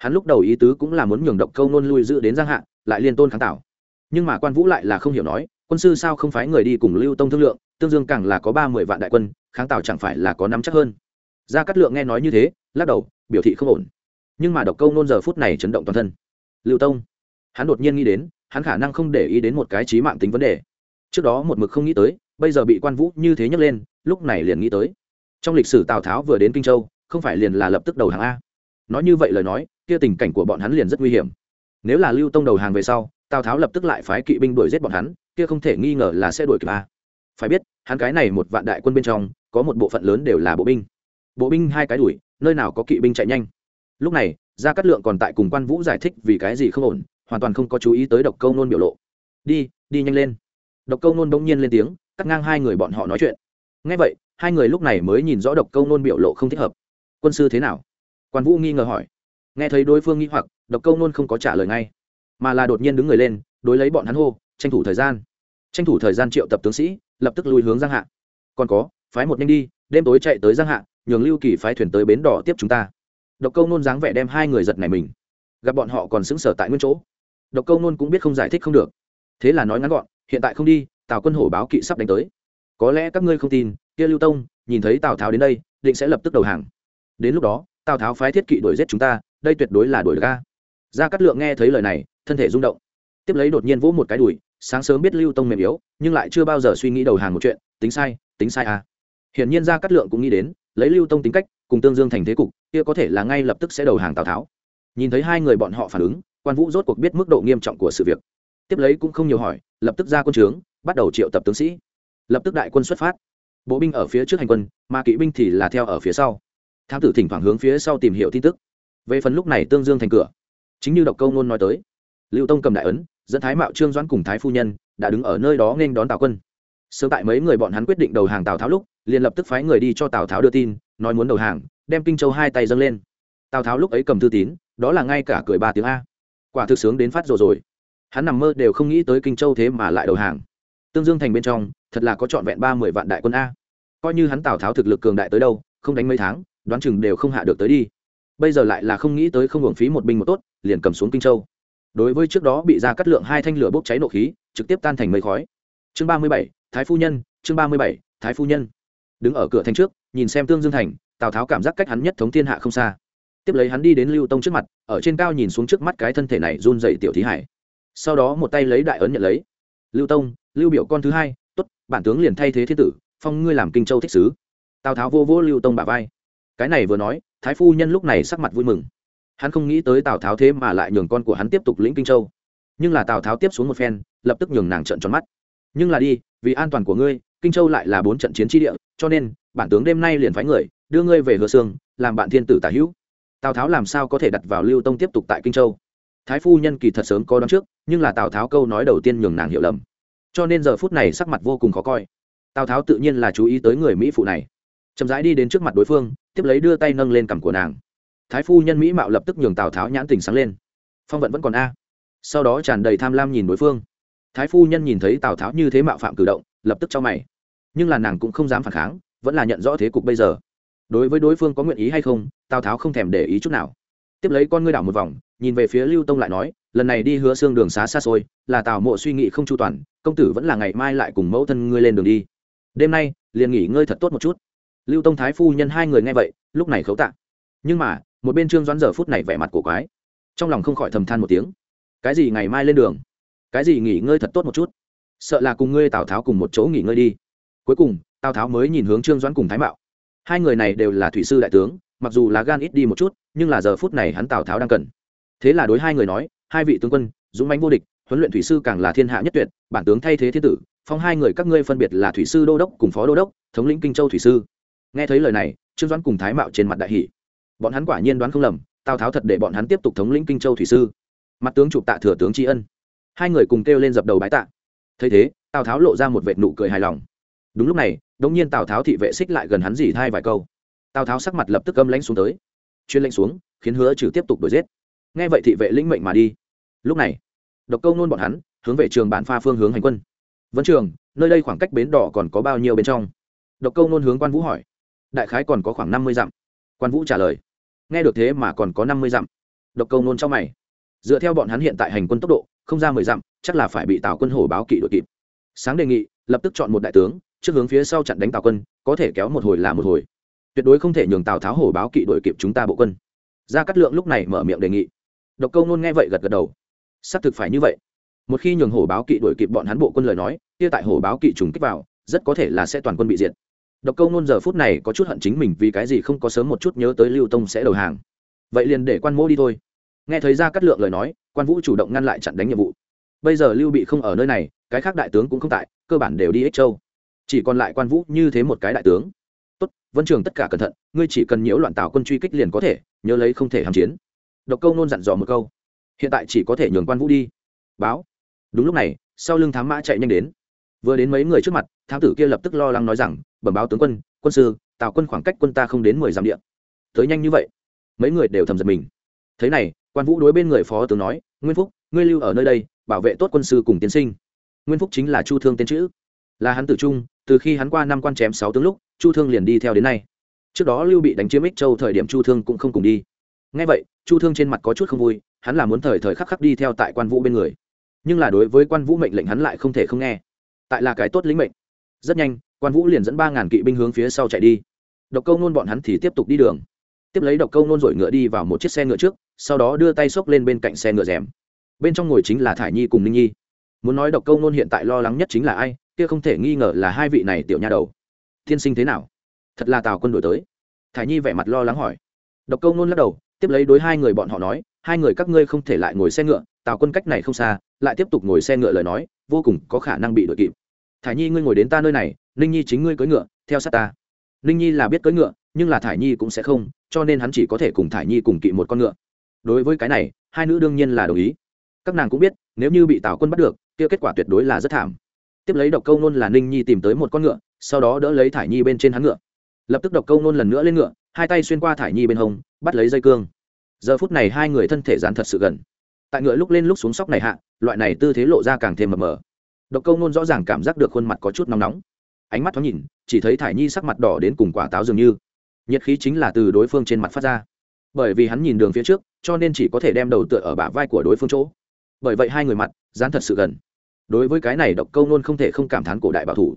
hắn lúc đầu ý tứ cũng là muốn nhường động câu nôn lui giữ đến giang hạ, lại liên tôn kháng tạo. Nhưng mà quan vũ lại là không hiểu nói, quân sư sao không phái người đi cùng lưu tông thương lượng, tương dương càng là có ba mươi vạn đại quân, kháng tạo chẳng phải là có nắm chắc hơn. Gia cát lượng nghe nói như thế, lắc đầu, biểu thị không ổn. Nhưng mà độc câu nôn giờ phút này chấn động toàn thân. Lưu tông. Hắn đột nhiên nghĩ đến, hắn khả năng không để ý đến một cái trí mạng tính vấn đề. Trước đó một mực không nghĩ tới, bây giờ bị quan vũ như thế nhấc lên, lúc này liền nghĩ tới. Trong lịch sử tào tháo vừa đến kinh châu, không phải liền là lập tức đầu hàng a nói như vậy lời nói, kia tình cảnh của bọn hắn liền rất nguy hiểm. Nếu là lưu tông đầu hàng về sau, tào tháo lập tức lại phái kỵ binh đuổi giết bọn hắn, kia không thể nghi ngờ là sẽ đuổi kịp a. Phải biết, hắn cái này một vạn đại quân bên trong, có một bộ phận lớn đều là bộ binh. Bộ binh hai cái đuổi, nơi nào có kỵ binh chạy nhanh. Lúc này, gia cát lượng còn tại cùng quan vũ giải thích vì cái gì không ổn, hoàn toàn không có chú ý tới độc câu nôn biểu lộ. Đi đi nhanh lên. Độc câu nôn bỗng nhiên lên tiếng, cắt ngang hai người bọn họ nói chuyện. Ngay vậy, hai người lúc này mới nhìn rõ độc câu nôn biểu lộ không thích hợp. Quân sư thế nào? Quan vũ nghi ngờ hỏi. Nghe thấy đối phương nghi hoặc, độc câu nôn không có trả lời ngay, mà là đột nhiên đứng người lên, đối lấy bọn hắn hô, tranh thủ thời gian. Tranh thủ thời gian triệu tập tướng sĩ, lập tức lùi hướng giang hạ. Còn có, phái một nhanh đi, đêm tối chạy tới giang hạ, nhường lưu kỳ phái thuyền tới bến đỏ tiếp chúng ta. Độc câu nôn dáng vẻ đem hai người giật này mình. Gặp bọn họ còn xứng sở tại nguyên chỗ, độc câu nôn cũng biết không giải thích không được. Thế là nói ngắn gọn, hiện tại không đi, tào quân hổ báo kỵ sắp đánh tới. Có lẽ các ngươi không tin, kia lưu tông, nhìn thấy tào tháo đến đây, định sẽ lập tức đầu hàng. Đến lúc đó tào tháo phái thiết kỵ đuổi giết chúng ta, đây tuyệt đối là đuổi ga gia cát lượng nghe thấy lời này, thân thể rung động. Tiếp lấy đột nhiên vỗ một cái đùi, sáng sớm biết lưu tông mềm yếu, nhưng lại chưa bao giờ suy nghĩ đầu hàng một chuyện, tính sai tính sai à. Hiển nhiên gia cát lượng cũng nghĩ đến, lấy lưu tông tính cách, cùng tương dương thành thế cục, kia có thể là ngay lập tức sẽ đầu hàng tào tháo. Nhìn thấy hai người bọn họ phản ứng, quan vũ rốt cuộc biết mức độ nghiêm trọng của sự việc. Tiếp lấy cũng không nhiều hỏi, lập tức ra quân trướng, bắt đầu triệu tập tướng sĩ. Lập tức đại quân xuất phát. Bộ binh ở phía trước hành quân, mà kỵ binh thì là theo ở phía sau thám tử thỉnh thoảng hướng phía sau tìm hiểu tin tức. Về phần lúc này tương dương thành cửa, chính như độc câu ngôn nói tới, lưu tông cầm đại ấn, dẫn thái mạo trương doãn cùng thái phu nhân đã đứng ở nơi đó nên đón tào quân. Sớm tại mấy người bọn hắn quyết định đầu hàng tào tháo lúc, liền lập tức phái người đi cho tào tháo đưa tin, nói muốn đầu hàng, đem kinh châu hai tay dâng lên. Tào tháo lúc ấy cầm thư tín, đó là ngay cả cười ba tiếng a. Quả thực sướng đến phát rồi rồi. Hắn nằm mơ đều không nghĩ tới kinh châu thế mà lại đầu hàng. Tương dương thành bên trong, thật là có trọn vẹn ba mươi vạn đại quân a. Coi như hắn tào tháo thực lực cường đại tới đâu, không đánh mấy tháng đoán chừng đều không hạ được tới đi. Bây giờ lại là không nghĩ tới không hưởng phí một binh một tốt, liền cầm xuống kinh châu. Đối với trước đó bị ra cắt lượng hai thanh lửa bốc cháy nộ khí, trực tiếp tan thành mây khói. Chương ba mươi bảy, thái phu nhân, chương ba mươi bảy, thái phu nhân. Đứng ở cửa thành trước, nhìn xem tương dương thành, tào tháo cảm giác cách hắn nhất thống thiên hạ không xa. Tiếp lấy hắn đi đến lưu tông trước mặt, ở trên cao nhìn xuống trước mắt cái thân thể này run dậy tiểu thí hải. Sau đó một tay lấy đại ấn nhận lấy. Lưu tông, lưu biểu con thứ hai, tốt, bản tướng liền thay thế thiên tử, phong ngươi làm kinh châu thích sứ. Tào tháo vô vô lưu tông bả vai cái này vừa nói, thái phu nhân lúc này sắc mặt vui mừng. Hắn không nghĩ tới tào tháo thế mà lại nhường con của hắn tiếp tục lĩnh kinh châu. Nhưng là tào tháo tiếp xuống một phen, lập tức nhường nàng trận tròn mắt. Nhưng là đi, vì an toàn của ngươi, kinh châu lại là bốn trận chiến tri địa, cho nên, bản tướng đêm nay liền phái người, đưa ngươi về hứa sương, làm bạn thiên tử tả hữu. Tào tháo làm sao có thể đặt vào lưu tông tiếp tục tại kinh châu? Thái phu nhân kỳ thật sớm có đón trước, nhưng là tào tháo câu nói đầu tiên nhường nàng hiểu lầm. Cho nên giờ phút này sắc mặt vô cùng khó coi. Tào tháo tự nhiên là chú ý tới người mỹ phụ này chậm rãi đi đến trước mặt đối phương, tiếp lấy đưa tay nâng lên cằm của nàng. Thái phu nhân mỹ mạo lập tức nhường tào tháo nhãn tình sáng lên. Phong vận vẫn còn a. Sau đó tràn đầy tham lam nhìn đối phương. Thái phu nhân nhìn thấy tào tháo như thế mạo phạm cử động, lập tức cho mày. Nhưng là nàng cũng không dám phản kháng, vẫn là nhận rõ thế cục bây giờ. Đối với đối phương có nguyện ý hay không, tào tháo không thèm để ý chút nào. Tiếp lấy con ngươi đảo một vòng, nhìn về phía lưu tông lại nói, lần này đi hứa xương đường xá xa xôi, là tào mộ suy nghĩ không chu toàn, công tử vẫn là ngày mai lại cùng mẫu thân ngươi lên đường đi. Đêm nay, liền nghỉ ngơi thật tốt một chút lưu tông thái phu nhân hai người nghe vậy, lúc này khấu tạ. Nhưng mà, một bên trương doãn giờ phút này vẻ mặt cổ quái. Trong lòng không khỏi thầm than một tiếng. Cái gì ngày mai lên đường? Cái gì nghỉ ngơi thật tốt một chút? Sợ là cùng ngươi tào tháo cùng một chỗ nghỉ ngơi đi. Cuối cùng, tào tháo mới nhìn hướng trương doãn cùng thái mạo. Hai người này đều là thủy sư đại tướng, mặc dù là gan ít đi một chút, nhưng là giờ phút này hắn tào tháo đang cần. Thế là đối hai người nói, hai vị tướng quân, dũng mãnh vô địch, huấn luyện thủy sư càng là thiên hạ nhất tuyệt, bản tướng thay thế thiên tử, phong hai người các ngươi phân biệt là thủy sư đô đốc cùng phó đô đốc, thống lĩnh kinh châu thủy sư nghe thấy lời này, trương doãn cùng thái mạo trên mặt đại hỷ bọn hắn quả nhiên đoán không lầm, tào tháo thật để bọn hắn tiếp tục thống lĩnh kinh châu thủy sư. Mặt tướng chụp tạ thừa tướng tri ân. Hai người cùng kêu lên dập đầu bái tạ. Thấy thế, tào tháo lộ ra một vệt nụ cười hài lòng. Đúng lúc này, đống nhiên tào tháo thị vệ xích lại gần hắn dì thai vài câu. Tào tháo sắc mặt lập tức âm lãnh xuống tới. Chuyên lệnh xuống, khiến hứa trừ tiếp tục đuổi giết. Nghe vậy thị vệ lĩnh mệnh mà đi. Lúc này, độc câu nôn bọn hắn, hướng về trường bản pha phương hướng hành quân. Vấn trường, nơi đây khoảng cách bến đỏ còn có bao nhiêu bên trong? Độc câu nôn hướng quan vũ hỏi đại khái còn có khoảng năm mươi dặm. Quan vũ trả lời, nghe được thế mà còn có năm mươi dặm. Độc câu nôn trong mày, dựa theo bọn hắn hiện tại hành quân tốc độ, không ra mười dặm, chắc là phải bị tào quân hổ báo kỵ đội kịp. Sáng đề nghị, lập tức chọn một đại tướng, trước hướng phía sau chặn đánh tào quân, có thể kéo một hồi là một hồi. Tuyệt đối không thể nhường tào tháo hổ báo kỵ đội kịp chúng ta bộ quân. Gia cát lượng lúc này mở miệng đề nghị. Độc câu nôn nghe vậy gật gật đầu, xác thực phải như vậy. Một khi nhường hổ báo kỵ đuổi kịp bọn hắn bộ quân lời nói, kia tại hổ báo kỵ trùng kích vào, rất có thể là sẽ toàn quân bị diệt độc câu nôn giờ phút này có chút hận chính mình vì cái gì không có sớm một chút nhớ tới lưu tông sẽ đầu hàng. Vậy liền để quan mỗ đi thôi. Nghe thấy ra cắt lượng lời nói, quan vũ chủ động ngăn lại chặn đánh nhiệm vụ. Bây giờ lưu bị không ở nơi này, cái khác đại tướng cũng không tại, cơ bản đều đi ích châu. Chỉ còn lại quan vũ như thế một cái đại tướng. Tốt, vân trường tất cả cẩn thận, ngươi chỉ cần nhiễu loạn tào quân truy kích liền có thể, nhớ lấy không thể hàm chiến. Độc câu nôn dặn dò một câu. Hiện tại chỉ có thể nhường quan vũ đi. Báo. Đúng lúc này, sau lưng thám mã chạy nhanh đến vừa đến mấy người trước mặt thám tử kia lập tức lo lắng nói rằng bẩm báo tướng quân quân sư tào quân khoảng cách quân ta không đến mười dặm địa, tới nhanh như vậy mấy người đều thầm giật mình. Thế này quan vũ đối bên người phó tướng nói nguyên phúc ngươi lưu ở nơi đây bảo vệ tốt quân sư cùng tiến sinh. Nguyên phúc chính là chu thương tên chữ. Là hắn tử trung từ khi hắn qua năm quan chém sáu tướng lúc chu thương liền đi theo đến nay. Trước đó lưu bị đánh chiếm ích châu thời điểm chu thương cũng không cùng đi. Ngay vậy chu thương trên mặt có chút không vui hắn là muốn thời thời khắc khắc đi theo tại quan vũ bên người. Nhưng là đối với quan vũ mệnh lệnh hắn lại không thể không nghe tại là cái tốt lĩnh mệnh. Rất nhanh, quan vũ liền dẫn ba ngàn kỵ binh hướng phía sau chạy đi. Độc câu nôn bọn hắn thì tiếp tục đi đường. Tiếp lấy độc câu nôn rồi ngựa đi vào một chiếc xe ngựa trước, sau đó đưa tay xốc lên bên cạnh xe ngựa rèm. Bên trong ngồi chính là thải nhi cùng ninh nhi. Muốn nói độc câu nôn hiện tại lo lắng nhất chính là ai, kia không thể nghi ngờ là hai vị này tiểu nha đầu. Thiên sinh thế nào? Thật là tào quân đổi tới. Thải nhi vẻ mặt lo lắng hỏi. Độc câu nôn lắc đầu, tiếp lấy đối hai người bọn họ nói, hai người các ngươi không thể lại ngồi xe ngựa, tào quân cách này không xa, lại tiếp tục ngồi xe ngựa lời nói, vô cùng có khả năng bị đội kịp thải nhi, ngươi ngồi đến ta nơi này, ninh nhi chính ngươi cưỡi ngựa, theo sát ta. Ninh nhi là biết cưỡi ngựa, nhưng là thải nhi cũng sẽ không, cho nên hắn chỉ có thể cùng thải nhi cùng kỵ một con ngựa. Đối với cái này, hai nữ đương nhiên là đồng ý. Các nàng cũng biết, nếu như bị tào quân bắt được, kia kết quả tuyệt đối là rất thảm. Tiếp lấy độc câu nôn là ninh nhi tìm tới một con ngựa, sau đó đỡ lấy thải nhi bên trên hắn ngựa. Lập tức độc câu nôn lần nữa lên ngựa, hai tay xuyên qua thải nhi bên hông, bắt lấy dây cương. Giờ phút này hai người thân thể dán thật sự gần. Tại ngựa lúc lên lúc xuống sóc này hạ, loại này tư thế lộ ra càng thêm mờ mờ độc câu nôn rõ ràng cảm giác được khuôn mặt có chút nóng nóng. Ánh mắt thoáng nhìn, chỉ thấy thải nhi sắc mặt đỏ đến cùng quả táo dường như. Nhiệt khí chính là từ đối phương trên mặt phát ra. Bởi vì hắn nhìn đường phía trước, cho nên chỉ có thể đem đầu tựa ở bả vai của đối phương chỗ. Bởi vậy hai người mặt, dán thật sự gần. Đối với cái này độc câu nôn không thể không cảm thán cổ đại bảo thủ.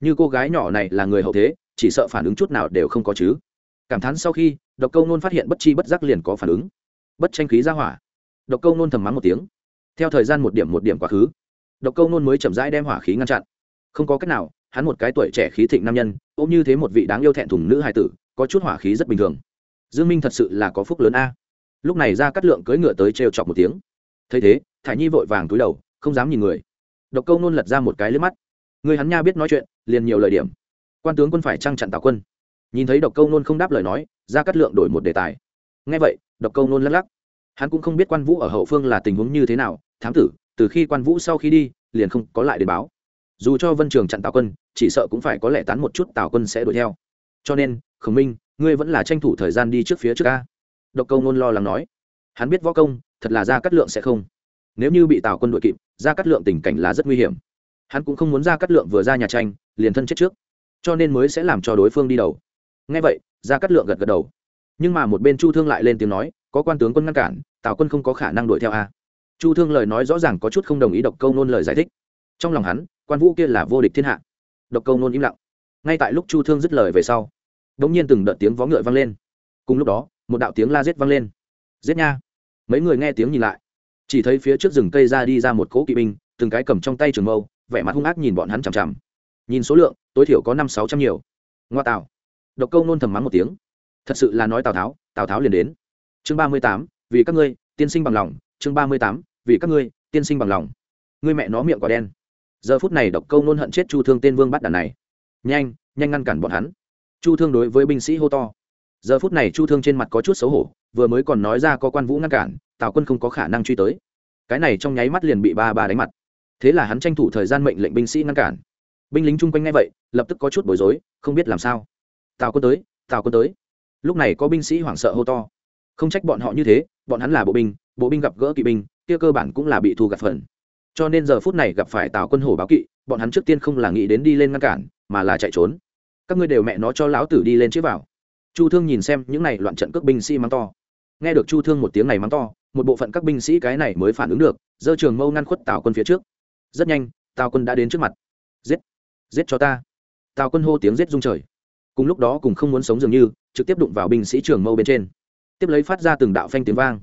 Như cô gái nhỏ này là người hậu thế, chỉ sợ phản ứng chút nào đều không có chứ. Cảm thán sau khi, độc câu nôn phát hiện bất chi bất giác liền có phản ứng. Bất tranh khí ra hỏa. Độc câu nôn thầm mắng một tiếng. Theo thời gian một điểm một điểm quá khứ độc câu nôn mới chậm rãi đem hỏa khí ngăn chặn. Không có cách nào, hắn một cái tuổi trẻ khí thịnh nam nhân ôm như thế một vị đáng yêu thẹn thùng nữ hài tử, có chút hỏa khí rất bình thường. Dương minh thật sự là có phúc lớn a. Lúc này ra cắt lượng cưỡi ngựa tới trêu chọc một tiếng. Thấy thế, thải nhi vội vàng túi đầu, không dám nhìn người. Độc câu nôn lật ra một cái lướt mắt. Người hắn nha biết nói chuyện, liền nhiều lời điểm. Quan tướng quân phải trăng chặn tào quân. Nhìn thấy độc câu nôn không đáp lời nói, ra cắt lượng đổi một đề tài. Nghe vậy, độc câu nôn lắc lắc. Hắn cũng không biết quan vũ ở hậu phương là tình huống như thế nào, thám tử từ khi quan vũ sau khi đi, liền không có lại đến báo. Dù cho vân trường chặn tào quân, chỉ sợ cũng phải có lẽ tán một chút tào quân sẽ đuổi theo. Cho nên, khổng minh, ngươi vẫn là tranh thủ thời gian đi trước phía trước ca độc câu nôn lo lắng nói. Hắn biết võ công, thật là ra cắt lượng sẽ không. Nếu như bị tào quân đội kịp ra cắt lượng tình cảnh là rất nguy hiểm. Hắn cũng không muốn ra cắt lượng vừa ra nhà tranh, liền thân chết trước. Cho nên mới sẽ làm cho đối phương đi đầu. Ngay vậy ra cắt lượng gật gật đầu. Nhưng mà một bên chu thương lại lên tiếng nói, có quan tướng quân ngăn cản, tào quân không có khả năng đuổi theo a chu thương lời nói rõ ràng có chút không đồng ý độc câu nôn lời giải thích. Trong lòng hắn, quan vũ kia là vô địch thiên hạ. Độc câu nôn im lặng. Ngay tại lúc chu thương dứt lời về sau đ ỗ n g nhiên từng đợt tiếng vó ngựa vang lên. Cùng lúc đó, một đạo tiếng la giết vang lên. Giết nha. Mấy người nghe tiếng nhìn lại. Chỉ thấy phía trước rừng cây ra đi ra một cỗ kỵ binh, từng cái cầm trong tay trường mâu, vẻ mặt hung ác nhìn bọn hắn chằm chằm. Nhìn số lượng, tối thiểu có năm sáu trăm nhiều. Ngoa tạo. Độc câu nôn thầm mắng một tiếng. Thật sự là nói tào tháo tào tháo liền đến. Chương ba mươi tám, vì các ngươi, tiên sinh bằng lòng chương ba mươi tám, vì các ngươi, tiên sinh bằng lòng. Ngươi mẹ nó miệng quả đen. Giờ phút này độc câu nôn hận chết chu thương tên vương bắt đàn này. Nhanh nhanh ngăn cản bọn hắn. Chu thương đối với binh sĩ hô to. Giờ phút này chu thương trên mặt có chút xấu hổ, vừa mới còn nói ra có quan vũ ngăn cản, tào quân không có khả năng truy tới. Cái này trong nháy mắt liền bị ba ba đánh mặt. Thế là hắn tranh thủ thời gian mệnh lệnh binh sĩ ngăn cản. Binh lính chung quanh ngay vậy, lập tức có chút bối rối, không biết làm sao. Tào quân tới, tào quân tới. Lúc này có binh sĩ hoảng sợ hô to. Không trách bọn họ như thế, bọn hắn là bộ binh bộ binh gặp gỡ kỵ binh, kia cơ bản cũng là bị thu gặt phần. Cho nên giờ phút này gặp phải tào quân hổ báo kỵ, bọn hắn trước tiên không là nghĩ đến đi lên ngăn cản, mà là chạy trốn. Các ngươi đều mẹ nó cho lão tử đi lên chứ vào chu thương nhìn xem những này loạn trận cước binh sĩ mắng to. Nghe được chu thương một tiếng này mắng to, một bộ phận các binh sĩ cái này mới phản ứng được, giơ trường mâu ngăn khuất tào quân phía trước. Rất nhanh, tào quân đã đến trước mặt. Giết! Giết cho ta! Tào quân hô tiếng giết rung trời. Cùng lúc đó cùng không muốn sống dường như, trực tiếp đụng vào binh sĩ trường mâu bên trên. Tiếp lấy phát ra từng đạo phanh tiếng vang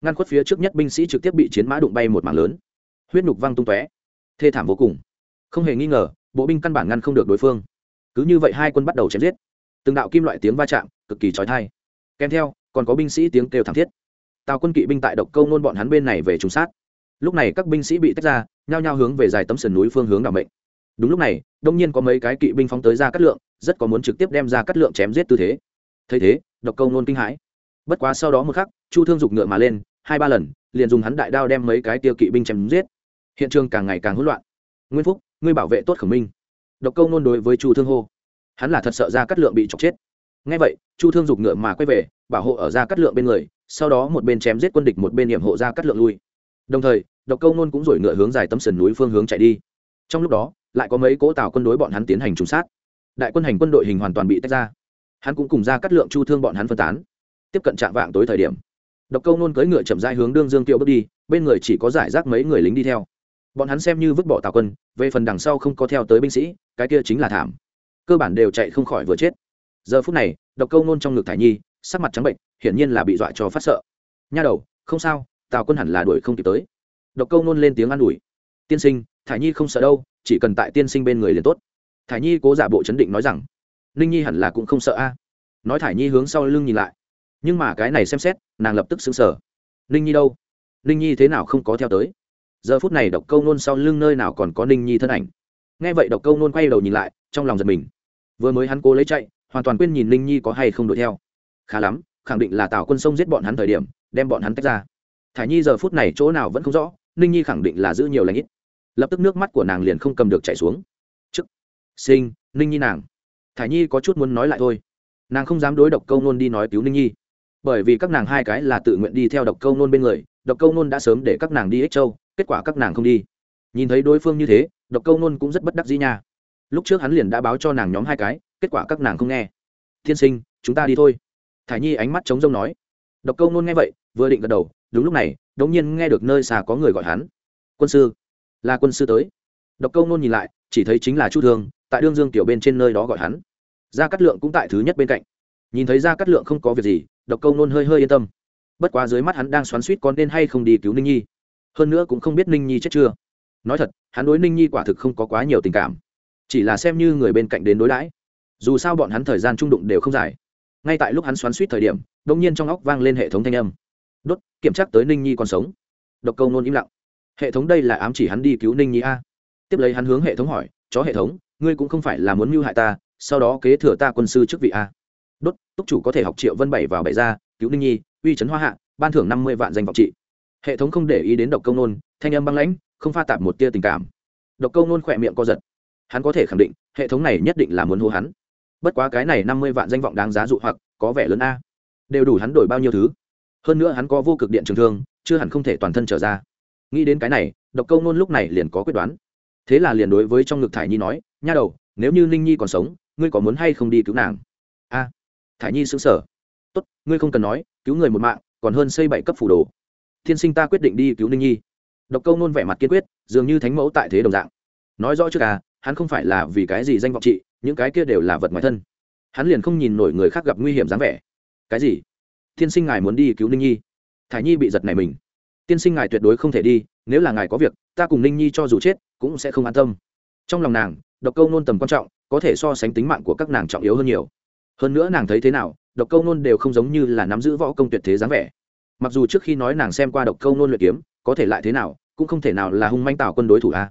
ngăn khuất phía trước nhất binh sĩ trực tiếp bị chiến mã đụng bay một mảng lớn. Huyết nhục văng tung tóe. Thê thảm vô cùng. Không hề nghi ngờ, bộ binh căn bản ngăn không được đối phương. Cứ như vậy hai quân bắt đầu chém giết. Từng đạo kim loại tiếng va chạm, cực kỳ trói thai kèm theo, còn có binh sĩ tiếng kêu thảm thiết. Tào quân kỵ binh tại độc câu nôn bọn hắn bên này về trùng sát. Lúc này các binh sĩ bị tách ra, nhao nhao hướng về dài tấm sườn núi phương hướng đ ả mệnh. Đúng lúc này, đông nhiên có mấy cái kỵ binh phóng tới ra cắt lượng, rất có muốn trực tiếp đem ra cắt lượng chém giết tư thế. Thấy thế, độc câu nôn kinh hãi bất quá sau đó một khắc, chu thương giục ngựa mà lên, hai ba lần, liền dùng hắn đại đao đem mấy cái tiêu kỵ binh chém giết. Hiện trường càng ngày càng hỗn loạn. Nguyên phúc, ngươi bảo vệ tốt khổng minh. Độc câu nôn đối với chu thương hô. Hắn là thật sợ ra cắt lượng bị chọc chết. Ngay vậy, chu thương giục ngựa mà quay về, bảo hộ ở ra cắt lượng bên người, sau đó một bên chém giết quân địch một bên điểm hộ ra cắt lượng lui. Đồng thời, độc câu nôn cũng rồi ngựa hướng dài tấm sườn núi phương hướng chạy đi. Trong lúc đó, lại có mấy cỗ tàu quân đối bọn hắn tiến hành trùng sát. Đại quân hành quân đội hình hoàn toàn bị tách ra. Hắn cũng cùng ra cắt lượng chu thương bọn hắn phân tán tiếp cận trạm vạng tối thời điểm, độc câu nôn cưỡi ngựa chậm rãi hướng đương dương tiêu bước đi, bên người chỉ có giải rác mấy người lính đi theo. Bọn hắn xem như vứt bỏ tào quân, về phần đằng sau không có theo tới binh sĩ, cái kia chính là thảm. Cơ bản đều chạy không khỏi vừa chết. Giờ phút này, độc câu nôn trong ngực thải nhi, sắc mặt trắng bệnh, hiển nhiên là bị dọa cho phát sợ. Nha đầu, không sao tào quân hẳn là đuổi không kịp tới. Độc câu nôn lên tiếng an ủi. Tiên sinh, thải nhi không sợ đâu, chỉ cần tại tiên sinh bên người liền tốt. Thải nhi cố giả bộ chấn định nói rằng, ninh nhi hẳn là cũng không sợ a. Nói thải nhi hướng sau lưng nhìn lại nhưng mà cái này xem xét, nàng lập tức xứng sở ninh nhi đâu? Ninh nhi thế nào không có theo tới? Giờ phút này độc câu nôn sau lưng nơi nào còn có ninh nhi thân ảnh? Nghe vậy độc câu nôn quay đầu nhìn lại, trong lòng giật mình. Vừa mới hắn cố lấy chạy, hoàn toàn quên nhìn ninh nhi có hay không đuổi theo. Khá lắm, khẳng định là tào quân sông giết bọn hắn thời điểm, đem bọn hắn tách ra. Thả nhi giờ phút này chỗ nào vẫn không rõ, ninh nhi khẳng định là giữ nhiều lãnh ít. Lập tức nước mắt của nàng liền không cầm được chạy xuống. Chức. Sinh, ninh nhi nàng. Thả nhi có chút muốn nói lại thôi. Nàng không dám đối độc câu nôn đi nói cứu ninh nhi bởi vì các nàng hai cái là tự nguyện đi theo độc câu nôn bên người, độc câu nôn đã sớm để các nàng đi ích châu, kết quả các nàng không đi. Nhìn thấy đối phương như thế, độc câu nôn cũng rất bất đắc dĩ nha. Lúc trước hắn liền đã báo cho nàng nhóm hai cái, kết quả các nàng không nghe. Tiên sinh, chúng ta đi thôi. Thả nhi ánh mắt chống rông nói. Độc câu nôn nghe vậy, vừa định gật đầu, đúng lúc này, đống nhiên nghe được nơi xa có người gọi hắn. Quân sư, là quân sư tới. Độc câu nôn nhìn lại, chỉ thấy chính là chu thương, tại đương dương tiểu bên trên nơi đó gọi hắn. Gia cát lượng cũng tại thứ nhất bên cạnh. Nhìn thấy gia cát lượng không có việc gì độc câu nôn hơi hơi yên tâm. Bất quá dưới mắt hắn đang xoắn suýt con nên hay không đi cứu ninh nhi. Hơn nữa cũng không biết ninh nhi chết chưa. Nói thật, hắn đối ninh nhi quả thực không có quá nhiều tình cảm. Chỉ là xem như người bên cạnh đến đối đãi. Dù sao bọn hắn thời gian trung đụng đều không dài. Ngay tại lúc hắn xoắn suýt thời điểm đ ỗ n g nhiên trong óc vang lên hệ thống thanh âm. Đốt, kiểm tra tới ninh nhi còn sống. Độc câu nôn im lặng. Hệ thống đây là ám chỉ hắn đi cứu ninh nhi a? Tiếp lấy hắn hướng hệ thống hỏi, chó hệ thống, ngươi cũng không phải là muốn mưu hại ta, sau đó kế thừa ta quân sư chức vị a? Đốt, túc chủ có thể học triệu vân bảy vào bảy ra cứu ninh nhi, uy trấn hoa hạ, ban thưởng năm mươi vạn danh vọng trị. Hệ thống không để ý đến độc câu nôn, thanh âm băng lãnh, không pha tạp một tia tình cảm. Độc câu nôn khỏe miệng co giật. Hắn có thể khẳng định, hệ thống này nhất định là muốn hô hắn. Bất quá cái này năm mươi vạn danh vọng đáng giá dụ hoặc, có vẻ lớn a. Đều đủ hắn đổi bao nhiêu thứ. Hơn nữa hắn có vô cực điện trường thương, chưa hẳn không thể toàn thân trở ra. Nghĩ đến cái này, độc câu nôn lúc này liền có quyết đoán. Thế là liền đối với trong ngực thải nhi nói, nha đầu, nếu như ninh nhi còn sống, ngươi có muốn hay không đi cứu nàng? A thả nhi xứng sở tốt, ngươi không cần nói, cứu người một mạng, còn hơn xây bảy cấp phủ đồ. Thiên sinh ta quyết định đi cứu ninh nhi. Độc câu nôn vẻ mặt kiên quyết, dường như thánh mẫu tại thế đồng dạng. Nói rõ trước à hắn không phải là vì cái gì danh vọng trị, những cái kia đều là vật ngoài thân. Hắn liền không nhìn nổi người khác gặp nguy hiểm dáng vẻ. Cái gì? Tiên sinh ngài muốn đi cứu ninh nhi? Thả nhi bị giật này mình. Tiên sinh ngài tuyệt đối không thể đi, nếu là ngài có việc, ta cùng ninh nhi cho dù chết, cũng sẽ không an tâm. Trong lòng nàng, độc câu nôn tầm quan trọng, có thể so sánh tính mạng của các nàng trọng yếu hơn nhiều hơn nữa nàng thấy thế nào, độc câu nôn đều không giống như là nắm giữ võ công tuyệt thế dáng vẻ. Mặc dù trước khi nói nàng xem qua độc câu nôn luyện kiếm, có thể lại thế nào, cũng không thể nào là hung manh tạo quân đối thủ a.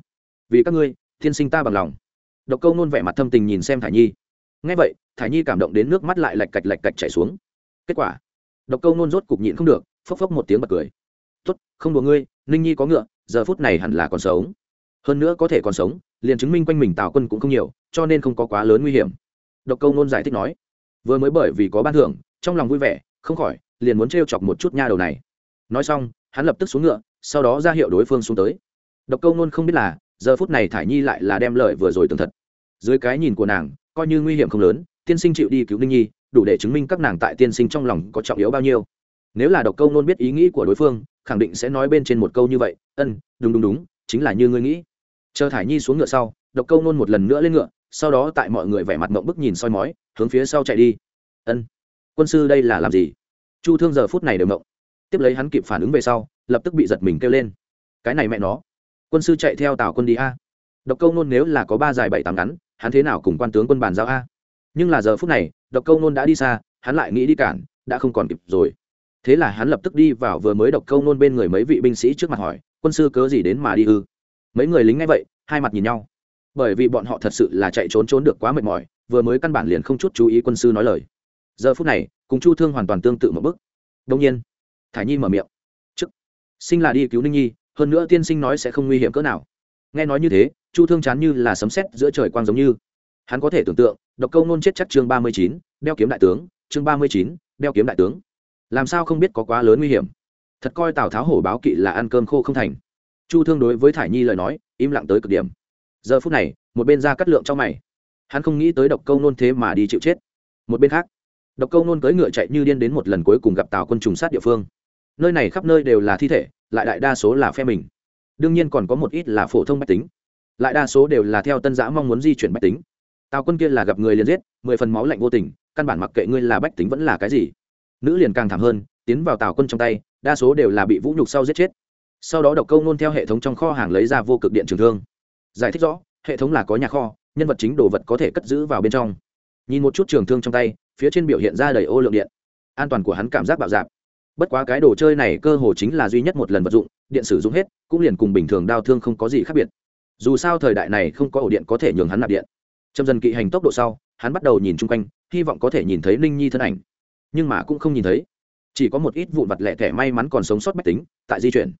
Vì các ngươi thiên sinh ta bằng lòng. Độc câu nôn vẻ mặt thâm tình nhìn xem thả nhi. Ngay vậy thả nhi cảm động đến nước mắt lại lạch cạch lạch cạch chảy xuống. Kết quả, độc câu nôn rốt cục nhịn không được, phốc phốc một tiếng bật cười. Tốt, không đùa ngươi, ninh nhi có ngựa, giờ phút này hẳn là còn sống. Hơn nữa có thể còn sống, liền chứng minh quanh mình tào quân cũng không nhiều, cho nên không có quá lớn nguy hiểm. Độc câu nôn giải thích nói vừa mới bởi vì có ban thưởng, trong lòng vui vẻ, không khỏi, liền muốn t chọc một chút nha đầu này. Nói xong, hắn lập tức xuống ngựa, sau đó ra hiệu đối phương xuống tới. Độc câu nôn không biết là, giờ phút này thải nhi lại là đem lời vừa rồi tường thật. Dưới cái nhìn của nàng, coi như nguy hiểm không lớn, tiên sinh chịu đi cứu ninh nhi, đủ để chứng minh các nàng tại tiên sinh trong lòng có trọng yếu bao nhiêu. Nếu là độc câu nôn biết ý nghĩ của đối phương, khẳng định sẽ nói bên trên một câu như vậy, ân, đúng đúng đúng, chính là như ngươi nghĩ. Chờ thải nhi xuống ngựa sau, độc câu nôn một lần nữa lên ngựa sau đó tại mọi người vẻ mặt mộng bức nhìn soi mói, hướng phía sau chạy đi. Ân, quân sư đây là làm gì? Chu thương giờ phút này đều mộng. Tiếp lấy hắn kịp phản ứng về sau, lập tức bị giật mình kêu lên. Cái này mẹ nó. Quân sư chạy theo tào quân đi a. Độc câu nôn nếu là có ba dài bảy tám ngắn, hắn thế nào cùng quan tướng quân bàn giao a? Nhưng là giờ phút này, độc câu nôn đã đi xa, hắn lại nghĩ đi cản, đã không còn kịp rồi. Thế là hắn lập tức đi vào vừa mới độc câu nôn bên người mấy vị binh sĩ trước mặt hỏi, quân sư cớ gì đến mà đi ư? Mấy người lính ngay vậy, hai mặt nhìn nhau bởi vì bọn họ thật sự là chạy trốn trốn được quá mệt mỏi, vừa mới căn bản liền không chút chú ý quân sư nói lời. Giờ phút này, cùng chu thương hoàn toàn tương tự một bức đông nhiên, thải nhi mở miệng. Chức sinh là đi cứu ninh nhi, hơn nữa tiên sinh nói sẽ không nguy hiểm cỡ nào. Nghe nói như thế, chu thương chán như là sấm sét giữa trời quang giống như. Hắn có thể tưởng tượng, độc câu nôn chết chắc chương ba mươi chín, đeo kiếm đại tướng, chương ba mươi chín, đeo kiếm đại tướng. Làm sao không biết có quá lớn nguy hiểm? Thật coi tào tháo hổ báo kỵ là ăn cơm khô không thành. Chu thương đối với thải nhi lời nói, im lặng tới cực điểm giờ phút này, một bên ra cắt lượng trong mày. Hắn không nghĩ tới độc câu nôn thế mà đi chịu chết. Một bên khác, độc câu nôn cưỡi ngựa chạy như điên đến một lần cuối cùng gặp tào quân trùng sát địa phương. Nơi này khắp nơi đều là thi thể, lại đại đa số là phe mình. Đương nhiên còn có một ít là phổ thông bách tính. Lại đa số đều là theo tân giã mong muốn di chuyển bách tính. Tào quân kia là gặp người liền giết, mười phần máu lạnh vô tình, căn bản mặc kệ ngươi là bách tính vẫn là cái gì. Nữ liền càng thảm hơn, tiến vào tào quân trong tay, đa số đều là bị vũ nhục sau giết chết. Sau đó độc câu nôn theo hệ thống trong kho hàng lấy ra vô cực điện trường thương giải thích rõ, hệ thống là có nhà kho, nhân vật chính đồ vật có thể cất giữ vào bên trong. Nhìn một chút trường thương trong tay, phía trên biểu hiện ra đầy ô lượng điện. An toàn của hắn cảm giác bạo dạp bất quá cái đồ chơi này cơ hồ chính là duy nhất một lần vật dụng, điện sử dụng hết, cũng liền cùng bình thường đau thương không có gì khác biệt. Dù sao thời đại này không có ổ điện có thể nhường hắn nạp điện. Trong dần kỵ hành tốc độ sau, hắn bắt đầu nhìn chung quanh, hy vọng có thể nhìn thấy ninh nhi thân ảnh. Nhưng mà cũng không nhìn thấy. Chỉ có một ít vụn vặt lẻ thẻ may mắn còn sống sót bách tính, tại di chuyển.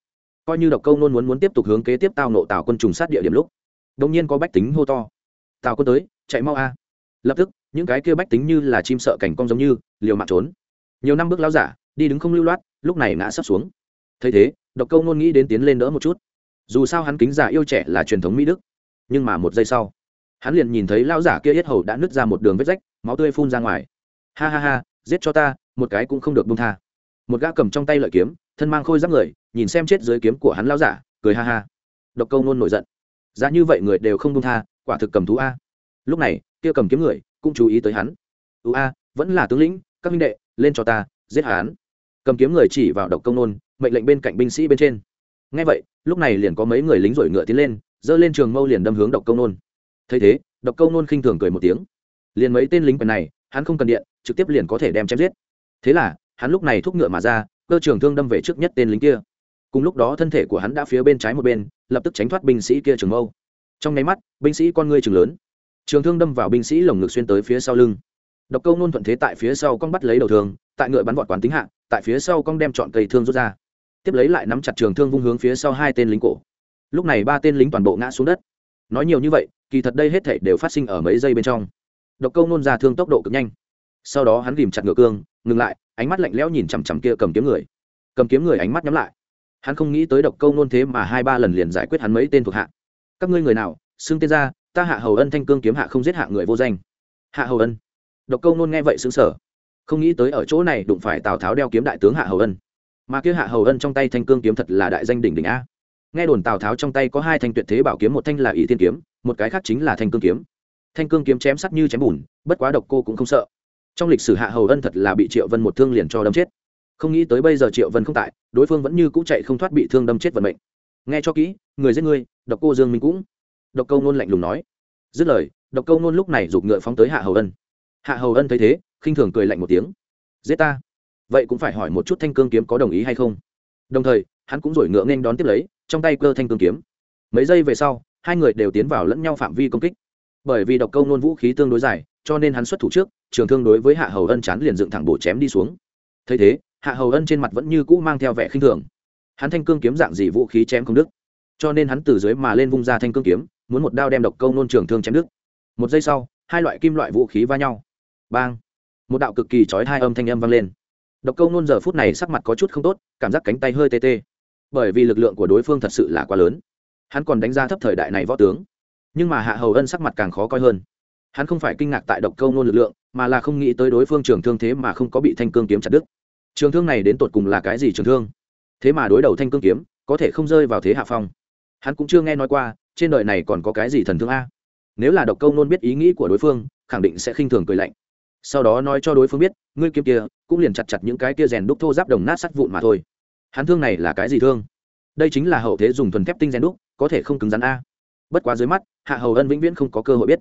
Coi như độc câu nôn muốn muốn tiếp tục hướng kế tiếp tao nộ tạo quân trùng sát địa điểm lúc đông nhiên có bách tính hô to. Tào quân tới, chạy mau a. Lập tức, những cái kia bách tính như là chim sợ cảnh cong giống như, liều mạng trốn. Nhiều năm bước lao giả, đi đứng không lưu loát, lúc này ngã sắp xuống. Thấy thế, độc câu nôn nghĩ đến tiến lên đỡ một chút. Dù sao hắn kính giả yêu trẻ là truyền thống mỹ đức. Nhưng mà một giây sau, hắn liền nhìn thấy lao giả kia yết hầu đã nứt ra một đường vết rách, máu tươi phun ra ngoài. Ha ha ha, giết cho ta, một cái cũng không được bông tha. Một gã cầm trong tay lợi kiếm, thân mang khôi giáp người, nhìn xem chết dưới kiếm của hắn lao giả, cười ha ha. Độc câu nôn nổi giận giá như vậy người đều không đông tha, quả thực cầm thú a. Lúc này, kia cầm kiếm người cũng chú ý tới hắn. Ưu a, vẫn là tướng lĩnh, các minh đệ, lên cho ta, giết hắn. Cầm kiếm người chỉ vào độc công nôn, mệnh lệnh bên cạnh binh sĩ bên trên. Ngay vậy, lúc này liền có mấy người lính rổi ngựa tiến lên, giơ lên trường mâu liền đâm hướng độc công nôn. Thấy thế, độc công nôn khinh thường cười một tiếng. Liền mấy tên lính quần này, hắn không cần điện, trực tiếp liền có thể đem chém giết. Thế là, hắn lúc này thúc ngựa mà ra, cơ trường thương đâm về trước nhất tên lính kia. Cùng lúc đó thân thể của hắn đã phía bên trái một bên lập tức tránh thoát binh sĩ kia trường mâu. Trong nháy mắt, binh sĩ con ngươi trường lớn. Trường thương đâm vào binh sĩ lồng ngực xuyên tới phía sau lưng. Độc câu nôn thuận thế tại phía sau con bắt lấy đầu thương, tại ngựa bắn vọt quán tính hạ, tại phía sau con đem chọn cây thương rút ra. Tiếp lấy lại nắm chặt trường thương vung hướng phía sau hai tên lính cổ. Lúc này ba tên lính toàn bộ ngã xuống đất. Nói nhiều như vậy, kỳ thật đây hết thể đều phát sinh ở mấy giây bên trong. Độc câu nôn ra thương tốc độ cực nhanh. Sau đó hắn ghìm chặt ngựa cương, ngừng lại, ánh mắt lạnh lẽo nhìn chằm chằm kia cầm kiếm người. Cầm kiếm người ánh mắt nhắm lại hắn không nghĩ tới độc câu nôn thế mà hai ba lần liền giải quyết hắn mấy tên thuộc hạ. Các ngươi người nào, xưng tên ra, ta hạ hầu ân thanh cương kiếm hạ không giết hạ người vô danh. Hạ hầu ân. Độc câu nôn nghe vậy xứng sở không nghĩ tới ở chỗ này đụng phải tào tháo đeo kiếm đại tướng hạ hầu ân. Mà kia hạ hầu ân trong tay thanh cương kiếm thật là đại danh đỉnh đỉnh a. Nghe đồn tào tháo trong tay có hai thanh tuyệt thế bảo kiếm, một thanh là ỷ thiên kiếm, một cái khác chính là thanh cương kiếm. Thanh cương kiếm chém sắt như chém bùn, bất quá độc cô cũng không sợ. Trong lịch sử hạ hầu ân thật là bị triệu vân một thương liền cho đâm chết không nghĩ tới bây giờ triệu vân không tại, đối phương vẫn như cũ chạy không thoát bị thương đâm chết vận mệnh. Nghe cho kỹ, người giết ngươi, độc cô dương minh cũng. Độc câu nôn lạnh lùng nói. Dứt lời, độc câu nôn lúc này giục ngựa phóng tới hạ hầu ân. Hạ hầu ân thấy thế, khinh thường cười lạnh một tiếng. Giết ta. Vậy cũng phải hỏi một chút thanh cương kiếm có đồng ý hay không? Đồng thời, hắn cũng rổi ngựa nên đón tiếp lấy, trong tay cơ thanh cương kiếm. Mấy giây về sau, hai người đều tiến vào lẫn nhau phạm vi công kích. Bởi vì độc câu nôn vũ khí tương đối dài, cho nên hắn xuất thủ trước, trường thương đối với hạ hầu ân chán liền dựng thẳng bổ chém đi xuống. Thấy thế hạ hầu ân trên mặt vẫn như cũ mang theo vẻ khinh thường. Hắn thanh cương kiếm dạng gì vũ khí chém không đứt. Cho nên hắn từ dưới mà lên vung ra thanh cương kiếm, muốn một đao đem độc câu nôn trường thương chém đứt. Một giây sau, hai loại kim loại vũ khí va nhau. Bang! Một đạo cực kỳ trói hai âm thanh âm vang lên. Độc câu nôn giờ phút này sắc mặt có chút không tốt, cảm giác cánh tay hơi tê tê. Bởi vì lực lượng của đối phương thật sự là quá lớn. Hắn còn đánh giá thấp thời đại này võ tướng. Nhưng mà hạ hầu ân sắc mặt càng khó coi hơn. Hắn không phải kinh ngạc tại độc câu nôn lực lượng, mà là không nghĩ tới đối phương trường thương thế mà không có bị thanh cương kiếm chặt đứt trường thương này đến tột cùng là cái gì trường thương? Thế mà đối đầu thanh cương kiếm, có thể không rơi vào thế hạ phong. Hắn cũng chưa nghe nói qua, trên đời này còn có cái gì thần thương a? Nếu là độc câu nôn biết ý nghĩ của đối phương, khẳng định sẽ khinh thường cười lạnh. Sau đó nói cho đối phương biết, ngươi kiếm kia, cũng liền chặt chặt những cái kia rèn đúc thô giáp đồng nát sắt vụn mà thôi. Hắn thương này là cái gì thương? Đây chính là hậu thế dùng thuần thép tinh rèn đúc, có thể không cứng rắn a. Bất quá dưới mắt, hạ hầu ân vĩnh viễn không có cơ hội biết.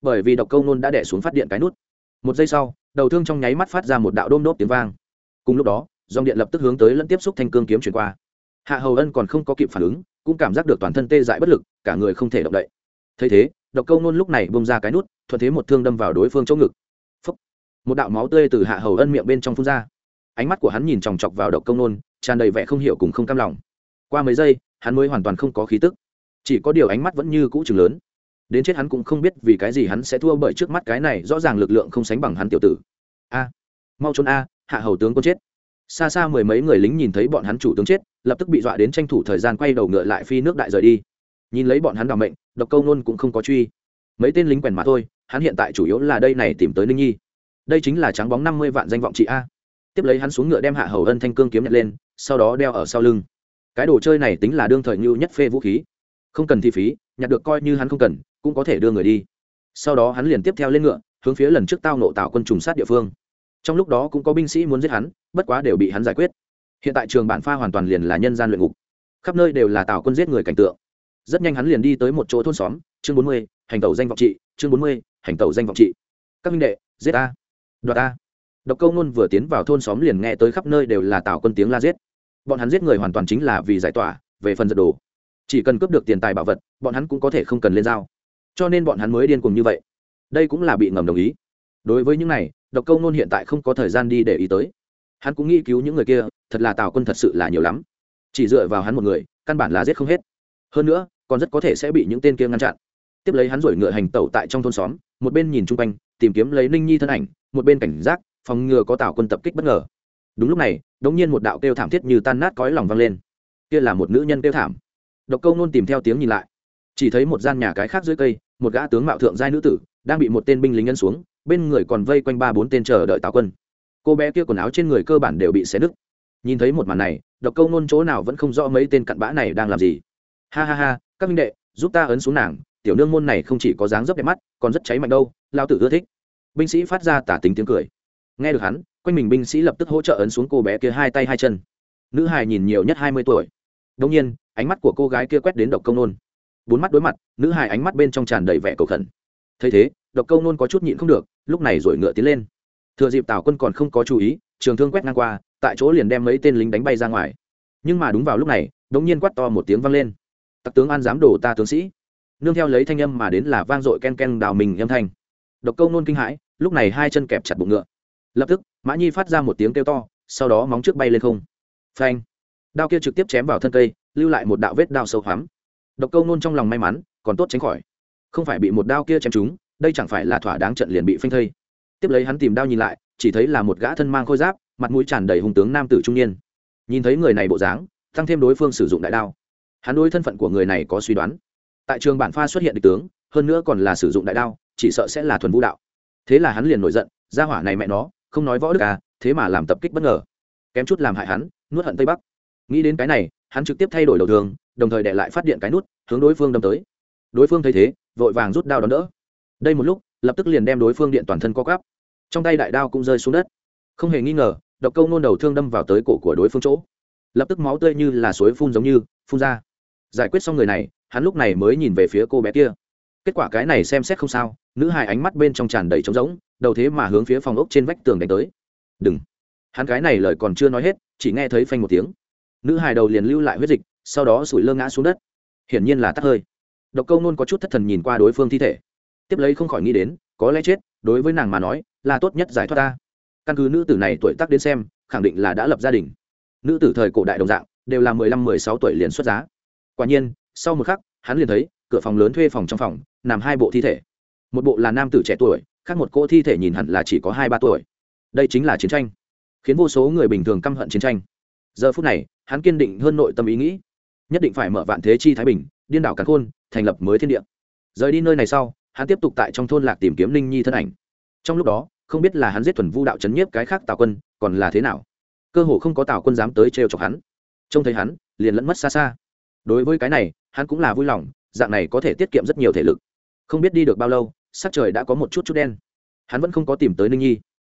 Bởi vì độc câu nôn đã đẻ xuống phát điện cái nút. Một giây sau, đầu thương trong nháy mắt phát ra một đạo đôm đốp tiếng vang cùng lúc đó, dòng điện lập tức hướng tới lẫn tiếp xúc thanh cương kiếm chuyển qua. Hạ hầu ân còn không có kịp phản ứng, cũng cảm giác được toàn thân tê dại bất lực, cả người không thể động đậy. Thấy thế, độc câu nôn lúc này bông ra cái nút, thuận thế một thương đâm vào đối phương chỗ ngực. Phúc. một đạo máu tươi từ hạ hầu ân miệng bên trong phun ra. Ánh mắt của hắn nhìn chòng chọc vào độc câu nôn, tràn đầy vẻ không hiểu cùng không cam lòng. Qua mấy giây, hắn mới hoàn toàn không có khí tức. Chỉ có điều ánh mắt vẫn như cũ chừng lớn. Đến chết hắn cũng không biết vì cái gì hắn sẽ thua bởi trước mắt cái này, rõ ràng lực lượng không sánh bằng hắn tiểu tử. A! Mau trốn a hạ hầu tướng quân chết. Xa xa mười mấy người lính nhìn thấy bọn hắn chủ tướng chết, lập tức bị dọa đến tranh thủ thời gian quay đầu ngựa lại phi nước đại rời đi. Nhìn lấy bọn hắn đ ò mệnh, độc câu nôn cũng không có truy. Mấy tên lính quèn mà thôi, hắn hiện tại chủ yếu là đây này tìm tới ninh nhi. Đây chính là trắng bóng năm mươi vạn danh vọng chị a. Tiếp lấy hắn xuống ngựa đem hạ hầu ân thanh cương kiếm nhặt lên, sau đó đeo ở sau lưng. Cái đồ chơi này tính là đương thời ngưu nhất phê vũ khí. Không cần thi phí, nhặt được coi như hắn không cần, cũng có thể đưa người đi. Sau đó hắn liền tiếp theo lên ngựa, hướng phía lần trước tao nộ tạo quân trùng sát địa phương trong lúc đó cũng có binh sĩ muốn giết hắn, bất quá đều bị hắn giải quyết. Hiện tại trường bản pha hoàn toàn liền là nhân gian luyện ngục. Khắp nơi đều là tào quân giết người cảnh tượng. Rất nhanh hắn liền đi tới một chỗ thôn xóm, chương bốn mươi, hành tẩu danh vọng trị, chương bốn mươi, hành tẩu danh vọng trị. Các minh đệ, giết a đoạt a độc câu nôn vừa tiến vào thôn xóm liền nghe tới khắp nơi đều là tào quân tiếng la giết. Bọn hắn giết người hoàn toàn chính là vì giải tỏa, về phần giật đồ. Chỉ cần cướp được tiền tài bảo vật, bọn hắn cũng có thể không cần lên dao cho nên bọn hắn mới điên cùng như vậy. Đây cũng là bị ngầm đồng ý. Đối với những này độc câu nôn hiện tại không có thời gian đi để ý tới. Hắn cũng nghĩ cứu những người kia, thật là tào quân thật sự là nhiều lắm. Chỉ dựa vào hắn một người, căn bản là giết không hết. Hơn nữa, còn rất có thể sẽ bị những tên kia ngăn chặn. Tiếp lấy hắn rồi ngựa hành tẩu tại trong thôn xóm, một bên nhìn chung quanh, tìm kiếm lấy ninh nhi thân ảnh, một bên cảnh giác, phòng ngừa có tào quân tập kích bất ngờ. Đúng lúc này, đống nhiên một đạo kêu thảm thiết như tan nát cõi lòng vang lên. Kia là một nữ nhân kêu thảm. Độc câu nôn tìm theo tiếng nhìn lại. Chỉ thấy một gian nhà cái khác dưới cây, một gã tướng mạo thượng giai nữ tử, đang bị một tên binh lính nhân xuống bên người còn vây quanh ba bốn tên chờ đợi tào quân. Cô bé kia quần áo trên người cơ bản đều bị xé nứt. Nhìn thấy một màn này, độc câu nôn chỗ nào vẫn không rõ mấy tên cặn bã này đang làm gì. Ha ha ha, các minh đệ, giúp ta ấn xuống nàng, tiểu nương môn này không chỉ có dáng dấp đẹp mắt, còn rất cháy mạnh đâu, lao tử ưa thích. Binh sĩ phát ra tả tính tiếng cười. Nghe được hắn, quanh mình binh sĩ lập tức hỗ trợ ấn xuống cô bé kia hai tay hai chân. Nữ hài nhìn nhiều nhất hai mươi tuổi. Đông nhiên, ánh mắt của cô gái kia quét đến độc công nôn bốn mắt đối mặt, nữ hài ánh mắt bên trong tràn đầy vẻ cầu khẩn. Thấy thế, độc câu nôn có chút nhịn không được lúc này rồi ngựa tiến lên. Thừa dịp tào quân còn không có chú ý, trường thương quét ngang qua, tại chỗ liền đem mấy tên lính đánh bay ra ngoài. Nhưng mà đúng vào lúc này đ ỗ n g nhiên quắt to một tiếng vang lên. Tặc tướng an dám đổ ta tướng sĩ. Nương theo lấy thanh âm mà đến là vang dội ken ken đào mình âm thanh. Độc câu nôn kinh hãi, lúc này hai chân kẹp chặt bụng ngựa. Lập tức, mã nhi phát ra một tiếng kêu to, sau đó móng trước bay lên không. Phanh. Đao kia trực tiếp chém vào thân cây, lưu lại một đạo vết đao sâu hoắm. Độc câu nôn trong lòng may mắn, còn tốt tránh khỏi. Không phải bị một đao kia chém trúng đây chẳng phải là thỏa đáng trận liền bị phanh thây. Tiếp lấy hắn tìm đao nhìn lại chỉ thấy là một gã thân mang khôi giáp mặt mũi tràn đầy hùng tướng nam tử trung niên. Nhìn thấy người này bộ dáng tăng thêm đối phương sử dụng đại đao. Hắn đối thân phận của người này có suy đoán. Tại trường bản pha xuất hiện địch tướng hơn nữa còn là sử dụng đại đao chỉ sợ sẽ là thuần vũ đạo. Thế là hắn liền nổi giận ra hỏa này mẹ nó không nói võ đức à thế mà làm tập kích bất ngờ. Kém chút làm hại hắn nuốt hận tây bắc. Nghĩ đến cái này hắn trực tiếp thay đổi đầu đường, đồng thời để lại phát điện cái nút hướng đối phương đâm tới. Đối phương thấy thế vội vàng rút đao đón đỡ đây một lúc, lập tức liền đem đối phương điện toàn thân co cắp trong tay đại đao cũng rơi xuống đất. Không hề nghi ngờ, độc câu nôn đầu thương đâm vào tới cổ của đối phương chỗ. Lập tức máu tươi như là suối phun giống như, phun ra. Giải quyết xong người này, hắn lúc này mới nhìn về phía cô bé kia. Kết quả cái này xem xét không sao, nữ hài ánh mắt bên trong tràn đầy trống rỗng, đầu thế mà hướng phía phòng ốc trên vách tường đánh tới. Đừng. Hắn cái này lời còn chưa nói hết, chỉ nghe thấy phanh một tiếng. Nữ hài đầu liền lưu lại huyết dịch, sau đó sủi lơ ngã xuống đất. Hiển nhiên là tắt hơi. Độc câu nôn có chút thất thần nhìn qua đối phương thi thể tiếp lấy không khỏi nghĩ đến, có lẽ chết, đối với nàng mà nói, là tốt nhất giải thoát ta. Căn cứ nữ tử này tuổi tác đến xem, khẳng định là đã lập gia đình. Nữ tử thời cổ đại đồng dạng, đều là mười lăm, mười sáu tuổi liền xuất giá. Quả nhiên, sau một khắc, hắn liền thấy, cửa phòng lớn thuê phòng trong phòng, nằm hai bộ thi thể. Một bộ là nam tử trẻ tuổi, khác một cô thi thể nhìn hẳn là chỉ có hai, ba tuổi. Đây chính là chiến tranh. Khiến vô số người bình thường căm hận chiến tranh. Giờ phút này, hắn kiên định hơn nội tâm ý nghĩ. Nhất định phải mở vạn thế chi thái bình, điên đảo cắn khôn, thành lập mới thiên địa. Rời đi nơi này sau hắn tiếp tục tại trong thôn lạc tìm kiếm ninh nhi thân ảnh. Trong lúc đó, không biết là hắn giết thuần vu đạo c nhiếp cái khác tào quân, còn là thế nào? Cơ hồ không có tào quân dám tới trêu chọc hắn. Trông thấy hắn, liền lẫn mất xa xa. Đối với cái này, hắn cũng là vui lòng, dạng này có thể tiết kiệm rất nhiều thể lực. Không biết đi được bao lâu, sắc trời đã có một chút chút đen. Hắn vẫn không có tìm tới ninh nhi.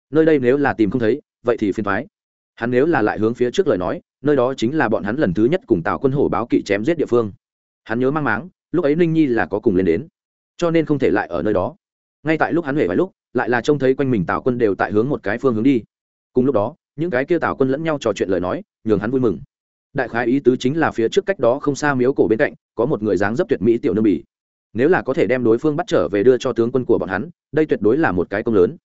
Nơi đây nếu là tìm không thấy, vậy thì phiền thoái hắn nếu là lại hướng phía trước lời nói, nơi đó chính là bọn hắn lần thứ nhất cùng tào quân hổ báo kỵ chém giết địa phương. Hắn nhớ mang máng, lúc ấy ninh nhi là có cùng lên đến cho nên không thể lại ở nơi đó. Ngay tại lúc hắn huệ vài lúc, lại là trông thấy quanh mình tào quân đều tại hướng một cái phương hướng đi. Cùng lúc đó, những cái kia tào quân lẫn nhau trò chuyện lời nói, nhường hắn vui mừng. Đại khái ý tứ chính là phía trước cách đó không xa miếu cổ bên cạnh, có một người dáng dấp tuyệt mỹ tiểu nương bỉ. Nếu là có thể đem đối phương bắt trở về đưa cho tướng quân của bọn hắn, đây tuyệt đối là một cái công lớn.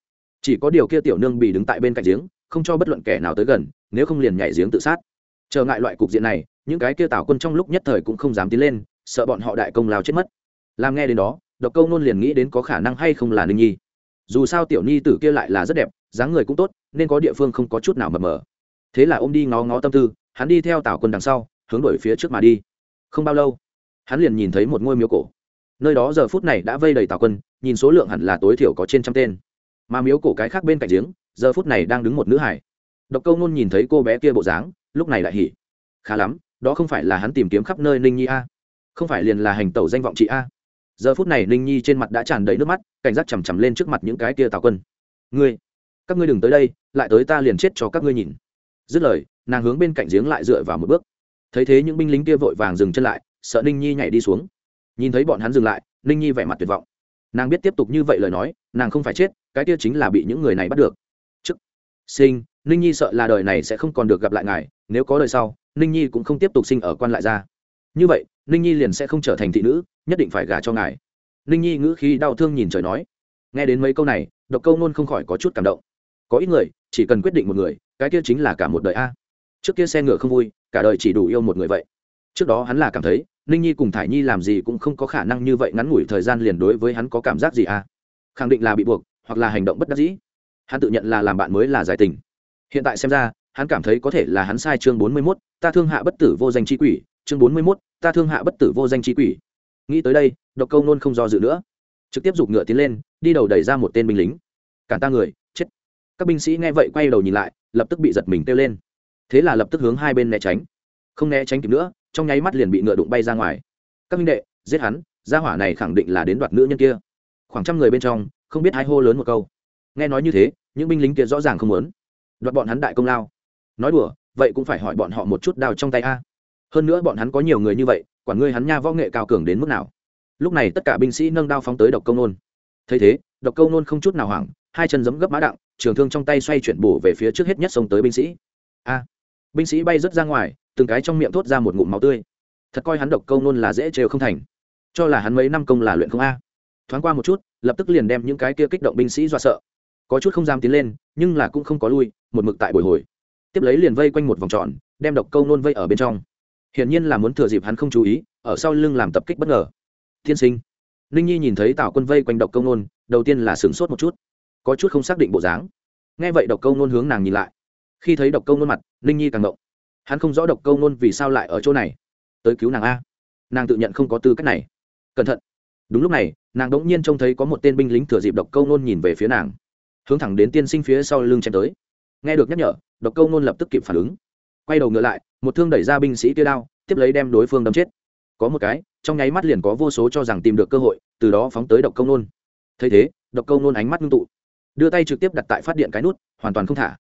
Chỉ có điều kia tiểu nương bỉ đứng tại bên cạnh giếng, không cho bất luận kẻ nào tới gần, nếu không liền nhảy giếng tự sát. Trở ngại loại cục diện này, những cái kia tào quân trong lúc nhất thời cũng không dám tiến lên, sợ bọn họ đại công lao chết mất. Làm nghe đến đó độc câu nôn liền nghĩ đến có khả năng hay không là ninh nhi. Dù sao tiểu nhi tử kia lại là rất đẹp, dáng người cũng tốt, nên có địa phương không có chút nào mập mờ. Thế là ô m đi ngó ngó tâm tư, hắn đi theo tào quân đằng sau, hướng đổi phía trước mà đi. Không bao lâu, hắn liền nhìn thấy một ngôi miếu cổ. Nơi đó giờ phút này đã vây đầy tào quân, nhìn số lượng hẳn là tối thiểu có trên trăm tên. Mà miếu cổ cái khác bên cạnh giếng, giờ phút này đang đứng một nữ hải độc câu nôn nhìn thấy cô bé kia bộ dáng, lúc này lại hỉ. Khá lắm, đó không phải là hắn tìm kiếm khắp nơi ninh nhi a. Không phải liền là hành tẩu danh vọng chị a giờ phút này ninh nhi trên mặt đã tràn đầy nước mắt cảnh giác chằm chằm lên trước mặt những cái kia tào quân ngươi các ngươi đừng tới đây lại tới ta liền chết cho các ngươi nhìn dứt lời nàng hướng bên cạnh giếng lại dựa vào một bước thấy thế những binh lính kia vội vàng dừng chân lại sợ ninh nhi nhảy đi xuống nhìn thấy bọn hắn dừng lại ninh nhi vẻ mặt tuyệt vọng nàng biết tiếp tục như vậy lời nói nàng không phải chết cái kia chính là bị những người này bắt được chức sinh ninh nhi sợ là đời này sẽ không còn được gặp lại ngài nếu có đời sau ninh nhi cũng không tiếp tục sinh ở quan lại ra. như vậy ninh nhi liền sẽ không trở thành thị nữ, nhất định phải gả cho ngài. Ninh nhi ngữ khí đau thương nhìn trời nói. Nghe đến mấy câu này, độc câu nôn không khỏi có chút cảm động. Có ít người, chỉ cần quyết định một người, cái kia chính là cả một đời a. Trước kia xe ngựa không vui, cả đời chỉ đủ yêu một người vậy. Trước đó hắn là cảm thấy, ninh nhi cùng thải nhi làm gì cũng không có khả năng như vậy ngắn ngủi thời gian liền đối với hắn có cảm giác gì a. Khẳng định là bị buộc, hoặc là hành động bất đắc dĩ. Hắn tự nhận là làm bạn mới là giải tình. Hiện tại xem ra, hắn cảm thấy có thể là hắn sai chương bốn mươi mốt, ta thương hạ bất tử vô danh chi quỷ, chương bốn mươi mốt ta thương hạ bất tử vô danh trí quỷ. Nghĩ tới đây, độc câu nôn không do dự nữa. Trực tiếp giục ngựa tiến lên, đi đầu đẩy ra một tên binh lính. Cản ta người, chết. Các binh sĩ nghe vậy quay đầu nhìn lại, lập tức bị giật mình kêu lên. Thế là lập tức hướng hai bên né tránh. Không né tránh kịp nữa, trong nháy mắt liền bị ngựa đụng bay ra ngoài. Các minh đệ, giết hắn, gia hỏa này khẳng định là đến đoạt nữ nhân kia. Khoảng trăm người bên trong, không biết hai hô lớn một câu. Nghe nói như thế, những binh lính kia rõ ràng không muốn. Đoạt bọn hắn đại công lao. Nói đùa, vậy cũng phải hỏi bọn họ một chút đào trong tay a hơn nữa bọn hắn có nhiều người như vậy quản ngươi hắn nha võ nghệ cao cường đến mức nào? Lúc này tất cả binh sĩ nâng đao phóng tới độc công nôn. Thấy thế, độc công nôn không chút nào hoảng, hai chân giấm gấp mã đặng, trường thương trong tay xoay chuyển bổ về phía trước hết nhất xông tới binh sĩ. A! Binh sĩ bay rớt ra ngoài, từng cái trong miệng thốt ra một ngụm máu tươi. Thật coi hắn độc công nôn là dễ trêu không thành. Cho là hắn mấy năm công là luyện không a. Thoáng qua một chút, lập tức liền đem những cái kia kích động binh sĩ do sợ. Có chút không dám tiến lên, nhưng là cũng không có lui, một mực tại bồi hồi. Tiếp lấy liền vây quanh một vòng tròn, đem độc câu nôn vây ở bên trong hiển nhiên là muốn thừa dịp hắn không chú ý, ở sau lưng làm tập kích bất ngờ. Tiên sinh. Ninh nhi nhìn thấy tào quân vây quanh độc câu nôn, đầu tiên là sửng sốt một chút. Có chút không xác định bộ dáng. Nghe vậy độc câu nôn hướng nàng nhìn lại. Khi thấy độc câu nôn mặt, ninh nhi càng động hắn không rõ độc câu nôn vì sao lại ở chỗ này. Tới cứu nàng a. Nàng tự nhận không có tư cách này. Cẩn thận. Đúng lúc này, nàng đ ỗ n g nhiên trông thấy có một tên binh lính thừa dịp độc câu nôn nhìn về phía nàng. Hướng thẳng đến tiên sinh phía sau lưng chém tới. Nghe được nhắc nhở, độc câu nôn lập tức kịp phản ứng quay đầu ngựa lại một thương đẩy ra binh sĩ kia đao tiếp lấy đem đối phương đâm chết. Có một cái trong nháy mắt liền có vô số cho rằng tìm được cơ hội từ đó phóng tới độc công nôn. Thấy thế độc công nôn ánh mắt ngưng tụ đưa tay trực tiếp đặt tại phát điện cái nút hoàn toàn không thả.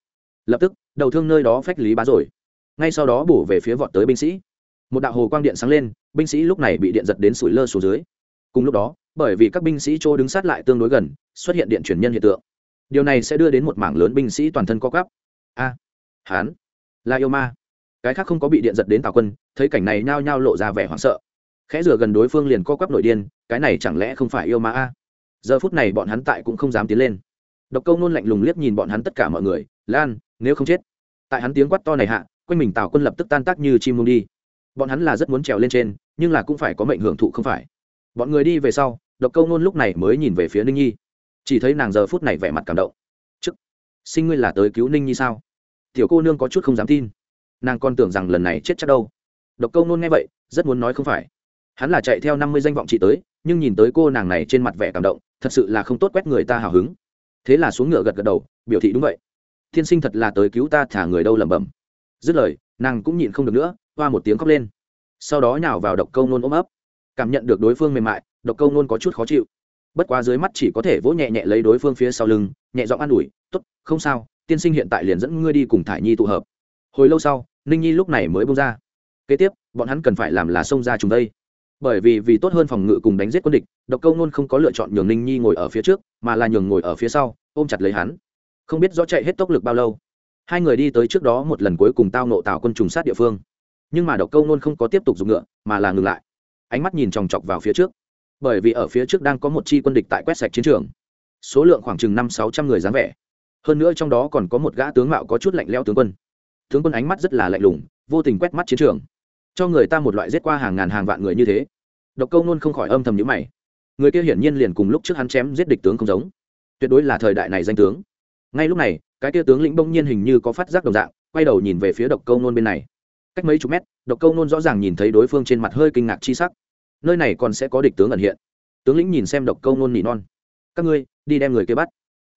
Lập tức đầu thương nơi đó phách lý bá rồi. Ngay sau đó bổ về phía vọt tới binh sĩ. Một đạo hồ quang điện sáng lên binh sĩ lúc này bị điện giật đến sủi lơ xuống dưới. Cùng lúc đó bởi vì các binh sĩ chỗ đứng sát lại tương đối gần xuất hiện điện chuyển nhân hiện tượng. Điều này sẽ đưa đến một mảng lớn binh sĩ toàn thân co cắp a à, hán là yêu ma. Cái khác không có bị điện giật đến tào quân, thấy cảnh này nhao nhao lộ ra vẻ hoảng sợ. Khẽ rửa gần đối phương liền co quắp nội điên, cái này chẳng lẽ không phải yêu ma a? Giờ phút này bọn hắn tại cũng không dám tiến lên. Độc câu nôn lạnh lùng liếc nhìn bọn hắn tất cả mọi người, lan, nếu không chết? Tại hắn tiếng quát to này hạ, quanh mình tào quân lập tức tan tác như chim mông đi. Bọn hắn là rất muốn trèo lên trên, nhưng là cũng phải có mệnh hưởng thụ không phải. Bọn người đi về sau, độc câu nôn lúc này mới nhìn về phía ninh nhi. Chỉ thấy nàng giờ phút này vẻ mặt cảm động. Chức sinh ngươi là tới cứu ninh nhi sao? Tiểu cô nương có chút không dám tin. Nàng còn tưởng rằng lần này chết chắc đâu. Độc câu nôn nghe vậy, rất muốn nói không phải. Hắn là chạy theo năm mươi danh vọng chị tới, nhưng nhìn tới cô nàng này trên mặt vẻ cảm động, thật sự là không tốt quét người ta hào hứng. Thế là xuống ngựa gật gật đầu, biểu thị đúng vậy. Thiên sinh thật là tới cứu ta thả người đâu lẩm bẩm. Dứt lời, nàng cũng nhịn không được nữa, hoa một tiếng khóc lên. Sau đó nhào vào độc câu nôn ôm ấp. Cảm nhận được đối phương mềm mại, độc câu nôn có chút khó chịu. Bất quá dưới mắt chỉ có thể vỗ nhẹ nhẹ lấy đối phương phía sau lưng, nhẹ giọng an ủi t ố t không sao tiên sinh hiện tại liền dẫn ngươi đi cùng thải nhi tụ hợp. Hồi lâu sau, ninh nhi lúc này mới bông ra. Kế tiếp, bọn hắn cần phải làm là xông ra chúng đây. Bởi vì vì tốt hơn phòng ngự cùng đánh giết quân địch, độc câu nôn không có lựa chọn nhường ninh nhi ngồi ở phía trước, mà là nhường ngồi ở phía sau, ôm chặt lấy hắn. Không biết rõ chạy hết tốc lực bao lâu, hai người đi tới trước đó một lần cuối cùng tao nộ tạo quân trùng sát địa phương. Nhưng mà độc câu nôn không có tiếp tục dùng ngựa, mà là ngừng lại. Ánh mắt nhìn chòng chọc vào phía trước. Bởi vì ở phía trước đang có một chi quân địch tại quét sạch chiến trường. Số lượng khoảng chừng năm sáu trăm người dáng vẻ hơn nữa trong đó còn có một gã tướng mạo có chút lạnh leo tướng quân. Tướng quân ánh mắt rất là lạnh lùng, vô tình quét mắt chiến trường. Cho người ta một loại giết qua hàng ngàn hàng vạn người như thế. Độc câu nôn không khỏi âm thầm nhữ mày. Người kia hiển nhiên liền cùng lúc trước hắn chém giết địch tướng không giống. Tuyệt đối là thời đại này danh tướng. Ngay lúc này, cái kia tướng lĩnh bỗng nhiên hình như có phát giác đồng dạng, quay đầu nhìn về phía độc câu nôn bên này. Cách mấy chục mét, độc câu nôn rõ ràng nhìn thấy đối phương trên mặt hơi kinh ngạc chi sắc. Nơi này còn sẽ có địch tướng ẩn hiện. Tướng lĩnh nhìn xem độc câu nôn nỉ non. Các ngươi, đi đem người kia bắt.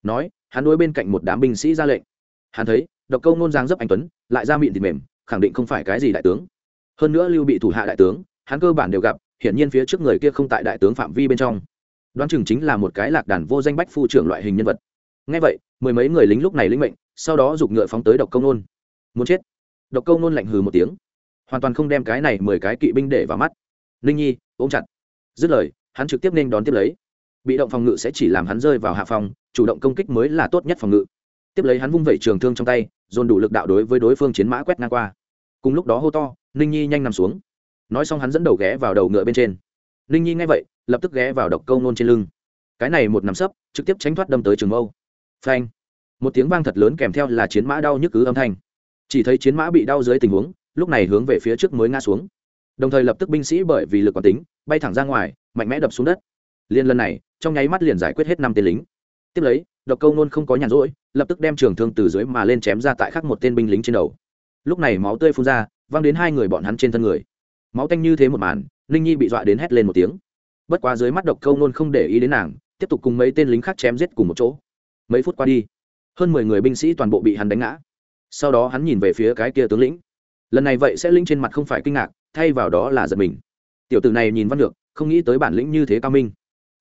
Nói hắn đối bên cạnh một đám binh sĩ ra lệnh. Hắn thấy, độc câu nôn giang dấp anh tuấn, lại ra miệng thịt mềm, khẳng định không phải cái gì đại tướng. Hơn nữa lưu bị thủ hạ đại tướng, hắn cơ bản đều gặp, hiển nhiên phía trước người kia không tại đại tướng phạm vi bên trong. Đoán chừng chính là một cái lạc đàn vô danh bách phu trưởng loại hình nhân vật. Ngay vậy, mười mấy người lính lúc này lĩnh mệnh, sau đó giục ngựa phóng tới độc công nôn muốn chết. Độc công nôn lạnh hừ một tiếng. Hoàn toàn không đem cái này mười cái kỵ binh để vào mắt. Ninh nhi, ôm chặt. Dứt lời, hắn trực tiếp nên đón tiếp lấy. Bị động phòng ngự sẽ chỉ làm hắn rơi vào hạ phòng chủ động công kích mới là tốt nhất phòng ngự. Tiếp lấy hắn vung vẩy trường thương trong tay, dồn đủ lực đạo đối với đối phương chiến mã quét ngang qua. Cùng lúc đó hô to, ninh nhi nhanh nằm xuống. Nói xong hắn dẫn đầu ghé vào đầu ngựa bên trên. Ninh nhi nghe vậy, lập tức ghé vào độc câu nôn trên lưng. Cái này một nằm sấp, trực tiếp tránh thoát đâm tới trường mâu. Phanh. Một tiếng vang thật lớn kèm theo là chiến mã đau nhức cứ âm thanh. Chỉ thấy chiến mã bị đau dưới tình huống, lúc này hướng về phía trước mới ngã xuống. Đồng thời lập tức binh sĩ bởi vì lực quản tính, bay thẳng ra ngoài, mạnh mẽ đập xuống đất. Liên lần này, trong nháy mắt liền giải quyết hết năm tên lính tiếp lấy, độc câu nôn không có nhàn rỗi, lập tức đem trường thương từ dưới mà lên chém ra tại khắc một tên binh lính trên đầu. Lúc này máu tươi phun ra, văng đến hai người bọn hắn trên thân người. Máu tanh như thế một màn, ninh nhi bị dọa đến hét lên một tiếng. Bất quá dưới mắt độc câu nôn không để ý đến nàng, tiếp tục cùng mấy tên lính khác chém giết cùng một chỗ. Mấy phút qua đi, hơn mười người binh sĩ toàn bộ bị hắn đánh ngã. Sau đó hắn nhìn về phía cái kia tướng lĩnh. Lần này vậy sẽ linh trên mặt không phải kinh ngạc, thay vào đó là giật mình. Tiểu tử này nhìn văn được, không nghĩ tới bản lĩnh như thế cao minh.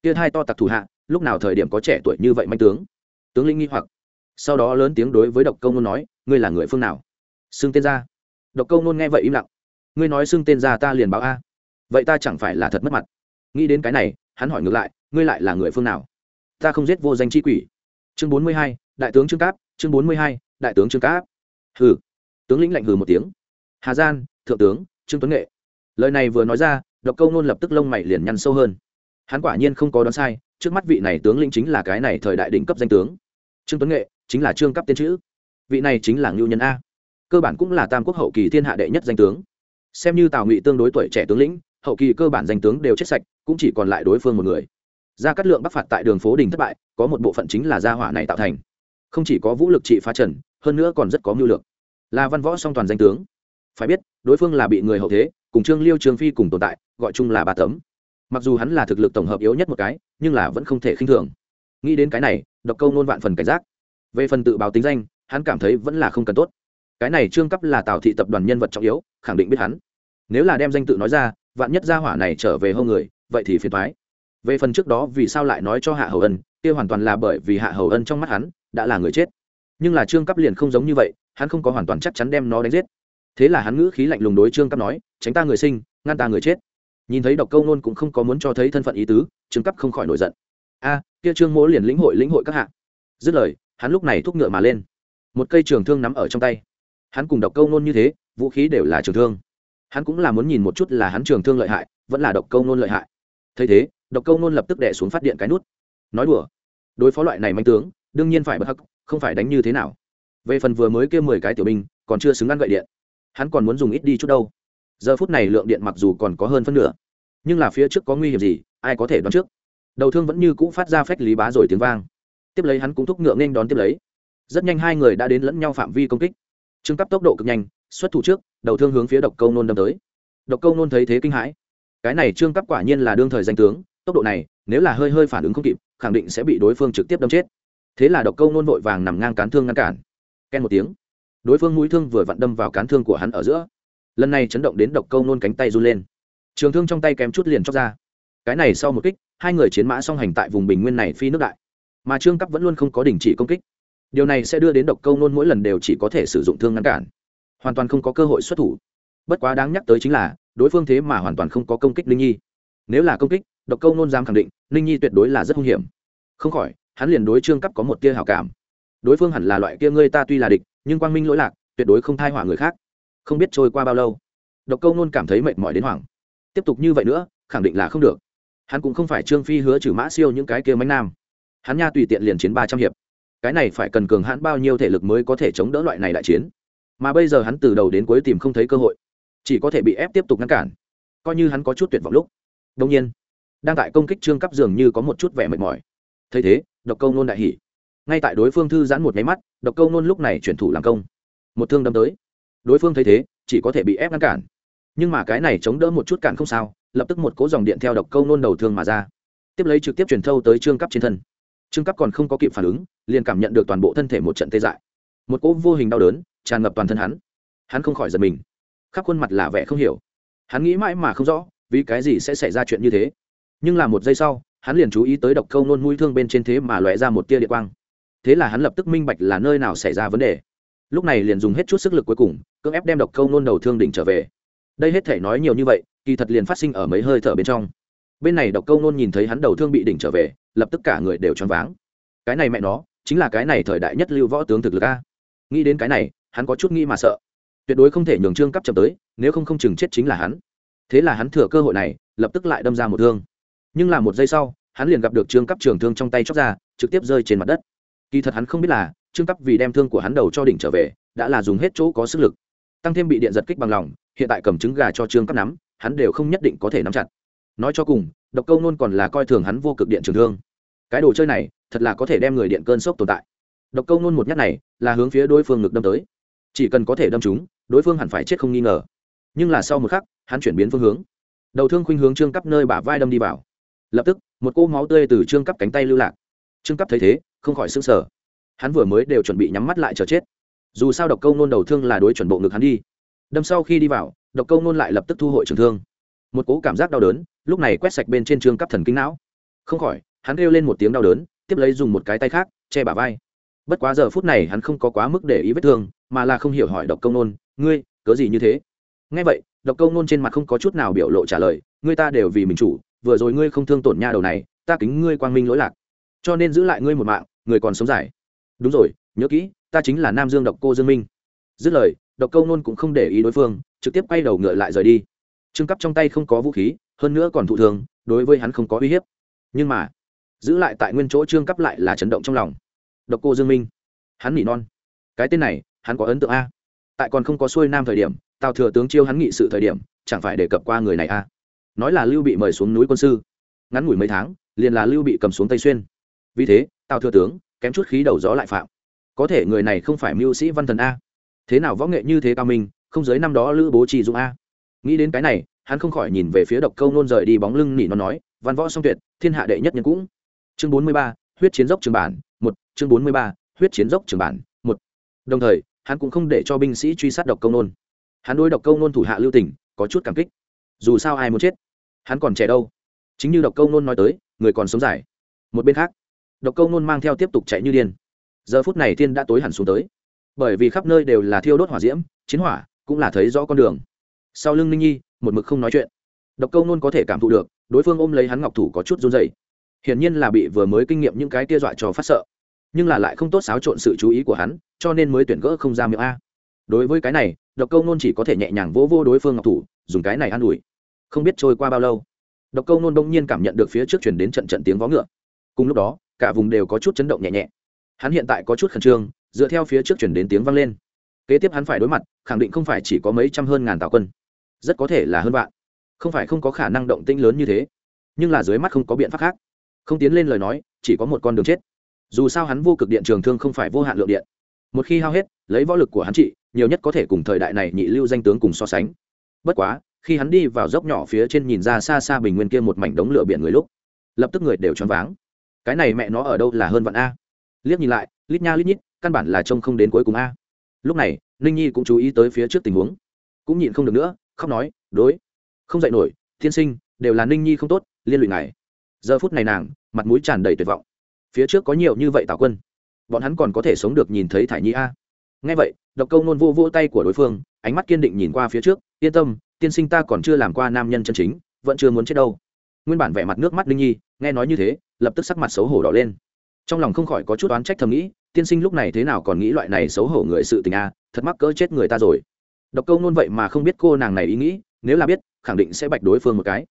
Kia hai to tặc thủ hạ lúc nào thời điểm có trẻ tuổi như vậy manh tướng? Tướng lĩnh nghi hoặc. Sau đó lớn tiếng đối với độc công nôn nói, ngươi là người phương nào? Xưng tên ra độc công nôn nghe vậy im lặng. Ngươi nói xưng tên ra ta liền báo a. Vậy ta chẳng phải là thật mất mặt. Nghĩ đến cái này, hắn hỏi ngược lại, ngươi lại là người phương nào? Ta không giết vô danh chi quỷ. Chương bốn mươi hai, đại tướng trương cáp, chương bốn mươi hai, đại tướng trương cáp. Hừ. Tướng lĩnh lạnh hừ một tiếng. Hà gian, thượng tướng, trương tuấn nghệ. Lời này vừa nói ra, độc câu nôn lập tức lông mày liền nhăn sâu hơn. Hắn quả nhiên không có đoán sai trước mắt vị này tướng lĩnh chính là cái này thời đại đỉnh cấp danh tướng. Trương tuấn nghệ chính là trương cấp tiên chữ. Vị này chính là ngưu nhân a. Cơ bản cũng là tam quốc hậu kỳ thiên hạ đệ nhất danh tướng. Xem như tào ngụy tương đối tuổi trẻ tướng lĩnh, hậu kỳ cơ bản danh tướng đều chết sạch, cũng chỉ còn lại đối phương một người. Gia cát lượng bắc phạt tại đường phố đình thất bại, có một bộ phận chính là gia hỏa này tạo thành. Không chỉ có vũ lực trị phá trần, hơn nữa còn rất có mưu lược. Là văn võ song toàn danh tướng. Phải biết, đối phương là bị người hậu thế, cùng trương liêu, trương phi cùng tồn tại, gọi chung là ba tấm mặc dù hắn là thực lực tổng hợp yếu nhất một cái, nhưng là vẫn không thể khinh thường. Nghĩ đến cái này, độc câu nôn vạn phần cảnh giác. Về phần tự báo tính danh, hắn cảm thấy vẫn là không cần tốt. Cái này trương cấp là tào thị tập đoàn nhân vật trọng yếu, khẳng định biết hắn. Nếu là đem danh tự nói ra, vạn nhất gia hỏa này trở về hâu người, vậy thì phiền thoái về phần trước đó vì sao lại nói cho hạ hầu ân, kia hoàn toàn là bởi vì hạ hầu ân trong mắt hắn đã là người chết. Nhưng là trương cấp liền không giống như vậy, hắn không có hoàn toàn chắc chắn đem nó đánh giết. Thế là hắn ngữ khí lạnh lùng đối trương cấp nói, tránh ta người sinh, ngăn ta người chết nhìn thấy độc câu nôn cũng không có muốn cho thấy thân phận ý tứ, trương cấp không khỏi nổi giận. A, kia trương mỗ liền lĩnh hội lĩnh hội các hạ. Dứt lời, hắn lúc này thúc ngựa mà lên. Một cây trường thương nắm ở trong tay. Hắn cùng độc câu nôn như thế, vũ khí đều là trường thương. Hắn cũng là muốn nhìn một chút là hắn trường thương lợi hại, vẫn là độc câu nôn lợi hại. Thấy thế, độc câu nôn lập tức đẻ xuống phát điện cái nút. Nói đùa. Đối phó loại này manh tướng, đương nhiên phải bất hắc, không phải đánh như thế nào. Về phần vừa mới kêu mười cái tiểu binh, còn chưa xứng ăn gậy điện. Hắn còn muốn dùng ít đi chút đâu giờ phút này lượng điện mặc dù còn có hơn phân nửa, nhưng là phía trước có nguy hiểm gì, ai có thể đoán trước? Đầu thương vẫn như cũ phát ra phách lý bá rồi tiếng vang. Tiếp lấy hắn cũng thúc ngựa nên đón tiếp lấy. Rất nhanh hai người đã đến lẫn nhau phạm vi công kích. Trưng cấp tốc độ cực nhanh, xuất thủ trước, đầu thương hướng phía độc câu nôn đâm tới. Độc câu nôn thấy thế kinh hãi. Cái này trương cấp quả nhiên là đương thời danh tướng, tốc độ này, nếu là hơi hơi phản ứng không kịp, khẳng định sẽ bị đối phương trực tiếp đâm chết. Thế là độc câu nôn vội vàng nằm ngang cán thương ngăn cản. Ken một tiếng. Đối phương mũi thương vừa vặn đâm vào cán thương của hắn ở giữa lần này chấn động đến độc câu nôn cánh tay run lên. Trường thương trong tay kém chút liền chóc ra. Cái này sau một kích, hai người chiến mã song hành tại vùng bình nguyên này phi nước đại. Mà trương cấp vẫn luôn không có đình chỉ công kích. Điều này sẽ đưa đến độc câu nôn mỗi lần đều chỉ có thể sử dụng thương ngăn cản. Hoàn toàn không có cơ hội xuất thủ. Bất quá đáng nhắc tới chính là, đối phương thế mà hoàn toàn không có công kích Linh nhi. Nếu là công kích, độc câu nôn dám khẳng định Linh nhi tuyệt đối là rất hung hiểm. Không khỏi, hắn liền đối trương cấp có một tia hảo cảm. Đối phương hẳn là loại kia ngươi ta tuy là địch, nhưng quang minh lỗi lạc, tuyệt đối không thai hỏa người khác không biết trôi qua bao lâu. Độc câu nôn cảm thấy mệt mỏi đến hoảng. Tiếp tục như vậy nữa, khẳng định là không được. Hắn cũng không phải trương phi hứa trừ mã siêu những cái kia mánh nam. Hắn nha tùy tiện liền chiến ba trăm hiệp. Cái này phải cần cường hãn bao nhiêu thể lực mới có thể chống đỡ loại này đại chiến? Mà bây giờ hắn từ đầu đến cuối tìm không thấy cơ hội. Chỉ có thể bị ép tiếp tục ngăn cản. Coi như hắn có chút tuyệt vọng lúc. Đông nhiên, đang tại công kích trương cấp dường như có một chút vẻ mệt mỏi. Thấy thế, độc câu nôn đại hỉ. Ngay tại đối phương thư giãn một nháy mắt, độc câu nôn lúc này chuyển thủ làm công. Một thương đâm tới đối phương thấy thế, chỉ có thể bị ép ngăn cản. Nhưng mà cái này chống đỡ một chút cản không sao, lập tức một cố dòng điện theo độc câu nôn đầu thương mà ra. Tiếp lấy trực tiếp truyền thâu tới trương cấp trên thân. Trương cấp còn không có kịp phản ứng, liền cảm nhận được toàn bộ thân thể một trận tê dại. Một cỗ vô hình đau đớn tràn ngập toàn thân hắn. Hắn không khỏi giật mình. Khắp khuôn mặt là vẻ không hiểu. Hắn nghĩ mãi mà không rõ, vì cái gì sẽ xảy ra chuyện như thế. Nhưng là một giây sau, hắn liền chú ý tới độc câu nôn mũi thương bên trên thế mà lóe ra một tia điện quang. Thế là hắn lập tức minh bạch là nơi nào xảy ra vấn đề lúc này liền dùng hết chút sức lực cuối cùng, cưỡng ép đem độc câu nôn đầu thương đỉnh trở về. Đây hết thể nói nhiều như vậy, kỳ thật liền phát sinh ở mấy hơi thở bên trong. Bên này độc câu nôn nhìn thấy hắn đầu thương bị đỉnh trở về, lập tức cả người đều choáng váng. Cái này mẹ nó, chính là cái này thời đại nhất lưu võ tướng thực lực a. Nghĩ đến cái này, hắn có chút nghĩ mà sợ. Tuyệt đối không thể nhường trương cấp chậm tới, nếu không không chừng chết chính là hắn. Thế là hắn thừa cơ hội này, lập tức lại đâm ra một thương. Nhưng là một giây sau, hắn liền gặp được trương cấp trường thương trong tay chóc ra, trực tiếp rơi trên mặt đất. Kỳ thật hắn không biết là trương cấp vì đem thương của hắn đầu cho đỉnh trở về, đã là dùng hết chỗ có sức lực. Tăng thêm bị điện giật kích bằng lòng, hiện tại cầm trứng gà cho trương cấp nắm, hắn đều không nhất định có thể nắm chặt. Nói cho cùng, độc câu nôn còn là coi thường hắn vô cực điện trường thương. Cái đồ chơi này, thật là có thể đem người điện cơn sốc tồn tại. Độc câu nôn một nhát này, là hướng phía đối phương ngực đâm tới. Chỉ cần có thể đâm chúng đối phương hẳn phải chết không nghi ngờ. Nhưng là sau một khắc, hắn chuyển biến phương hướng. Đầu thương khuynh hướng trương cấp nơi bả vai đâm đi vào. Lập tức, một cô máu tươi từ trương cấp cánh tay lưu lạc. Trương cấp thấy thế, không khỏi sững sờ hắn vừa mới đều chuẩn bị nhắm mắt lại chờ chết. Dù sao độc câu nôn đầu thương là đối chuẩn bộ ngực hắn đi. Đâm sau khi đi vào, độc câu nôn lại lập tức thu hội trường thương. Một cố cảm giác đau đớn, lúc này quét sạch bên trên trương cấp thần kinh não. Không khỏi, hắn kêu lên một tiếng đau đớn, tiếp lấy dùng một cái tay khác, che bả vai. Bất quá giờ phút này hắn không có quá mức để ý vết thương, mà là không hiểu hỏi độc công nôn, ngươi, cớ gì như thế? Ngay vậy, độc công nôn trên mặt không có chút nào biểu lộ trả lời, ngươi ta đều vì mình chủ, vừa rồi ngươi không thương tổn nha đầu này, ta kính ngươi quang minh lỗi lạc. Cho nên giữ lại ngươi một mạng, người còn sống dài đúng rồi, nhớ kỹ, ta chính là nam dương độc cô dương minh. Dứt lời, độc câu nôn cũng không để ý đối phương, trực tiếp quay đầu ngựa lại rời đi. Trương cấp trong tay không có vũ khí, hơn nữa còn thụ thường đối với hắn không có uy hiếp. Nhưng mà, giữ lại tại nguyên chỗ trương cấp lại là chấn động trong lòng. Độc cô dương minh, hắn nỉ non. Cái tên này, hắn có ấn tượng a. Tại còn không có xuôi nam thời điểm, tào thừa tướng chiêu hắn nghị sự thời điểm, chẳng phải đề cập qua người này a. Nói là lưu bị mời xuống núi quân sư. Ngắn ngủi mấy tháng, liền là lưu bị cầm xuống tây xuyên. Vì thế, tào thừa tướng kém chút khí đầu gió lại phạm. Có thể người này không phải mưu sĩ văn thần a. Thế nào võ nghệ như thế cao minh, không dưới năm đó lữ bố trì dũng a. Nghĩ đến cái này, hắn không khỏi nhìn về phía độc câu nôn rời đi bóng lưng nỉ nó nói, văn võ song tuyệt, thiên hạ đệ nhất nhân cũng. Chương bốn mươi ba, huyết chiến dốc trường bản, một, chương bốn mươi ba, huyết chiến dốc trường bản, một. Đồng thời, hắn cũng không để cho binh sĩ truy sát độc câu nôn. Hắn đối độc câu nôn thủ hạ lưu tỉnh có chút cảm kích. Dù sao ai muốn chết, hắn còn trẻ đâu. Chính như độc câu nôn nói tới, người còn sống dài. Một bên khác độc câu nôn mang theo tiếp tục chạy như điên. Giờ phút này thiên đã tối hẳn xuống tới. Bởi vì khắp nơi đều là thiêu đốt hỏa diễm, chiến hỏa cũng là thấy rõ con đường. Sau lưng ninh nhi, một mực không nói chuyện. Độc câu nôn có thể cảm thụ được, đối phương ôm lấy hắn ngọc thủ có chút run dày hiển nhiên là bị vừa mới kinh nghiệm những cái tia dọa cho phát sợ. Nhưng là lại không tốt xáo trộn sự chú ý của hắn, cho nên mới tuyển gỡ không ra miệng a. Đối với cái này, độc câu nôn chỉ có thể nhẹ nhàng vỗ vô đối phương ngọc thủ, dùng cái này an ủi. Không biết trôi qua bao lâu, độc câu nôn đông nhiên cảm nhận được phía trước chuyển đến trận trận tiếng vó ngựa. Cùng lúc đó cả vùng đều có chút chấn động nhẹ nhẹ. Hắn hiện tại có chút khẩn trương, dựa theo phía trước chuyển đến tiếng vang lên. Kế tiếp hắn phải đối mặt, khẳng định không phải chỉ có mấy trăm hơn ngàn tào quân. Rất có thể là hơn vạn. Không phải không có khả năng động tĩnh lớn như thế. Nhưng là dưới mắt không có biện pháp khác. Không tiến lên lời nói, chỉ có một con đường chết. Dù sao hắn vô cực điện trường thương không phải vô hạn lượng điện. Một khi hao hết, lấy võ lực của hắn trị, nhiều nhất có thể cùng thời đại này nhị lưu danh tướng cùng so sánh. Bất quá, khi hắn đi vào dốc nhỏ phía trên nhìn ra xa xa bình nguyên kia một mảnh đống lửa biển người lúc, lập tức người đều choáng váng cái này mẹ nó ở đâu là hơn vạn a? Liếc nhìn lại, lít nha lít nhít, căn bản là trông không đến cuối cùng a. Lúc này, ninh nhi cũng chú ý tới phía trước tình huống. Cũng nhịn không được nữa, khóc nói, đối, không dạy nổi thiên sinh, đều là ninh nhi không tốt, liên lụy này giờ phút này nàng, mặt mũi tràn đầy tuyệt vọng. Phía trước có nhiều như vậy tào quân, bọn hắn còn có thể sống được nhìn thấy thải nhi a? Ngay vậy, độc câu nôn vô vô tay của đối phương, ánh mắt kiên định nhìn qua phía trước, yên tâm, tiên sinh ta còn chưa làm qua nam nhân chân chính, vẫn chưa muốn chết đâu nguyên bản vẻ mặt nước mắt Linh nhi, nghe nói như thế, lập tức sắc mặt xấu hổ đỏ lên. Trong lòng không khỏi có chút oán trách thầm nghĩ, tiên sinh lúc này thế nào còn nghĩ loại này xấu hổ người sự tình a, thật mắc cỡ chết người ta rồi. Độc câu nôn vậy mà không biết cô nàng này ý nghĩ, nếu là biết, khẳng định sẽ bạch đối phương một cái.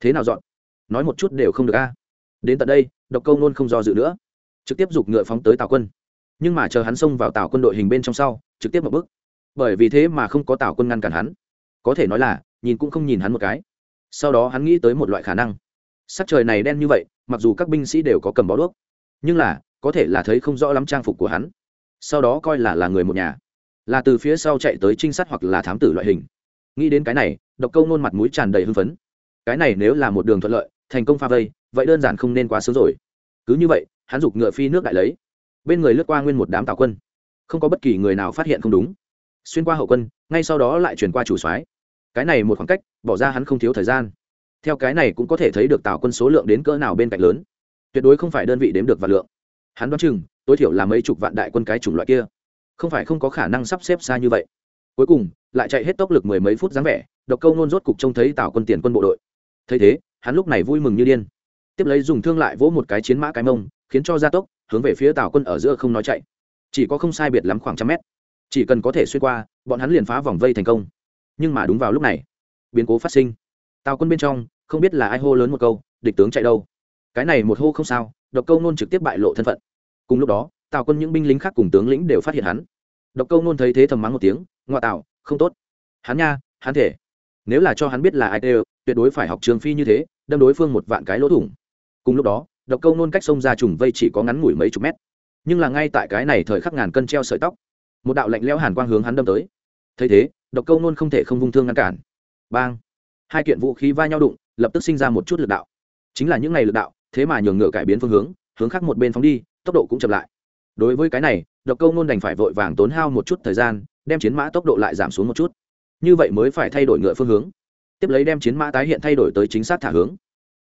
Thế nào dọn? Nói một chút đều không được a. Đến tận đây, độc câu nôn không do dự nữa. Trực tiếp giục ngựa phóng tới tào quân. Nhưng mà chờ hắn xông vào tào quân đội hình bên trong sau, trực tiếp một bước. Bởi vì thế mà không có tào quân ngăn cản hắn. Có thể nói là, nhìn cũng không nhìn hắn một cái sau đó hắn nghĩ tới một loại khả năng. Sắc trời này đen như vậy, mặc dù các binh sĩ đều có cầm bó đuốc, nhưng là, có thể là thấy không rõ lắm trang phục của hắn. Sau đó coi là là người một nhà. Là từ phía sau chạy tới trinh sát hoặc là thám tử loại hình. Nghĩ đến cái này, độc câu nôn mặt mũi tràn đầy hưng phấn. Cái này nếu là một đường thuận lợi, thành công pha vây, vậy đơn giản không nên quá sớm rồi. Cứ như vậy, hắn giục ngựa phi nước đại lấy. Bên người lướt qua nguyên một đám tào quân. Không có bất kỳ người nào phát hiện không đúng. Xuyên qua hậu quân, ngay sau đó lại chuyển qua chủ soái cái này một khoảng cách, bỏ ra hắn không thiếu thời gian. Theo cái này cũng có thể thấy được tào quân số lượng đến cỡ nào bên cạnh lớn. Tuyệt đối không phải đơn vị đếm được và lượng. Hắn đoán chừng, tối thiểu là mấy chục vạn đại quân cái chủng loại kia. Không phải không có khả năng sắp xếp xa như vậy. Cuối cùng, lại chạy hết tốc lực mười mấy phút dáng vẻ, độc câu nôn rốt cục trông thấy tào quân tiền quân bộ đội. Thấy thế, hắn lúc này vui mừng như điên. Tiếp lấy dùng thương lại vỗ một cái chiến mã cái mông, khiến cho gia tốc, hướng về phía tào quân ở giữa không nói chạy. Chỉ có không sai biệt lắm khoảng trăm mét. Chỉ cần có thể xuyên qua, bọn hắn liền phá vòng vây thành công nhưng mà đúng vào lúc này, biến cố phát sinh. Tào quân bên trong, không biết là ai hô lớn một câu, địch tướng chạy đâu. Cái này một hô không sao, độc câu nôn trực tiếp bại lộ thân phận. Cùng lúc đó, tào quân những binh lính khác cùng tướng lĩnh đều phát hiện hắn. Độc câu nôn thấy thế thầm mắng một tiếng ngoại tạo không tốt. Hắn nha, hắn thể. Nếu là cho hắn biết là ai đều tuyệt đối phải học trường phi như thế, đâm đối phương một vạn cái lỗ thủng. Cùng lúc đó, độc câu nôn cách sông ra trùng vây chỉ có ngắn ngủi mấy chục mét. Nhưng là ngay tại cái này thời khắc ngàn cân treo sợi tóc, một đạo lạnh lẽo hàn quang hướng hắn đâm tới thấy thế, độc câu nôn không thể không vung thương ngăn cản. Bang! Hai kiện vũ khí va nhau đụng, lập tức sinh ra một chút lực đạo. Chính là những ngày lực đạo, thế mà nhường ngựa cải biến phương hướng hướng khác một bên phóng đi, tốc độ cũng chậm lại. Đối với cái này, độc câu nôn đành phải vội vàng tốn hao một chút thời gian, đem chiến mã tốc độ lại giảm xuống một chút. Như vậy mới phải thay đổi ngựa phương hướng. Tiếp lấy đem chiến mã tái hiện thay đổi tới chính xác thả hướng.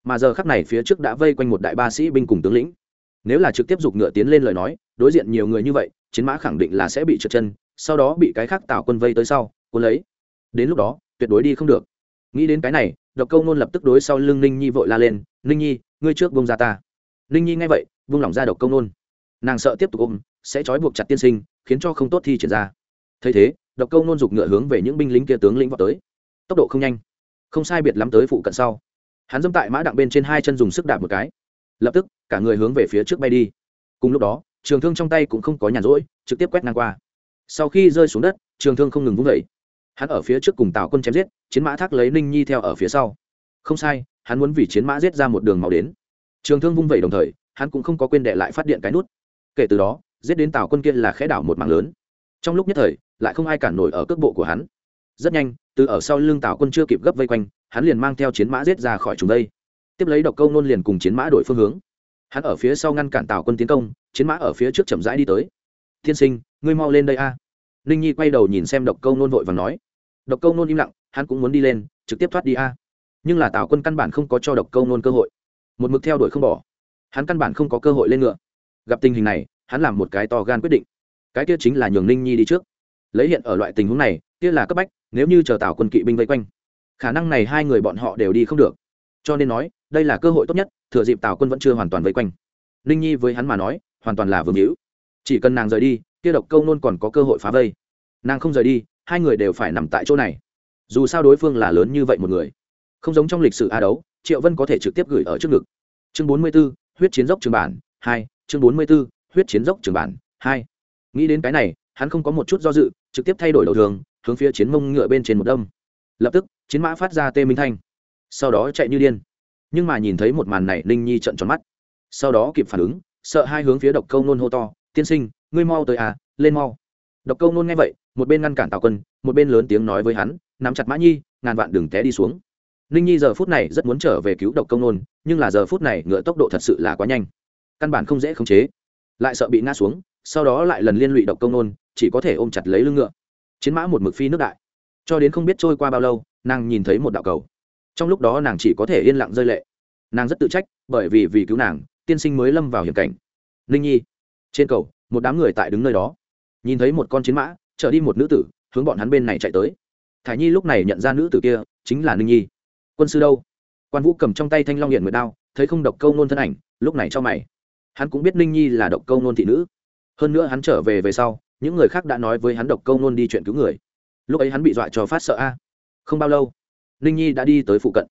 Mà giờ khắc này phía trước đã vây quanh một đại ba sĩ binh cùng tướng lĩnh. Nếu là trực tiếp giục ngựa tiến lên lời nói, đối diện nhiều người như vậy, chiến mã khẳng định là sẽ bị trượt chân sau đó bị cái khác tạo quân vây tới sau quân lấy. Đến lúc đó, tuyệt đối đi không được. Nghĩ đến cái này, độc câu nôn lập tức đối sau lưng ninh nhi vội la lên, ninh nhi, ngươi trước bông ra ta. Ninh nhi nghe vậy vung lỏng ra độc câu nôn. Nàng sợ tiếp tục ôm, sẽ trói buộc chặt tiên sinh, khiến cho không tốt thi triển ra. Thấy thế, độc câu nôn giục ngựa hướng về những binh lính kia tướng lĩnh vào tới. Tốc độ không nhanh, không sai biệt lắm tới phụ cận sau. Hắn dâm tại mã đặng bên trên hai chân dùng sức đạp một cái. Lập tức, cả người hướng về phía trước bay đi. Cùng lúc đó, trường thương trong tay cũng không có nhàn rỗi, trực tiếp quét ngang qua sau khi rơi xuống đất, trường thương không ngừng vung vẩy hắn ở phía trước cùng tào quân chém giết, chiến mã thác lấy ninh nhi theo ở phía sau. Không sai, hắn muốn vì chiến mã giết ra một đường màu đến. Trường thương vung vẩy đồng thời, hắn cũng không có quên đệ lại phát điện cái nút. Kể từ đó, giết đến tào quân kia là khẽ đảo một mạng lớn. Trong lúc nhất thời, lại không ai cản nổi ở cước bộ của hắn. Rất nhanh, từ ở sau lưng tào quân chưa kịp gấp vây quanh, hắn liền mang theo chiến mã giết ra khỏi chúng đây. Tiếp lấy độc câu nôn liền cùng chiến mã đổi phương hướng. Hắn ở phía sau ngăn cản tào quân tiến công, chiến mã ở phía trước chậm rãi đi tới. Tiên sinh, ngươi mau lên đây a ninh nhi quay đầu nhìn xem độc câu nôn vội và nói, độc câu nôn im lặng, hắn cũng muốn đi lên, trực tiếp thoát đi a. Nhưng là tào quân căn bản không có cho độc câu nôn cơ hội. Một mực theo đuổi không bỏ. Hắn căn bản không có cơ hội lên ngựa. Gặp tình hình này, hắn làm một cái to gan quyết định. Cái kia chính là nhường ninh nhi đi trước. Lấy hiện ở loại tình huống này, kia là cấp bách, nếu như chờ tào quân kỵ binh vây quanh, khả năng này hai người bọn họ đều đi không được. Cho nên nói, đây là cơ hội tốt nhất, thừa dịp tào quân vẫn chưa hoàn toàn vây quanh. Ninh nhi với hắn mà nói, hoàn toàn là vương hữu. Chỉ cần nàng rời đi kia độc câu nôn còn có cơ hội phá vây. Nàng không rời đi, hai người đều phải nằm tại chỗ này. Dù sao đối phương là lớn như vậy một người, không giống trong lịch sử a đấu, triệu vân có thể trực tiếp gửi ở trước ngực. Chương bốn mươi b ố huyết chiến dốc trường bản, hai, chương bốn mươi b ố huyết chiến dốc trường bản, hai. Nghĩ đến cái này, hắn không có một chút do dự, trực tiếp thay đổi đầu thường hướng phía chiến mông ngựa bên trên một đông lập tức, chiến mã phát ra tê minh thanh. Sau đó chạy như điên. Nhưng mà nhìn thấy một màn này, ninh nhi trận tròn mắt. Sau đó kịp phản ứng, sợ hai hướng phía độc câu nôn hô to, tiên sinh ngươi mau tới à lên mau. Độc câu nôn nghe vậy, một bên ngăn cản tào quân, một bên lớn tiếng nói với hắn, nắm chặt mã nhi, ngàn vạn đừng té đi xuống. Ninh nhi giờ phút này rất muốn trở về cứu độc công nôn, nhưng là giờ phút này ngựa tốc độ thật sự là quá nhanh. Căn bản không dễ khống chế. Lại sợ bị ngã xuống, sau đó lại lần liên lụy độc công nôn, chỉ có thể ôm chặt lấy lưng ngựa. Chiến mã một mực phi nước đại. Cho đến không biết trôi qua bao lâu, nàng nhìn thấy một đạo cầu. Trong lúc đó nàng chỉ có thể yên lặng rơi lệ. Nàng rất tự trách, bởi vì vì cứu nàng, tiên sinh mới lâm vào hiểm cảnh. Ninh nhi, trên cầu một đám người tại đứng nơi đó. Nhìn thấy một con chiến mã, chở đi một nữ tử, hướng bọn hắn bên này chạy tới. Thả nhi lúc này nhận ra nữ tử kia, chính là ninh nhi. Quân sư đâu? Quan vũ cầm trong tay thanh long hiện nguyệt đao, thấy không độc câu nôn thân ảnh, lúc này cho mày. Hắn cũng biết ninh nhi là độc câu nôn thị nữ. Hơn nữa hắn trở về về sau, những người khác đã nói với hắn độc câu nôn đi chuyện cứu người. Lúc ấy hắn bị dọa cho phát sợ a. Không bao lâu, ninh nhi đã đi tới phụ cận.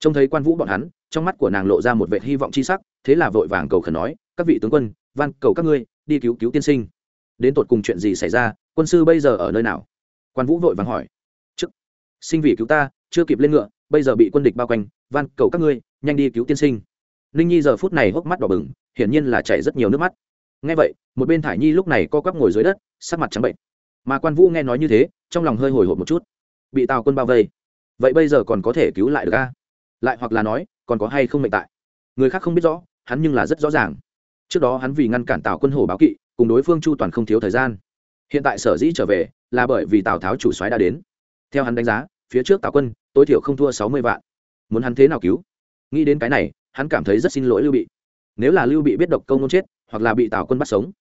Trông thấy quan vũ bọn hắn, trong mắt của nàng lộ ra một vệ hy vọng c h i sắc, thế là vội vàng cầu khẩn nói, các vị tướng quân, van cầu các ngươi đi cứu cứu tiên sinh. Đến tột cùng chuyện gì xảy ra, quân sư bây giờ ở nơi nào? Quan vũ vội vàng hỏi. Chức sinh vì cứu ta, chưa kịp lên ngựa, bây giờ bị quân địch bao quanh, van cầu các ngươi, nhanh đi cứu tiên sinh. Ninh nhi giờ phút này hốc mắt đỏ bừng, hiển nhiên là chảy rất nhiều nước mắt. Ngay vậy, một bên thải nhi lúc này co quắp ngồi dưới đất, sắc mặt trắng bệnh. Mà quan vũ nghe nói như thế, trong lòng hơi hồi hộp một chút. Bị tào quân bao vây. Vậy bây giờ còn có thể cứu lại được a lại hoặc là nói, còn có hay không mệnh tại? Người khác không biết rõ, hắn nhưng là rất rõ ràng trước đó hắn vì ngăn cản tào quân hồ báo kỵ, cùng đối phương chu toàn không thiếu thời gian. Hiện tại sở dĩ trở về là bởi vì tào tháo chủ soái đã đến. Theo hắn đánh giá, phía trước tào quân, tối thiểu không thua sáu mươi vạn. Muốn hắn thế nào cứu? Nghĩ đến cái này, hắn cảm thấy rất xin lỗi lưu bị. Nếu là lưu bị biết độc công nôn chết, hoặc là bị tào quân bắt sống,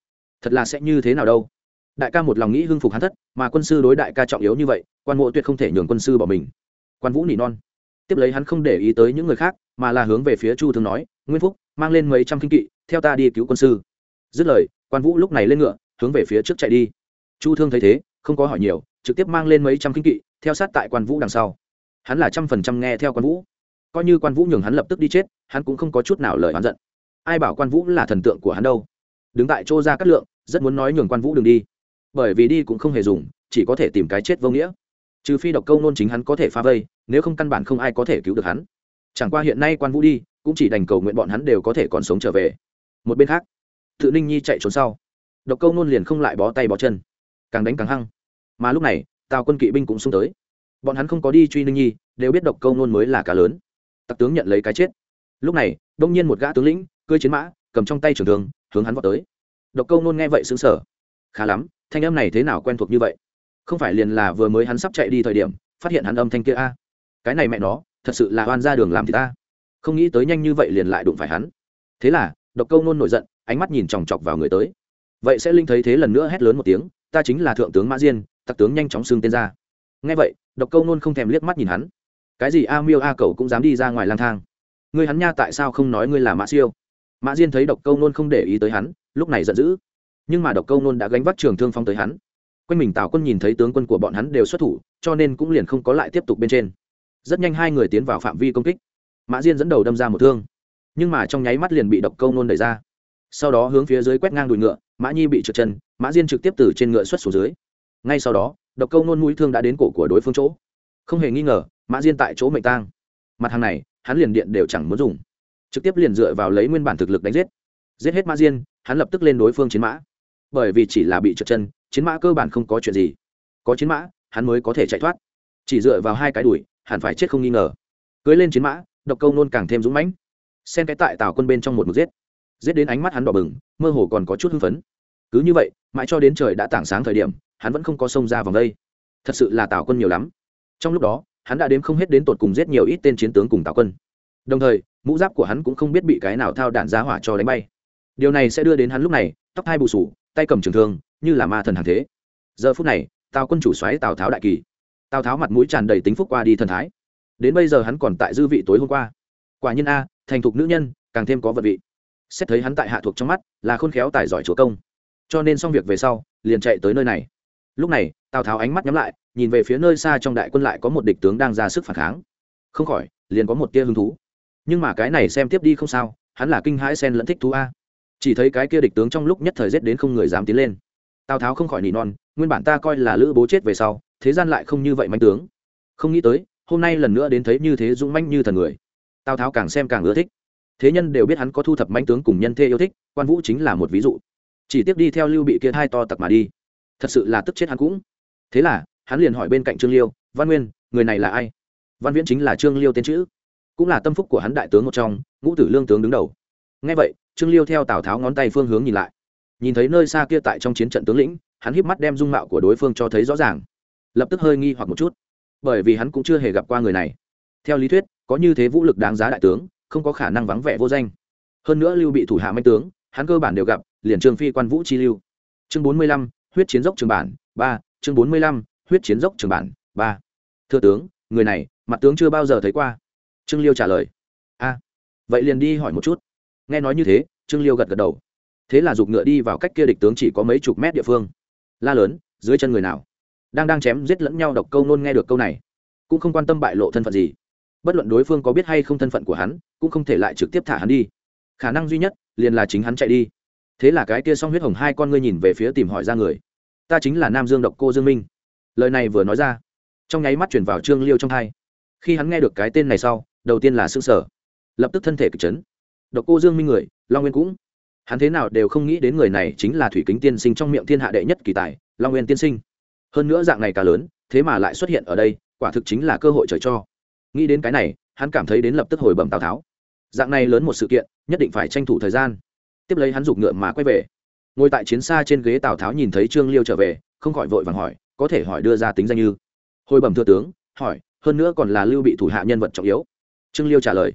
thật là sẽ như thế nào đâu? Đại ca một lòng nghĩ hưng phục hắn thất, mà quân sư đối đại ca trọng yếu như vậy, quan mộ tuyệt không thể nhường quân sư bỏ mình. Quan vũ nỉ non. Tiếp lấy hắn không để ý tới những người khác, mà là hướng về phía chu thương nói, nguyên phúc, mang lên mấy trăm kinh kỵ theo ta đi cứu quân sư. Dứt lời, quan vũ lúc này lên ngựa, hướng về phía trước chạy đi. Chu thương thấy thế, không có hỏi nhiều, trực tiếp mang lên mấy trăm kinh kỵ, theo sát tại quan vũ đằng sau. Hắn là trăm phần trăm nghe theo quan vũ. Coi như quan vũ nhường hắn lập tức đi chết, hắn cũng không có chút nào lời oán giận. Ai bảo quan vũ là thần tượng của hắn đâu? Đứng tại chỗ ra cát lượng, rất muốn nói nhường quan vũ đừng đi. Bởi vì đi cũng không hề dùng, chỉ có thể tìm cái chết vô nghĩa. Trừ phi độc câu nôn chính hắn có thể phá vây, nếu không căn bản không ai có thể cứu được hắn. Chẳng qua hiện nay quan vũ đi, cũng chỉ đành cầu nguyện bọn hắn đều có thể còn sống trở về một bên khác, tự ninh nhi chạy trốn sau. Độc câu nôn liền không lại bó tay bó chân, càng đánh càng hăng. Mà lúc này, tào quân kỵ binh cũng xung tới. Bọn hắn không có đi truy ninh nhi, đều biết độc câu nôn mới là cá lớn. Tặc tướng nhận lấy cái chết. Lúc này, đông nhiên một gã tướng lĩnh, cưỡi chiến mã, cầm trong tay trường thường hướng hắn vào tới. Độc câu nôn nghe vậy xứng sở khá lắm, thanh âm này thế nào quen thuộc như vậy? Không phải liền là vừa mới hắn sắp chạy đi thời điểm, phát hiện hắn âm thanh kia a. Cái này mẹ nó, thật sự là oan ra đường làm thì ta. Không nghĩ tới nhanh như vậy liền lại đụng phải hắn. Thế là độc câu nôn nổi giận, ánh mắt nhìn chòng chọc vào người tới. Vậy sẽ linh thấy thế lần nữa hét lớn một tiếng, ta chính là thượng tướng mã diên, tặc tướng nhanh chóng xưng tên ra. Ngay vậy, độc câu nôn không thèm liếc mắt nhìn hắn. Cái gì a miêu a cầu cũng dám đi ra ngoài lang thang. Ngươi hắn nha tại sao không nói ngươi là mã siêu? Mã diên thấy độc câu nôn không để ý tới hắn, lúc này giận dữ. Nhưng mà độc câu nôn đã gánh vác trường thương phong tới hắn. Quanh mình tào quân nhìn thấy tướng quân của bọn hắn đều xuất thủ, cho nên cũng liền không có lại tiếp tục bên trên. Rất nhanh hai người tiến vào phạm vi công kích. Mã diên dẫn đầu đâm ra một thương nhưng mà trong nháy mắt liền bị độc câu nôn đẩy ra. Sau đó hướng phía dưới quét ngang đùi ngựa mã nhi bị trượt chân mã diên trực tiếp từ trên ngựa xuất xuống dưới. Ngay sau đó độc câu nôn mũi thương đã đến cổ của đối phương chỗ. Không hề nghi ngờ mã diên tại chỗ mệnh tang. Mặt hàng này hắn liền điện đều chẳng muốn dùng. Trực tiếp liền dựa vào lấy nguyên bản thực lực đánh giết. Giết hết mã diên hắn lập tức lên đối phương chiến mã. Bởi vì chỉ là bị trượt chân chiến mã cơ bản không có chuyện gì. Có chiến mã hắn mới có thể chạy thoát. Chỉ dựa vào hai cái đuổi, hẳn phải chết không nghi ngờ. Cưới lên chiến mã độc câu nôn càng thêm dũng mãnh xen cái tại tào quân bên trong một mực giết. Giết đến ánh mắt hắn đỏ bừng, mơ hồ còn có chút hưng phấn. Cứ như vậy, mãi cho đến trời đã tảng sáng thời điểm, hắn vẫn không có sông ra vòng đây. Thật sự là tào quân nhiều lắm. Trong lúc đó, hắn đã đếm không hết đến tột cùng giết nhiều ít tên chiến tướng cùng tào quân. Đồng thời, mũ giáp của hắn cũng không biết bị cái nào thao đạn giá hỏa cho đánh bay. Điều này sẽ đưa đến hắn lúc này, tóc hai bù sủ tay cầm trường thương, như là ma thần hàng thế. Giờ phút này, tào quân chủ xoáy tào tháo đại kỳ. Tào tháo mặt mũi tràn đầy tính phúc qua đi thần thái. Đến bây giờ hắn còn tại dư vị tối hôm qua quả nhiên a, thành thục nữ nhân, càng thêm có vật vị. Xét thấy hắn tại hạ thuộc trong mắt, là khôn khéo tài giỏi chúa công. Cho nên xong việc về sau, liền chạy tới nơi này. Lúc này, tào tháo ánh mắt nhắm lại, nhìn về phía nơi xa trong đại quân lại có một địch tướng đang ra sức phản kháng. Không khỏi, liền có một tia hứng thú. Nhưng mà cái này xem tiếp đi không sao, hắn là kinh hãi sen lẫn thích thú a. Chỉ thấy cái kia địch tướng trong lúc nhất thời rét đến không người dám tiến lên. Tào tháo không khỏi nỉ non, nguyên bản ta coi là lữ bố chết về sau, thế gian lại không như vậy manh tướng. Không nghĩ tới, hôm nay lần nữa đến thấy như thế dũng manh như thần người tào tháo càng xem càng ưa thích. Thế nhân đều biết hắn có thu thập manh tướng cùng nhân thê yêu thích, quan vũ chính là một ví dụ. Chỉ tiếp đi theo lưu bị kia hai to tặc mà đi. Thật sự là tức chết hắn cũng. Thế là, hắn liền hỏi bên cạnh trương liêu, văn nguyên, người này là ai? Văn viễn chính là trương liêu tên chữ. Cũng là tâm phúc của hắn đại tướng một trong, ngũ tử lương tướng đứng đầu. Ngay vậy, trương liêu theo tào tháo ngón tay phương hướng nhìn lại. Nhìn thấy nơi xa kia tại trong chiến trận tướng lĩnh, hắn híp mắt đem dung mạo của đối phương cho thấy rõ ràng. Lập tức hơi nghi hoặc một chút, bởi vì hắn cũng chưa hề gặp qua người này. Theo lý thuyết có như thế vũ lực đáng giá đại tướng, không có khả năng vắng vẻ vô danh. Hơn nữa lưu bị thủ hạ manh tướng, hắn cơ bản đều gặp, liền trương phi quan vũ chi lưu. Chương bốn mươi lăm, huyết chiến dốc trường bản, ba, chương bốn mươi lăm, huyết chiến dốc trường bản, ba. Thưa tướng, người này, mặt tướng chưa bao giờ thấy qua. Trương liêu trả lời. A, vậy liền đi hỏi một chút. Nghe nói như thế, trương liêu gật gật đầu. Thế là giục ngựa đi vào cách kia địch tướng chỉ có mấy chục mét địa phương. La lớn, dưới chân người nào? Đang đang chém giết lẫn nhau độc câu nôn nghe được câu này. Cũng không quan tâm bại lộ thân phận gì bất luận đối phương có biết hay không thân phận của hắn, cũng không thể lại trực tiếp thả hắn đi. Khả năng duy nhất, liền là chính hắn chạy đi. Thế là cái kia s o n g huyết hồng hai con ngươi nhìn về phía tìm hỏi ra người. Ta chính là nam dương độc cô dương minh. Lời này vừa nói ra, trong nháy mắt chuyển vào trương liêu trong hai khi hắn nghe được cái tên này sau, đầu tiên là s ư ơ n g sở lập tức thân thể kịch chấn. Độc cô dương minh người, long nguyên cũng. Hắn thế nào đều không nghĩ đến người này chính là thủy kính tiên sinh trong miệng thiên hạ đệ nhất kỳ tài, long nguyên tiên sinh. Hơn nữa dạng này cả lớn, thế mà lại xuất hiện ở đây, quả thực chính là cơ hội trời cho nghĩ đến cái này, hắn cảm thấy đến lập tức hồi bẩm tào tháo. Dạng này lớn một sự kiện, nhất định phải tranh thủ thời gian. Tiếp lấy hắn giục ngựa mà quay về. Ngồi tại chiến xa trên ghế tào tháo nhìn thấy trương liêu trở về, không khỏi vội vàng hỏi, có thể hỏi đưa ra tính danh như? Hồi bẩm thưa tướng, hỏi, hơn nữa còn là lưu bị thủ hạ nhân vật trọng yếu. Trương liêu trả lời,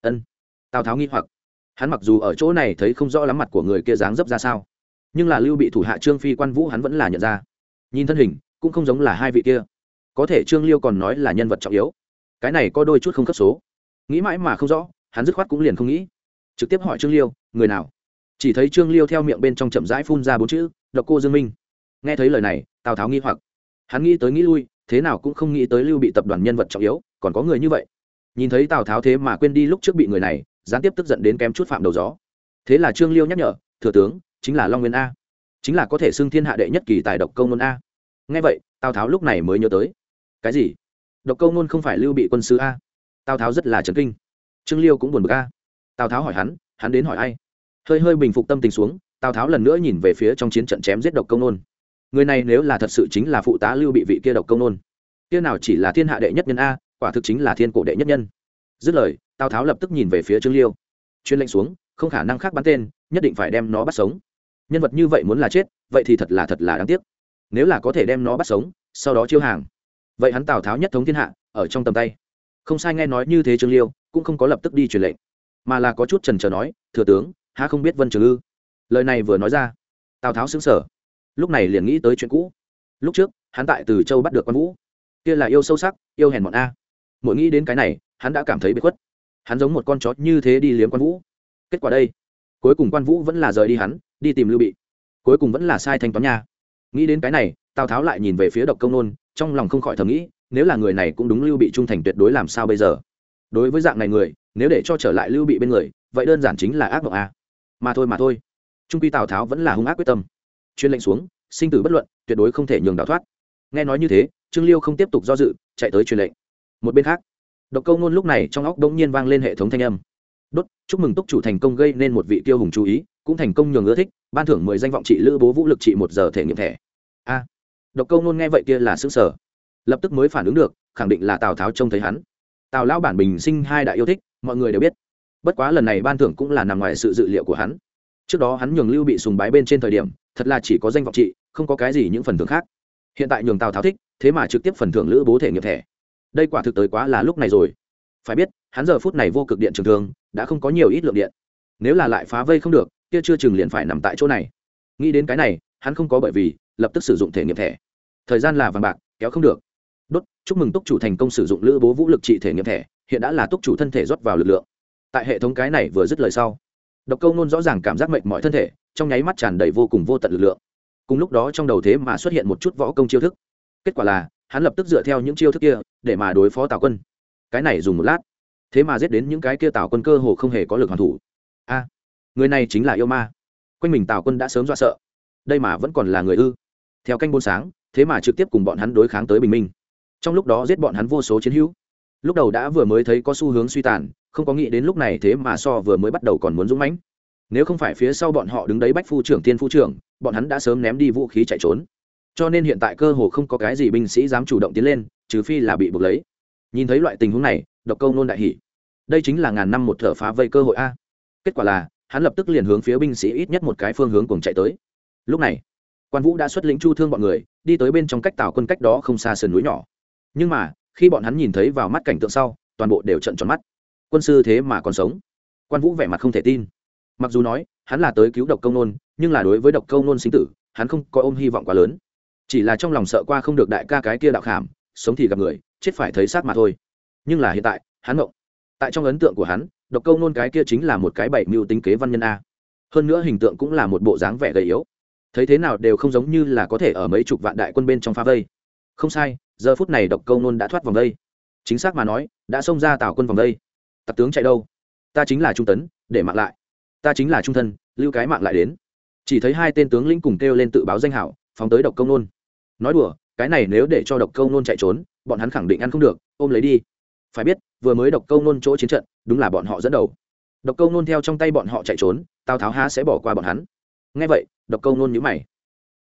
ân. Tào tháo nghi hoặc, hắn mặc dù ở chỗ này thấy không rõ lắm mặt của người kia dáng dấp ra sao, nhưng là lưu bị thủ hạ trương phi quan vũ hắn vẫn là nhận ra. Nhìn thân hình, cũng không giống là hai vị kia. Có thể trương liêu còn nói là nhân vật trọng yếu cái này có đôi chút không cấp số. Nghĩ mãi mà không rõ, hắn dứt khoát cũng liền không nghĩ. Trực tiếp hỏi trương liêu, người nào? Chỉ thấy trương liêu theo miệng bên trong chậm rãi phun ra bốn chữ, độc cô dương minh. Nghe thấy lời này, tào tháo nghi hoặc. Hắn nghĩ tới nghĩ lui, thế nào cũng không nghĩ tới lưu bị tập đoàn nhân vật trọng yếu, còn có người như vậy. Nhìn thấy tào tháo thế mà quên đi lúc trước bị người này, gián tiếp tức giận đến kém chút phạm đầu gió. Thế là trương liêu nhắc nhở, thừa tướng, chính là long nguyên a. Chính là có thể xưng thiên hạ đệ nhất kỳ tài độc công nôn a. Nghe vậy, tào tháo lúc này mới nhớ tới. Cái gì? Độc Câu nôn không phải lưu bị quân sứ a. Tào tháo rất là trấn kinh. Trương liêu cũng buồn bực a. Tào tháo hỏi hắn hắn đến hỏi ai? Hơi hơi bình phục tâm tình xuống, tào tháo lần nữa nhìn về phía trong chiến trận chém giết độc công nôn người này nếu là thật sự chính là phụ tá lưu bị vị kia độc công nôn kia nào chỉ là thiên hạ đệ nhất nhân a, quả thực chính là thiên cổ đệ nhất nhân. Dứt lời, tào tháo lập tức nhìn về phía trương liêu. Chuyên lệnh xuống, không khả năng khác bắn tên, nhất định phải đem nó bắt sống. Nhân vật như vậy muốn là chết, vậy thì thật là thật là đáng tiếc. Nếu là có thể đem nó bắt sống, sau đó chiêu hàng vậy hắn tào tháo nhất thống thiên hạ, ở trong tầm tay. Không sai nghe nói như thế trương liêu, cũng không có lập tức đi truyền lệnh, mà là có chút trần trờ nói, thừa tướng, há không biết vân trường ư? Lời này vừa nói ra, tào tháo xứng sở lúc này liền nghĩ tới chuyện cũ. Lúc trước, hắn tại từ châu bắt được quan vũ, kia là yêu sâu sắc, yêu hèn bọn a. Mỗi nghĩ đến cái này, hắn đã cảm thấy bị khuất. Hắn giống một con chó như thế đi liếm quan vũ. Kết quả đây, cuối cùng quan vũ vẫn là rời đi hắn, đi tìm lưu bị. Cuối cùng vẫn là sai thanh toán nha nghĩ đến cái này, tào tháo lại nhìn về phía độc công nôn trong lòng không khỏi thầm nghĩ, nếu là người này cũng đúng lưu bị trung thành tuyệt đối làm sao bây giờ? Đối với dạng này người, nếu để cho trở lại lưu bị bên người, vậy đơn giản chính là ác mộng a. Mà thôi mà thôi. Trung quy tào tháo vẫn là hung ác quyết tâm. Chuyên lệnh xuống, sinh tử bất luận, tuyệt đối không thể nhường đào thoát. Nghe nói như thế, trương liêu không tiếp tục do dự, chạy tới truyền lệnh. Một bên khác, độc câu nôn lúc này trong óc đông nhiên vang lên hệ thống thanh âm. Đốt, chúc mừng túc chủ thành công gây nên một vị tiêu hùng chú ý, cũng thành công nhường ưa thích, ban thưởng mười danh vọng trị lữ bố vũ lực trị một giờ thể nghiệm thẻ. A độc câu nôn nghe vậy kia là xứng sở. Lập tức mới phản ứng được, khẳng định là tào tháo trông thấy hắn. Tào lão bản bình sinh hai đại yêu thích, mọi người đều biết. Bất quá lần này ban thưởng cũng là nằm ngoài sự dự liệu của hắn. Trước đó hắn nhường lưu bị sùng bái bên trên thời điểm, thật là chỉ có danh vọng trị, không có cái gì những phần thưởng khác. Hiện tại nhường tào tháo thích, thế mà trực tiếp phần thưởng lữ bố thể nghiệp thẻ. Đây quả thực tới quá là lúc này rồi. Phải biết, hắn giờ phút này vô cực điện trường thương, đã không có nhiều ít lượng điện. Nếu là lại phá vây không được, kia chưa chừng liền phải nằm tại chỗ này. Nghĩ đến cái này, hắn không có bởi vì lập tức sử dụng thể nghiệm thẻ. Thời gian là vàng bạc, kéo không được. Đốt, chúc mừng túc chủ thành công sử dụng lữ bố vũ lực trị thể nghiệm thẻ, hiện đã là túc chủ thân thể rót vào lực lượng. Tại hệ thống cái này vừa dứt lời sau, độc câu nôn rõ ràng cảm giác mệnh mọi thân thể, trong nháy mắt tràn đầy vô cùng vô tận lực lượng. Cùng lúc đó trong đầu thế mà xuất hiện một chút võ công chiêu thức. Kết quả là, hắn lập tức dựa theo những chiêu thức kia, để mà đối phó tào quân. Cái này dùng một lát, thế mà giết đến những cái kia tào quân cơ hồ không hề có lực hoàn thủ. A, người này chính là yêu ma. Quanh mình tào quân đã sớm dọa sợ. Đây mà vẫn còn là người ư? Theo canh buôn sáng, thế mà trực tiếp cùng bọn hắn đối kháng tới bình minh. Trong lúc đó giết bọn hắn vô số chiến hữu. Lúc đầu đã vừa mới thấy có xu hướng suy tàn, không có nghĩ đến lúc này thế mà so vừa mới bắt đầu còn muốn dũng mãnh. Nếu không phải phía sau bọn họ đứng đấy bách phu trưởng tiên phu trưởng, bọn hắn đã sớm ném đi vũ khí chạy trốn. Cho nên hiện tại cơ hồ không có cái gì binh sĩ dám chủ động tiến lên, trừ phi là bị buộc lấy. Nhìn thấy loại tình huống này, độc câu nôn đại hỷ đây chính là ngàn năm một thở phá vây cơ hội a. Kết quả là, hắn lập tức liền hướng phía binh sĩ ít nhất một cái phương hướng cùng chạy tới. Lúc này quan vũ đã xuất lĩnh chu thương bọn người, đi tới bên trong cách tào quân cách đó không xa sườn núi nhỏ. Nhưng mà, khi bọn hắn nhìn thấy vào mắt cảnh tượng sau, toàn bộ đều trận tròn mắt. Quân sư thế mà còn sống. Quan vũ vẻ mặt không thể tin. Mặc dù nói, hắn là tới cứu độc công nôn, nhưng là đối với độc công nôn sinh tử, hắn không có ôm hy vọng quá lớn. Chỉ là trong lòng sợ qua không được đại ca cái kia đạo khảm, sống thì gặp người, chết phải thấy sát mà thôi. Nhưng là hiện tại, hắn ngộng. Tại trong ấn tượng của hắn, độc câu nôn cái kia chính là một cái bảy mưu tính kế văn nhân a. Hơn nữa hình tượng cũng là một bộ dáng vẻ gầy yếu thấy thế nào đều không giống như là có thể ở mấy chục vạn đại quân bên trong pha vây. Không sai, giờ phút này độc câu nôn đã thoát vòng vây chính xác mà nói, đã xông ra tào quân vòng vây tặc tướng chạy đâu? Ta chính là trung tấn, để mạng lại. Ta chính là trung thân, lưu cái mạng lại đến. Chỉ thấy hai tên tướng lĩnh cùng kêu lên tự báo danh hảo, phóng tới độc câu nôn. Nói đùa, cái này nếu để cho độc câu nôn chạy trốn, bọn hắn khẳng định ăn không được, ôm lấy đi. Phải biết, vừa mới độc câu nôn chỗ chiến trận, đúng là bọn họ dẫn đầu. Độc câu nôn theo trong tay bọn họ chạy trốn, tào tháo há sẽ bỏ qua bọn hắn. Ngay vậy độc câu nôn nhữ mày.